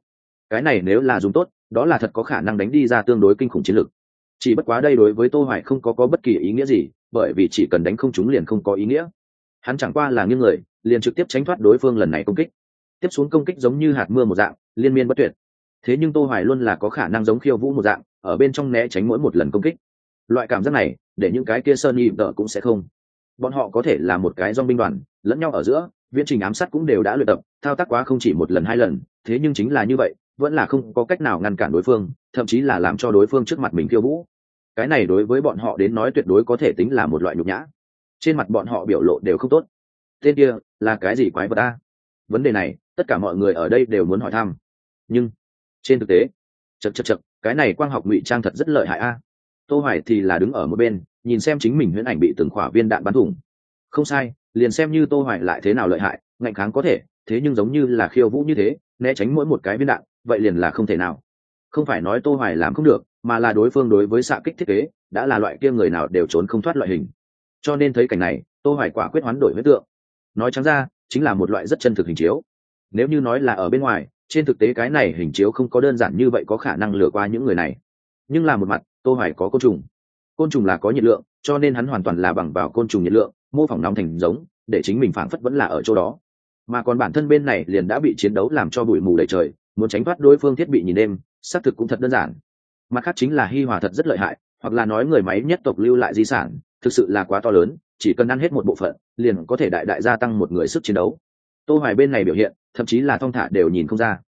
Cái này nếu là dùng tốt, đó là thật có khả năng đánh đi ra tương đối kinh khủng chiến lược chỉ bất quá đây đối với tô hoài không có có bất kỳ ý nghĩa gì, bởi vì chỉ cần đánh không chúng liền không có ý nghĩa. Hắn chẳng qua là những người, liền trực tiếp tránh thoát đối phương lần này công kích tiếp xuống công kích giống như hạt mưa một dạng, liên miên bất tuyệt. Thế nhưng tô hoài luôn là có khả năng giống khiêu vũ một dạng, ở bên trong né tránh mỗi một lần công kích. Loại cảm giác này, để những cái kia sơn nhị đỡ cũng sẽ không. Bọn họ có thể là một cái dòng binh đoàn, lẫn nhau ở giữa, viễn trình ám sát cũng đều đã luyện tập, thao tác quá không chỉ một lần hai lần, thế nhưng chính là như vậy, vẫn là không có cách nào ngăn cản đối phương, thậm chí là làm cho đối phương trước mặt mình khiêu vũ. Cái này đối với bọn họ đến nói tuyệt đối có thể tính là một loại nhục nhã. Trên mặt bọn họ biểu lộ đều không tốt. Tên kia là cái gì quái vật ta vấn đề này, tất cả mọi người ở đây đều muốn hỏi thăm. Nhưng, trên thực tế chật chật chật cái này quang học ngụy trang thật rất lợi hại a. Tô hoài thì là đứng ở một bên, nhìn xem chính mình huyễn ảnh bị từng khỏa viên đạn bắn thủng. Không sai, liền xem như tô hoài lại thế nào lợi hại, ngạnh kháng có thể, thế nhưng giống như là khiêu vũ như thế, né tránh mỗi một cái viên đạn, vậy liền là không thể nào. Không phải nói tô hoài làm không được, mà là đối phương đối với xạ kích thiết kế, đã là loại kia người nào đều trốn không thoát loại hình. Cho nên thấy cảnh này, tô hoài quả quyết hoán đổi huyết tượng. Nói trắng ra chính là một loại rất chân thực hình chiếu. Nếu như nói là ở bên ngoài, trên thực tế cái này hình chiếu không có đơn giản như vậy có khả năng lừa qua những người này. Nhưng là một mặt, tô hoài có côn trùng. Côn trùng là có nhiệt lượng, cho nên hắn hoàn toàn là bằng vào côn trùng nhiệt lượng, mô phỏng nóng thành giống, để chính mình phảng phất vẫn là ở chỗ đó. Mà còn bản thân bên này liền đã bị chiến đấu làm cho bụi mù đầy trời, muốn tránh thoát đối phương thiết bị nhìn đêm, xác thực cũng thật đơn giản. Mặt khác chính là hi hòa thật rất lợi hại, hoặc là nói người máy nhất tộc lưu lại di sản, thực sự là quá to lớn chỉ cần ăn hết một bộ phận liền có thể đại đại gia tăng một người sức chiến đấu. Tô hoài bên này biểu hiện thậm chí là thong thả đều nhìn không ra.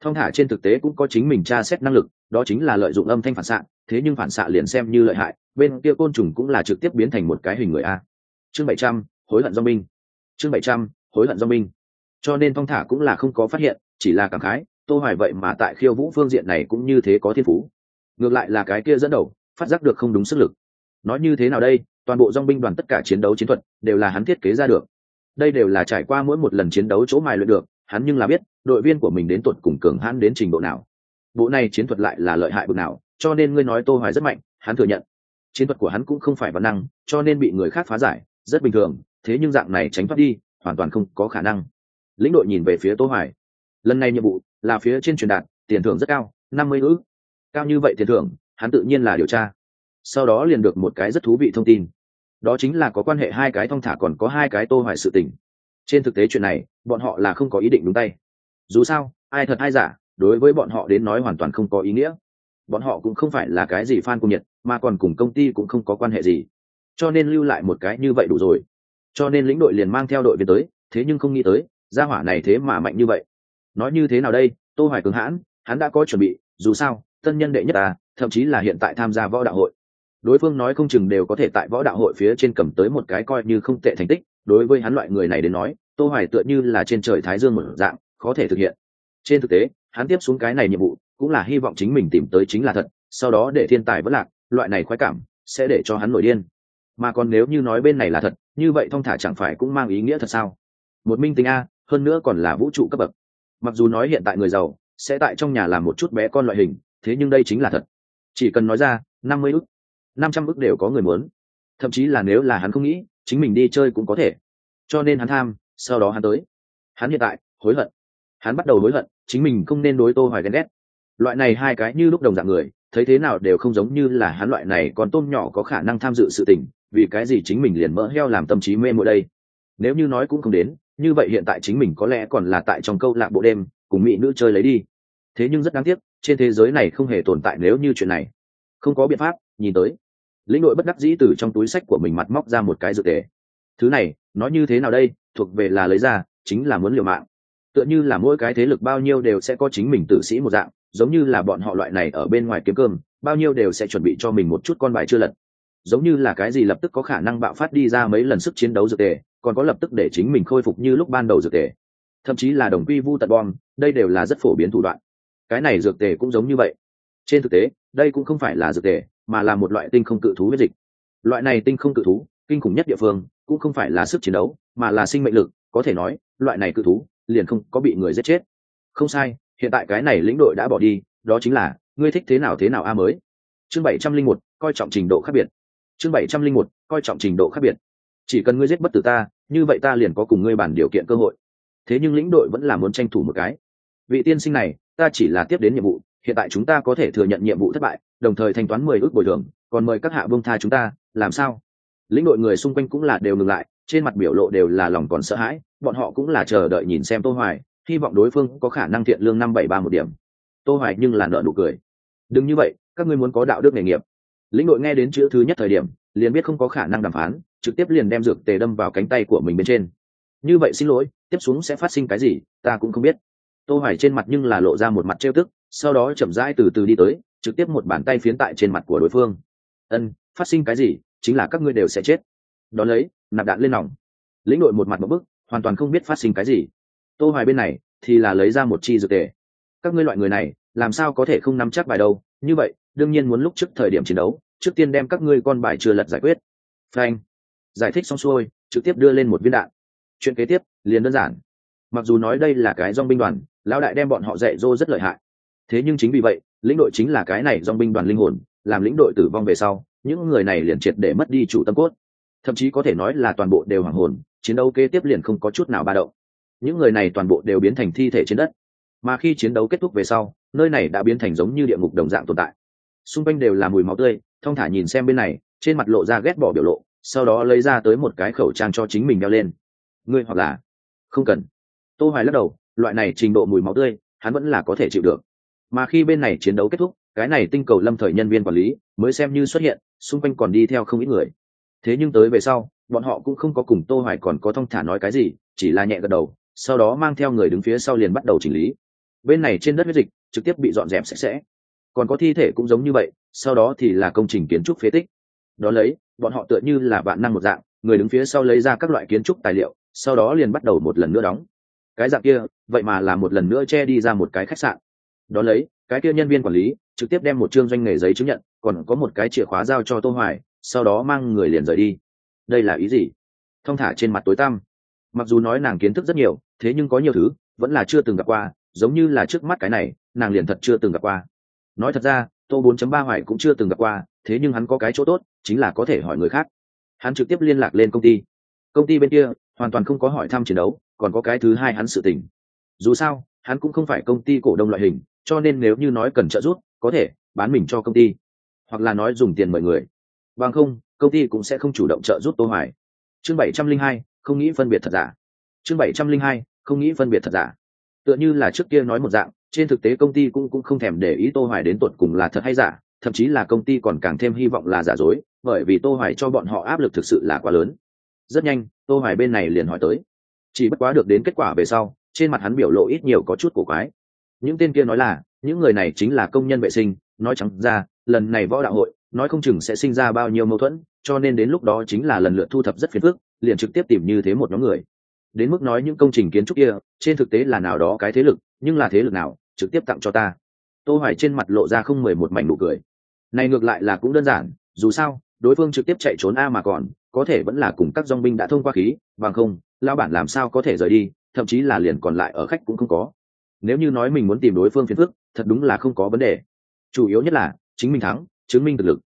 Thong thả trên thực tế cũng có chính mình tra xét năng lực đó chính là lợi dụng âm thanh phản xạ thế nhưng phản xạ liền xem như lợi hại bên kia côn trùng cũng là trực tiếp biến thành một cái hình người a. Chương 700, hối hận do minh chương 700, hối hận do minh cho nên thong thả cũng là không có phát hiện chỉ là cảm khái tô hoài vậy mà tại khiêu vũ phương diện này cũng như thế có thiên phú. Ngược lại là cái kia dẫn đầu phát giác được không đúng sức lực. Nói như thế nào đây? Toàn bộ dòng binh đoàn tất cả chiến đấu chiến thuật đều là hắn thiết kế ra được. Đây đều là trải qua mỗi một lần chiến đấu chỗ mài luyện được, hắn nhưng là biết, đội viên của mình đến tuột cùng cường hắn đến trình độ nào. Bộ này chiến thuật lại là lợi hại bực nào, cho nên ngươi nói tô hoài rất mạnh, hắn thừa nhận. Chiến thuật của hắn cũng không phải văn năng, cho nên bị người khác phá giải, rất bình thường, thế nhưng dạng này tránh thoát đi, hoàn toàn không có khả năng. Lĩnh đội nhìn về phía tô hoài. Lần này nhiệm vụ là phía trên truyền đạt, tiền thưởng rất cao, năm mươi cao như vậy tiền thưởng, hắn tự nhiên là điều tra sau đó liền được một cái rất thú vị thông tin. Đó chính là có quan hệ hai cái thong thả còn có hai cái tô hoài sự tình. Trên thực tế chuyện này, bọn họ là không có ý định đúng tay. Dù sao, ai thật ai giả, đối với bọn họ đến nói hoàn toàn không có ý nghĩa. Bọn họ cũng không phải là cái gì fan cung nhiệt mà còn cùng công ty cũng không có quan hệ gì. Cho nên lưu lại một cái như vậy đủ rồi. Cho nên lĩnh đội liền mang theo đội viên tới, thế nhưng không nghĩ tới, gia hỏa này thế mà mạnh như vậy. Nói như thế nào đây, tô hoài cường hãn, hắn đã có chuẩn bị, dù sao tân nhân đệ nhất à thậm chí là hiện tại tham gia võ đạo hội đối phương nói không chừng đều có thể tại võ đạo hội phía trên cầm tới một cái coi như không tệ thành tích, đối với hắn loại người này đến nói, tô hoài tựa như là trên trời thái dương một dạng có thể thực hiện. Trên thực tế, hắn tiếp xuống cái này nhiệm vụ, cũng là hy vọng chính mình tìm tới chính là thật, sau đó để thiên tài vất lạc, loại này khoái cảm, sẽ để cho hắn nổi điên. Mà còn nếu như nói bên này là thật, như vậy thông thả chẳng phải cũng mang ý nghĩa thật sao? Một minh tính a, hơn nữa còn là vũ trụ cấp bậc. Mặc dù nói hiện tại người giàu, sẽ tại trong nhà làm một chút bé con loại hình, thế nhưng đây chính là thật. Chỉ cần nói ra, năm mươi ức năm trăm ức đều có người muốn. Thậm chí là nếu là hắn không nghĩ, chính mình đi chơi cũng có thể. Cho nên hắn tham, sau đó hắn tới. Hắn hiện tại, hối hận. Hắn bắt đầu hối hận, chính mình không nên đối tô hoài ghen ghét. Loại này hai cái như lúc đồng dạng người, thấy thế nào đều không giống như là hắn loại này còn tôm nhỏ có khả năng tham dự sự tình, vì cái gì chính mình liền mỡ heo làm tâm trí mê muội đây? Nếu như nói cũng không đến, như vậy hiện tại chính mình có lẽ còn là tại trong câu lạc bộ đêm, cùng mỹ nữ chơi lấy đi. Thế nhưng rất đáng tiếc, trên thế giới này không hề tồn tại nếu như chuyện này. Không có biện pháp, nhìn tới lĩnh đội bất đắc dĩ từ trong túi sách của mình mặt móc ra một cái dược tề. Thứ này nói như thế nào đây? Thuộc về là lấy ra, chính là muốn liều mạng. Tựa như là mỗi cái thế lực bao nhiêu đều sẽ có chính mình tử sĩ một dạng, giống như là bọn họ loại này ở bên ngoài kiếm cơm, bao nhiêu đều sẽ chuẩn bị cho mình một chút con bài chưa lật. Giống như là cái gì lập tức có khả năng bạo phát đi ra mấy lần sức chiến đấu dược tề, còn có lập tức để chính mình khôi phục như lúc ban đầu dược tề. Thậm chí là đồng quy vu tật bom, đây đều là rất phổ biến thủ đoạn. Cái này dược tề cũng giống như vậy. Trên thực tế đây cũng không phải là dược tề, mà là một loại tinh không cự thú huyết dịch. Loại này tinh không cự thú, kinh khủng nhất địa phương, cũng không phải là sức chiến đấu, mà là sinh mệnh lực, có thể nói, loại này cự thú, liền không có bị người giết chết. Không sai, hiện tại cái này lĩnh đội đã bỏ đi, đó chính là, ngươi thích thế nào thế nào a mới. Chương bảy trăm linh một, coi trọng trình độ khác biệt. Chương bảy trăm linh một, coi trọng trình độ khác biệt. Chỉ cần ngươi giết bất tử ta, như vậy ta liền có cùng ngươi bản điều kiện cơ hội. Thế nhưng lĩnh đội vẫn là muốn tranh thủ một cái. Vị tiên sinh này, ta chỉ là tiếp đến nhiệm vụ hiện tại chúng ta có thể thừa nhận nhiệm vụ thất bại, đồng thời thanh toán mười ước bồi thường, còn mời các hạ vương tha chúng ta, làm sao? Lĩnh đội người xung quanh cũng là đều ngừng lại, trên mặt biểu lộ đều là lòng còn sợ hãi, bọn họ cũng là chờ đợi nhìn xem tô hoài, hy vọng đối phương có khả năng thiện lương năm bảy ba một điểm. Tô hoài nhưng là nợ nụ cười. Đừng như vậy, các ngươi muốn có đạo đức nghề nghiệp. Lĩnh đội nghe đến chữ thứ nhất thời điểm, liền biết không có khả năng đàm phán, trực tiếp liền đem dược tề đâm vào cánh tay của mình bên trên. Như vậy xin lỗi, tiếp xuống sẽ phát sinh cái gì, ta cũng không biết. Tô hoài trên mặt nhưng là lộ ra một mặt trêu tức sau đó chậm rãi từ từ đi tới, trực tiếp một bàn tay phiến tại trên mặt của đối phương. Ân, phát sinh cái gì? Chính là các ngươi đều sẽ chết. Đón lấy, nạp đạn lên nòng. lĩnh đội một mặt một bức, hoàn toàn không biết phát sinh cái gì. Tô hoài bên này thì là lấy ra một chi dược tề. Các ngươi loại người này, làm sao có thể không nắm chắc bài đâu? Như vậy, đương nhiên muốn lúc trước thời điểm chiến đấu, trước tiên đem các ngươi con bài chưa lật giải quyết. Frank giải thích xong xuôi, trực tiếp đưa lên một viên đạn. Chuyện kế tiếp liền đơn giản. Mặc dù nói đây là cái dong binh đoàn, lão đại đem bọn họ dạy dỗ rất lợi hại thế nhưng chính vì vậy, lĩnh đội chính là cái này dong binh đoàn linh hồn, làm lĩnh đội tử vong về sau, những người này liền triệt để mất đi chủ tâm cốt. Thậm chí có thể nói là toàn bộ đều hoàng hồn, chiến đấu kế tiếp liền không có chút nào ba động. Những người này toàn bộ đều biến thành thi thể trên đất. Mà khi chiến đấu kết thúc về sau, nơi này đã biến thành giống như địa ngục đồng dạng tồn tại. Xung quanh đều là mùi máu tươi, thong thả nhìn xem bên này, trên mặt lộ ra ghét bỏ biểu lộ, sau đó lấy ra tới một cái khẩu trang cho chính mình đeo lên. Ngươi hoặc là không cần. Tô hoài lắc đầu, loại này trình độ mùi máu tươi, hắn vẫn là có thể chịu được mà khi bên này chiến đấu kết thúc, cái này tinh cầu lâm thời nhân viên quản lý mới xem như xuất hiện, xung quanh còn đi theo không ít người. Thế nhưng tới về sau, bọn họ cũng không có cùng tô hoài còn có thông thả nói cái gì, chỉ là nhẹ gật đầu, sau đó mang theo người đứng phía sau liền bắt đầu chỉnh lý. Bên này trên đất huyết dịch trực tiếp bị dọn dẹp sạch sẽ. Còn có thi thể cũng giống như vậy, sau đó thì là công trình kiến trúc phế tích. Đó lấy, bọn họ tựa như là bạn năng một dạng, người đứng phía sau lấy ra các loại kiến trúc tài liệu, sau đó liền bắt đầu một lần nữa đóng. Cái dạng kia, vậy mà là một lần nữa che đi ra một cái khách sạn đó lấy, cái kia nhân viên quản lý, trực tiếp đem một chương doanh nghề giấy chứng nhận, còn có một cái chìa khóa giao cho tô hoài, sau đó mang người liền rời đi. Đây là ý gì? Thông thả trên mặt tối tăm. Mặc dù nói nàng kiến thức rất nhiều, thế nhưng có nhiều thứ, vẫn là chưa từng gặp qua, giống như là trước mắt cái này, nàng liền thật chưa từng gặp qua. Nói thật ra, tô 4.3 hoài cũng chưa từng gặp qua, thế nhưng hắn có cái chỗ tốt, chính là có thể hỏi người khác. Hắn trực tiếp liên lạc lên công ty. Công ty bên kia, hoàn toàn không có hỏi thăm chiến đấu, còn có cái thứ hai hắn sự tình. Dù sao, hắn cũng không phải công ty cổ đông loại hình cho nên nếu như nói cần trợ giúp có thể bán mình cho công ty hoặc là nói dùng tiền mời người. Bằng không công ty cũng sẽ không chủ động trợ giúp tô hoài. Chương 702, không nghĩ phân biệt thật giả. Chương 702, không nghĩ phân biệt thật giả. Tựa như là trước kia nói một dạng trên thực tế công ty cũng cũng không thèm để ý tô hoài đến tuột cùng là thật hay giả thậm chí là công ty còn càng thêm hy vọng là giả dối bởi vì tô hoài cho bọn họ áp lực thực sự là quá lớn. Rất nhanh tô hoài bên này liền hỏi tới. Chỉ bất quá được đến kết quả về sau trên mặt hắn biểu lộ ít nhiều có chút cổ quái những tên kia nói là, những người này chính là công nhân vệ sinh, nói chẳng ra, lần này võ đạo hội, nói không chừng sẽ sinh ra bao nhiêu mâu thuẫn, cho nên đến lúc đó chính là lần lượt thu thập rất phiền phức, liền trực tiếp tìm như thế một nhóm người. Đến mức nói những công trình kiến trúc kia, trên thực tế là nào đó cái thế lực, nhưng là thế lực nào, trực tiếp tặng cho ta. Tô hoài trên mặt lộ ra không mười một mảnh nụ cười. Này ngược lại là cũng đơn giản, dù sao, đối phương trực tiếp chạy trốn a mà còn, có thể vẫn là cùng các dòng binh đã thông qua khí, bằng không lao bản làm sao có thể rời đi, thậm chí là liền còn lại ở khách cũng không có nếu như nói mình muốn tìm đối phương phiền phức, thật đúng là không có vấn đề. Chủ yếu nhất là, chính mình thắng, chứng minh thực lực.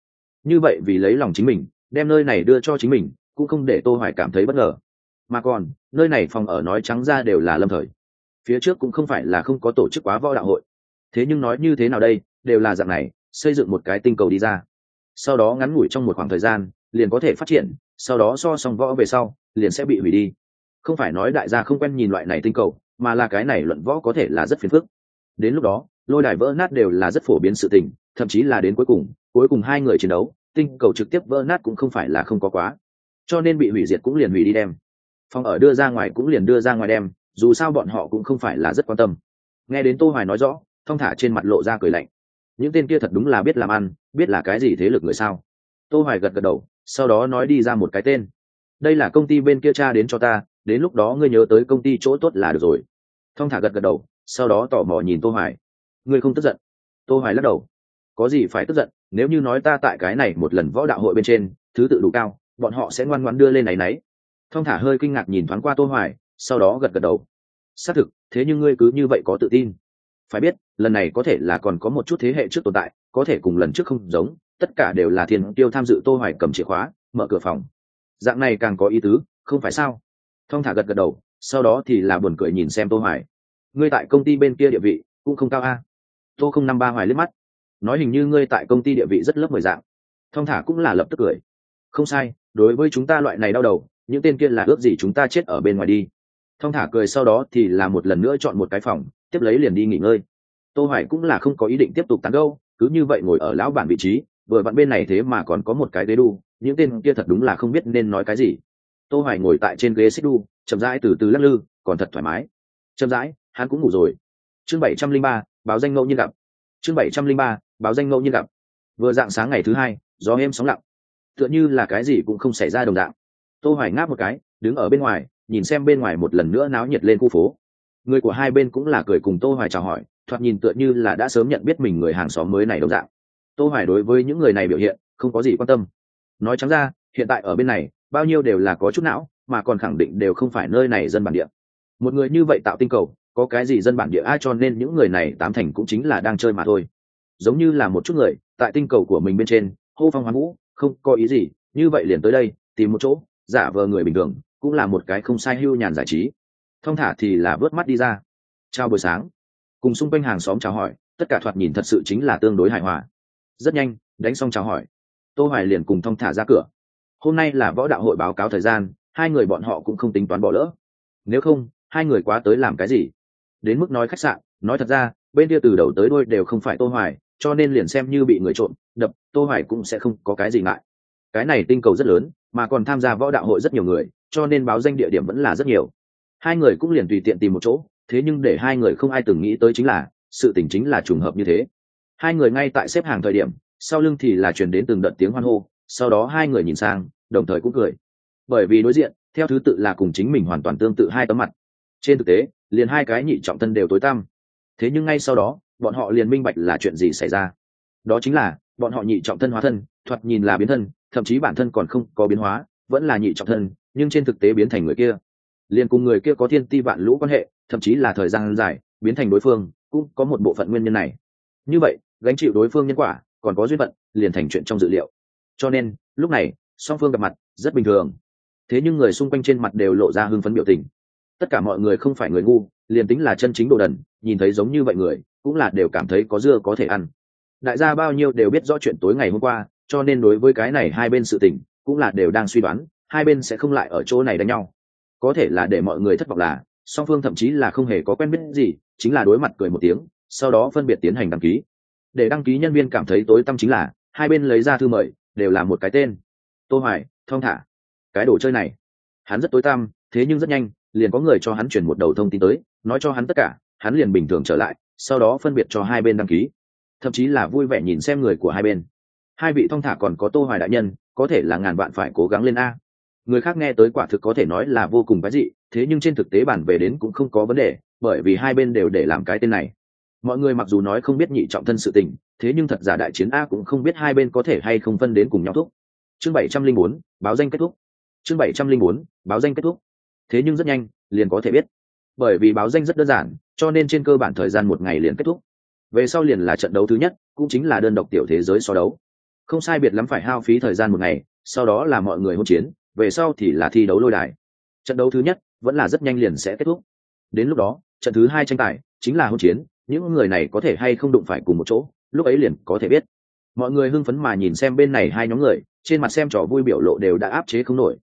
Như vậy vì lấy lòng chính mình, đem nơi này đưa cho chính mình, cũng không để tô hoài cảm thấy bất ngờ. Mà còn, nơi này phòng ở nói trắng ra đều là lâm thời. Phía trước cũng không phải là không có tổ chức quá võ đạo hội. Thế nhưng nói như thế nào đây, đều là dạng này, xây dựng một cái tinh cầu đi ra. Sau đó ngắn ngủi trong một khoảng thời gian, liền có thể phát triển, sau đó so song võ về sau, liền sẽ bị hủy đi. Không phải nói đại gia không quen nhìn loại này tinh cầu mà là cái này luận võ có thể là rất phiền phức. Đến lúc đó, lôi đài vỡ nát đều là rất phổ biến sự tình, thậm chí là đến cuối cùng cuối cùng hai người chiến đấu, tinh cầu trực tiếp vỡ nát cũng không phải là không có quá. Cho nên bị hủy diệt cũng liền hủy đi đem. Phòng ở đưa ra ngoài cũng liền đưa ra ngoài đem, dù sao bọn họ cũng không phải là rất quan tâm. Nghe đến tô hoài nói rõ thong thả trên mặt lộ ra cười lạnh. Những tên kia thật đúng là biết làm ăn, biết là cái gì thế lực người sao? Tô hoài gật gật đầu, sau đó nói đi ra một cái tên. Đây là công ty bên kia cha đến cho ta đến lúc đó ngươi nhớ tới công ty chỗ tốt là được rồi. Thong thả gật gật đầu, sau đó tỏ mò nhìn tô hoài. Ngươi không tức giận? Tô hoài lắc đầu. Có gì phải tức giận? Nếu như nói ta tại cái này một lần võ đạo hội bên trên, thứ tự đủ cao, bọn họ sẽ ngoan ngoãn đưa lên này nấy. Thong thả hơi kinh ngạc nhìn thoáng qua tô hoài, sau đó gật gật đầu. Xác thực, thế nhưng ngươi cứ như vậy có tự tin. Phải biết, lần này có thể là còn có một chút thế hệ trước tồn tại, có thể cùng lần trước không giống, tất cả đều là thiên tiêu tham dự tô hoài cầm chìa khóa, mở cửa phòng. Dạng này càng có ý tứ, không phải sao? Thong thả gật gật đầu, sau đó thì là buồn cười nhìn xem tô hoài. Ngươi tại công ty bên kia địa vị cũng không cao a. Tô không năm ba hoài liếc mắt. Nói hình như ngươi tại công ty địa vị rất lớp mười dạng. Thong thả cũng là lập tức cười. Không sai, đối với chúng ta loại này đau đầu, những tên kia là ước gì chúng ta chết ở bên ngoài đi. Thong thả cười sau đó thì là một lần nữa chọn một cái phòng, tiếp lấy liền đi nghỉ ngơi. Tô hoài cũng là không có ý định tiếp tục tán gẫu, cứ như vậy ngồi ở lão bản vị trí, vừa vặn bên này thế mà còn có một cái đế đu, những tên kia thật đúng là không biết nên nói cái gì tô hoài ngồi tại trên ghế xích đu chậm rãi từ từ lắc lư còn thật thoải mái. Chậm rãi hắn cũng ngủ rồi. Chương 703, báo danh ngẫu nhiên gặp. Chương 703, báo danh ngẫu nhiên gặp. Vừa dạng sáng ngày thứ hai gió êm sóng lặng. Tựa như là cái gì cũng không xảy ra đồng dạng. Tô hoài ngáp một cái đứng ở bên ngoài nhìn xem bên ngoài một lần nữa náo nhiệt lên khu phố. Người của hai bên cũng là cười cùng tô hoài chào hỏi thoạt nhìn tựa như là đã sớm nhận biết mình người hàng xóm mới này đồng dạng. Tô hoài đối với những người này biểu hiện không có gì quan tâm. Nói trắng ra hiện tại ở bên này bao nhiêu đều là có chút não, mà còn khẳng định đều không phải nơi này dân bản địa. Một người như vậy tạo tinh cầu, có cái gì dân bản địa ai cho nên những người này tám thành cũng chính là đang chơi mà thôi. Giống như là một chút người, tại tinh cầu của mình bên trên, hô phong hoán vũ, không có ý gì, như vậy liền tới đây, tìm một chỗ, giả vờ người bình thường, cũng là một cái không sai hưu nhàn giải trí. Thông thả thì là vớt mắt đi ra. Chào buổi sáng. Cùng xung quanh hàng xóm chào hỏi, tất cả thoạt nhìn thật sự chính là tương đối hài hòa. Rất nhanh, đánh xong chào hỏi. Tô hoài liền cùng thông thả ra cửa hôm nay là võ đạo hội báo cáo thời gian, hai người bọn họ cũng không tính toán bỏ lỡ. Nếu không, hai người quá tới làm cái gì? Đến mức nói khách sạn, nói thật ra, bên kia từ đầu tới đuôi đều không phải tô hoài, cho nên liền xem như bị người trộm, đập, tô hoài cũng sẽ không có cái gì ngại. Cái này tinh cầu rất lớn, mà còn tham gia võ đạo hội rất nhiều người, cho nên báo danh địa điểm vẫn là rất nhiều. Hai người cũng liền tùy tiện tìm một chỗ, thế nhưng để hai người không ai từng nghĩ tới chính là, sự tình chính là trùng hợp như thế. Hai người ngay tại xếp hàng thời điểm, sau lưng thì là truyền đến từng đợt tiếng hoan hô sau đó hai người nhìn sang, đồng thời cũng cười. Bởi vì đối diện, theo thứ tự là cùng chính mình hoàn toàn tương tự hai tấm mặt. Trên thực tế, liền hai cái nhị trọng thân đều tối tăm. Thế nhưng ngay sau đó, bọn họ liền minh bạch là chuyện gì xảy ra. Đó chính là, bọn họ nhị trọng thân hóa thân, thoạt nhìn là biến thân, thậm chí bản thân còn không có biến hóa, vẫn là nhị trọng thân, nhưng trên thực tế biến thành người kia. Liền cùng người kia có thiên ti vạn lũ quan hệ, thậm chí là thời gian dài, biến thành đối phương, cũng có một bộ phận nguyên nhân này. Như vậy, gánh chịu đối phương nhân quả, còn có duyên phận, liền thành chuyện trong dự liệu cho nên, lúc này, song phương gặp mặt, rất bình thường. Thế nhưng người xung quanh trên mặt đều lộ ra hưng phấn biểu tình. Tất cả mọi người không phải người ngu, liền tính là chân chính đồ đần, nhìn thấy giống như vậy người, cũng là đều cảm thấy có dưa có thể ăn. Đại gia bao nhiêu đều biết rõ chuyện tối ngày hôm qua, cho nên đối với cái này hai bên sự tình, cũng là đều đang suy đoán, hai bên sẽ không lại ở chỗ này đánh nhau. Có thể là để mọi người thất vọng là, song phương thậm chí là không hề có quen biết gì, chính là đối mặt cười một tiếng, sau đó phân biệt tiến hành đăng ký. Để đăng ký nhân viên cảm thấy tối tâm chính là, hai bên lấy ra thư mời đều là một cái tên. Tô hoài, thong thả. Cái đồ chơi này, hắn rất tối tăm, thế nhưng rất nhanh, liền có người cho hắn chuyển một đầu thông tin tới, nói cho hắn tất cả, hắn liền bình thường trở lại, sau đó phân biệt cho hai bên đăng ký. Thậm chí là vui vẻ nhìn xem người của hai bên. Hai vị thong thả còn có tô hoài đại nhân, có thể là ngàn vạn phải cố gắng lên a. Người khác nghe tới quả thực có thể nói là vô cùng cái dị, thế nhưng trên thực tế bản về đến cũng không có vấn đề, bởi vì hai bên đều để làm cái tên này mọi người mặc dù nói không biết nhị trọng thân sự tình thế nhưng thật giả đại chiến a cũng không biết hai bên có thể hay không phân đến cùng nhau thúc. Chương 704, báo danh kết thúc. Chương 704, báo danh kết thúc. Thế nhưng rất nhanh liền có thể biết. Bởi vì báo danh rất đơn giản cho nên trên cơ bản thời gian một ngày liền kết thúc. Về sau liền là trận đấu thứ nhất cũng chính là đơn độc tiểu thế giới so đấu. Không sai biệt lắm phải hao phí thời gian một ngày sau đó là mọi người hôn chiến về sau thì là thi đấu lôi đài. Trận đấu thứ nhất vẫn là rất nhanh liền sẽ kết thúc. Đến lúc đó trận thứ hai tranh tài chính là hôn chiến những người này có thể hay không đụng phải cùng một chỗ, lúc ấy liền có thể biết. Mọi người hưng phấn mà nhìn xem bên này hai nhóm người, trên mặt xem trò vui biểu lộ đều đã áp chế không nổi.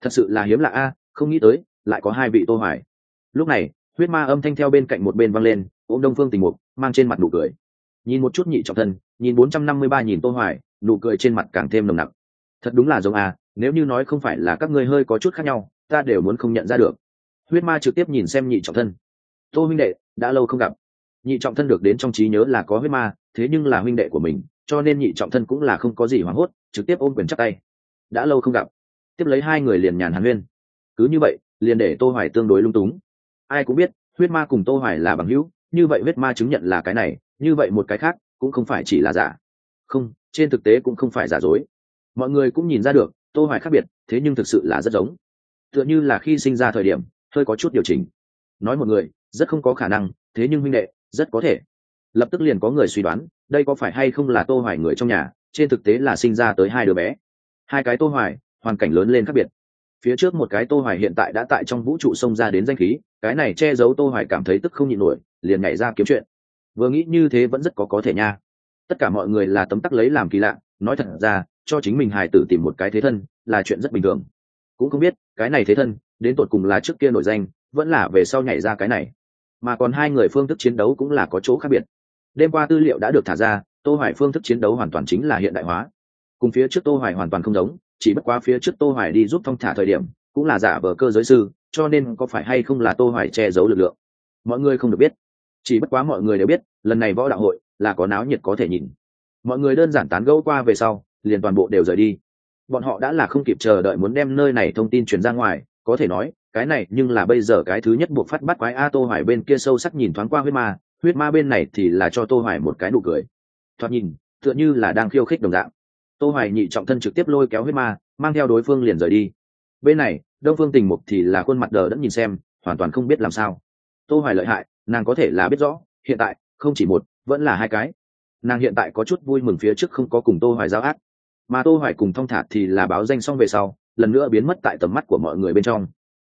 Thật sự là hiếm lạ a, không nghĩ tới, lại có hai vị tô hoài. Lúc này, huyết ma âm thanh theo bên cạnh một bên văng lên, ôm đông phương tình mục, mang trên mặt nụ cười. Nhìn một chút nhị trọng thân, nhìn 453 nhìn tô hoài, nụ cười trên mặt càng thêm nồng nặc. Thật đúng là giống à nếu như nói không phải là các ngươi hơi có chút khác nhau, ta đều muốn không nhận ra được. Huyết ma trực tiếp nhìn xem nhị trọng thân. Tô huynh đệ, đã lâu không gặp nhị trọng thân được đến trong trí nhớ là có huyết ma, thế nhưng là huynh đệ của mình, cho nên nhị trọng thân cũng là không có gì hoảng hốt, trực tiếp ôm quyền chắc tay. Đã lâu không gặp. Tiếp lấy hai người liền nhàn hàn huyên. Cứ như vậy, liền để tô hoài tương đối lung túng. Ai cũng biết, huyết ma cùng tô hoài là bằng hữu, như vậy huyết ma chứng nhận là cái này, như vậy một cái khác cũng không phải chỉ là giả. Không, trên thực tế cũng không phải giả dối. Mọi người cũng nhìn ra được, tô hoài khác biệt, thế nhưng thực sự là rất giống. Tựa như là khi sinh ra thời điểm, hơi có chút điều chỉnh. Nói một người, rất không có khả năng, thế nhưng huynh đệ rất có thể. Lập tức liền có người suy đoán, đây có phải hay không là tô hoài người trong nhà, trên thực tế là sinh ra tới hai đứa bé. Hai cái tô hoài, hoàn cảnh lớn lên khác biệt. Phía trước một cái tô hoài hiện tại đã tại trong vũ trụ xông ra đến danh khí, cái này che giấu tô hoài cảm thấy tức không nhịn nổi, liền nhảy ra kiếm chuyện. Vừa nghĩ như thế vẫn rất có có thể nha. Tất cả mọi người là tấm tắc lấy làm kỳ lạ, nói thật ra, cho chính mình hài tử tìm một cái thế thân, là chuyện rất bình thường. Cũng không biết, cái này thế thân, đến tột cùng là trước kia nổi danh, vẫn là về sau nhảy ra cái này mà còn hai người phương thức chiến đấu cũng là có chỗ khác biệt. Đêm qua tư liệu đã được thả ra, tô hoài phương thức chiến đấu hoàn toàn chính là hiện đại hóa. Cùng phía trước tô hoài hoàn toàn không giống, chỉ bất quá phía trước tô hoài đi giúp thông thả thời điểm, cũng là giả vờ cơ giới sư, cho nên có phải hay không là tô hoài che giấu lực lượng? Mọi người không được biết. Chỉ bất quá mọi người đều biết, lần này võ đạo hội là có náo nhiệt có thể nhìn. Mọi người đơn giản tán gẫu qua về sau, liền toàn bộ đều rời đi. Bọn họ đã là không kịp chờ đợi muốn đem nơi này thông tin truyền ra ngoài có thể nói, cái này nhưng là bây giờ cái thứ nhất buộc phát bắt quái a tô hoài bên kia sâu sắc nhìn thoáng qua huyết ma huyết ma bên này thì là cho tô hoài một cái nụ cười. Thoạt nhìn, tựa như là đang khiêu khích đồng dạng. Tô hoài nhị trọng thân trực tiếp lôi kéo huyết ma, mang theo đối phương liền rời đi. Bên này, đông phương tình mục thì là khuôn mặt đờ đẫn nhìn xem, hoàn toàn không biết làm sao. Tô hoài lợi hại, nàng có thể là biết rõ, hiện tại, không chỉ một, vẫn là hai cái. Nàng hiện tại có chút vui mừng phía trước không có cùng tô hoài giao ác. Mà tô hoài cùng thông thả thì là báo danh xong về sau lần nữa biến mất tại tầm mắt của mọi người bên trong.